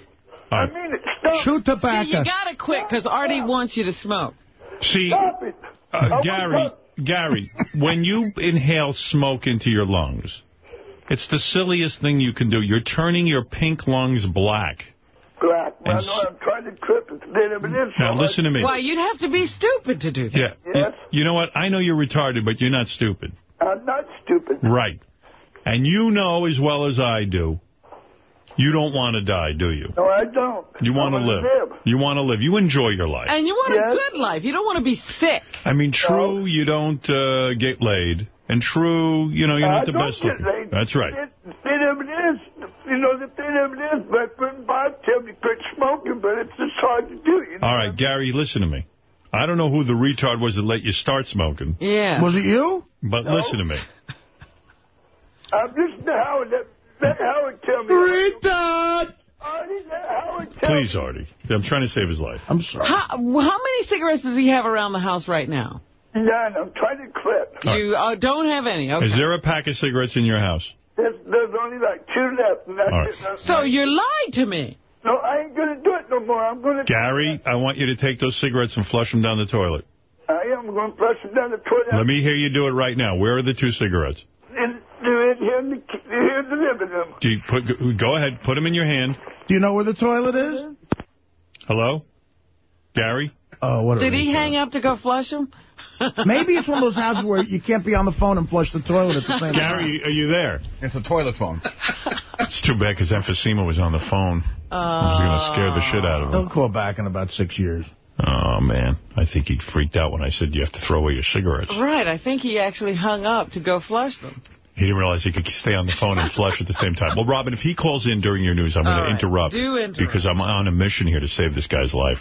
I mean it. Stop. Chew See, tobacco. you got to quit because Artie wants you to smoke. See, Stop it. uh, Gary, Gary, *laughs* when you inhale smoke into your lungs, it's the silliest thing you can do. You're turning your pink lungs black. Black. Well, And no, s- I'm trying to clip it. Then it is. Now, listen to me. Why, you'd have to be stupid to do that. Yeah. Yes. You know what? I know you're retarded, but you're not stupid. I'm not stupid. Right. And you know as well as I do, you don't want to die, do you? No, I don't. You want to wanna live. You want to live. You enjoy your life. And you want Yes. a good life. You don't want to be sick. I mean, true, you don't uh, get laid. And true, you know, you're I not the best get looking. laid. That's right. The thing of it is, you know, the thing of it is, my friend Bob tell me quit smoking, but it's just hard to do. You know? All right, Gary, listen to me. I don't know who the retard was that let you start smoking, Yeah. Was it you? but listen to me. I'm listening to Howard. Let, let Howard tell me. Retard. Artie, Howard tell Please, Artie. I'm trying to save his life. I'm sorry. How, how many cigarettes does he have around the house right now? None. I'm trying to clip. You uh, don't have any. Okay. Is there a pack of cigarettes in your house? There's, there's only like two left. And that's All right. it. That's So you lied to me. No, I ain't going to do it no more. I'm going to... Gary, I want you to take those cigarettes and flush them down the toilet. I am going to flush them down the toilet. Let me hear you do it right now. Where are the two cigarettes? In, they're in here in the, here in the living room. Do you put, go ahead, put them in your hand. Do you know where the toilet is? Hello? Gary? Oh, what Did he hang up to go flush them? Maybe it's one of those houses where you can't be on the phone and flush the toilet at the same time. Gary, are you there? It's a toilet phone. It's too bad because emphysema was on the phone. I was going to scare the shit out of him. He'll call back in about six years. Oh, man. I think he freaked out when I said you have to throw away your cigarettes. Right. I think he actually hung up to go flush them. He didn't realize he could stay on the phone and flush at the same time. Well, Robin, if he calls in during your news, I'm going All to interrupt. Do interrupt. Because I'm on a mission here to save this guy's life.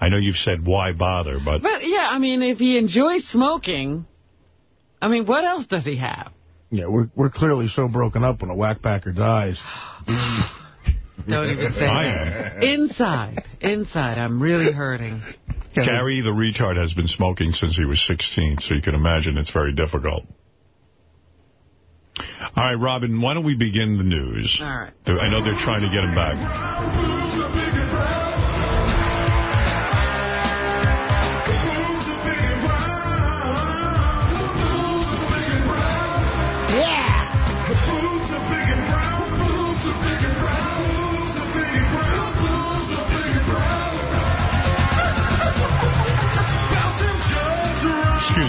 I know you've said why bother, but But, yeah, I mean, if he enjoys smoking, I mean, what else does he have? Yeah, we're we're clearly so broken up when a whackpacker dies. *sighs* Don't even say I that. Inside, inside, I'm really hurting. Gary the retard has been smoking since he was 16, so you can imagine it's very difficult. All right, Robin, why don't we begin the news? All right. I know they're trying to get him back.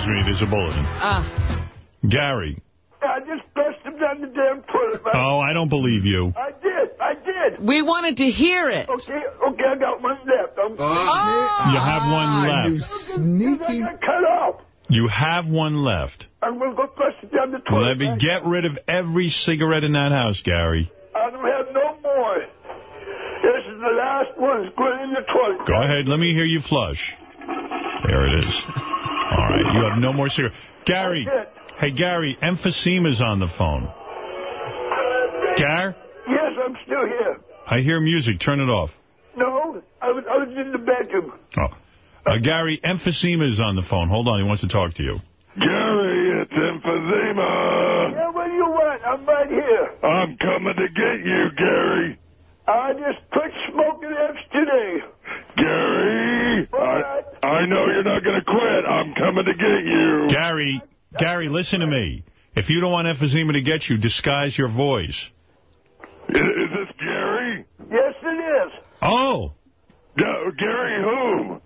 Me, there's a bulletin. Ah, Gary. I just flushed him down the damn toilet. man. Oh, I don't believe you. I did. I did. we wanted to hear it. Okay, okay, I got one left. I'm, Oh, You have one left. Sneaky. I got cut off. You have one left. I'm going to go flush it down the toilet. Let me man. get rid of every cigarette in that house, Gary. I don't have no more. This is the last one. It's going in the toilet. Go ahead. Let me hear you flush. There it is. *laughs* All right. You have no more cigarettes. Gary. Hey, Gary. Emphysema's on the phone. Gar? Yes, I'm still here. I hear music. Turn it off. No, I was, I was in the bedroom. Oh. Uh, Gary, Emphysema's on the phone. Hold on. He wants to talk to you. Gary, it's emphysema. Yeah, what do you want? I'm right here. I'm coming to get you, Gary. I just quit smoking F's today. Gary, I, I know you're not going to quit. I'm coming to get you. Gary, Gary, listen to me. If you don't want emphysema to get you, disguise your voice. Is, is this Gary? Yes, it is. Oh. Ga- Gary who?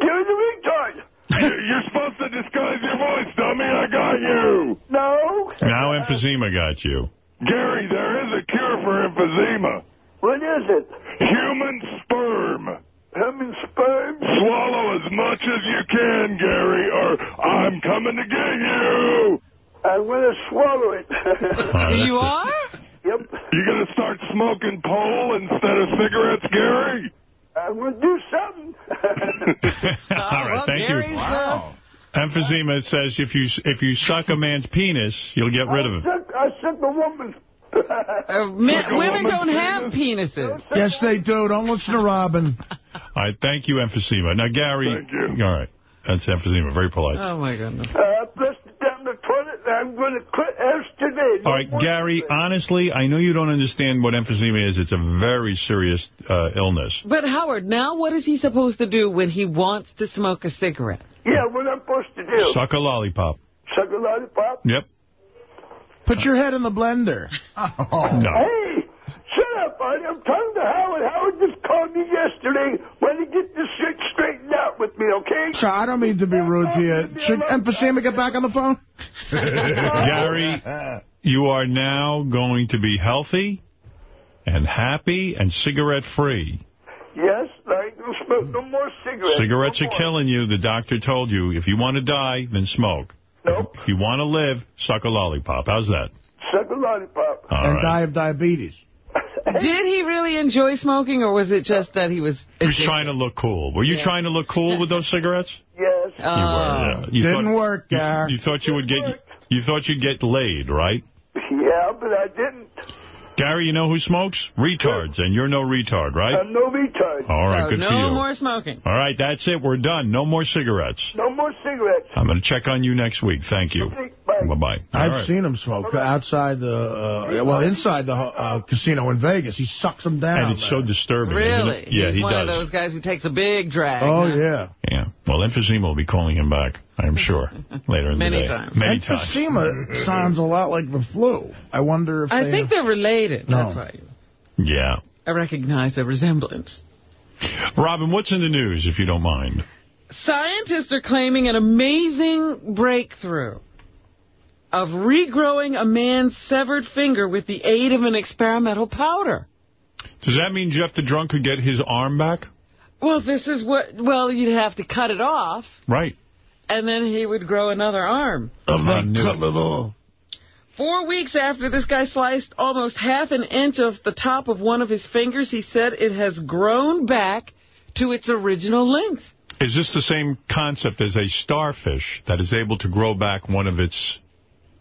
Gary the retard. You- You're supposed to disguise your voice, dummy. I got you. No. Now emphysema got you. Gary, there is a cure for emphysema. What is it? Human sperm. Human sperm? Swallow as much as you can, Gary, or I'm coming to get you. I'm going to swallow it. *laughs* you are? Yep. You gonna start smoking pole instead of cigarettes, Gary? I I'm going to do something. *laughs* All right, well, thank Gary's, you. uh, Emphysema says if you if you suck a man's penis, you'll get rid of him. Suck- I suck a woman's. *laughs* Uh, men, women don't have penises. Yes, they do. Don't listen to Robin. *laughs* All right, thank you, Emphysema. Now, Gary. Thank you. All right. That's Emphysema. Very polite. Oh, my goodness. Uh, I flushed it down the toilet, and I'm going to quit yesterday. All right, Gary, honestly, I know you don't understand what emphysema is. It's a very serious uh, illness. But, Howard, now what is he supposed to do when he wants to smoke a cigarette? Yeah, what I'm supposed to do? Suck a lollipop. Suck a lollipop? Yep. Put your head in the blender. *laughs* Oh, No. Hey, shut up, Artie. I'm talking to Howard. Howard just called me yesterday. Want to get this shit straightened out with me, okay? So I don't mean to be rude to you. Should Emphysema get back on the phone? *laughs* Gary, you are now going to be healthy and happy and cigarette-free. Yes, I don't smoke no more cigarettes. Cigarettes no are more. killing you. The doctor told you, if you want to die, then smoke. Nope. If you want to live, suck a lollipop. How's that? Suck a lollipop. All and right. die of diabetes. *laughs* Did he really enjoy smoking, or was it just that he was... He was trying to look cool. Were you trying to look cool with those cigarettes? Yes. You were, yeah. You Didn't thought, work, you, Gar. you thought you would get you thought you'd get laid, right? Yeah, but I didn't. Gary, you know who smokes? Retards, and you're no retard, right? I'm no retard. All right, So good no for you. No more smoking. All right, that's it. We're done. No more cigarettes. No more cigarettes. I'm going to check on you next week. Thank you. Bye-bye. I've All right. seen him smoke outside the, uh, well, inside the uh, casino in Vegas. He sucks them down. And it's so disturbing, Really? it? Yeah, He's he one does. of those guys who takes a big drag. Oh, huh? yeah. Yeah. Well, emphysema will be calling him back, I am sure, *laughs* later in the day. times. Many times. Emphysema sounds a lot like the flu. I wonder if I they... think they're related. No. That's why Yeah. I recognize a resemblance. Robin, what's in the news, if you don't mind? Scientists are claiming an amazing breakthrough of regrowing a man's severed finger with the aid of an experimental powder. Does that mean Jeff the Drunk could get his arm back? Well, this is what, well, you'd have to cut it off, Right. and then he would grow another arm. I'm I not cutting it. it off. Four weeks after this guy sliced almost half an inch of the top of one of his fingers, he said it has grown back to its original length. Is this the same concept as a starfish that is able to grow back one of its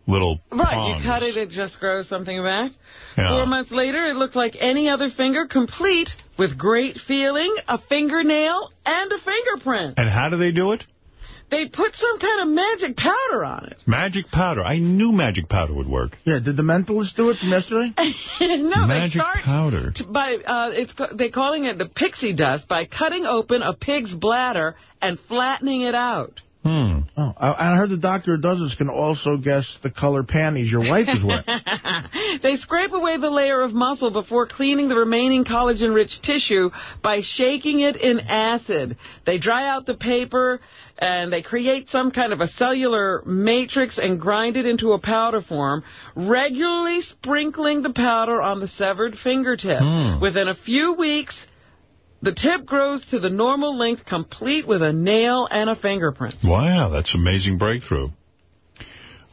little Right, prongs? you cut it, it just grows something back. Yeah. Four months later, it looked like any other finger, complete with great feeling, a fingernail, and a fingerprint. And how do they do it? They put some kind of magic powder on it. Magic powder. I knew magic powder would work. Yeah, did the mentalist do it from yesterday? *laughs* no, they magic start powder. by uh, it's they're calling it the pixie dust by cutting open a pig's bladder and flattening it out. Hmm. Oh, I, I heard the doctor who does this can also guess the color panties your wife is wearing. *laughs* they scrape away the layer of muscle before cleaning the remaining collagen-rich tissue by shaking it in acid. They dry out the paper and they create some kind of a cellular matrix and grind it into a powder form, regularly sprinkling the powder on the severed fingertip. Hmm. Within a few weeks, the tip grows to the normal length, complete with a nail and a fingerprint. Wow, that's an amazing breakthrough.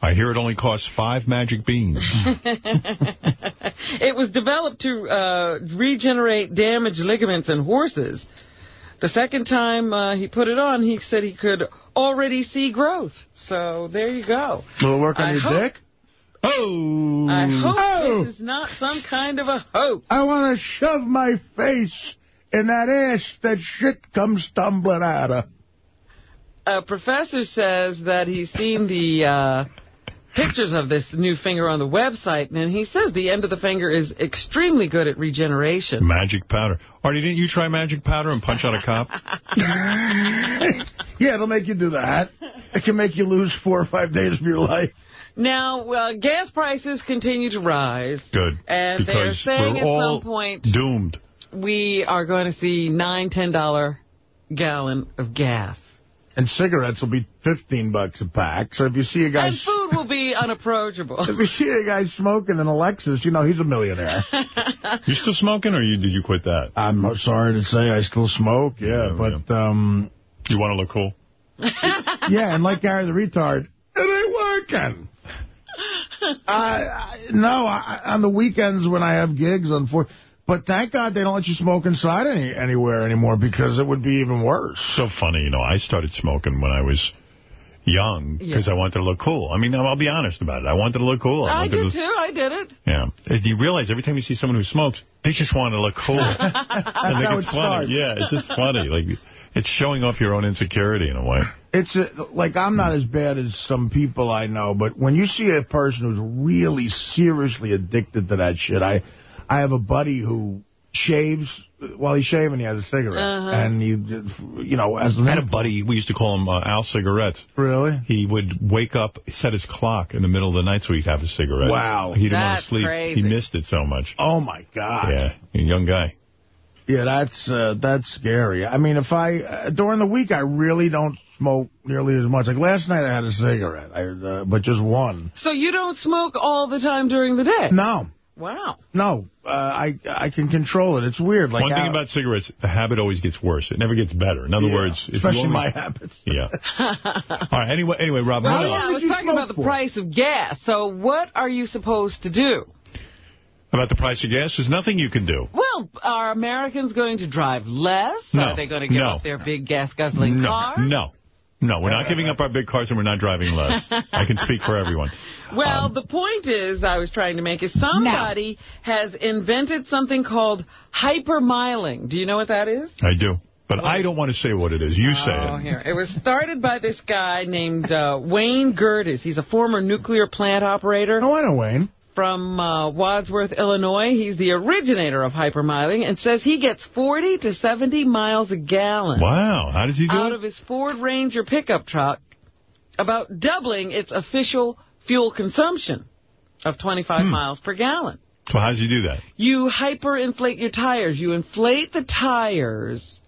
I hear it only costs five magic beans. *laughs* *laughs* it was developed to uh, regenerate damaged ligaments in horses. The second time uh, he put it on, he said he could already see growth. So there you go. Will it work on I your hope- dick? Oh! I hope Oh. this is not some kind of a hoax. I want to shove my face in that ass that shit comes tumbling out of. A professor says that he's seen the uh, pictures of this new finger on the website, and he says the end of the finger is extremely good at regeneration. magic powder. Artie, didn't you try magic powder and punch out a cop? *laughs* Yeah, it'll make you do that. It can make you lose four or five days of your life. Now, uh, gas prices continue to rise. Good. And they're saying at all some point doomed. We are going to see nine, ten dollar gallon of gas. And cigarettes will be 15 bucks a pack. So if you see a guy... And food will be unapproachable. If you see a guy smoking an Alexis, you know he's a millionaire. You still smoking, or you, did you quit that? I'm sorry to say I still smoke, yeah, but... um You want to look cool? *laughs* Yeah, and like Gary the retard, it ain't working. *laughs* I, I, no, I, on the weekends when I have gigs, unfor- But thank God they don't let you smoke inside any anywhere anymore because it would be even worse. So funny, you know, I started smoking when I was young because I wanted to look cool. I mean, I'll be honest about it. I wanted to look cool. I wanted did to, too. I did it. Yeah. And you realize every time you see someone who smokes, they just want to look cool. *laughs* and That's think how it's it funny. starts. Yeah, it's just funny. Like, it's showing off your own insecurity in a way. It's a, like I'm not as bad as some people I know, but when you see a person who's really seriously addicted to that shit, I I have a buddy who shaves while he's shaving, he has a cigarette, Uh-huh. and he, you know, as an I had a buddy, we used to call him uh, Al Cigarettes. Really? He would wake up, set his clock in the middle of the night so he'd have a cigarette. Wow. He didn't want to sleep. crazy. He missed it so much. Oh my god. Yeah, a young guy. Yeah, that's uh, that's scary. I mean, if I uh, during the week I really don't smoke nearly as much. Like last night I had a cigarette, I, uh, but just one. So you don't smoke all the time during the day? No. Wow. No, uh, I I can control it. It's weird. Like One thing I- about cigarettes, the habit always gets worse. It never gets better. In other Yeah, words, if especially only- my habits. *laughs* Yeah. *laughs* All right. Anyway, anyway, Rob. Well, yeah, else? I was talking about the price of gas. So what are you supposed to do? About the price of gas? There's nothing you can do. Well, are Americans going to drive less? No. Are they going to give No. up their big gas guzzling no, cars? no, no. We're not giving up our big cars and we're not driving less. I can speak for everyone. *laughs* Well, Um, the point is, I was trying to make is somebody has invented something called hypermiling. Do you know what that is? I do. But I don't want to say what it is. You say Oh, it. here. It was started by this guy named uh, Wayne Gerdes. He's a former nuclear plant operator. Oh, I know Wayne. From uh, Wadsworth, Illinois. He's the originator of hypermiling and says he gets 40 to 70 miles a gallon. Wow. How does he do out it? of his Ford Ranger pickup truck, about doubling its official fuel consumption of 25 Hmm. miles per gallon. So how does he do that? You hyperinflate your tires. You inflate the tires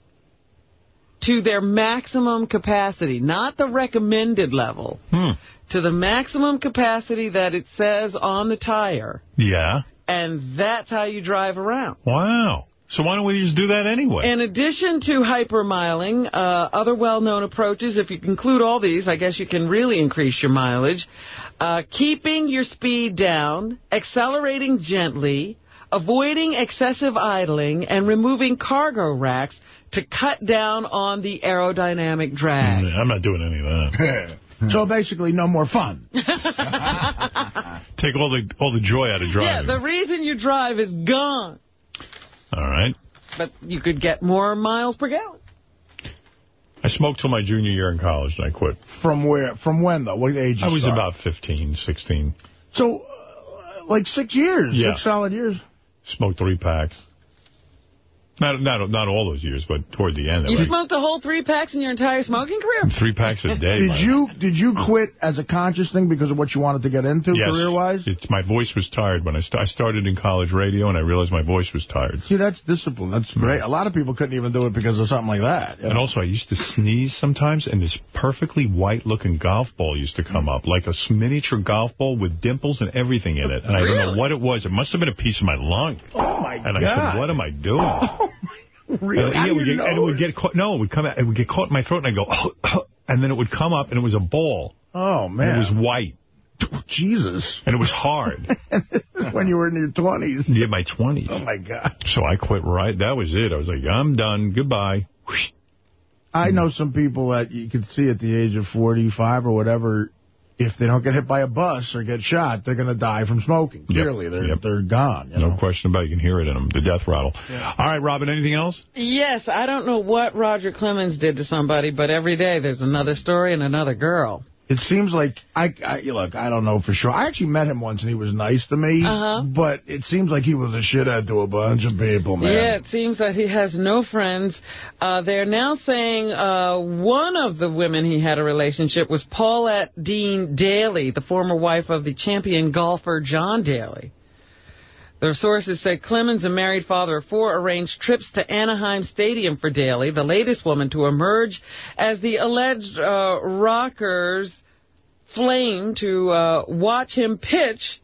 to their maximum capacity, not the recommended level, Hmm. To the maximum capacity that it says on the tire, Yeah. and that's how you drive around. Wow. So why don't we just do that anyway? In addition to hypermiling, uh, other well-known approaches, if you include all these, I guess you can really increase your mileage. Uh, keeping your speed down, accelerating gently, avoiding excessive idling, and removing cargo racks to cut down on the aerodynamic drag. I'm not doing any of that. *laughs* So basically, no more fun. *laughs* Take all the all the joy out of driving. Yeah, the reason you drive is gone. all right. But you could get more miles per gallon. I smoked till my junior year in college, and I quit. From where? From when though? What age? you I was start? about 15, 16. So, uh, like six years. Yeah. Six solid years. Smoked three packs. Not not not all those years, but toward the end. You like smoked a whole three packs in your entire smoking career? three packs a day. *laughs* Did man. you did you quit as a conscious thing because of what you wanted to get into Yes. career-wise? It's, my voice was tired when I, st I started in college radio, and I realized my voice was tired. See, that's discipline. That's great. A lot of people couldn't even do it because of something like that. And know? also, I used to sneeze sometimes, and this perfectly white-looking golf ball used to come up, like a miniature golf ball with dimples and everything in it. And I don't know what it was. It must have been a piece of my lung. Oh, my god. And I said, what am I doing? *laughs* *laughs* Really? And, yeah, would get, and it would get caught. No, it would come out. It would get caught in my throat, and I go, *laughs* and then it would come up, and it was a ball. Oh, man. it was white, *laughs* Jesus. and it was hard. when you were in your 20s. yeah, my 20s. Oh, my God. So I quit right. That was it. I was like, I'm done. Goodbye. I know some people that you can see at the age of 45 or whatever, if they don't get hit by a bus or get shot, they're going to die from smoking. Clearly, they're Yep. they're gone. You No know? question about it. You can hear it in them, the death rattle. All right, Robin, anything else? Yes, I don't know what Roger Clemens did to somebody, but every day there's another story and another girl. It seems like, I, I look, I don't know for sure. I actually met him once and he was nice to me, Uh-huh. but it seems like he was a shithead to a bunch of people, man. Yeah, it seems that he has no friends. Uh, they're now saying uh, one of the women he had a relationship was Paulette Dean Daly, the former wife of the champion golfer John Daly. The sources said Clemens, a married father of four, arranged trips to Anaheim Stadium for Daly, the latest woman to emerge as the alleged uh, Rocket's flame to uh, watch him pitch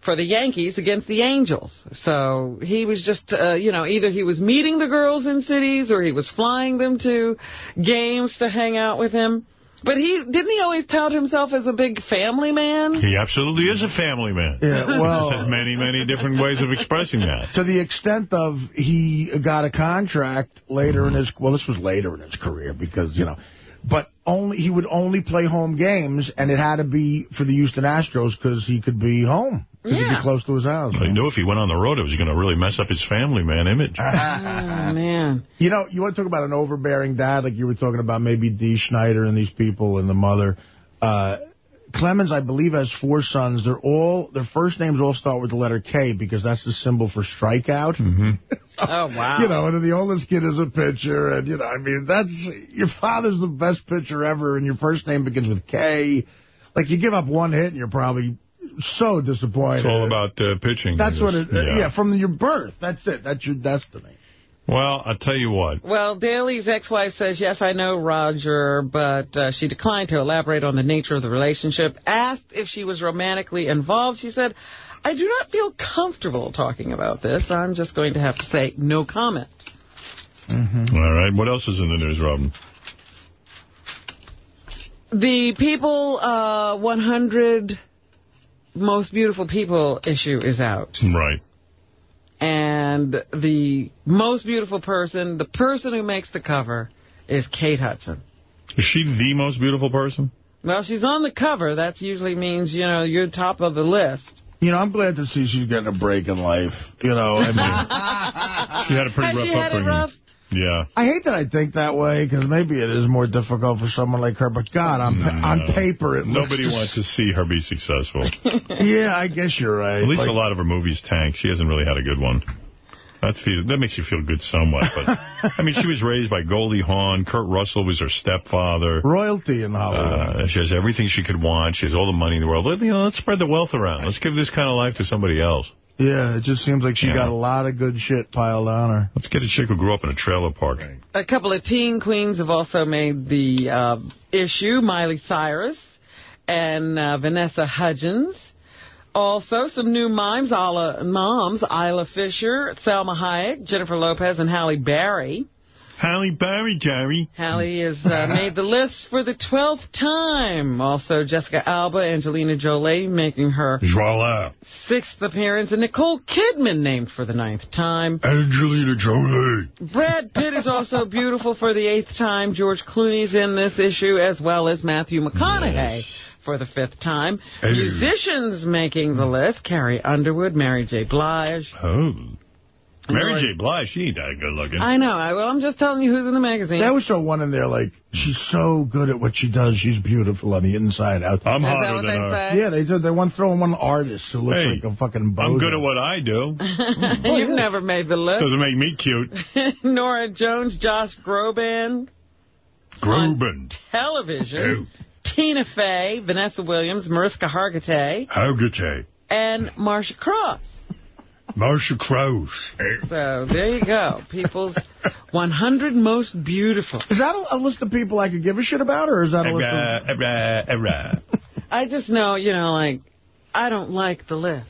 for the Yankees against the Angels. So he was just, uh, you know, either he was meeting the girls in cities or he was flying them to games to hang out with him. But he didn't he always tout himself as a big family man? He absolutely is a family man. Yeah, well- Just has many, many different ways of expressing that. To the extent of he got a contract later in mm-hmm. his, well, this was later in his career because, you know, but only he would only play home games, and it had to be for the Houston Astros because he could be home. Because he'd be close to his house. He knew if he went on the road, it was going to really mess up his family man image. *laughs* Oh, man. You know, you want to talk about an overbearing dad, like you were talking about maybe Dee Snider and these people and the mother. Uh, Clemens, I believe, has four sons. They're all, their first names all start with the letter K because that's the symbol for strikeout. Mm-hmm. *laughs* Oh, wow. You know, and then the oldest kid is a pitcher, and, you know, I mean, that's, your father's the best pitcher ever, and your first name begins with K. Like, you give up one hit, and you're probably so disappointed. It's all about uh, pitching. That's what guess. it, yeah. from your birth. That's it. That's your destiny. Well, I'll tell you what. Well, Daly's ex-wife says, yes, I know Roger, but uh, she declined to elaborate on the nature of the relationship. Asked if she was romantically involved, she said, I do not feel comfortable talking about this. I'm just going to have to say no comment. Mm-hmm. All right. What else is in the news, Robin? The People uh, 100 Most Beautiful People issue is out. Right. And the most beautiful person, the person who makes the cover, is Kate Hudson. Is she the most beautiful person? Well, she's on the cover. That usually means, you know, you're top of the list. You know, I'm glad to see she's getting a break in life. You know, I mean... *laughs* She had a pretty Has rough she had it upbringing. Yeah. I hate that I think that way, because maybe it is more difficult for someone like her, but God, on, pa on paper, it Nobody wants to see her be successful. *laughs* yeah, I guess you're right. At least Like- a lot of her movies tank. She hasn't really had a good one. That feel, that makes you feel good somewhat. But I mean, she was raised by Goldie Hawn. Kurt Russell was her stepfather. Royalty in Hollywood. Uh, she has everything she could want. She has all the money in the world. Let, you know, let's spread the wealth around. Let's give this kind of life to somebody else. Yeah, it just seems like she Yeah. got a lot of good shit piled on her. Let's get a chick who grew up in a trailer park. A couple of teen queens have also made the uh, issue, Miley Cyrus and uh, Vanessa Hudgens. Also, some new mimes, Isla, moms, Isla Fisher, Salma Hayek, Jennifer Lopez, and Halle Berry. Halle Berry, Jerry. Halle has uh, *laughs* made the list for the 12th time. Also, Jessica Alba, Angelina Jolie making her Voila. sixth appearance, and Nicole Kidman named for the ninth time. Angelina Jolie. Brad Pitt is also *laughs* beautiful for the eighth time. George Clooney's in this issue, as well as Matthew McConaughey for the fifth time. Hey. Musicians making the list, Carrie Underwood, Mary J. Blige. Oh. Mary J. Blige, she ain't that good looking. I know. I, well, I'm just telling you who's in the magazine. They always show one in there like, she's so good at what she does. She's beautiful on the inside out. I'm Is hotter than her. say? Yeah, they did. They want to throw in one artist who looks Hey, like a fucking bozo. I'm good at what I do. *laughs* You've never made the list. Doesn't make me cute. *laughs* Norah Jones, Josh Groban, Gruben. television. Tina Fey, Vanessa Williams, Mariska Hargitay, Hargitay. and Marcia Cross. Marsha Krause. So there you go. People's 100 most beautiful. Is that a, a list of people I could give a shit about, or is that a list of... Era, era, era. I just know, you know, like, I don't like the list.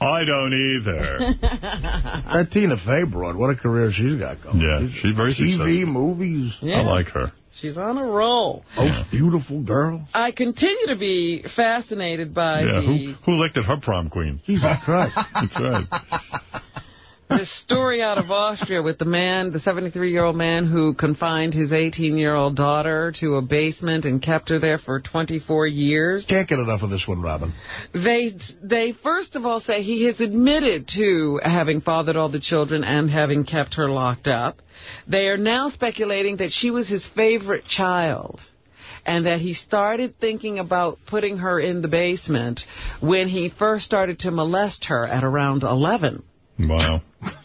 I don't either. *laughs* That Tina Fey broad, what a career she's got going. Yeah, she's very TV, successful. movies. Yeah. I like her. She's on a roll. Most beautiful girl. I continue to be fascinated by Yeah, the who, who elected her prom queen? Jesus *laughs* Christ. That's right. this story out of Austria with the man, the 73-year-old man who confined his 18-year-old daughter to a basement and kept her there for 24 years. Can't get enough of this one, Robin. They, they first of all say he has admitted to having fathered all the children and having kept her locked up. They are now speculating that she was his favorite child and that he started thinking about putting her in the basement when he first started to molest her at around 11. Wow.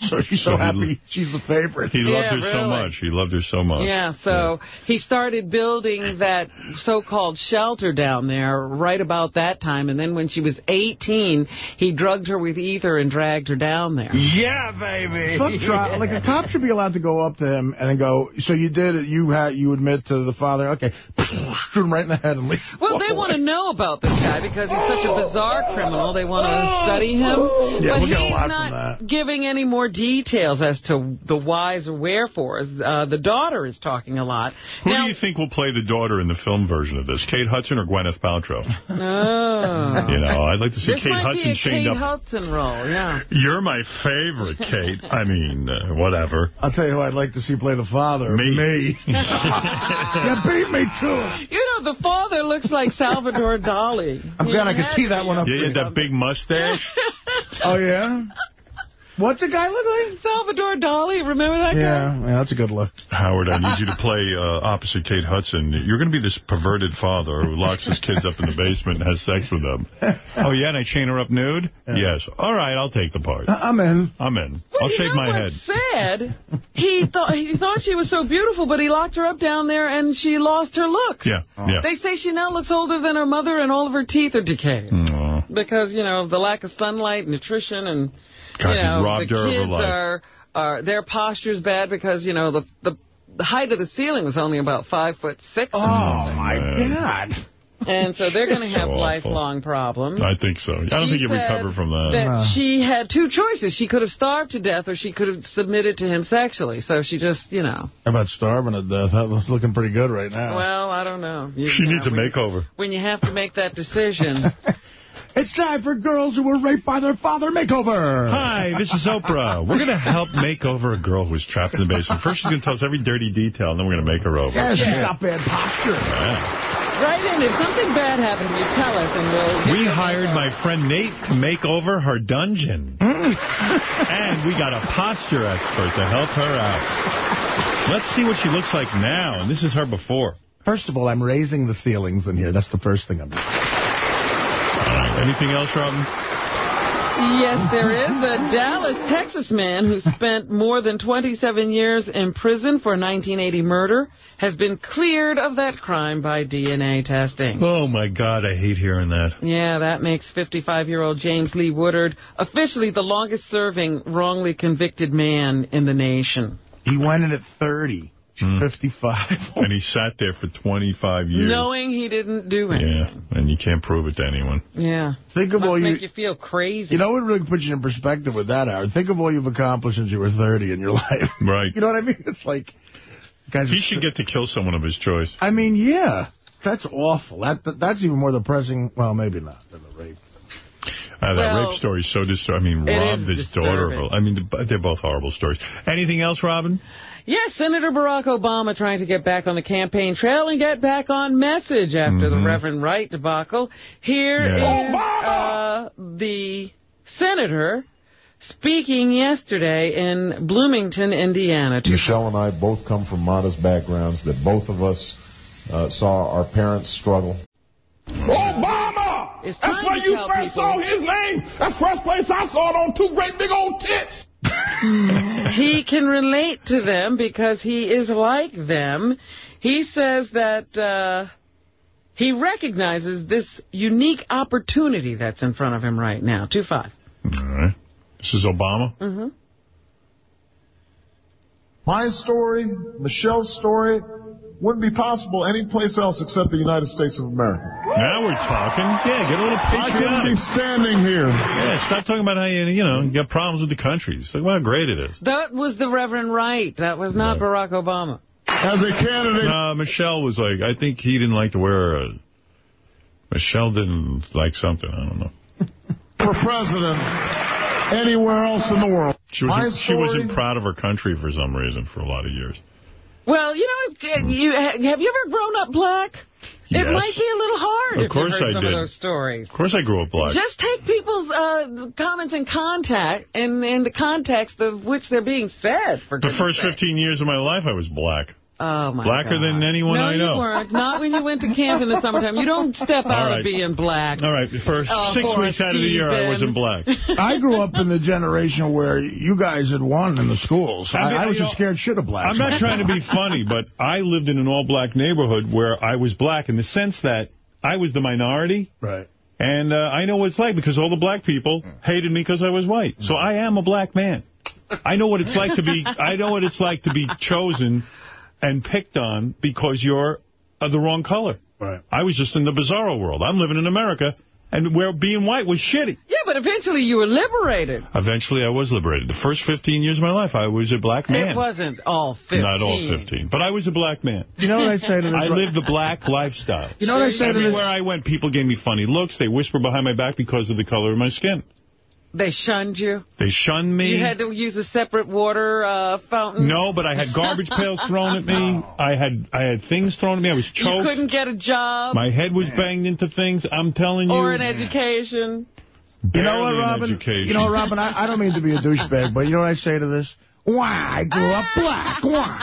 *laughs* So she's so, So happy she's the favorite. He loved Yeah, her so much. He loved her so much. Yeah, so he started building that so-called shelter down there right about that time. And then when she was 18, he drugged her with ether and dragged her down there. Yeah, baby. Fuck *laughs* try, Like, a cop should be allowed to go up to him and go, so you did it, you had, you admit to the father, okay, *laughs* shoot him right in the head and leave. Well, they want to know about this guy because he's such a bizarre criminal. They want to oh, study him. Yeah, but we'll get a he's lot from not that. giving any more details as to the whys or wherefores. Uh, the daughter is talking a lot. Who now, do you think will play the daughter in the film version of this? Kate Hudson or Gwyneth Paltrow? *laughs* Oh. You know, I'd like to see this Kate might Hudson be a chained Kate up. Hudson role, yeah. You're my favorite, Kate. I mean, uh, whatever. I'll tell you who I'd like to see play the father. Me. Me. *laughs* you beat me to it. You know, the father looks like Salvador Dali. I'm glad I could He tee that one up. Yeah, yeah, that big mustache. Oh, yeah? *laughs* What's a guy look like? Salvador Dali, remember that guy? Yeah, yeah, that's a good look. Howard, I need you to *laughs* play uh, opposite Kate Hudson. You're going to be this perverted father who locks his kids up in the basement and has sex with them. *laughs* Oh, yeah, and I chain her up nude? Yes. All right, I'll take the part. I'm in. I'm in. Well, I'll you shave my head. what's *laughs* sad? He thought he thought she was so beautiful, but he locked her up down there, and she lost her looks. Yeah, yeah. They say she now looks older than her mother, and all of her teeth are decaying Aw. because you know of the lack of sunlight, nutrition, and God, you he know robbed the her of her kids life. are are their posture's bad because you know the the. The height of the ceiling was only about five foot six. Oh, oh my God. And so they're going to have awful. lifelong problems. I think so. I don't She think you said recover from that. that she had two choices. She could have starved to death or she could have submitted to him sexually. So she just, you know. How about starving to death? That was looking pretty good right now. Well, I don't know. You, She you needs know, a when- makeover. When you have to make that decision. *laughs* It's time for girls who were raped by their father makeover. Hi, this is Oprah. We're going to help make over a girl who's trapped in the basement. First, she's going to tell us every dirty detail, and then we're going to make her over. Yeah, she's got bad posture. Yeah. right in. If something bad happened, to you tell us and we'll... We hired my friend Nate to make over her dungeon. Mm. and we got a posture expert to help her out. Let's see what she looks like now. And this is her before. First of all, I'm raising the ceilings in here. That's the first thing I'm doing. All right. Anything else, Robin? Yes, there is. A Dallas, Texas man who spent more than 27 years in prison for 1980 murder has been cleared of that crime by DNA testing. Oh, my God. I hate hearing that. Yeah, that makes 55-year-old James Lee Woodard officially the longest-serving wrongly convicted man in the nation. He went in at 30. Hmm. 55. And he sat there for 25 years. Knowing he didn't do anything. Yeah, and you can't prove it to anyone. Yeah. Think of Must all you... make you feel crazy. You know what really puts you in perspective with that, Howard? Think of all you've accomplished since you were 30 in your *laughs* life. Right. You know what I mean? It's like... Guys He should get to kill someone of his choice. I mean, yeah. That's awful. That, that That's even more depressing. Well, maybe not than the rape. Uh, that Well, rape story is so disturbing. I mean, it robbed is his daughter. disturbing. Of, I mean, they're both horrible stories. Anything else, Robin? Yes, Senator Barack Obama trying to get back on the campaign trail and get back on message after the Mhm. Reverend Wright debacle. Here is Yeah. uh, the senator speaking yesterday in Bloomington, Indiana. Michelle and I both come from modest backgrounds that both of us uh, saw our parents struggle. Obama! It's That's where you first people- saw his name. That's the first place I saw it on two great big old tits. *laughs* he can relate to them because he is like them. He says that uh, he recognizes this unique opportunity that's in front of him right now. 2-5. All right. This is Obama. Mm-hmm. My story, Michelle's story, wouldn't be possible anyplace else except the United States of America. Now we're talking. Yeah, get a little patriotic. I couldn't be standing here. Yeah, stop talking about how you, you know, you got problems with the country. It's like, how great it is. That was the Reverend Wright. That was not Barack Obama. As a candidate, No, Michelle was like, I think he didn't like to wear a... Michelle didn't like something. I don't know. *laughs* for president anywhere else in the world. She wasn't, she wasn't proud of her country for some reason for a lot of years. Well, you know, you, have you ever grown up black? Yes. It might be a little hard Of course I some did. of those stories. Of course I grew up black. Just take people's uh, comments in contact and in the context of which they're being said. For the first sake. 15 years of my life, I was black. Oh, my Blacker God. than anyone no, I know. you weren't. Not when you went to camp in the summertime. You don't step out right. of being black. All right, for Oh, six poor weeks out of the year, I wasn't black. *laughs* I grew up in the generation where you guys had won in the schools. I I, mean, I was you just scared shit of black. I'm not trying to be funny, but I lived in an all-black neighborhood where I was black in the sense that I was the minority. Right. And uh, I know what it's like because all the black people hated me because I was white. So I am a black man. I know what it's like to be. I know what it's like to be chosen and picked on because you're uh, the wrong color. Right. I was just in the bizarro world. I'm living in America, And where being white was shitty. Yeah, but eventually you were liberated. Eventually, I was liberated. The first 15 years of my life, I was a black man. It wasn't all 15. Not all 15. But I was a black man. You know what I say to this? I lived the black lifestyle. You know what I say to this? Everywhere I went, people gave me funny looks. They whispered behind my back because of the color of my skin. They shunned you. They shunned me. You had to use a separate water uh, fountain. No, but I had garbage pails thrown at me. *laughs* I had I had things thrown at me. I was You choked. couldn't get a job My head was banged into things. I'm telling you. or an education. You know what, Robin? education. You know what, Robin? I, I don't mean to be a douchebag, but you know what I say to this? Why? I grew up black. Why?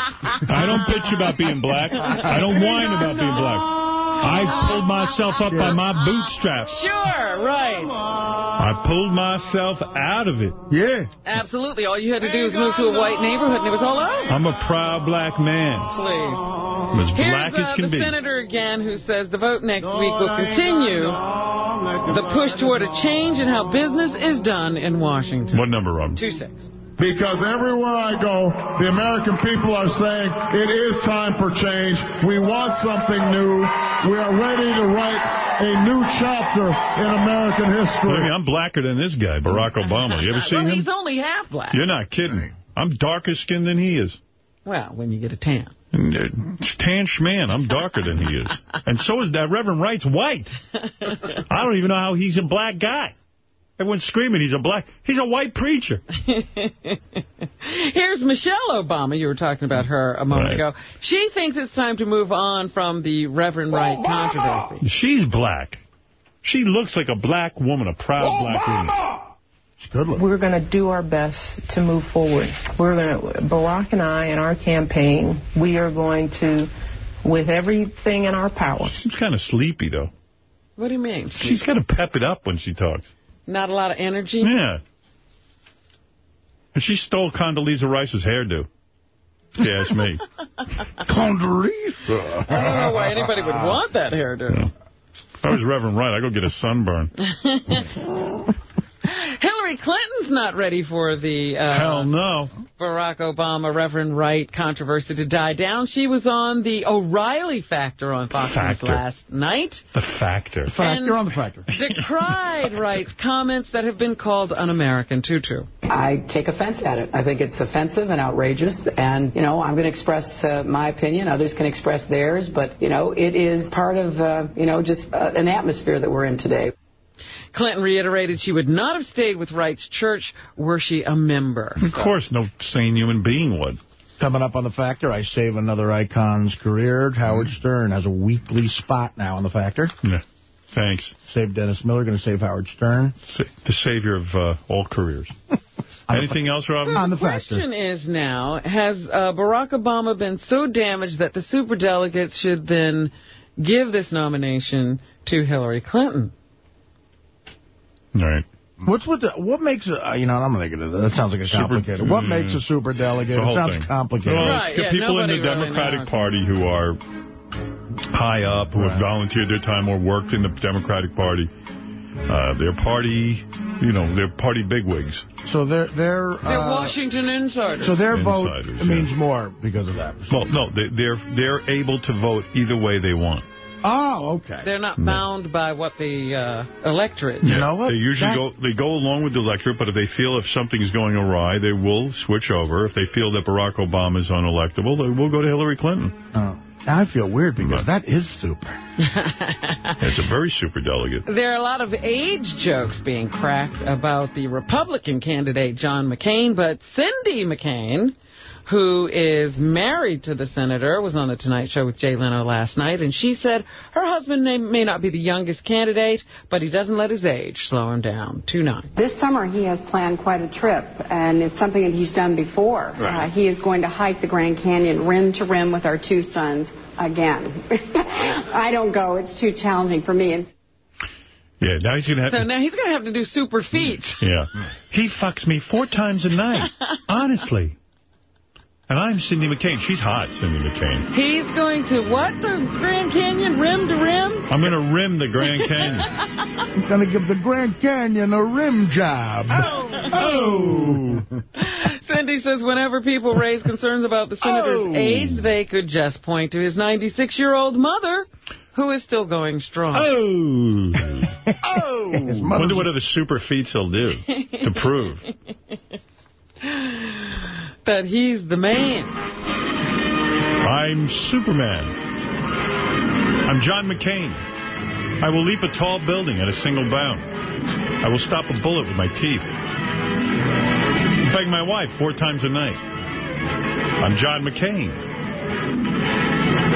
I don't bitch about being black. I don't *laughs* whine about being black. I pulled myself up by my bootstraps. Sure, right. I pulled myself out of it. Yeah. Absolutely. All you had to do was move to a white neighborhood and it was all over. I'm a proud black man. Please. I'm as black Here's uh, as can the be. senator again who says the vote next week will continue the push toward a change in how business is done in Washington. What number, Rob? Two six. Because everywhere I go, the American people are saying it is time for change. We want something new. We are ready to write a new chapter in American history. me, I'm blacker than this guy, Barack Obama. You ever seen well, him? he's only half black. You're not kidding. I'm darker skinned than he is. Well, when you get a tan. And, Tan Schman, I'm darker than he is. And so is that Reverend Wright's white. I don't even know how he's a black guy. Everyone's screaming he's a black. He's a white preacher. *laughs* Here's Michelle Obama. You were talking about her a moment Right. ago. She thinks it's time to move on from the Reverend Wright controversy. She's black. She looks like a black woman, a proud black woman. It's good looking. We're going to do our best to move forward. We're going to, Barack and I, in our campaign, we are going to, with everything in our power. She's kind of sleepy, though. What do you mean? She's got to pep it up when she talks. Not a lot of energy? Yeah. And she stole Condoleezza Rice's hairdo. If you ask me. *laughs* Condoleezza? I don't know why anybody would want that hairdo. If I was Reverend Wright, I'd go get a sunburn. *laughs* *laughs* Hillary Clinton's not ready for the uh, Hell no. Barack Obama, Reverend Wright controversy to die down. She was on the O'Reilly Factor on Fox News last night. The factor. And on the factor. *laughs* Decried Wright's comments that have been called un-American, Tutu. I take offense at it. I think it's offensive and outrageous. And, you know, I'm going to express uh, my opinion. Others can express theirs. But, you know, it is part of, uh, you know, just uh, an atmosphere that we're in today. Clinton reiterated she would not have stayed with Wright's church were she a member. Of course, no sane human being would. Coming up on The Factor, I save another icon's career. Howard Stern has a weekly spot now on The Factor. Yeah. Thanks. Save Dennis Miller, going to save Howard Stern. Sa- The savior of uh, all careers. *laughs* Anything else, Robin? On The The question is now, has uh, Barack Obama been so damaged that the superdelegates should then give this nomination to Hillary Clinton? All right. What's with the, what makes a, uh, you know, I'm going to get into that. That sounds like a Super- complicated. what Mm. makes a super delegate? It sounds thing. complicated. Well, it's got people in the Democratic Party who are high up, who have volunteered their time or worked in the Democratic Party. Uh, their party, you know, they're party bigwigs. So they're, they're, They're uh, Washington insiders. so their vote Insiders, means more because of that. Well, no, they, they're they're able to vote either way they want. Oh, okay. They're not bound by what the uh, electorate. Yeah, They usually go they go along with the electorate, but if they feel if something's going awry, they will switch over. If they feel that Barack Obama is unelectable, they will go to Hillary Clinton. Oh. I feel weird because that is super. *laughs* It's a very super delegate. There are a lot of age jokes being cracked about the Republican candidate, John McCain, but Cindy McCain, who is married to the senator, was on The Tonight Show with Jay Leno last night, and she said her husband may, may not be the youngest candidate, but he doesn't let his age slow him down. 2-9. This summer, he has planned quite a trip, and it's something that he's done before. Right. Uh, he is going to hike the Grand Canyon rim to rim with our two sons again. *laughs* I don't go; it's too challenging for me. And Yeah, now he's going to have So now he's going to have to do super feats. Yeah. He fucks me four times a night. *laughs* Honestly. And I'm Cindy McCain. She's hot, Cindy McCain. He's going to what? The Grand Canyon rim to rim? I'm going to rim the Grand Canyon. I'm going to give the Grand Canyon a rim job. Oh. Oh! *laughs* Cindy says whenever people raise concerns about the senator's Oh. age, they could just point to his 96-year-old mother, who is still going strong. Oh. *laughs* oh. His Wonder mother's what other super feats he'll do to prove. *laughs* that he's the man. I'm Superman. I'm John McCain. I will leap a tall building at a single bound. I will stop a bullet with my teeth. Beg my wife four times a night. I'm John McCain.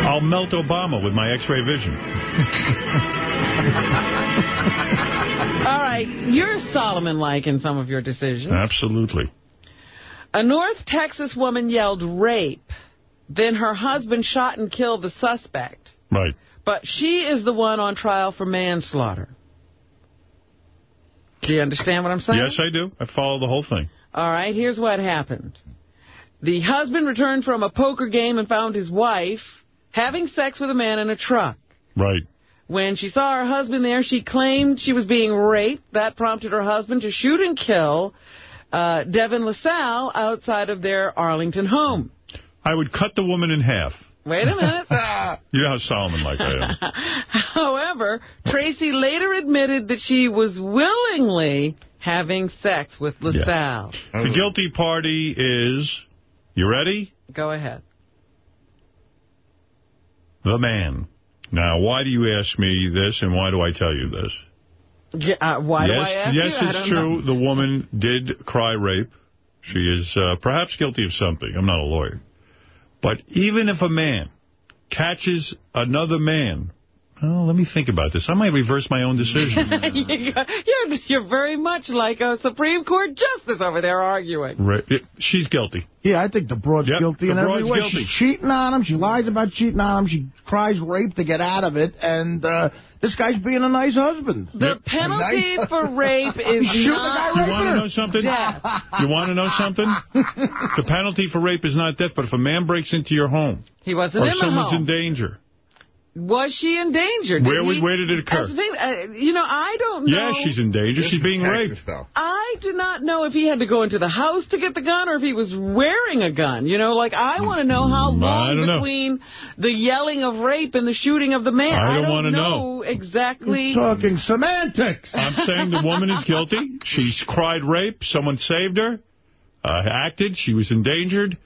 I'll melt Obama with my X-ray vision. *laughs* All right, you're Solomon-like in some of your decisions. Absolutely. A North Texas woman yelled rape. Then her husband shot and killed the suspect. Right. But she is the one on trial for manslaughter. Do you understand what I'm saying? Yes, I do. I follow the whole thing. All right, here's what happened. The husband returned from a poker game and found his wife having sex with a man in a truck. Right. When she saw her husband there, she claimed she was being raped. That prompted her husband to shoot and kill uh, Devin LaSalle outside of their Arlington home. I would cut the woman in half. Wait a minute. *laughs* You know how Solomon-like I am. *laughs* However, Tracy later admitted that she was willingly having sex with LaSalle. The guilty party is, you ready? Go ahead. The man. Now, why do you ask me this, and why do I tell you this? Yeah, uh, why yes, do I ask yes, you? It's don't true. know. The woman did cry rape. She is uh, perhaps guilty of something. I'm not a lawyer. But even if a man catches another man, well, let me think about this. I might reverse my own decision. You *laughs* got- you're, you're very much like a Supreme Court justice over there arguing. Ra- it- she's guilty. Yeah, I think the broad's Yep, guilty the in every way. guilty. She's cheating on him. She lies about cheating on him. She cries rape to get out of it. And uh, this guy's being a nice husband. The penalty for rape *laughs* is He's not the guy You want to know something? death. You want to know something? the penalty for rape is not death, but if a man breaks into your home He wasn't or in the someone's home. in danger, Was she in danger? Did Where he- where did it occur? Thing, uh, you know, I don't know. yeah, she's in danger. She's being raped. Though. I do not know if he had to go into the house to get the gun or if he was wearing a gun. You know, like, I want to know how long don't know. between the yelling of rape and the shooting of the man. I don't don't wanna know exactly. He's talking semantics. I'm saying the woman is guilty. She's cried rape. Someone saved her, uh, acted. She was endangered.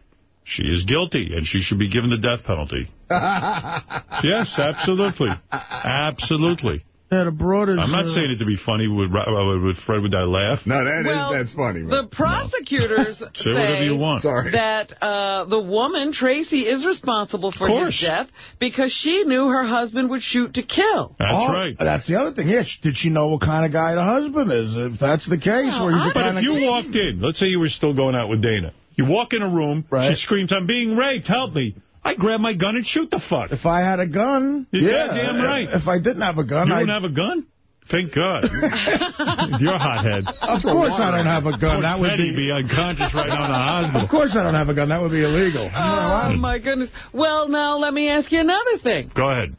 She is guilty, and she should be given the death penalty. *laughs* Yes, absolutely. Absolutely. Yeah, the broad. I'm not uh, saying it to be funny. Would, Ra- would Fred, would I laugh? No, that is Well, that's funny. Man. The prosecutors *laughs* Say whatever you want. Sorry. that uh, the woman, Tracy, is responsible for his death because she knew her husband would shoot to kill. That's oh, right. That's the other thing. Yeah, did she know what kind of guy the husband is? If that's the case, Well, where he's I- the But kind if of... you walked in, let's say you were still going out with Dana. You walk in a room, Right. she screams, I'm being raped, help me. I grab my gun and shoot the fuck. If I had a gun, You're yeah. goddamn right. If I didn't have a gun, You I'd... don't have a gun? Thank God. *laughs* You're a hothead. Of course I don't have a gun. That would Freddy be... be unconscious right now in the hospital. Of course I don't have a gun. That would be illegal. Oh, my goodness. Well, now let me ask you another thing. Go ahead.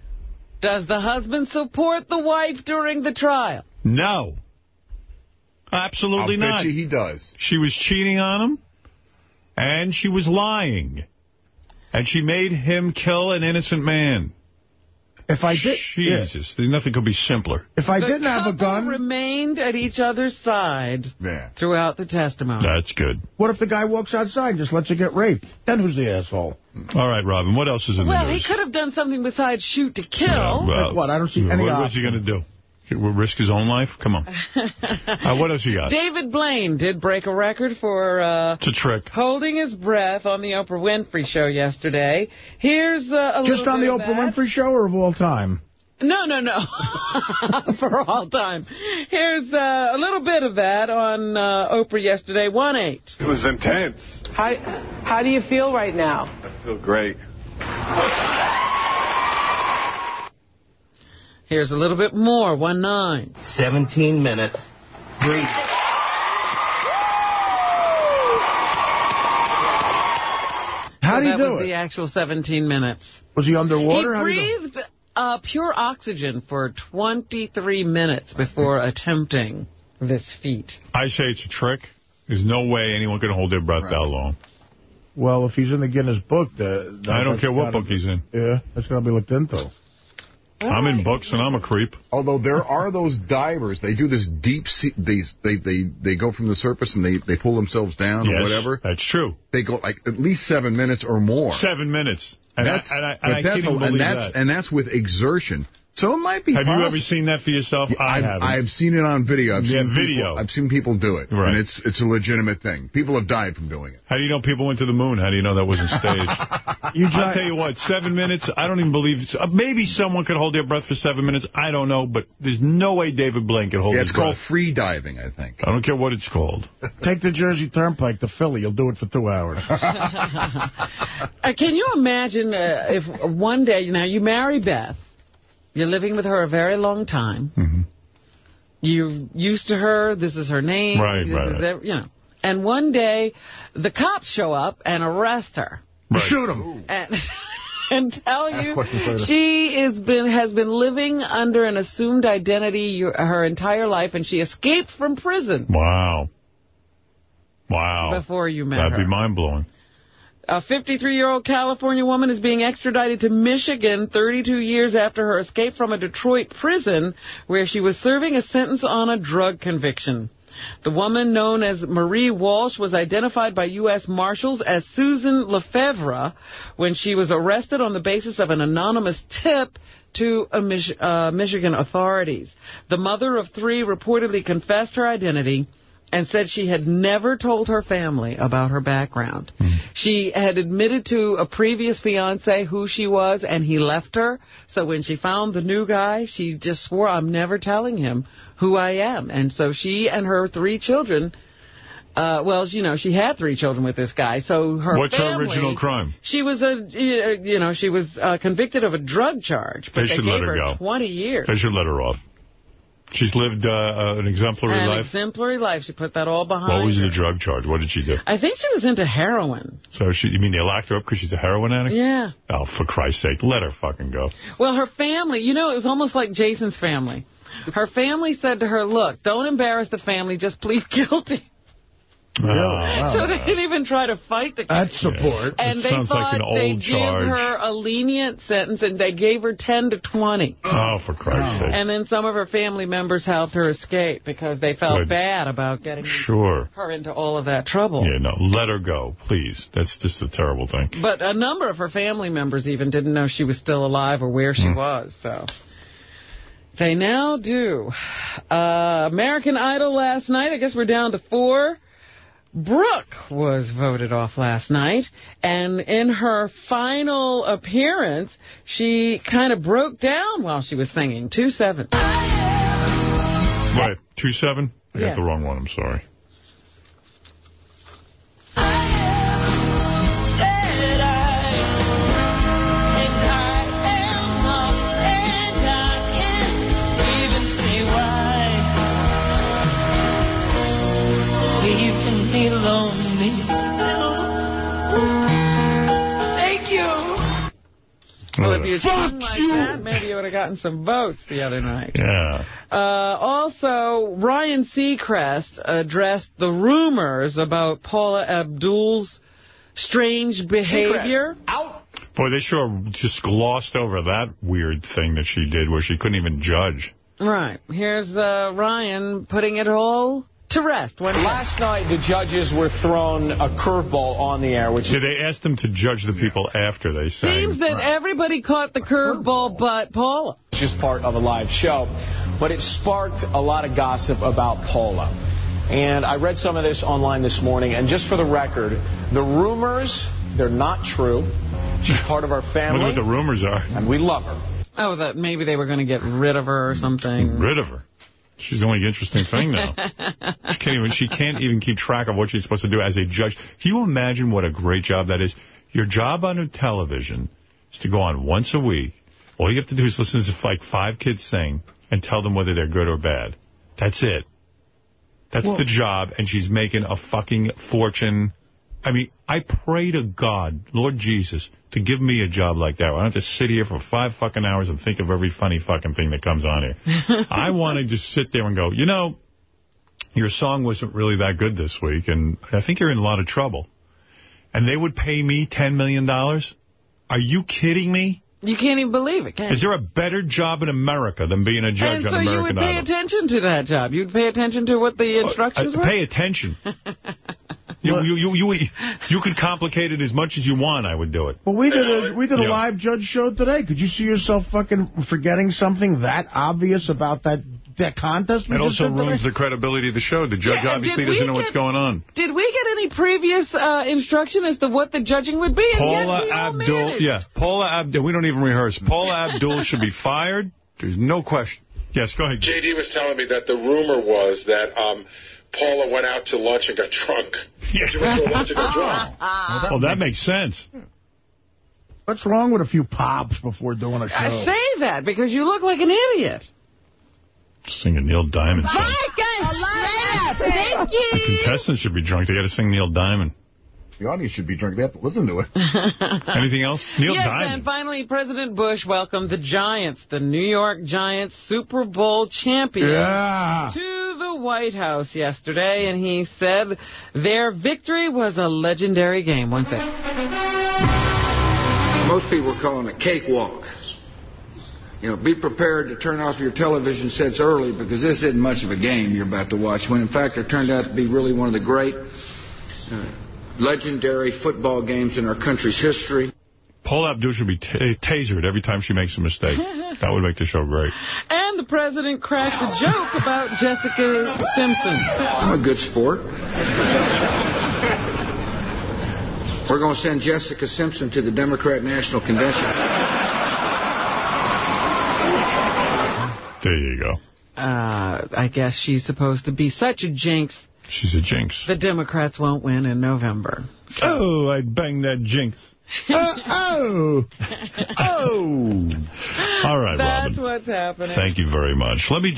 Does the husband support the wife during the trial? No. Absolutely I'll not. bet you he does. She was cheating on him, and she was lying. And she made him kill an innocent man. If I did... yeah. Jesus, nothing could be simpler. If I the didn't have a couple gun, remained at each other's side Yeah. throughout the testimony. That's good. what if the guy walks outside and just lets her get raped? Then who's the asshole? All right, Robin, what else is in well, the he could have done something besides shoot to kill. Yeah, well, Like what? I don't see any what, What's he going to do? Risk his own life? Come on. *laughs* Uh, what else you got? David Blaine did break a record for uh, It's a trick. holding his breath on the Oprah Winfrey Show yesterday. Here's uh, a Just little on the Oprah that. Winfrey Show or of all time? No, no, no. *laughs* For all time. Here's uh, a little bit of that on uh, Oprah yesterday, 1-8. It was intense. How, how do you feel right now? I feel great. Here's a little bit more, 1-9. 17 minutes. Breathe. How so do you that was the actual 17 minutes. Was he underwater? He How do you do it? breathed uh, pure oxygen for 23 minutes before *laughs* attempting this feat. I say it's a trick. There's no way anyone can hold their breath that long. Well, if he's in the Guinness book, the, I don't care what gotta- book he's in. Yeah, that's got to be looked into. I'm in books and I'm a creep. Although there are those divers, they do this deep sea, they, they, they, they go from the surface and they, they pull themselves down or Yes, whatever. That's true. They go like at least seven minutes or more. Seven minutes. And, that's, I, and I, and I that's can't even a- and that's, that. And that's with exertion. So it might be Have you ever seen that for yourself? I I've, haven't. I've seen it on video. I've Yeah, seen video. People, I've seen people do it, Right. and it's it's a legitimate thing. People have died from doing it. How do you know people went to the moon? How do you know that wasn't staged? *laughs* You I'll tell you what, seven minutes, I don't even believe... uh, Maybe someone could hold their breath for seven minutes. I don't know, but there's no way David Blaine could hold Yeah, his it's called free diving, I think. I don't care what it's called. *laughs* Take the Jersey Turnpike to Philly. You'll do it for two hours. *laughs* Uh, can you imagine uh, if one day, now you marry Beth, you're living with her a very long time, Mm-hmm. you're used to her, this is her name, Right, this right, is right. you know, and one day the cops show up and arrest her. Shoot him. And, *laughs* and tell Ask you she is been has been living under an assumed identity your, her entire life, and she escaped from prison Wow. Wow. before you met That'd her. be mind-blowing. A 53-year-old California woman is being extradited to Michigan 32 years after her escape from a Detroit prison where she was serving a sentence on a drug conviction. The woman, known as Marie Walsh, was identified by U.S. Marshals as Susan Lefevre when she was arrested on the basis of an anonymous tip to uh, Mich uh, Michigan authorities. The mother of three reportedly confessed her identity and said she had never told her family about her background. She had admitted to a previous fiance who she was, and he left her. So when she found the new guy, she just swore, I'm never telling him who I am. And so she and her three children, uh, well, you know, she had three children with this guy. So her What's family, her original crime? She was a, you know, she was uh, convicted of a drug charge, but They they, should gave let her go. 20 years. They should let her off. She's lived uh, uh, an exemplary An life. exemplary life. She put that all behind What was her. the drug charge? What did she do? I think she was into heroin. So she, you mean they locked her up because she's a heroin addict? Yeah. Oh, for Christ's sake, let her fucking go. Well, her family, you know, it was almost like Jason's family. Her family said to her, look, don't embarrass the family, just plead *laughs* guilty. Ah. So they didn't even try to fight the case. That's support. And It they sounds like thought an old they'd charge. give her a lenient sentence, and they gave her 10 to 20. Oh, for Christ's sake. And then some of her family members helped her escape because they felt Good. bad about getting Sure. her into all of that trouble. Yeah, no, let her go, please. That's just a terrible thing. But a number of her family members even didn't know she was still alive or where she was, so... They now do. Uh, American Idol last night, I guess we're down to four. Brooke was voted off last night, and in her final appearance, she kind of broke down while she was singing. 2-7. Right, 2-7? I Yeah. got the wrong one, I'm sorry. Well, if you Fuck like you! that, maybe you would have gotten some votes the other night. Yeah. Uh, also, Ryan Seacrest addressed the rumors about Paula Abdul's strange behavior. Out, Boy, they sure just glossed over that weird thing that she did where she couldn't even judge. Right. Here's uh, Ryan putting it all to rest. When Last night, the judges were thrown a curveball on the air, which Yeah, they asked them to judge the people after they sang. seems that everybody caught the curveball but Paula. It's just part of a live show. But it sparked a lot of gossip about Paula. And I read some of this online this morning, and just for the record, the rumors, they're not true. She's part of our Wonder family, what the rumors are. and we love her. Oh, that maybe they were going to get rid of her or something. Rid of her. She's the only interesting thing now. *laughs* she can't even she can't even keep track of what she's supposed to do as a judge. Can you imagine what a great job that is? Your job on television is to go on once a week. All you have to do is listen to like five kids sing and tell them whether they're good or bad. That's it. That's the job, and she's making a fucking fortune. I mean, I pray to God, Lord Jesus, to give me a job like that. I don't have to sit here for five fucking hours and think of every funny fucking thing that comes on here. *laughs* I want to just sit there and go, you know, your song wasn't really that good this week, and I think you're in a lot of trouble. And they would pay me 10 million? dollars? Are you kidding me? You can't even believe it, can Is there a better job in America than being a judge and on so you American would pay Idol? attention to that job. You'd pay attention to what the instructions Uh, were? pay attention. *laughs* you, you, you, you, you could complicate it as much as you want, I would do it. Well, we did a we did a Yeah. live judge show today. Could you see yourself fucking forgetting something that obvious about that that contest? We It just also did today? ruins the credibility of the show. The judge Yeah, obviously doesn't know what's going on. Did we get any previous uh, instruction as to what the judging would be? Paula Abdul, yeah, Paula Abdul, we don't even rehearse. Paula Abdul should be fired. There's no question. Yes, go ahead. JD was telling me that the rumor was that um, Paula went out to lunch and got drunk. She went to lunch and got drunk. *laughs* Well, oh, that makes sense. What's wrong with a few pops before doing a show? I say that because you look like an idiot. Sing a Neil Diamond song. Thank you. The Contestants should be drunk. They got to sing Neil Diamond. The audience should be drunk. They have to listen to it. *laughs* Anything else? Neil yes, Diamond. and finally, President Bush welcomed the Giants, the New York Giants Super Bowl champions, Yeah. to White House yesterday, and he said their victory was a legendary game. One second. Most people calling it a cakewalk. You know, be prepared to turn off your television sets early because this isn't much of a game you're about to watch, when in fact it turned out to be really one of the great, uh, legendary football games in our country's history. Paula Abdul should be tasered every time she makes a mistake. *laughs* that would make the show great. And the president cracked a joke about Jessica Simpson. I'm a good sport. We're going to send Jessica Simpson to the Democrat National Convention. There you go. Uh, I guess she's supposed to be such a jinx. She's a jinx. The Democrats won't win in November. Oh, I'd bang that jinx. Uh, oh. *laughs* oh. All right, That's Robin. what's happening. Thank you very much. Let me...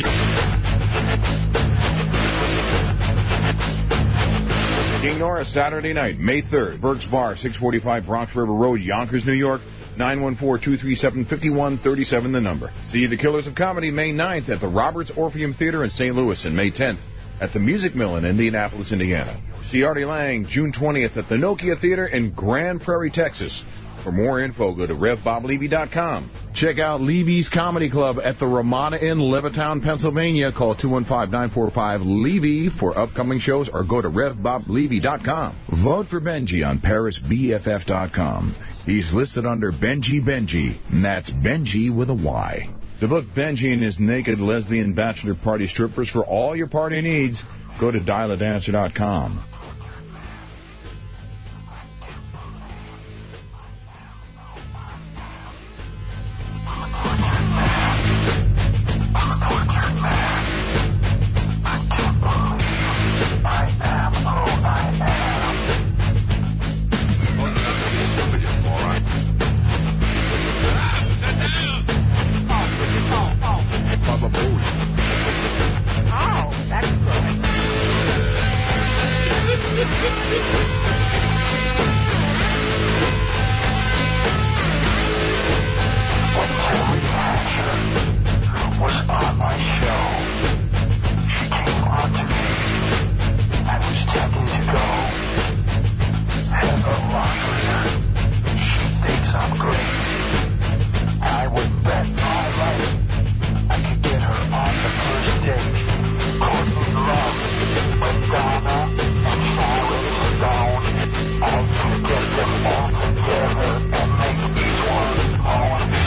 King Norris, Saturday night, May 3rd, Burke's Bar, 645 Bronx River Road, Yonkers, New York. 914-237-5137, the number. See The Killers of Comedy May 9th at the Roberts Orpheum Theater in St. Louis and May 10th at the Music Mill in Indianapolis, Indiana. See Artie Lange June 20th at the Nokia Theater in Grand Prairie, Texas. For more info, go to RevBobLevy.com. Check out Levy's Comedy Club at the Ramada Inn, Levittown, Pennsylvania. Call 215-945-LEVY for upcoming shows or go to RevBobLevy.com. Vote for Benji on ParisBFF.com. He's listed under Benji Benji, and that's Benji with a Y. To book Benji and his naked lesbian bachelor party strippers for all your party needs, go to dialadancer.com.